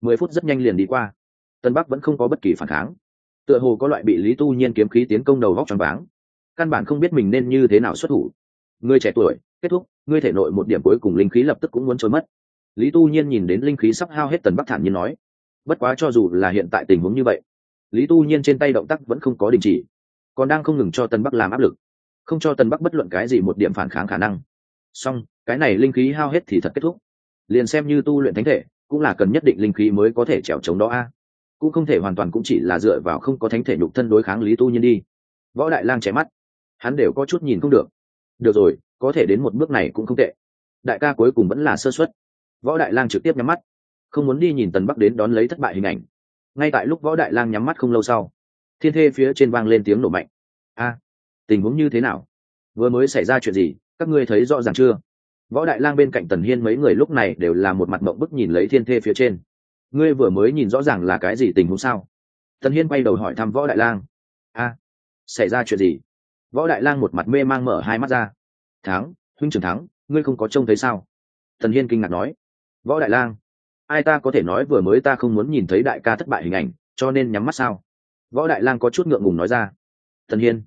mười phút rất nhanh liền đi qua. Tần bắc vẫn không có bất kỳ phản kháng. Tựa hồ có loại bị lý tu nhiên kiếm khí tiến công đầu vóc tròn váng căn bản không biết mình nên như thế nào xuất thủ. Người trẻ tuổi, kết thúc ngươi thể nội một điểm cuối cùng linh khí lập tức cũng muốn trôi mất. Lý tu nhiên nhìn đến linh khí sắp hao hết tần bắc thản nhiên nói, bất quá cho dù là hiện tại tình huống như vậy, lý tu nhiên trên tay động tác vẫn không có đình chỉ, còn đang không ngừng cho tần bắc làm áp lực, không cho tần bắc bất luận cái gì một điểm phản kháng khả năng. Song cái này linh khí hao hết thì thật kết thúc. Liền xem như tu luyện thánh thể, cũng là cần nhất định linh khí mới có thể trèo chống đó a. Cũng không thể hoàn toàn cũng chỉ là dựa vào không có thánh thể nhục thân đối kháng lý tu nhiên đi. Võ đại lang trẻ mắt hắn đều có chút nhìn không được. Được rồi, có thể đến một bước này cũng không tệ. Đại ca cuối cùng vẫn là sơ xuất võ đại lang trực tiếp nhắm mắt. Không muốn đi nhìn tần bắc đến đón lấy thất bại hình ảnh. Ngay tại lúc võ đại lang nhắm mắt không lâu sau, thiên thê phía trên vang lên tiếng nổ mạnh. A, tình huống như thế nào? Vừa mới xảy ra chuyện gì? Các ngươi thấy rõ ràng chưa? Võ đại lang bên cạnh tần hiên mấy người lúc này đều là một mặt mộng bức nhìn lấy thiên thê phía trên. Ngươi vừa mới nhìn rõ ràng là cái gì tình huống sao? Tần hiên bay đầu hỏi thăm võ đại lang. A, xảy ra chuyện gì? Võ đại lang một mặt mê mang mở hai mắt ra. Thắng, huynh trưởng thắng, ngươi không có trông thấy sao? Tần hiên kinh ngạc nói. Võ đại lang, ai ta có thể nói vừa mới ta không muốn nhìn thấy đại ca thất bại hình ảnh, cho nên nhắm mắt sao? Võ đại lang có chút ngượng ngùng nói ra. Thần hiên,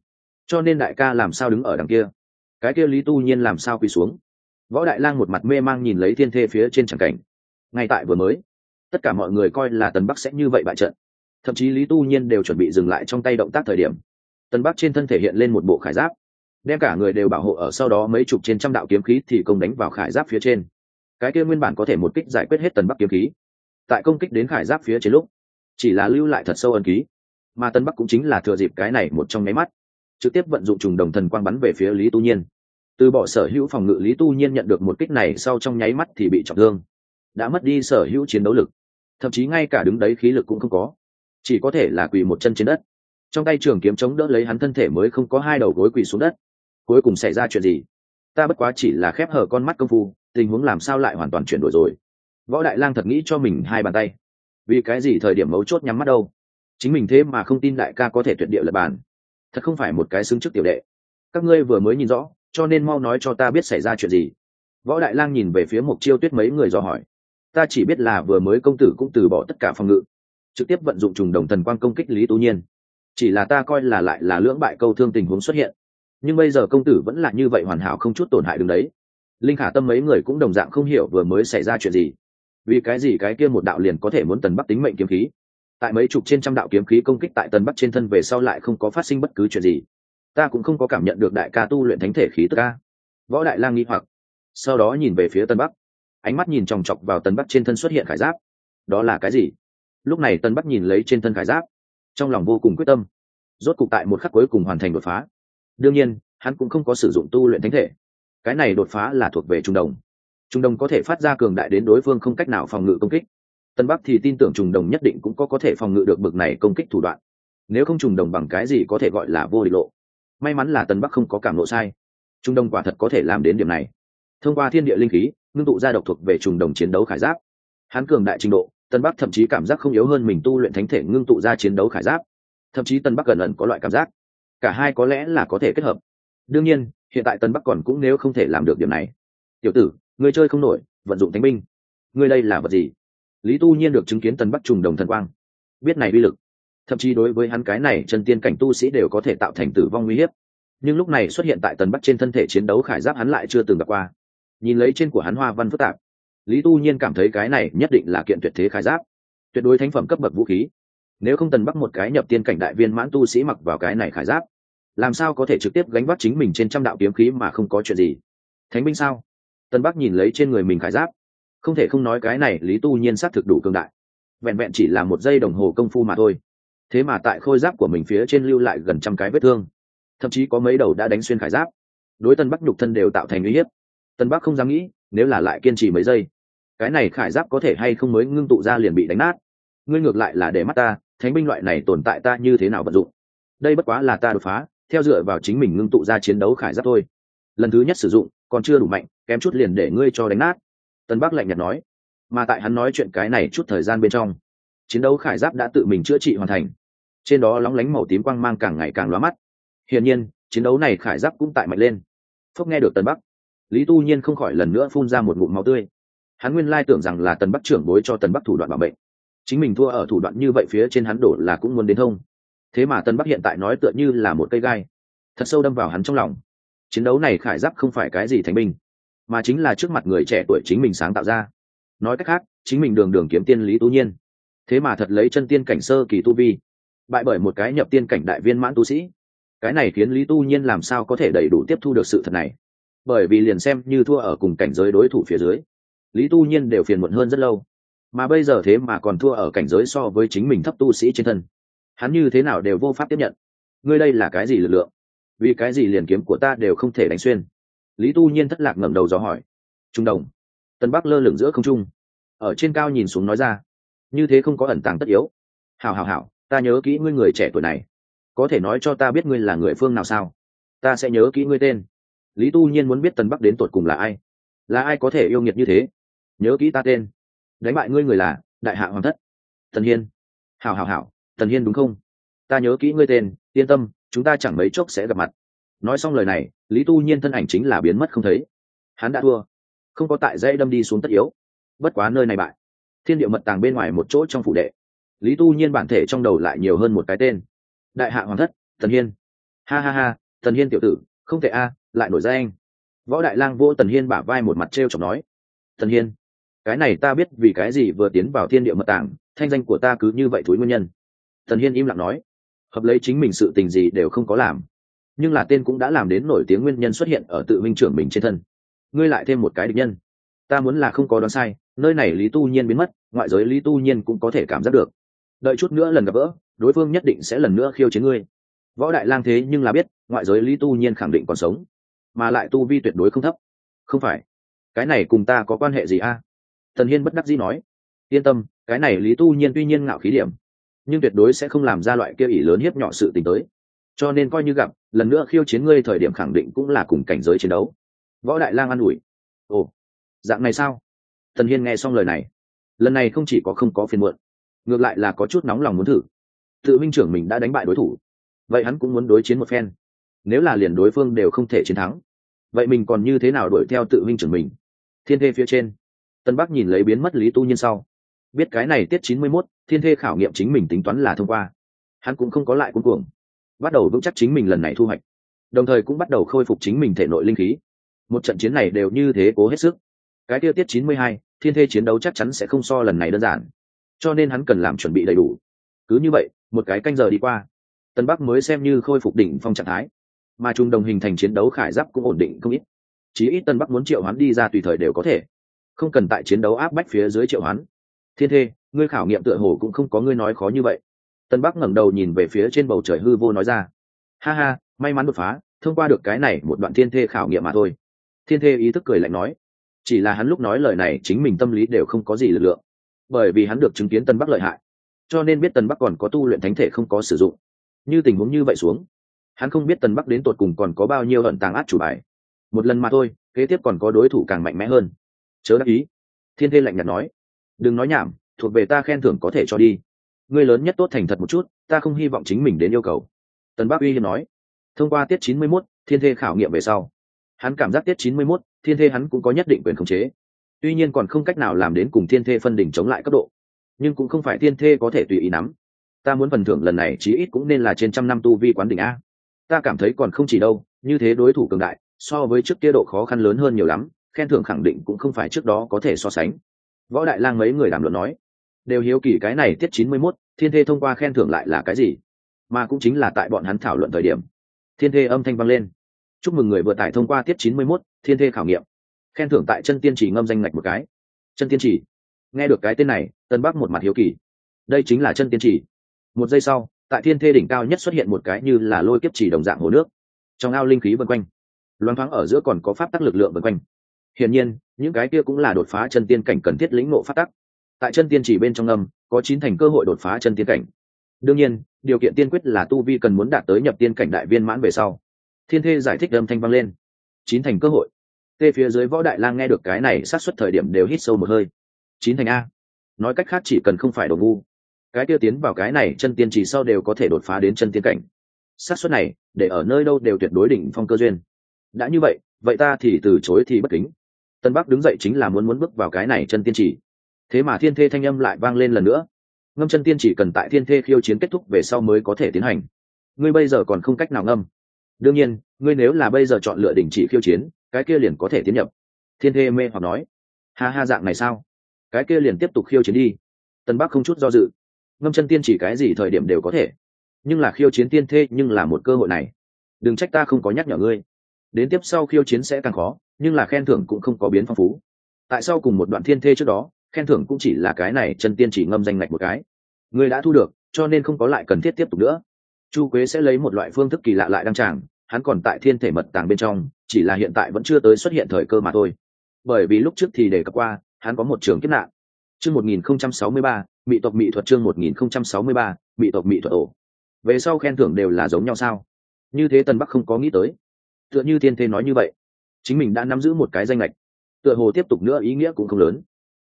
cho nên đại ca làm sao đứng ở đằng kia? Cái kia lý tu nhiên làm sao quỳ xuống? Võ đại lang một mặt mê mang nhìn lấy thiên thê phía trên tràng cảnh. Ngay tại vừa mới, tất cả mọi người coi là tần bắc sẽ như vậy bại trận. Thậm chí lý tu nhiên đều chuẩn bị dừng lại trong tay động tác thời điểm tần bắc trên thân thể hiện lên một bộ khải giáp. Đem cả người đều bảo hộ ở sau đó mấy chục trên trăm đạo kiếm khí thì công đánh vào khải giáp phía trên. Cái kia nguyên bản có thể một kích giải quyết hết tần bắc kiếm khí. Tại công kích đến khải giáp phía trên lúc, chỉ là lưu lại thật sâu ân ký. Mà tân bắc cũng chính là thừa dịp cái này một trong nháy mắt, trực tiếp vận dụng trùng đồng thần quang bắn về phía lý tu nhiên. Từ bỏ sở hữu phòng ngự, lý tu nhiên nhận được một kích này sau trong nháy mắt thì bị trọng thương. Đã mất đi sở hữu chiến đấu lực. Thậm chí ngay cả đứng đấy khí lực cũng không có. Chỉ có thể là quỳ một chân trên đất trong tay trường kiếm chống đỡ lấy hắn thân thể mới không có hai đầu gối quỳ xuống đất. Cuối cùng xảy ra chuyện gì? Ta bất quá chỉ là khép hở con mắt công phu, tình huống làm sao lại hoàn toàn chuyển đổi rồi? Võ đại lang thật nghĩ cho mình hai bàn tay. Vì cái gì thời điểm mấu chốt nhắm mắt đâu? Chính mình thế mà không tin đại ca có thể tuyệt địa lập bàn. Thật không phải một cái xứng trước tiểu đệ. Các ngươi vừa mới nhìn rõ, cho nên mau nói cho ta biết xảy ra chuyện gì. Võ đại lang nhìn về phía mục chiêu tuyết mấy người dò hỏi. Ta chỉ biết là vừa mới công tử cũng từ bỏ tất cả phòng ngự, trực tiếp vận dụng trùng đồng thần quang công kích lý tú nhiên chỉ là ta coi là lại là lưỡng bại câu thương tình huống xuất hiện. Nhưng bây giờ công tử vẫn là như vậy hoàn hảo không chút tổn hại đứng đấy. Linh khả tâm mấy người cũng đồng dạng không hiểu vừa mới xảy ra chuyện gì. Vì cái gì cái kia một đạo liền có thể muốn tần bắc tính mệnh kiếm khí? Tại mấy chục trên trăm đạo kiếm khí công kích tại tần bắc trên thân về sau lại không có phát sinh bất cứ chuyện gì. Ta cũng không có cảm nhận được đại ca tu luyện thánh thể khí tức ca võ đại lang nghi hoặc. Sau đó nhìn về phía tân bắc. Ánh mắt nhìn chòng chọc vào tân bắc trên thân xuất hiện khải giáp. Đó là cái gì? Lúc này tân bắc nhìn lấy trên thân khải giáp trong lòng vô cùng quyết tâm. Rốt cục tại một khắc cuối cùng hoàn thành đột phá. Đương nhiên, hắn cũng không có sử dụng tu luyện thánh thể. Cái này đột phá là thuộc về trung đồng. Trung đồng có thể phát ra cường đại đến đối phương không cách nào phòng ngự công kích. Tân bắc thì tin tưởng trùng đồng nhất định cũng có có thể phòng ngự được bực này công kích thủ đoạn. Nếu không trùng đồng bằng cái gì có thể gọi là vô địch lộ. May mắn là tân bắc không có cảm lộ sai. Trung đồng quả thật có thể làm đến điểm này. Thông qua thiên địa linh khí, ngưng tụ ra độc thuộc về trùng đồng chiến đấu khải giáp. Hắn cường đại trình độ tân bắc thậm chí cảm giác không yếu hơn mình tu luyện thánh thể ngưng tụ ra chiến đấu khải giáp. Thậm chí tân bắc gần ẩn có loại cảm giác. Cả hai có lẽ là có thể kết hợp. Đương nhiên, hiện tại tân bắc còn cũng nếu không thể làm được điểm này. Tiểu tử người chơi không nổi, vận dụng thánh binh. Người đây là vật gì? Lý tu nhiên được chứng kiến tân bắc trùng đồng thần quang. Biết này uy lực. Thậm chí đối với hắn cái này chân tiên cảnh tu sĩ đều có thể tạo thành tử vong nguy hiểm nhưng lúc này xuất hiện tại tần bắc trên thân thể chiến đấu khải giáp hắn lại chưa từng gặp qua. Nhìn lấy trên của hắn hoa văn phức tạp lý tu nhiên cảm thấy cái này nhất định là kiện tuyệt thế khải giáp, tuyệt đối thánh phẩm cấp bậc vũ khí. Nếu không tần bắc một cái nhập tiên cảnh đại viên mãn tu sĩ mặc vào cái này khải giáp, làm sao có thể trực tiếp gánh vác chính mình trên trăm đạo kiếm khí mà không có chuyện gì? Thánh binh sao? Tần bắc nhìn lấy trên người mình khải giáp. Không thể không nói cái này lý tu nhiên xác thực đủ cường đại. Vẹn vẹn chỉ là một giây đồng hồ công phu mà thôi. Thế mà tại khôi giáp của mình phía trên lưu lại gần trăm cái vết thương. Thậm chí có mấy đầu đã đánh xuyên khải giáp. Đối tân bắc nhục thân đều tạo thành uy hiếp. Tân bắc không dám nghĩ nếu là lại kiên trì mấy giây, cái này khải giáp có thể hay không mới ngưng tụ ra liền bị đánh nát. Ngươi ngược lại là để mắt ta, thánh binh loại này tồn tại ta như thế nào vận dụng? Đây bất quá là ta đột phá, theo dựa vào chính mình ngưng tụ ra chiến đấu khải giáp thôi. Lần thứ nhất sử dụng, còn chưa đủ mạnh, kém chút liền để ngươi cho đánh nát. Tân bắc lạnh nhạt nói. Mà tại hắn nói chuyện cái này chút thời gian bên trong, chiến đấu khải giáp đã tự mình chữa trị hoàn thành. Trên đó lóng lánh màu tím quang mang càng ngày càng lóa mắt. Hiển nhiên, chiến đấu này khải giáp cũng tại mạnh lên. Phúc nghe được tân bắc lý tu nhiên không khỏi lần nữa phun ra một ngụm máu tươi. Hắn nguyên lai tưởng rằng là tần bắc trưởng bối cho tần bắc thủ đoạn bảo mệnh chính mình thua ở thủ đoạn như vậy phía trên hắn đổ là cũng muốn đến thông. Thế mà Tần bắc hiện tại nói tựa như là một cây gai. Thật sâu đâm vào hắn trong lòng. Chiến đấu này khải giáp không phải cái gì thành binh, mà chính là trước mặt người trẻ tuổi chính mình sáng tạo ra. Nói cách khác, chính mình đường đường kiếm tiên lý tu nhiên. Thế mà thật lấy chân tiên cảnh sơ kỳ tu vi. Bại bởi một cái nhập tiên cảnh đại viên mãn tu sĩ. Cái này khiến lý tu nhiên làm sao có thể đầy đủ tiếp thu được sự thật này? Bởi vì liền xem như thua ở cùng cảnh giới đối thủ phía dưới, lý tu nhiên đều phiền muộn hơn rất lâu. Mà bây giờ thế mà còn thua ở cảnh giới so với chính mình thấp tu sĩ trên thân. Hắn như thế nào đều vô pháp tiếp nhận. Ngươi đây là cái gì lực lượng? Vì cái gì liền kiếm của ta đều không thể đánh xuyên? Lý tu nhiên thất lạc ngẩng đầu dò hỏi. Trung đồng. Tân bắc lơ lửng giữa không trung. Ở trên cao nhìn xuống nói ra. Như thế không có ẩn tàng tất yếu. Hào hào hào ta nhớ kỹ ngươi người trẻ tuổi này. Có thể nói cho ta biết ngươi là người phương nào sao? Ta sẽ nhớ kỹ ngươi tên lý tu nhiên muốn biết tần bắc đến tột cùng là ai? Là ai có thể yêu nghiệt như thế? Nhớ kỹ ta tên. Đánh bại ngươi người là đại hạ hoàng thất. Thần hiên. Hảo hảo hảo thần hiên đúng không? Ta nhớ kỹ ngươi tên, yên tâm, chúng ta chẳng mấy chốc sẽ gặp mặt. Nói xong lời này, lý tu nhiên thân ảnh chính là biến mất không thấy. Hắn đã thua. Không có tại dây đâm đi xuống tất yếu. Bất quá nơi này bại. Thiên điệu mật tàng bên ngoài một chỗ trong phủ đệ. Lý tu nhiên bản thể trong đầu lại nhiều hơn một cái tên. Đại hạ hoàng thất thần hiên. Ha ha ha thần hiên tiểu tử, không thể a lại nổi ra anh võ đại lang vô tần hiên bả vai một mặt t r e o chọc nói thần hiên, cái này ta biết vì cái gì vừa tiến vào thiên địa mật tàng thanh danh của ta cứ như vậy thúi nguyên nhân. Thần hiên im lặng nói, hợp lấy chính mình sự tình gì đều không có làm, nhưng là tên cũng đã làm đến nổi tiếng nguyên nhân xuất hiện ở tự minh trưởng mình trên thân. Ngươi lại thêm một cái địch nhân. Ta muốn là không có đoán sai, nơi này lý tu nhiên biến mất, ngoại giới lý tu nhiên cũng có thể cảm giác được. Đợi chút nữa lần gặp gỡ, đối phương nhất định sẽ lần nữa khiêu chiến ngươi. Võ đại lang thế nhưng là biết, ngoại giới lý tu nhiên khẳng định còn sống mà lại tu vi tuyệt đối không thấp. Không phải. Cái này cùng ta có quan hệ gì a? À? thần hiên bất đắc dĩ nói. Yên tâm, cái này lý tu nhiên tuy nhiên ngạo khí điểm, nhưng tuyệt đối sẽ không làm ra loại kia ỷ lớn hiếp nhỏ sự tình tới. Cho nên coi như gặp, lần nữa khiêu chiến ngươi thời điểm khẳng định cũng là cùng cảnh giới chiến đấu. Võ đại lang an ủi. Ồ, dạng này sao? Thần hiên nghe xong lời này. Lần này không chỉ có không có phiền muộn, ngược lại là có chút nóng lòng muốn thử. Tự minh trưởng mình đã đánh bại đối thủ, vậy hắn cũng muốn đối chiến một phen nếu là liền đối phương đều không thể chiến thắng vậy mình còn như thế nào đuổi theo tự minh trưởng mình? Thiên thê phía trên tân bắc nhìn lấy biến mất lý tu nhiên sau biết cái này tiết chín mươi 91, thiên thê khảo nghiệm chính mình tính toán là thông qua. Hắn cũng không có lại cuối cuồng, bắt đầu vững chắc chính mình lần này thu hoạch đồng thời cũng bắt đầu khôi phục chính mình thể nội linh khí. Một trận chiến này đều như thế cố hết sức. Cái tiêu tiết chín mươi hai thiên thê chiến đấu chắc chắn sẽ không so lần này đơn giản cho nên hắn cần làm chuẩn bị đầy đủ. Cứ như vậy một cái canh giờ đi qua tân bắc mới xem như khôi phục đỉnh phong trạng thái mà trung đồng hình thành chiến đấu khải giáp cũng ổn định không ít. Chí ít tân bắc muốn triệu hoán đi ra tùy thời đều có thể. Không cần tại chiến đấu áp bách phía dưới triệu hoán. Thiên thê, ngươi khảo nghiệm tựa hồ cũng không có ngươi nói khó như vậy. Tân bắc ngẩng đầu nhìn về phía trên bầu trời hư vô nói ra. Ha ha, may mắn đột phá, thông qua được cái này một đoạn thiên thê khảo nghiệm mà thôi. Thiên thê ý thức cười lạnh nói. Chỉ là hắn lúc nói lời này chính mình tâm lý đều không có gì lực lượng. Bởi vì hắn được chứng kiến tân bắc lợi hại. Cho nên biết tân bắc còn có tu luyện thánh thể không có sử dụng. Như tình huống như vậy xuống hắn không biết tần bắc đến tột cùng còn có bao nhiêu ẩn tàng át chủ bài. Một lần mà thôi kế tiếp còn có đối thủ càng mạnh mẽ hơn. Chớ đắc ý. Thiên thê lạnh nhạt nói. Đừng nói nhảm thuộc về ta khen thưởng có thể cho đi. Ngươi lớn nhất tốt thành thật một chút ta không hy vọng chính mình đến yêu cầu. Tần bắc uy hiếm nói. Thông qua tiết chín mươi 91, thiên thê khảo nghiệm về sau. Hắn cảm giác tiết chín mươi 91, thiên thê hắn cũng có nhất định quyền khống chế. Tuy nhiên còn không cách nào làm đến cùng thiên thê phân đỉnh chống lại cấp độ. Nhưng cũng không phải thiên thê có thể tùy ý nắm. Ta muốn phần thưởng lần này chí ít cũng nên là trên trăm năm tu vi quán đỉnh a ta cảm thấy còn không chỉ đâu như thế đối thủ cường đại so với trước kia độ khó khăn lớn hơn nhiều lắm khen thưởng khẳng định cũng không phải trước đó có thể so sánh. Võ đại lang mấy người đàm luận nói đều hiếu kỳ cái này tiết chín mươi 91, thiên thê thông qua khen thưởng lại là cái gì? Mà cũng chính là tại bọn hắn thảo luận thời điểm thiên thê âm thanh vang lên. Chúc mừng người vừa tải thông qua tiết chín mươi 91, thiên thê khảo nghiệm. Khen thưởng tại chân tiên chỉ ngâm danh ngạch một cái. Chân tiên chỉ. Nghe được cái tên này tân bắc một mặt hiếu kỳ. Đây chính là chân tiên chỉ. Một giây sau tại thiên thê đỉnh cao nhất xuất hiện một cái như là lôi kiếp chỉ đồng dạng hồ nước. Trong ao linh khí vân quanh loáng thoáng ở giữa còn có pháp tắc lực lượng vân quanh. Hiển nhiên, những cái kia cũng là đột phá chân tiên cảnh cần thiết lĩnh ngộ pháp tắc. Tại chân tiên chỉ bên trong âm, có chín thành cơ hội đột phá chân tiên cảnh. Đương nhiên, điều kiện tiên quyết là tu vi cần muốn đạt tới nhập tiên cảnh đại viên mãn về sau. Thiên thê giải thích âm thanh vang lên. Chín thành cơ hội. Tê phía dưới võ đại lang nghe được cái này sát xuất thời điểm đều hít sâu một hơi. Chín thành a. Nói cách khác chỉ cần không phải đồ ngu cái tiêu tiến vào cái này chân tiên chỉ sau đều có thể đột phá đến chân tiên cảnh. Xác suất này, để ở nơi đâu đều tuyệt đối đỉnh phong cơ duyên. Đã như vậy vậy ta thì từ chối thì bất kính. Tân bắc đứng dậy chính là muốn muốn bước vào cái này chân tiên chỉ. Thế mà thiên thê thanh âm lại vang lên lần nữa. Ngâm chân tiên chỉ cần tại thiên thê khiêu chiến kết thúc về sau mới có thể tiến hành. Ngươi bây giờ còn không cách nào ngâm. Đương nhiên, ngươi nếu là bây giờ chọn lựa đình chỉ khiêu chiến, cái kia liền có thể tiến nhập. Thiên thê mê hoặc nói. Ha ha, dạng này sao? Cái kia liền tiếp tục khiêu chiến đi. Tân bắc không chút do dự ngâm chân tiên chỉ cái gì thời điểm đều có thể. Nhưng là khiêu chiến tiên thế nhưng là một cơ hội này. Đừng trách ta không có nhắc nhở ngươi. Đến tiếp sau khiêu chiến sẽ càng khó, nhưng là khen thưởng cũng không có biến phong phú. Tại sao cùng một đoạn thiên thê trước đó, khen thưởng cũng chỉ là cái này chân tiên chỉ ngâm danh ngạch một cái. Ngươi đã thu được, cho nên không có lại cần thiết tiếp tục nữa. Chu quế sẽ lấy một loại phương thức kỳ lạ lại đăng tràng, hắn còn tại thiên thể mật tàng bên trong, chỉ là hiện tại vẫn chưa tới xuất hiện thời cơ mà thôi. Bởi vì lúc trước thì đề cập qua, hắn có một trường kiếp nạn. Chương một nghìn không trăm sáu mươi ba mỹ tộc mỹ thuật chương một nghìn không trăm sáu mươi ba, mỹ tộc mỹ thuật ổ. Về sau khen thưởng đều là giống nhau sao? Như thế tân bắc không có nghĩ tới. Tựa như thiên thế nói như vậy, chính mình đã nắm giữ một cái danh lệch tựa hồ tiếp tục nữa ý nghĩa cũng không lớn.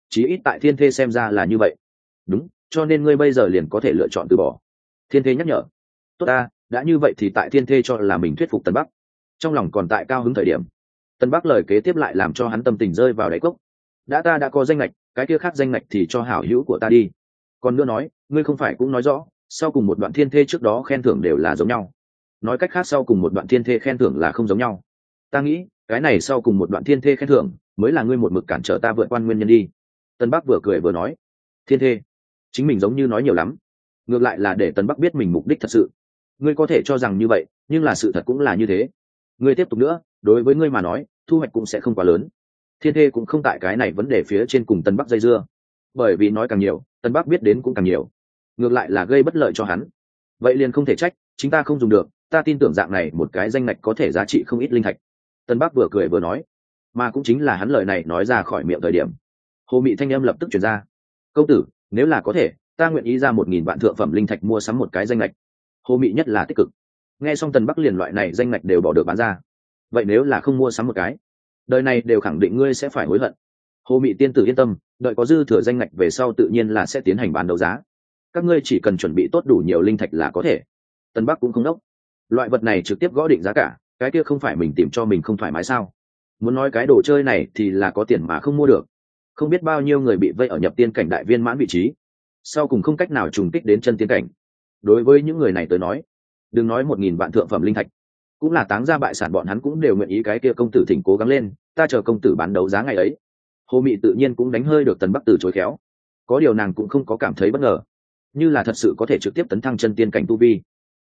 Chí ít tại thiên thê xem ra là như vậy. Đúng, cho nên ngươi bây giờ liền có thể lựa chọn từ bỏ. Thiên thê nhắc nhở. Tốt ta, đã như vậy thì tại thiên thê cho là mình thuyết phục tân bắc. Trong lòng còn tại cao hứng thời điểm. Tân bắc lời kế tiếp lại làm cho hắn tâm tình rơi vào đáy cốc. Đã ta đã có danh lệch cái kia khác danh lệch thì cho hảo hữu của ta đi còn nữa nói, ngươi không phải cũng nói rõ, sau cùng một đoạn thiên thê trước đó khen thưởng đều là giống nhau. Nói cách khác sau cùng một đoạn thiên thê khen thưởng là không giống nhau. Ta nghĩ, cái này sau cùng một đoạn thiên thê khen thưởng, mới là ngươi một mực cản trở ta vượt qua nguyên nhân đi. Tân bắc vừa cười vừa nói, thiên thê, chính mình giống như nói nhiều lắm. Ngược lại là để tân bắc biết mình mục đích thật sự. Ngươi có thể cho rằng như vậy, nhưng là sự thật cũng là như thế. Ngươi tiếp tục nữa, đối với ngươi mà nói, thu hoạch cũng sẽ không quá lớn. Thiên thê cũng không tại cái này vấn đề phía trên cùng tân bắc dây dưa bởi vì nói càng nhiều, tân bắc biết đến cũng càng nhiều. Ngược lại là gây bất lợi cho hắn. Vậy liền không thể trách, chính ta không dùng được, ta tin tưởng dạng này một cái danh ngạch có thể giá trị không ít linh thạch. Tân bắc vừa cười vừa nói. Mà cũng chính là hắn lời này nói ra khỏi miệng thời điểm. Hồ mị thanh âm lập tức chuyển ra. Công tử, nếu là có thể, ta nguyện ý ra một nghìn vạn thượng phẩm linh thạch mua sắm một cái danh lệch hồ mị nhất là tích cực. Nghe xong tần bắc liền loại này danh lệch đều bỏ được bán ra. Vậy nếu là không mua sắm một cái, đời này đều khẳng định ngươi sẽ phải hối hận hồ mị tiên tử yên tâm, đợi có dư thừa danh ngạch về sau tự nhiên là sẽ tiến hành bán đấu giá. Các ngươi chỉ cần chuẩn bị tốt đủ nhiều linh thạch là có thể. Tân bắc cũng không đốc. Loại vật này trực tiếp gõ định giá cả, cái kia không phải mình tìm cho mình không thoải mái sao? Muốn nói cái đồ chơi này thì là có tiền mà không mua được. Không biết bao nhiêu người bị vây ở nhập tiên cảnh đại viên mãn vị trí. Sau cùng không cách nào trùng kích đến chân tiên cảnh. Đối với những người này tới nói, đừng nói một nghìn vạn thượng phẩm linh thạch, cũng là táng ra bại sản bọn hắn cũng đều nguyện ý cái kia công tử thỉnh cố gắng lên, ta chờ công tử bán đấu giá ngày ấy hồ mị tự nhiên cũng đánh hơi được tần bắc từ chối khéo. Có điều nàng cũng không có cảm thấy bất ngờ. Như là thật sự có thể trực tiếp tấn thăng chân tiên cảnh tu vi.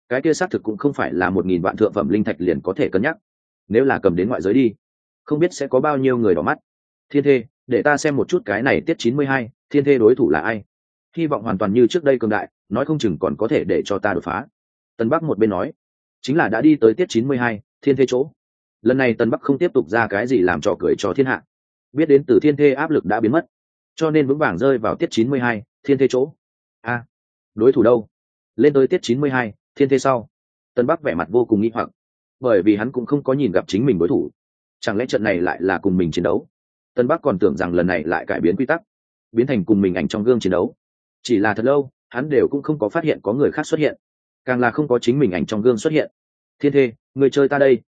Cái kia xác thực cũng không phải là một nghìn vạn thượng phẩm linh thạch liền có thể cân nhắc. Nếu là cầm đến ngoại giới đi, không biết sẽ có bao nhiêu người đỏ mắt. Thiên thê, để ta xem một chút cái này tiết chín mươi hai, thiên thê đối thủ là ai? Hy vọng hoàn toàn như trước đây cường đại, nói không chừng còn có thể để cho ta đột phá. Tân bắc một bên nói, chính là đã đi tới tiết chín mươi hai, thiên thê chỗ. Lần này tân bắc không tiếp tục ra cái gì làm trò cười cho thiên hạ biết đến từ thiên thê áp lực đã biến mất. Cho nên vững vàng rơi vào tiết chín mươi hai, thiên thê chỗ. A, đối thủ đâu? Lên tới tiết chín mươi hai, thiên thê sau. Tân bắc vẻ mặt vô cùng nghi hoặc, bởi vì hắn cũng không có nhìn gặp chính mình đối thủ. Chẳng lẽ trận này lại là cùng mình chiến đấu? Tân bắc còn tưởng rằng lần này lại cải biến quy tắc, biến thành cùng mình ảnh trong gương chiến đấu. Chỉ là thật lâu, hắn đều cũng không có phát hiện có người khác xuất hiện. Càng là không có chính mình ảnh trong gương xuất hiện. Thiên thê, người chơi ta đây.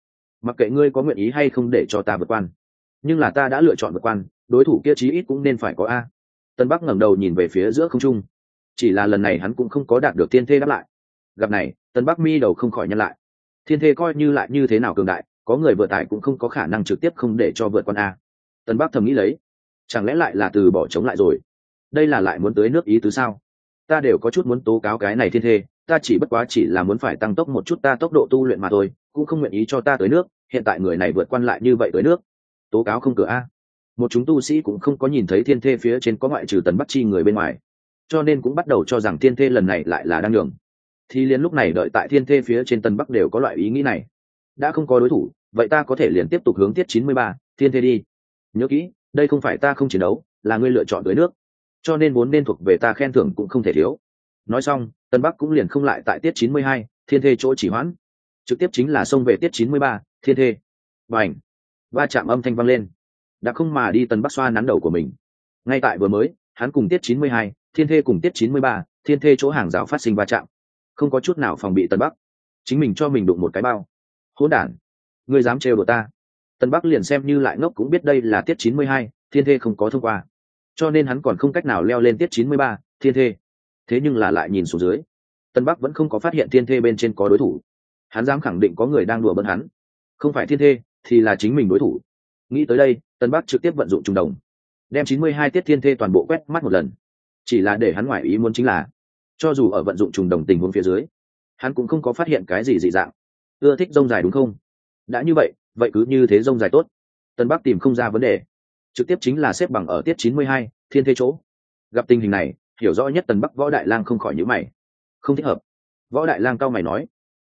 Mặc kệ ngươi có nguyện ý hay không để cho ta vượt quan nhưng là ta đã lựa chọn vượt quan, đối thủ kia chí ít cũng nên phải có a. Tân bắc ngẩng đầu nhìn về phía giữa không trung. Chỉ là lần này hắn cũng không có đạt được thiên thê đáp lại. Gặp này, tân bắc mi đầu không khỏi nhân lại. Thiên thê coi như lại như thế nào cường đại, có người vừa tải cũng không có khả năng trực tiếp không để cho vượt quan a. Tân bắc thầm nghĩ lấy. Chẳng lẽ lại là từ bỏ chống lại rồi? Đây là lại muốn tới nước ý tứ sao? Ta đều có chút muốn tố cáo cái này thiên thê, ta chỉ bất quá chỉ là muốn phải tăng tốc một chút ta tốc độ tu luyện mà thôi, cũng không nguyện ý cho ta tới nước, hiện tại người này vượt quan lại như vậy tới nước tố cáo không cửa a. Một chúng tu sĩ cũng không có nhìn thấy thiên thê phía trên có ngoại trừ tần bắc chi người bên ngoài, cho nên cũng bắt đầu cho rằng thiên thê lần này lại là đang đường thì liền lúc này đợi tại thiên thê phía trên tân bắc đều có loại ý nghĩ này. Đã không có đối thủ, vậy ta có thể liền tiếp tục hướng tiết chín mươi ba, thiên thê đi. Nhớ kỹ, đây không phải ta không chiến đấu, là ngươi lựa chọn tới nước. Cho nên vốn nên thuộc về ta khen thưởng cũng không thể thiếu. Nói xong tân bắc cũng liền không lại tại tiết chín mươi hai, thiên thê chỗ chỉ hoãn. Trực tiếp chính là xông về tiết chín mươi ba, thiên thê. Và ảnh va chạm âm thanh vang lên. Đã không mà đi tần bắc xoa nắn đầu của mình. Ngay tại vừa mới, hắn cùng tiết chín mươi hai, thiên thê cùng tiết chín mươi ba, thiên thê chỗ hàng rào phát sinh va chạm. Không có chút nào phòng bị tần bắc. Chính mình cho mình đụng một cái bao. Hỗn đản, ngươi dám trêu đùa ta. Tần bắc liền xem như lại ngốc cũng biết đây là tiết chín mươi hai, thiên thê không có thông qua. Cho nên hắn còn không cách nào leo lên tiết chín mươi ba, thiên thê. Thế nhưng là lại nhìn xuống dưới. Tân bắc vẫn không có phát hiện thiên thê bên trên có đối thủ. Hắn dám khẳng định có người đang đùa bỡn hắn. Không phải thiên thê thì là chính mình đối thủ. Nghĩ tới đây, tân bắc trực tiếp vận dụng trung đồng, đem chín mươi hai tiết thiên thê toàn bộ quét mắt một lần. Chỉ là để hắn ngoại ý muốn chính là, cho dù ở vận dụng trùng đồng tình huống phía dưới, hắn cũng không có phát hiện cái gì dị dạng. Ưa thích rông dài đúng không? Đã như vậy vậy cứ như thế rông dài tốt. Tân bắc tìm không ra vấn đề. Trực tiếp chính là xếp bằng ở tiết chín mươi hai, thiên thế chỗ. Gặp tình hình này, hiểu rõ nhất tần bắc võ đại lang không khỏi nhữ mày. Không thích hợp. Võ đại lang cao mày nói,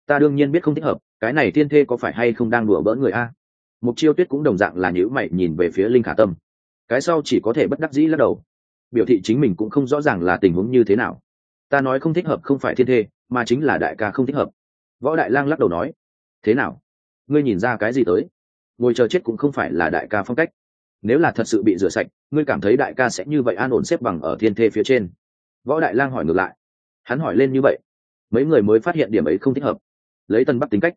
ta đương nhiên biết không thích hợp, cái này thiên thê có phải hay không đang đùa bỡn người a? Mục chiêu tuyết cũng đồng dạng là nhữ mày nhìn về phía linh khả tâm. Cái sau chỉ có thể bất đắc dĩ lắc đầu. Biểu thị chính mình cũng không rõ ràng là tình huống như thế nào. Ta nói không thích hợp không phải thiên thê, mà chính là đại ca không thích hợp. Võ đại lang lắc đầu nói, thế nào? Ngươi nhìn ra cái gì tới? Ngồi chờ chết cũng không phải là đại ca phong cách. Nếu là thật sự bị rửa sạch, ngươi cảm thấy đại ca sẽ như vậy an ổn xếp bằng ở thiên thê phía trên? Võ đại lang hỏi ngược lại. Hắn hỏi lên như vậy. Mấy người mới phát hiện điểm ấy không thích hợp. Lấy tân bắc tính cách.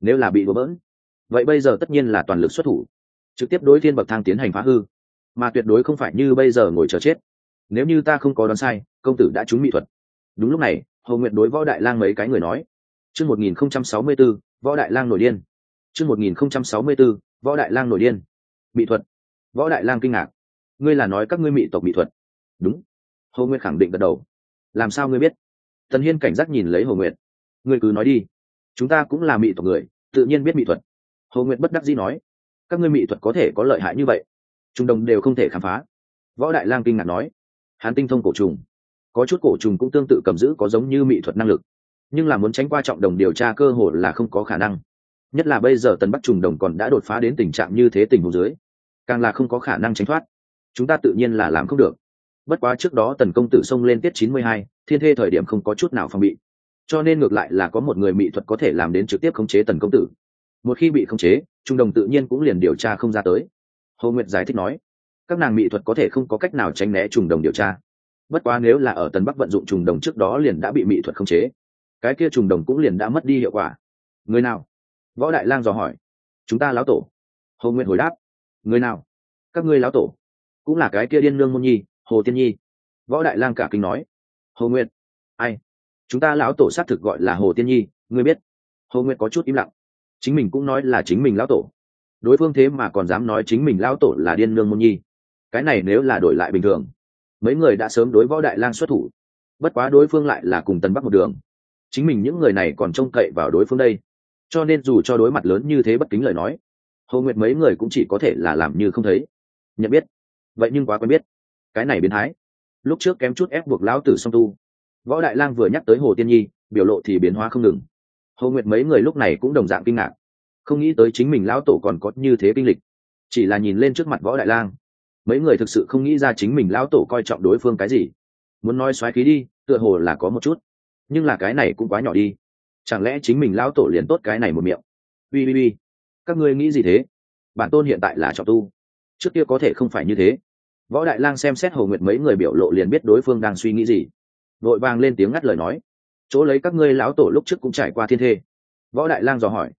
Nếu là bị đổ bỡn vậy bây giờ tất nhiên là toàn lực xuất thủ. Trực tiếp đối thiên bậc thang tiến hành phá hư. Mà tuyệt đối không phải như bây giờ ngồi chờ chết. Nếu như ta không có đoán sai, công tử đã trúng mỹ thuật. Đúng lúc này hầu nguyện đối võ đại lang mấy cái người nói. Chương một nghìn không trăm sáu mươi b ố võ đại lang nổi điên. Chương một nghìn không trăm sáu mươi b ố võ đại lang nổi điên. Mỹ thuật. Võ đại lang kinh ngạc. Ngươi là nói các ngươi mỹ tộc mỹ thuật. Đúng. Hầu nguyện khẳng định gật đầu. Làm sao ngươi biết? Tần hiên cảnh giác nhìn lấy hầu nguyện ngươi cứ nói đi. Chúng ta cũng là mỹ tộc người, tự nhiên biết mỹ thuật. Hồ Nguyệt bất đắc dĩ nói, các ngươi mỹ thuật có thể có lợi hại như vậy? Trung đồng đều không thể khám phá. Võ đại lang kinh ngạc nói, hán tinh thông cổ trùng, có chút cổ trùng cũng tương tự cầm giữ có giống như mỹ thuật năng lực, nhưng là muốn tránh qua trọng đồng điều tra cơ hội là không có khả năng. Nhất là bây giờ tần bắc trùng đồng còn đã đột phá đến tình trạng như thế tình hồ dưới, càng là không có khả năng tránh thoát. Chúng ta tự nhiên là làm không được. Bất quá trước đó tần công tử xông lên tiết chín mươi hai, thiên thê thời điểm không có chút nào phòng bị. Cho nên ngược lại là có một người mỹ thuật có thể làm đến trực tiếp khống chế tần công tử một khi bị khống chế, trung đồng tự nhiên cũng liền điều tra không ra tới. Hồ nguyệt giải thích nói, các nàng mỹ thuật có thể không có cách nào tránh né trùng đồng điều tra. Bất quá nếu là ở tân bắc vận dụng trùng đồng trước đó liền đã bị mỹ thuật khống chế, cái kia trùng đồng cũng liền đã mất đi hiệu quả. Người nào? Võ đại lang dò hỏi. Chúng ta lão tổ. Hồ nguyệt hồi đáp. Người nào? Các ngươi lão tổ. Cũng là cái kia điên lương môn nhi, hồ tiên nhi. Võ đại lang cả kinh nói. Hồ nguyệt. ai? Chúng ta lão tổ xác thực gọi là hồ tiên nhi, ngươi biết. Hồ nguyệt có chút im lặng chính mình cũng nói là chính mình lão tổ. Đối phương thế mà còn dám nói chính mình lão tổ là điên nương môn nhi. Cái này nếu là đổi lại bình thường, mấy người đã sớm đối võ đại lang xuất thủ. Bất quá đối phương lại là cùng tân bắc một đường. Chính mình những người này còn trông cậy vào đối phương đây. Cho nên dù cho đối mặt lớn như thế bất kính lời nói, hồ nguyệt mấy người cũng chỉ có thể là làm như không thấy. Nhận biết. Vậy nhưng quá quen biết. Cái này biến thái. Lúc trước kém chút ép buộc lão tử song tu. Võ đại lang vừa nhắc tới hồ tiên nhi, biểu lộ thì biến hóa không ngừng hồ nguyệt mấy người lúc này cũng đồng dạng kinh ngạc. Không nghĩ tới chính mình lão tổ còn có như thế kinh lịch. Chỉ là nhìn lên trước mặt võ đại lang. Mấy người thực sự không nghĩ ra chính mình lão tổ coi trọng đối phương cái gì. Muốn nói xoáy khí đi, tựa hồ là có một chút. Nhưng là cái này cũng quá nhỏ đi. Chẳng lẽ chính mình lão tổ liền tốt cái này một miệng? Ui ui ui các ngươi nghĩ gì thế? Bản tôn hiện tại là trọng tu. Trước kia có thể không phải như thế. Võ đại lang xem xét hồ nguyệt mấy người biểu lộ liền biết đối phương đang suy nghĩ gì. Vội vàng lên tiếng ngắt lời nói chỗ lấy các ngươi lão tổ lúc trước cũng trải qua thiên thê. Võ đại lang dò hỏi.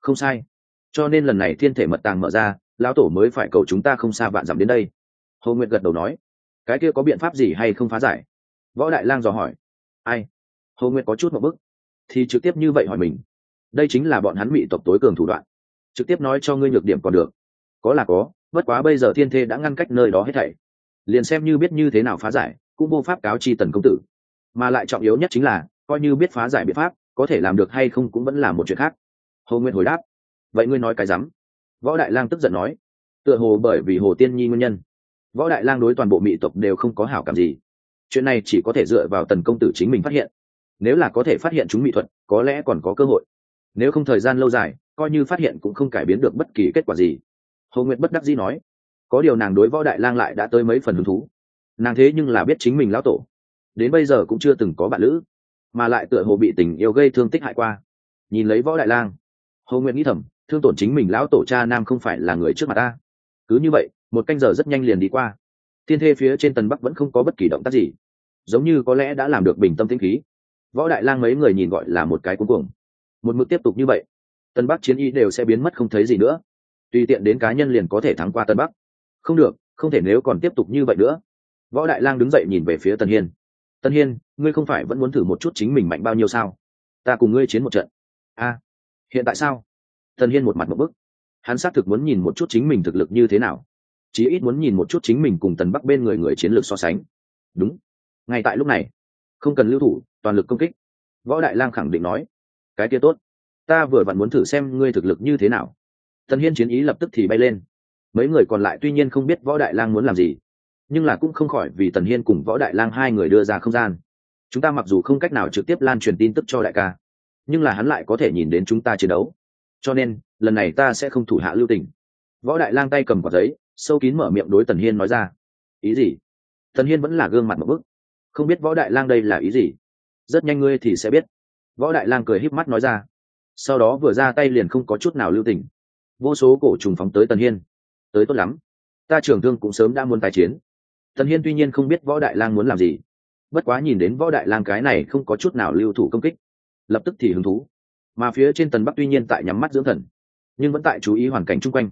Không sai. Cho nên lần này thiên thể mật tàng mở ra, lão tổ mới phải cầu chúng ta không xa vạn dặm đến đây. Hồ nguyệt gật đầu nói. Cái kia có biện pháp gì hay không phá giải? Võ đại lang dò hỏi. Ai? Hồ nguyệt có chút một bức. Thì trực tiếp như vậy hỏi mình. Đây chính là bọn hắn bị tộc tối cường thủ đoạn. Trực tiếp nói cho ngươi nhược điểm còn được. Có là có, bất quá bây giờ thiên thê đã ngăn cách nơi đó hết thảy. Liền xem như biết như thế nào phá giải, cũng vô pháp cáo chi tần công tử. Mà lại trọng yếu nhất chính là coi như biết phá giải biện pháp, có thể làm được hay không cũng vẫn là một chuyện khác. Hồ nguyên hồi đáp. Vậy ngươi nói cái rắm. Võ đại lang tức giận nói. Tựa hồ bởi vì hồ tiên nhi nguyên nhân, võ đại lang đối toàn bộ mỹ tộc đều không có hảo cảm gì. Chuyện này chỉ có thể dựa vào tần công tử chính mình phát hiện. Nếu là có thể phát hiện chúng mỹ thuật, có lẽ còn có cơ hội. Nếu không thời gian lâu dài, coi như phát hiện cũng không cải biến được bất kỳ kết quả gì. Hồ nguyệt bất đắc dĩ nói. Có điều nàng đối võ đại lang lại đã tới mấy phần hứng thú. Nàng thế nhưng là biết chính mình lão tổ. Đến bây giờ cũng chưa từng có bạn lữ mà lại tựa hồ bị tình yêu gây thương tích hại qua. Nhìn lấy võ đại lang, hồ nguyện nghĩ thầm, thương tổn chính mình lão tổ cha nam không phải là người trước mặt ta. Cứ như vậy, một canh giờ rất nhanh liền đi qua. Thiên thê phía trên tần bắc vẫn không có bất kỳ động tác gì. Giống như có lẽ đã làm được bình tâm tĩnh khí. Võ đại lang mấy người nhìn gọi là một cái cuối cùng một mực tiếp tục như vậy tân bắc chiến y đều sẽ biến mất không thấy gì nữa. Tùy tiện đến cá nhân liền có thể thắng qua tân bắc. Không được, không thể nếu còn tiếp tục như vậy nữa. Võ đại lang đứng dậy nhìn về phía tần hiên tân hiên, ngươi không phải vẫn muốn thử một chút chính mình mạnh bao nhiêu sao? Ta cùng ngươi chiến một trận. A, hiện tại sao? Tân hiên một mặt một bức. Hắn xác thực muốn nhìn một chút chính mình thực lực như thế nào. Chí ít muốn nhìn một chút chính mình cùng tần bắc bên người người chiến lược so sánh. Đúng. Ngay tại lúc này, không cần lưu thủ, toàn lực công kích. Võ đại lang khẳng định nói, cái kia tốt. Ta vừa vặn muốn thử xem ngươi thực lực như thế nào. Tần hiên chiến ý lập tức thì bay lên. Mấy người còn lại tuy nhiên không biết võ đại lang muốn làm gì nhưng là cũng không khỏi vì tần hiên cùng võ đại lang hai người đưa ra không gian. Chúng ta mặc dù không cách nào trực tiếp lan truyền tin tức cho đại ca, nhưng là hắn lại có thể nhìn đến chúng ta chiến đấu. Cho nên, lần này ta sẽ không thủ hạ lưu tình. Võ đại lang tay cầm quả giấy, sâu kín mở miệng đối tần hiên nói ra, ý gì? Tần hiên vẫn là gương mặt một bức, không biết võ đại lang đây là ý gì? Rất nhanh ngươi thì sẽ biết. Võ đại lang cười híp mắt nói ra, sau đó vừa ra tay liền không có chút nào lưu tình. Vô số cổ trùng phóng tới tần hiên. Tới tốt lắm, ta trưởng thương cũng sớm đã muốn tài chiến tần hiên tuy nhiên không biết võ đại lang muốn làm gì, bất quá nhìn đến võ đại lang cái này không có chút nào lưu thủ công kích, lập tức thì hứng thú. Mà phía trên tần bắc tuy nhiên tại nhắm mắt dưỡng thần, nhưng vẫn tại chú ý hoàn cảnh chung quanh.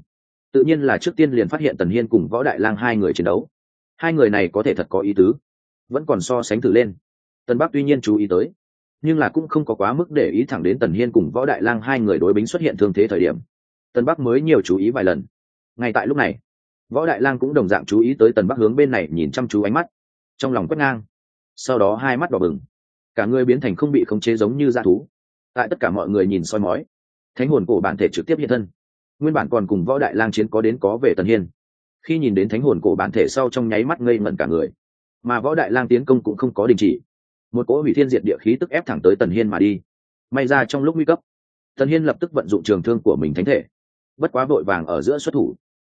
Tự nhiên là trước tiên liền phát hiện tần hiên cùng võ đại lang hai người chiến đấu. Hai người này có thể thật có ý tứ, vẫn còn so sánh thử lên. Tần bắc tuy nhiên chú ý tới, nhưng là cũng không có quá mức để ý thẳng đến tần hiên cùng võ đại lang hai người đối bính xuất hiện thương thế thời điểm. Tần bắc mới nhiều chú ý vài lần. Ngay tại lúc này võ đại lang cũng đồng dạng chú ý tới tần bắc hướng bên này nhìn chăm chú ánh mắt. Trong lòng quét ngang, sau đó hai mắt đỏ bừng. Cả người biến thành không bị khống chế giống như dã thú. Tại tất cả mọi người nhìn soi mói, thánh hồn cổ bản thể trực tiếp hiện thân. Nguyên bản còn cùng võ đại lang chiến có đến có về tần hiên. Khi nhìn đến thánh hồn cổ bản thể sau trong nháy mắt ngây ngẩn cả người. Mà võ đại lang tiến công cũng không có đình chỉ. Một cỗ hủy thiên diệt địa khí tức ép thẳng tới tần hiên mà đi. May ra trong lúc nguy cấp, tần hiên lập tức vận dụng trường thương của mình thánh thể. Bất quá vội vàng ở giữa xuất thủ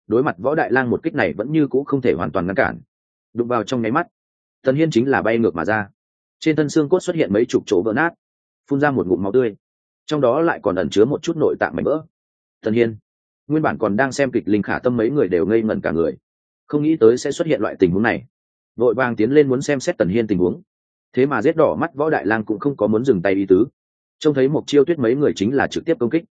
đối mặt võ đại lang một kích này vẫn như c ũ không thể hoàn toàn ngăn cản. Đụng vào trong nháy mắt, tần hiên chính là bay ngược mà ra. Trên thân xương cốt xuất hiện mấy chục chỗ vỡ nát, phun ra một ngụm máu tươi. Trong đó lại còn ẩn chứa một chút nội tạng mảnh vỡ. Tần hiên, nguyên bản còn đang xem kịch linh khả tâm mấy người đều ngây ngẩn cả người. Không nghĩ tới sẽ xuất hiện loại tình huống này. Vội vàng tiến lên muốn xem xét tần hiên tình huống. Thế mà rét đỏ mắt võ đại lang cũng không có muốn dừng tay ý tứ. Trông thấy một chiêu tuyết mấy người chính là trực tiếp công kích.